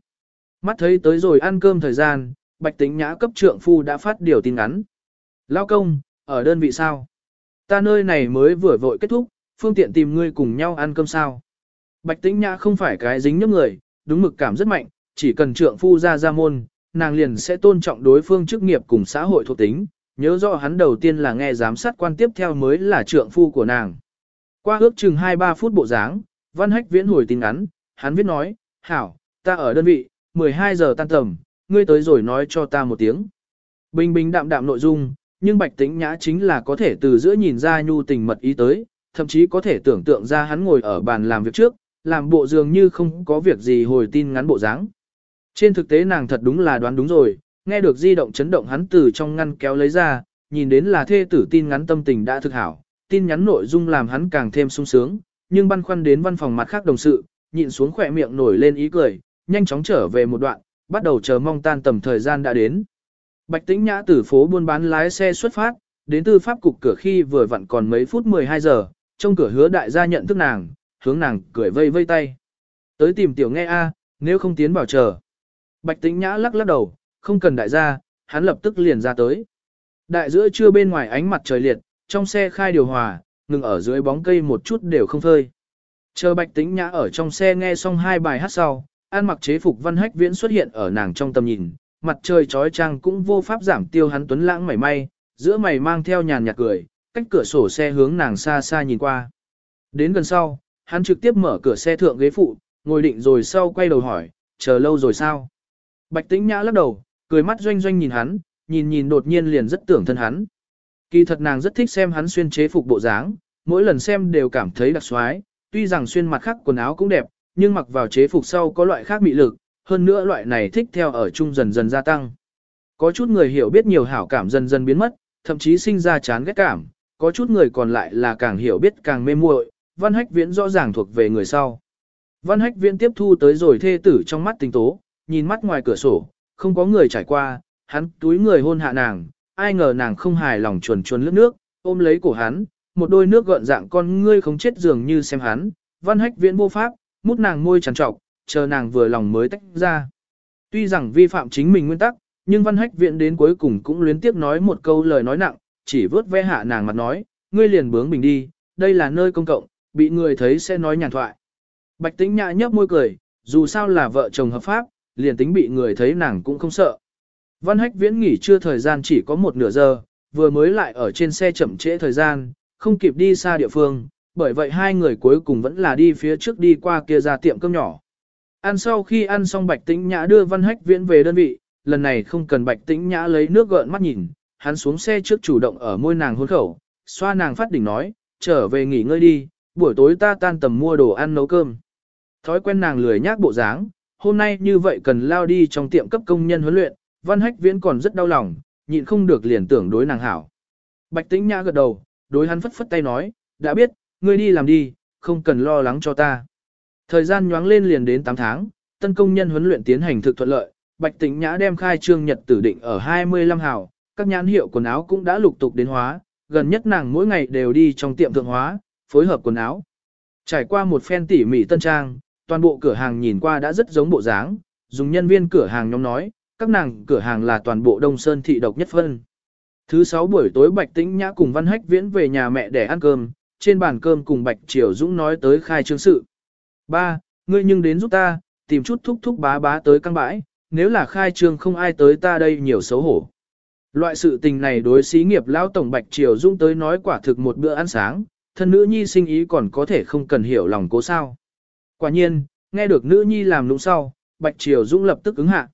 Mắt thấy tới rồi ăn cơm thời gian, Bạch tĩnh Nhã cấp trượng phu đã phát điều tin ngắn. Lao công, ở đơn vị sao? Ta nơi này mới vừa vội kết thúc, phương tiện tìm ngươi cùng nhau ăn cơm sao? Bạch Tĩnh Nhã không phải cái dính nhấp người, đúng mực cảm rất mạnh, chỉ cần trượng phu ra ra môn, nàng liền sẽ tôn trọng đối phương chức nghiệp cùng xã hội thuộc tính, nhớ rõ hắn đầu tiên là nghe giám sát quan tiếp theo mới là trượng phu của nàng. Qua ước chừng 2-3 phút bộ dáng, Văn Hách Viễn hồi tin ngắn, hắn viết nói, Hảo, ta ở đơn vị, 12 giờ tan tầm, ngươi tới rồi nói cho ta một tiếng. Bình bình đạm đạm nội dung, nhưng Bạch Tĩnh Nhã chính là có thể từ giữa nhìn ra nhu tình mật ý tới, thậm chí có thể tưởng tượng ra hắn ngồi ở bàn làm việc trước, làm bộ dường như không có việc gì hồi tin ngắn bộ dáng. Trên thực tế nàng thật đúng là đoán đúng rồi, nghe được di động chấn động hắn từ trong ngăn kéo lấy ra, nhìn đến là thê tử tin ngắn tâm tình đã thực hảo, tin nhắn nội dung làm hắn càng thêm sung sướng, nhưng băn khoăn đến văn phòng mặt khác đồng sự, nhịn xuống khỏe miệng nổi lên ý cười, nhanh chóng trở về một đoạn, bắt đầu chờ mong tan tầm thời gian đã đến. Bạch Tĩnh Nhã từ phố buôn bán lái xe xuất phát, đến tư pháp cục cửa khi vừa vặn còn mấy phút 12 giờ, trong cửa hứa đại gia nhận thức nàng, hướng nàng cười vây vây tay. Tới tìm tiểu nghe a, nếu không tiến bảo chờ. Bạch Tĩnh Nhã lắc lắc đầu, không cần đại gia, hắn lập tức liền ra tới. Đại giữa trưa bên ngoài ánh mặt trời liệt, trong xe khai điều hòa, ngừng ở dưới bóng cây một chút đều không phơi. Chờ bạch tĩnh nhã ở trong xe nghe xong hai bài hát sau, an mặc chế phục văn hách viễn xuất hiện ở nàng trong tầm nhìn, mặt trời trói trang cũng vô pháp giảm tiêu hắn tuấn lãng mảy may, giữa mày mang theo nhàn nhạt cười, cách cửa sổ xe hướng nàng xa xa nhìn qua. Đến gần sau, hắn trực tiếp mở cửa xe thượng ghế phụ, ngồi định rồi sau quay đầu hỏi, chờ lâu rồi sao? Bạch tĩnh nhã lắc đầu, cười mắt doanh doanh nhìn hắn, nhìn nhìn đột nhiên liền rất tưởng thân hắn. Kỳ thật nàng rất thích xem hắn xuyên chế phục bộ dáng, mỗi lần xem đều cảm thấy đặc xoái, tuy rằng xuyên mặt khác quần áo cũng đẹp, nhưng mặc vào chế phục sau có loại khác mị lực, hơn nữa loại này thích theo ở chung dần dần gia tăng. Có chút người hiểu biết nhiều hảo cảm dần dần biến mất, thậm chí sinh ra chán ghét cảm, có chút người còn lại là càng hiểu biết càng mê muội, văn hách viễn rõ ràng thuộc về người sau. Văn hách viễn tiếp thu tới rồi thê tử trong mắt tình tố, nhìn mắt ngoài cửa sổ, không có người trải qua, hắn túi người hôn hạ nàng, ai ngờ nàng không hài lòng chuồn chuồn lướt nước, ôm lấy cổ hắn, một đôi nước gợn dạng con ngươi không chết dường như xem hắn, văn hách viễn vô pháp, mút nàng môi trằn trọc, chờ nàng vừa lòng mới tách ra. Tuy rằng vi phạm chính mình nguyên tắc, nhưng văn hách viễn đến cuối cùng cũng luyến tiếp nói một câu lời nói nặng, chỉ vớt ve hạ nàng mặt nói, ngươi liền bướng bình đi, đây là nơi công cộng, bị người thấy sẽ nói nhàn thoại. Bạch tĩnh nhã nhấp môi cười, dù sao là vợ chồng hợp pháp, liền tính bị người thấy nàng cũng không sợ. Văn hách viễn nghỉ trưa thời gian chỉ có một nửa giờ, vừa mới lại ở trên xe chậm trễ thời gian, không kịp đi xa địa phương, bởi vậy hai người cuối cùng vẫn là đi phía trước đi qua kia ra tiệm cơm nhỏ. Ăn sau khi ăn xong Bạch Tĩnh Nhã đưa Văn Hách Viễn về đơn vị, lần này không cần Bạch Tĩnh Nhã lấy nước gợn mắt nhìn, hắn xuống xe trước chủ động ở môi nàng hôn khẩu, xoa nàng phát đỉnh nói, trở về nghỉ ngơi đi, buổi tối ta tan tầm mua đồ ăn nấu cơm. Thói quen nàng lười nhác bộ dáng, hôm nay như vậy cần lao đi trong tiệm cấp công nhân huấn luyện, Văn Hách Viễn còn rất đau lòng, nhịn không được liền tưởng đối nàng hảo. Bạch Tĩnh Nhã gật đầu, đối hắn phất phất tay nói, đã biết, ngươi đi làm đi, không cần lo lắng cho ta. Thời gian nhoáng lên liền đến 8 tháng, tân công nhân huấn luyện tiến hành thực thuận lợi, Bạch Tĩnh Nhã đem khai trương nhật tử định ở 25 hào, các nhãn hiệu quần áo cũng đã lục tục đến hóa, gần nhất nàng mỗi ngày đều đi trong tiệm thượng hóa, phối hợp quần áo. Trải qua một phen tỉ mỉ tân trang, toàn bộ cửa hàng nhìn qua đã rất giống bộ dáng, dùng nhân viên cửa hàng nhóm nói, các nàng cửa hàng là toàn bộ Đông Sơn thị độc nhất phân. Thứ sáu buổi tối Bạch Tĩnh Nhã cùng Văn Hách Viễn về nhà mẹ để ăn cơm, trên bàn cơm cùng Bạch Triều Dũng nói tới khai trương sự. Ba, ngươi nhưng đến giúp ta, tìm chút thúc thúc bá bá tới căng bãi, nếu là khai trương không ai tới ta đây nhiều xấu hổ. Loại sự tình này đối xí nghiệp lão tổng Bạch Triều Dũng tới nói quả thực một bữa ăn sáng, thân nữ nhi sinh ý còn có thể không cần hiểu lòng cố sao. Quả nhiên, nghe được nữ nhi làm lũng sau, Bạch Triều Dũng lập tức ứng hạ.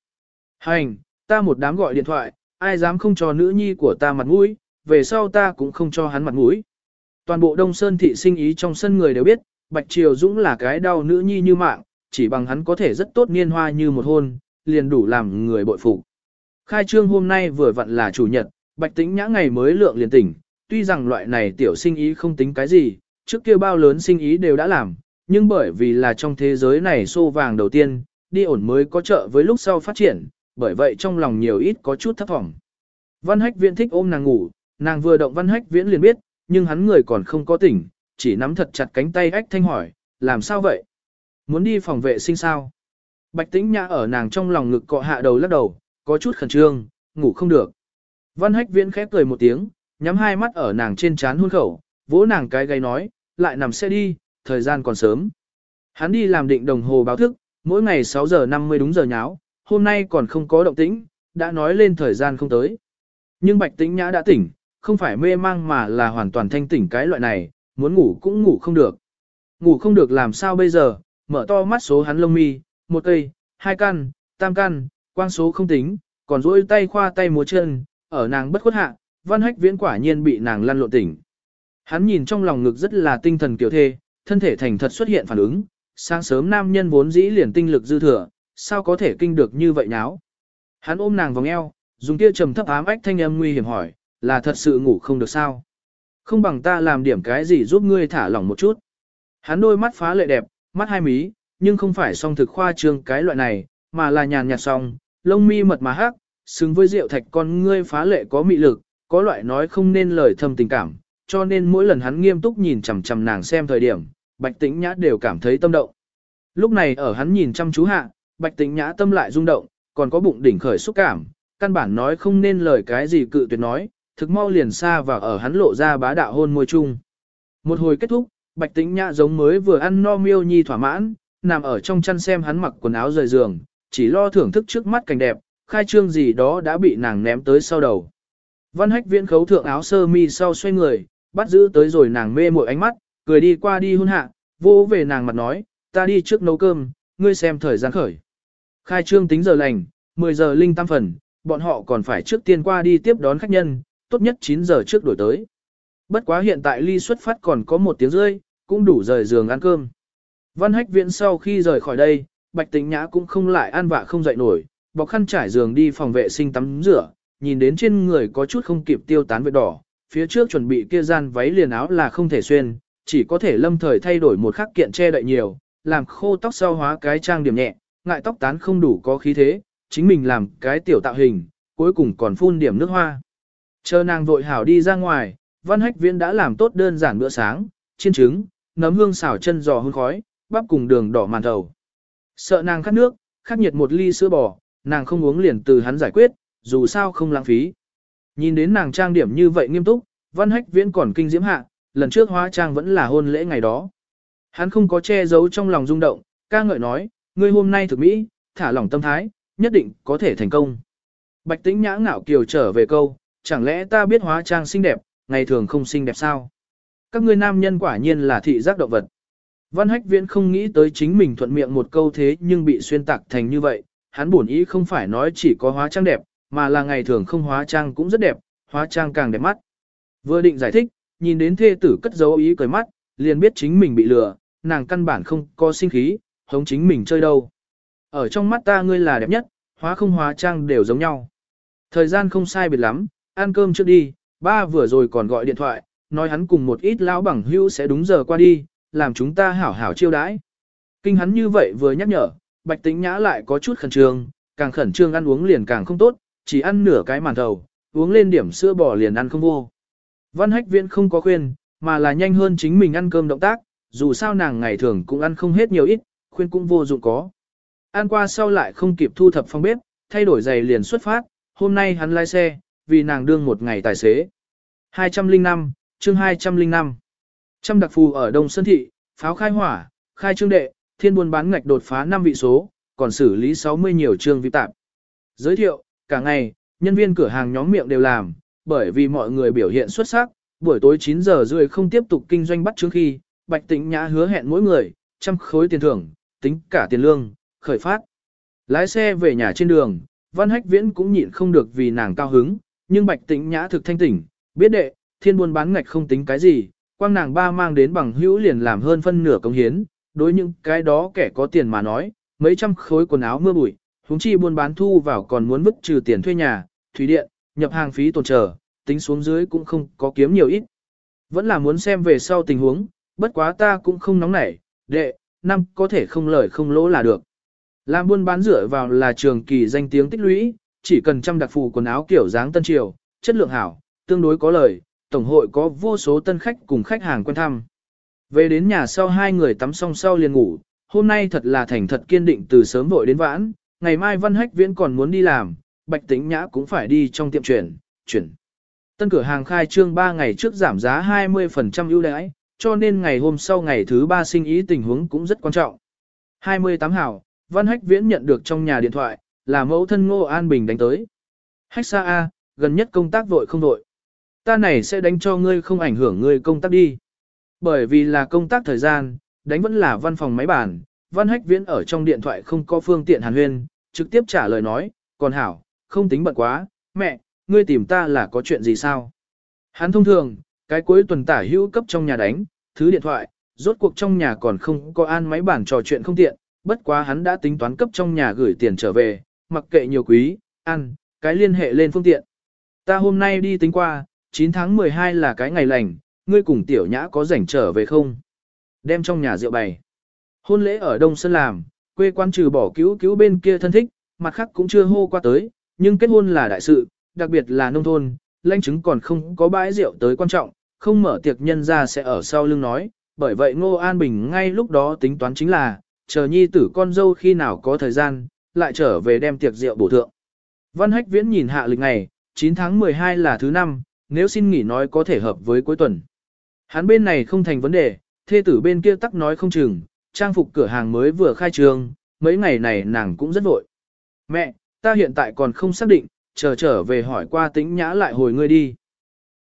Hành, ta một đám gọi điện thoại, ai dám không cho nữ nhi của ta mặt mũi, về sau ta cũng không cho hắn mặt mũi. Toàn bộ Đông Sơn thị sinh ý trong sân người đều biết, Bạch Triều Dũng là cái đau nữ nhi như mạng, chỉ bằng hắn có thể rất tốt niên hoa như một hôn, liền đủ làm người bội phục. Khai trương hôm nay vừa vặn là chủ nhật, Bạch Tĩnh nhã ngày mới lượng liền tỉnh, tuy rằng loại này tiểu sinh ý không tính cái gì, trước kia bao lớn sinh ý đều đã làm, nhưng bởi vì là trong thế giới này xô vàng đầu tiên, đi ổn mới có trợ với lúc sau phát triển, bởi vậy trong lòng nhiều ít có chút thấp thỏm. Văn hách viễn thích ôm nàng ngủ, nàng vừa động văn hách viễn liền biết, nhưng hắn người còn không có tỉnh, chỉ nắm thật chặt cánh tay ách thanh hỏi, làm sao vậy? Muốn đi phòng vệ sinh sao? Bạch tĩnh nhã ở nàng trong lòng ngực cọ hạ đầu lắc đầu, có chút khẩn trương, ngủ không được. Văn hách viễn khép cười một tiếng, nhắm hai mắt ở nàng trên trán hôn khẩu, vỗ nàng cái gáy nói, lại nằm xe đi, thời gian còn sớm. Hắn đi làm định đồng hồ báo thức, mỗi ngày 6 giờ 50 đúng giờ nháo, hôm nay còn không có động tĩnh, đã nói lên thời gian không tới. Nhưng Bạch Tĩnh Nhã đã tỉnh, không phải mê mang mà là hoàn toàn thanh tỉnh cái loại này, muốn ngủ cũng ngủ không được. Ngủ không được làm sao bây giờ, mở to mắt số hắn lông mi, một cây, hai căn, tam căn, quang số không tính, còn duỗi tay khoa tay múa chân, ở nàng bất khuất hạ, văn hách viễn quả nhiên bị nàng lăn lộn tỉnh. Hắn nhìn trong lòng ngực rất là tinh thần kiểu thê, thân thể thành thật xuất hiện phản ứng, sáng sớm nam nhân vốn dĩ liền tinh lực dư thừa, sao có thể kinh được như vậy nháo. Hắn ôm nàng vòng eo, dùng kia trầm thấp ám ách thanh âm nguy hiểm hỏi, là thật sự ngủ không được sao? Không bằng ta làm điểm cái gì giúp ngươi thả lỏng một chút. Hắn đôi mắt phá lệ đẹp, mắt hai mí, nhưng không phải song thực khoa trương cái loại này, mà là nhàn nhạt song, lông mi mật mà hắc, xứng với rượu thạch con ngươi phá lệ có mị lực, có loại nói không nên lời thâm tình cảm, cho nên mỗi lần hắn nghiêm túc nhìn chằm chằm nàng xem thời điểm, Bạch Tĩnh Nhã đều cảm thấy tâm động. Lúc này ở hắn nhìn chăm chú hạ, Bạch Tĩnh Nhã tâm lại rung động, còn có bụng đỉnh khởi xúc cảm, căn bản nói không nên lời cái gì cự tuyệt nói, thực mau liền xa và ở hắn lộ ra bá đạo hôn môi chung. Một hồi kết thúc, Bạch Tĩnh Nhã giống mới vừa ăn no miêu nhi thỏa mãn, nằm ở trong chăn xem hắn mặc quần áo rời giường, chỉ lo thưởng thức trước mắt cảnh đẹp, khai trương gì đó đã bị nàng ném tới sau đầu. Văn hách viễn khấu thượng áo sơ mi sau xoay người, bắt giữ tới rồi nàng mê mội ánh mắt, cười đi qua đi hôn hạ, vô về nàng mặt nói, ta đi trước nấu cơm, ngươi xem thời gian khởi. Khai trương tính giờ lành, 10 giờ linh tam phần, bọn họ còn phải trước tiên qua đi tiếp đón khách nhân, tốt nhất 9 giờ trước đổi tới. Bất quá hiện tại ly xuất phát còn có một tiếng rưỡi, cũng đủ rời giường ăn cơm. Văn hách viện sau khi rời khỏi đây, Bạch Tĩnh Nhã cũng không lại ăn vạ không dậy nổi, bọc khăn trải giường đi phòng vệ sinh tắm rửa, nhìn đến trên người có chút không kịp tiêu tán vết đỏ, phía trước chuẩn bị kia gian váy liền áo là không thể xuyên, chỉ có thể lâm thời thay đổi một khắc kiện che đậy nhiều, làm khô tóc sau hóa cái trang điểm nhẹ, ngại tóc tán không đủ có khí thế, chính mình làm cái tiểu tạo hình, cuối cùng còn phun điểm nước hoa. Chờ nàng vội hảo đi ra ngoài, văn hách viễn đã làm tốt đơn giản bữa sáng, chiên trứng, nấm hương xào chân giò hương khói, bắp cùng đường đỏ màn thầu. Sợ nàng khát nước, khát nhiệt một ly sữa bò, nàng không uống liền từ hắn giải quyết, dù sao không lãng phí. Nhìn đến nàng trang điểm như vậy nghiêm túc, văn hách viễn còn kinh diễm hạ, lần trước hóa trang vẫn là hôn lễ ngày đó. Hắn không có che giấu trong lòng rung động, ca ngợi nói, ngươi hôm nay thực mỹ, thả lỏng tâm thái, nhất định có thể thành công. Bạch tĩnh nhã ngạo kiều trở về câu, chẳng lẽ ta biết hóa trang xinh đẹp, ngày thường không xinh đẹp sao? Các ngươi nam nhân quả nhiên là thị giác động vật. Văn hách viễn không nghĩ tới chính mình thuận miệng một câu thế nhưng bị xuyên tạc thành như vậy, hắn bổn ý không phải nói chỉ có hóa trang đẹp, mà là ngày thường không hóa trang cũng rất đẹp, hóa trang càng đẹp mắt. Vừa định giải thích, nhìn đến thê tử cất dấu ý cười mắt, liền biết chính mình bị lừa, nàng căn bản không có sinh khí, hống chính mình chơi đâu. Ở trong mắt ta ngươi là đẹp nhất, hóa không hóa trang đều giống nhau. Thời gian không sai biệt lắm, ăn cơm trước đi, ba vừa rồi còn gọi điện thoại, nói hắn cùng một ít lão bằng hữu sẽ đúng giờ qua đi, làm chúng ta hảo hảo chiêu đãi. Kinh hắn như vậy vừa nhắc nhở, bạch tính nhã lại có chút khẩn trương, càng khẩn trương ăn uống liền càng không tốt, chỉ ăn nửa cái màn thầu, uống lên điểm sữa bò liền ăn không vô. Văn hách viễn không có khuyên, mà là nhanh hơn chính mình ăn cơm động tác, dù sao nàng ngày thường cũng ăn không hết nhiều ít, khuyên cũng vô dụng có. Ăn qua sau lại không kịp thu thập phòng bếp, thay đổi giày liền xuất phát, hôm nay hắn lái xe, vì nàng đương một ngày tài xế. 205, chương 205. Trăm đặc phù ở Đông Sơn Thị, pháo khai hỏa, khai trương đệ, thiên buôn bán ngạch đột phá 5 vị số, còn xử lý 60 nhiều chương vi tạp. Giới thiệu, cả ngày, nhân viên cửa hàng nhóm miệng đều làm, bởi vì mọi người biểu hiện xuất sắc, buổi tối 9 giờ rưỡi không tiếp tục kinh doanh bắt trước khi, Bạch Tĩnh Nhã hứa hẹn mỗi người, trăm khối tiền thưởng, tính cả tiền lương, khởi phát. Lái xe về nhà trên đường, Văn Hách Viễn cũng nhịn không được vì nàng cao hứng, nhưng Bạch Tĩnh Nhã thực thanh tỉnh, biết đệ, thiên buôn bán ngạch không tính cái gì, quang nàng ba mang đến bằng hữu liền làm hơn phân nửa công hiến, đối những cái đó kẻ có tiền mà nói, mấy trăm khối quần áo mưa bụi, huống chi buôn bán thu vào còn muốn vứt trừ tiền thuê nhà, thủy điện, nhập hàng phí tồn chờ, tính xuống dưới cũng không có kiếm nhiều ít. Vẫn là muốn xem về sau tình huống, bất quá ta cũng không nóng nảy, đệ, năm có thể không lời không lỗ là được. Làm buôn bán dựa vào là trường kỳ danh tiếng tích lũy, chỉ cần trăm đặc phù quần áo kiểu dáng tân triều, chất lượng hảo, tương đối có lời, tổng hội có vô số tân khách cùng khách hàng quen thăm. Về đến nhà sau hai người tắm xong sau liền ngủ, hôm nay thật là thành thật kiên định từ sớm vội đến vãn, ngày mai Văn Hách Viễn còn muốn đi làm, Bạch Tĩnh Nhã cũng phải đi trong tiệm chuyển, chuyển. Tân cửa hàng khai trương 3 ngày trước giảm giá 20% ưu đãi, cho nên ngày hôm sau ngày thứ ba sinh ý tình huống cũng rất quan trọng. 28 hảo, Văn Hách Viễn nhận được trong nhà điện thoại, là mẫu thân Ngô An Bình đánh tới. Hách xa A, gần nhất công tác vội không vội. Ta này sẽ đánh cho ngươi không ảnh hưởng ngươi công tác đi. Bởi vì là công tác thời gian, đánh vẫn là văn phòng máy bàn, Văn Hách Viễn ở trong điện thoại không có phương tiện hàn huyên, trực tiếp trả lời nói, còn hảo, không tính bận quá, mẹ, ngươi tìm ta là có chuyện gì sao? Hắn thông thường, cái cuối tuần tả hữu cấp trong nhà đánh, thứ điện thoại, rốt cuộc trong nhà còn không có an máy bản trò chuyện không tiện, bất quá hắn đã tính toán cấp trong nhà gửi tiền trở về, mặc kệ nhiều quý, ăn, cái liên hệ lên phương tiện. Ta hôm nay đi tính qua, 9 tháng 12 là cái ngày lành, ngươi cùng tiểu nhã có rảnh trở về không? Đem trong nhà rượu bày. Hôn lễ ở Đông Sơn làm, quê quan trừ bỏ cứu cứu bên kia thân thích, mặt khác cũng chưa hô qua tới, nhưng kết hôn là đại sự, đặc biệt là nông thôn, lãnh chứng còn không có bãi rượu tới quan trọng, không mở tiệc nhân ra sẽ ở sau lưng nói, bởi vậy Ngô An Bình ngay lúc đó tính toán chính là, chờ nhi tử con dâu khi nào có thời gian, lại trở về đem tiệc rượu bổ thượng. Văn Hách Viễn nhìn hạ lịch ngày, 9 tháng 12 là thứ năm, nếu xin nghỉ nói có thể hợp với cuối tuần. Hắn bên này không thành vấn đề, thê tử bên kia tắc nói không chừng, trang phục cửa hàng mới vừa khai trương, mấy ngày này nàng cũng rất vội. Mẹ, ta hiện tại còn không xác định, chờ trở về hỏi qua tĩnh nhã lại hồi ngươi đi.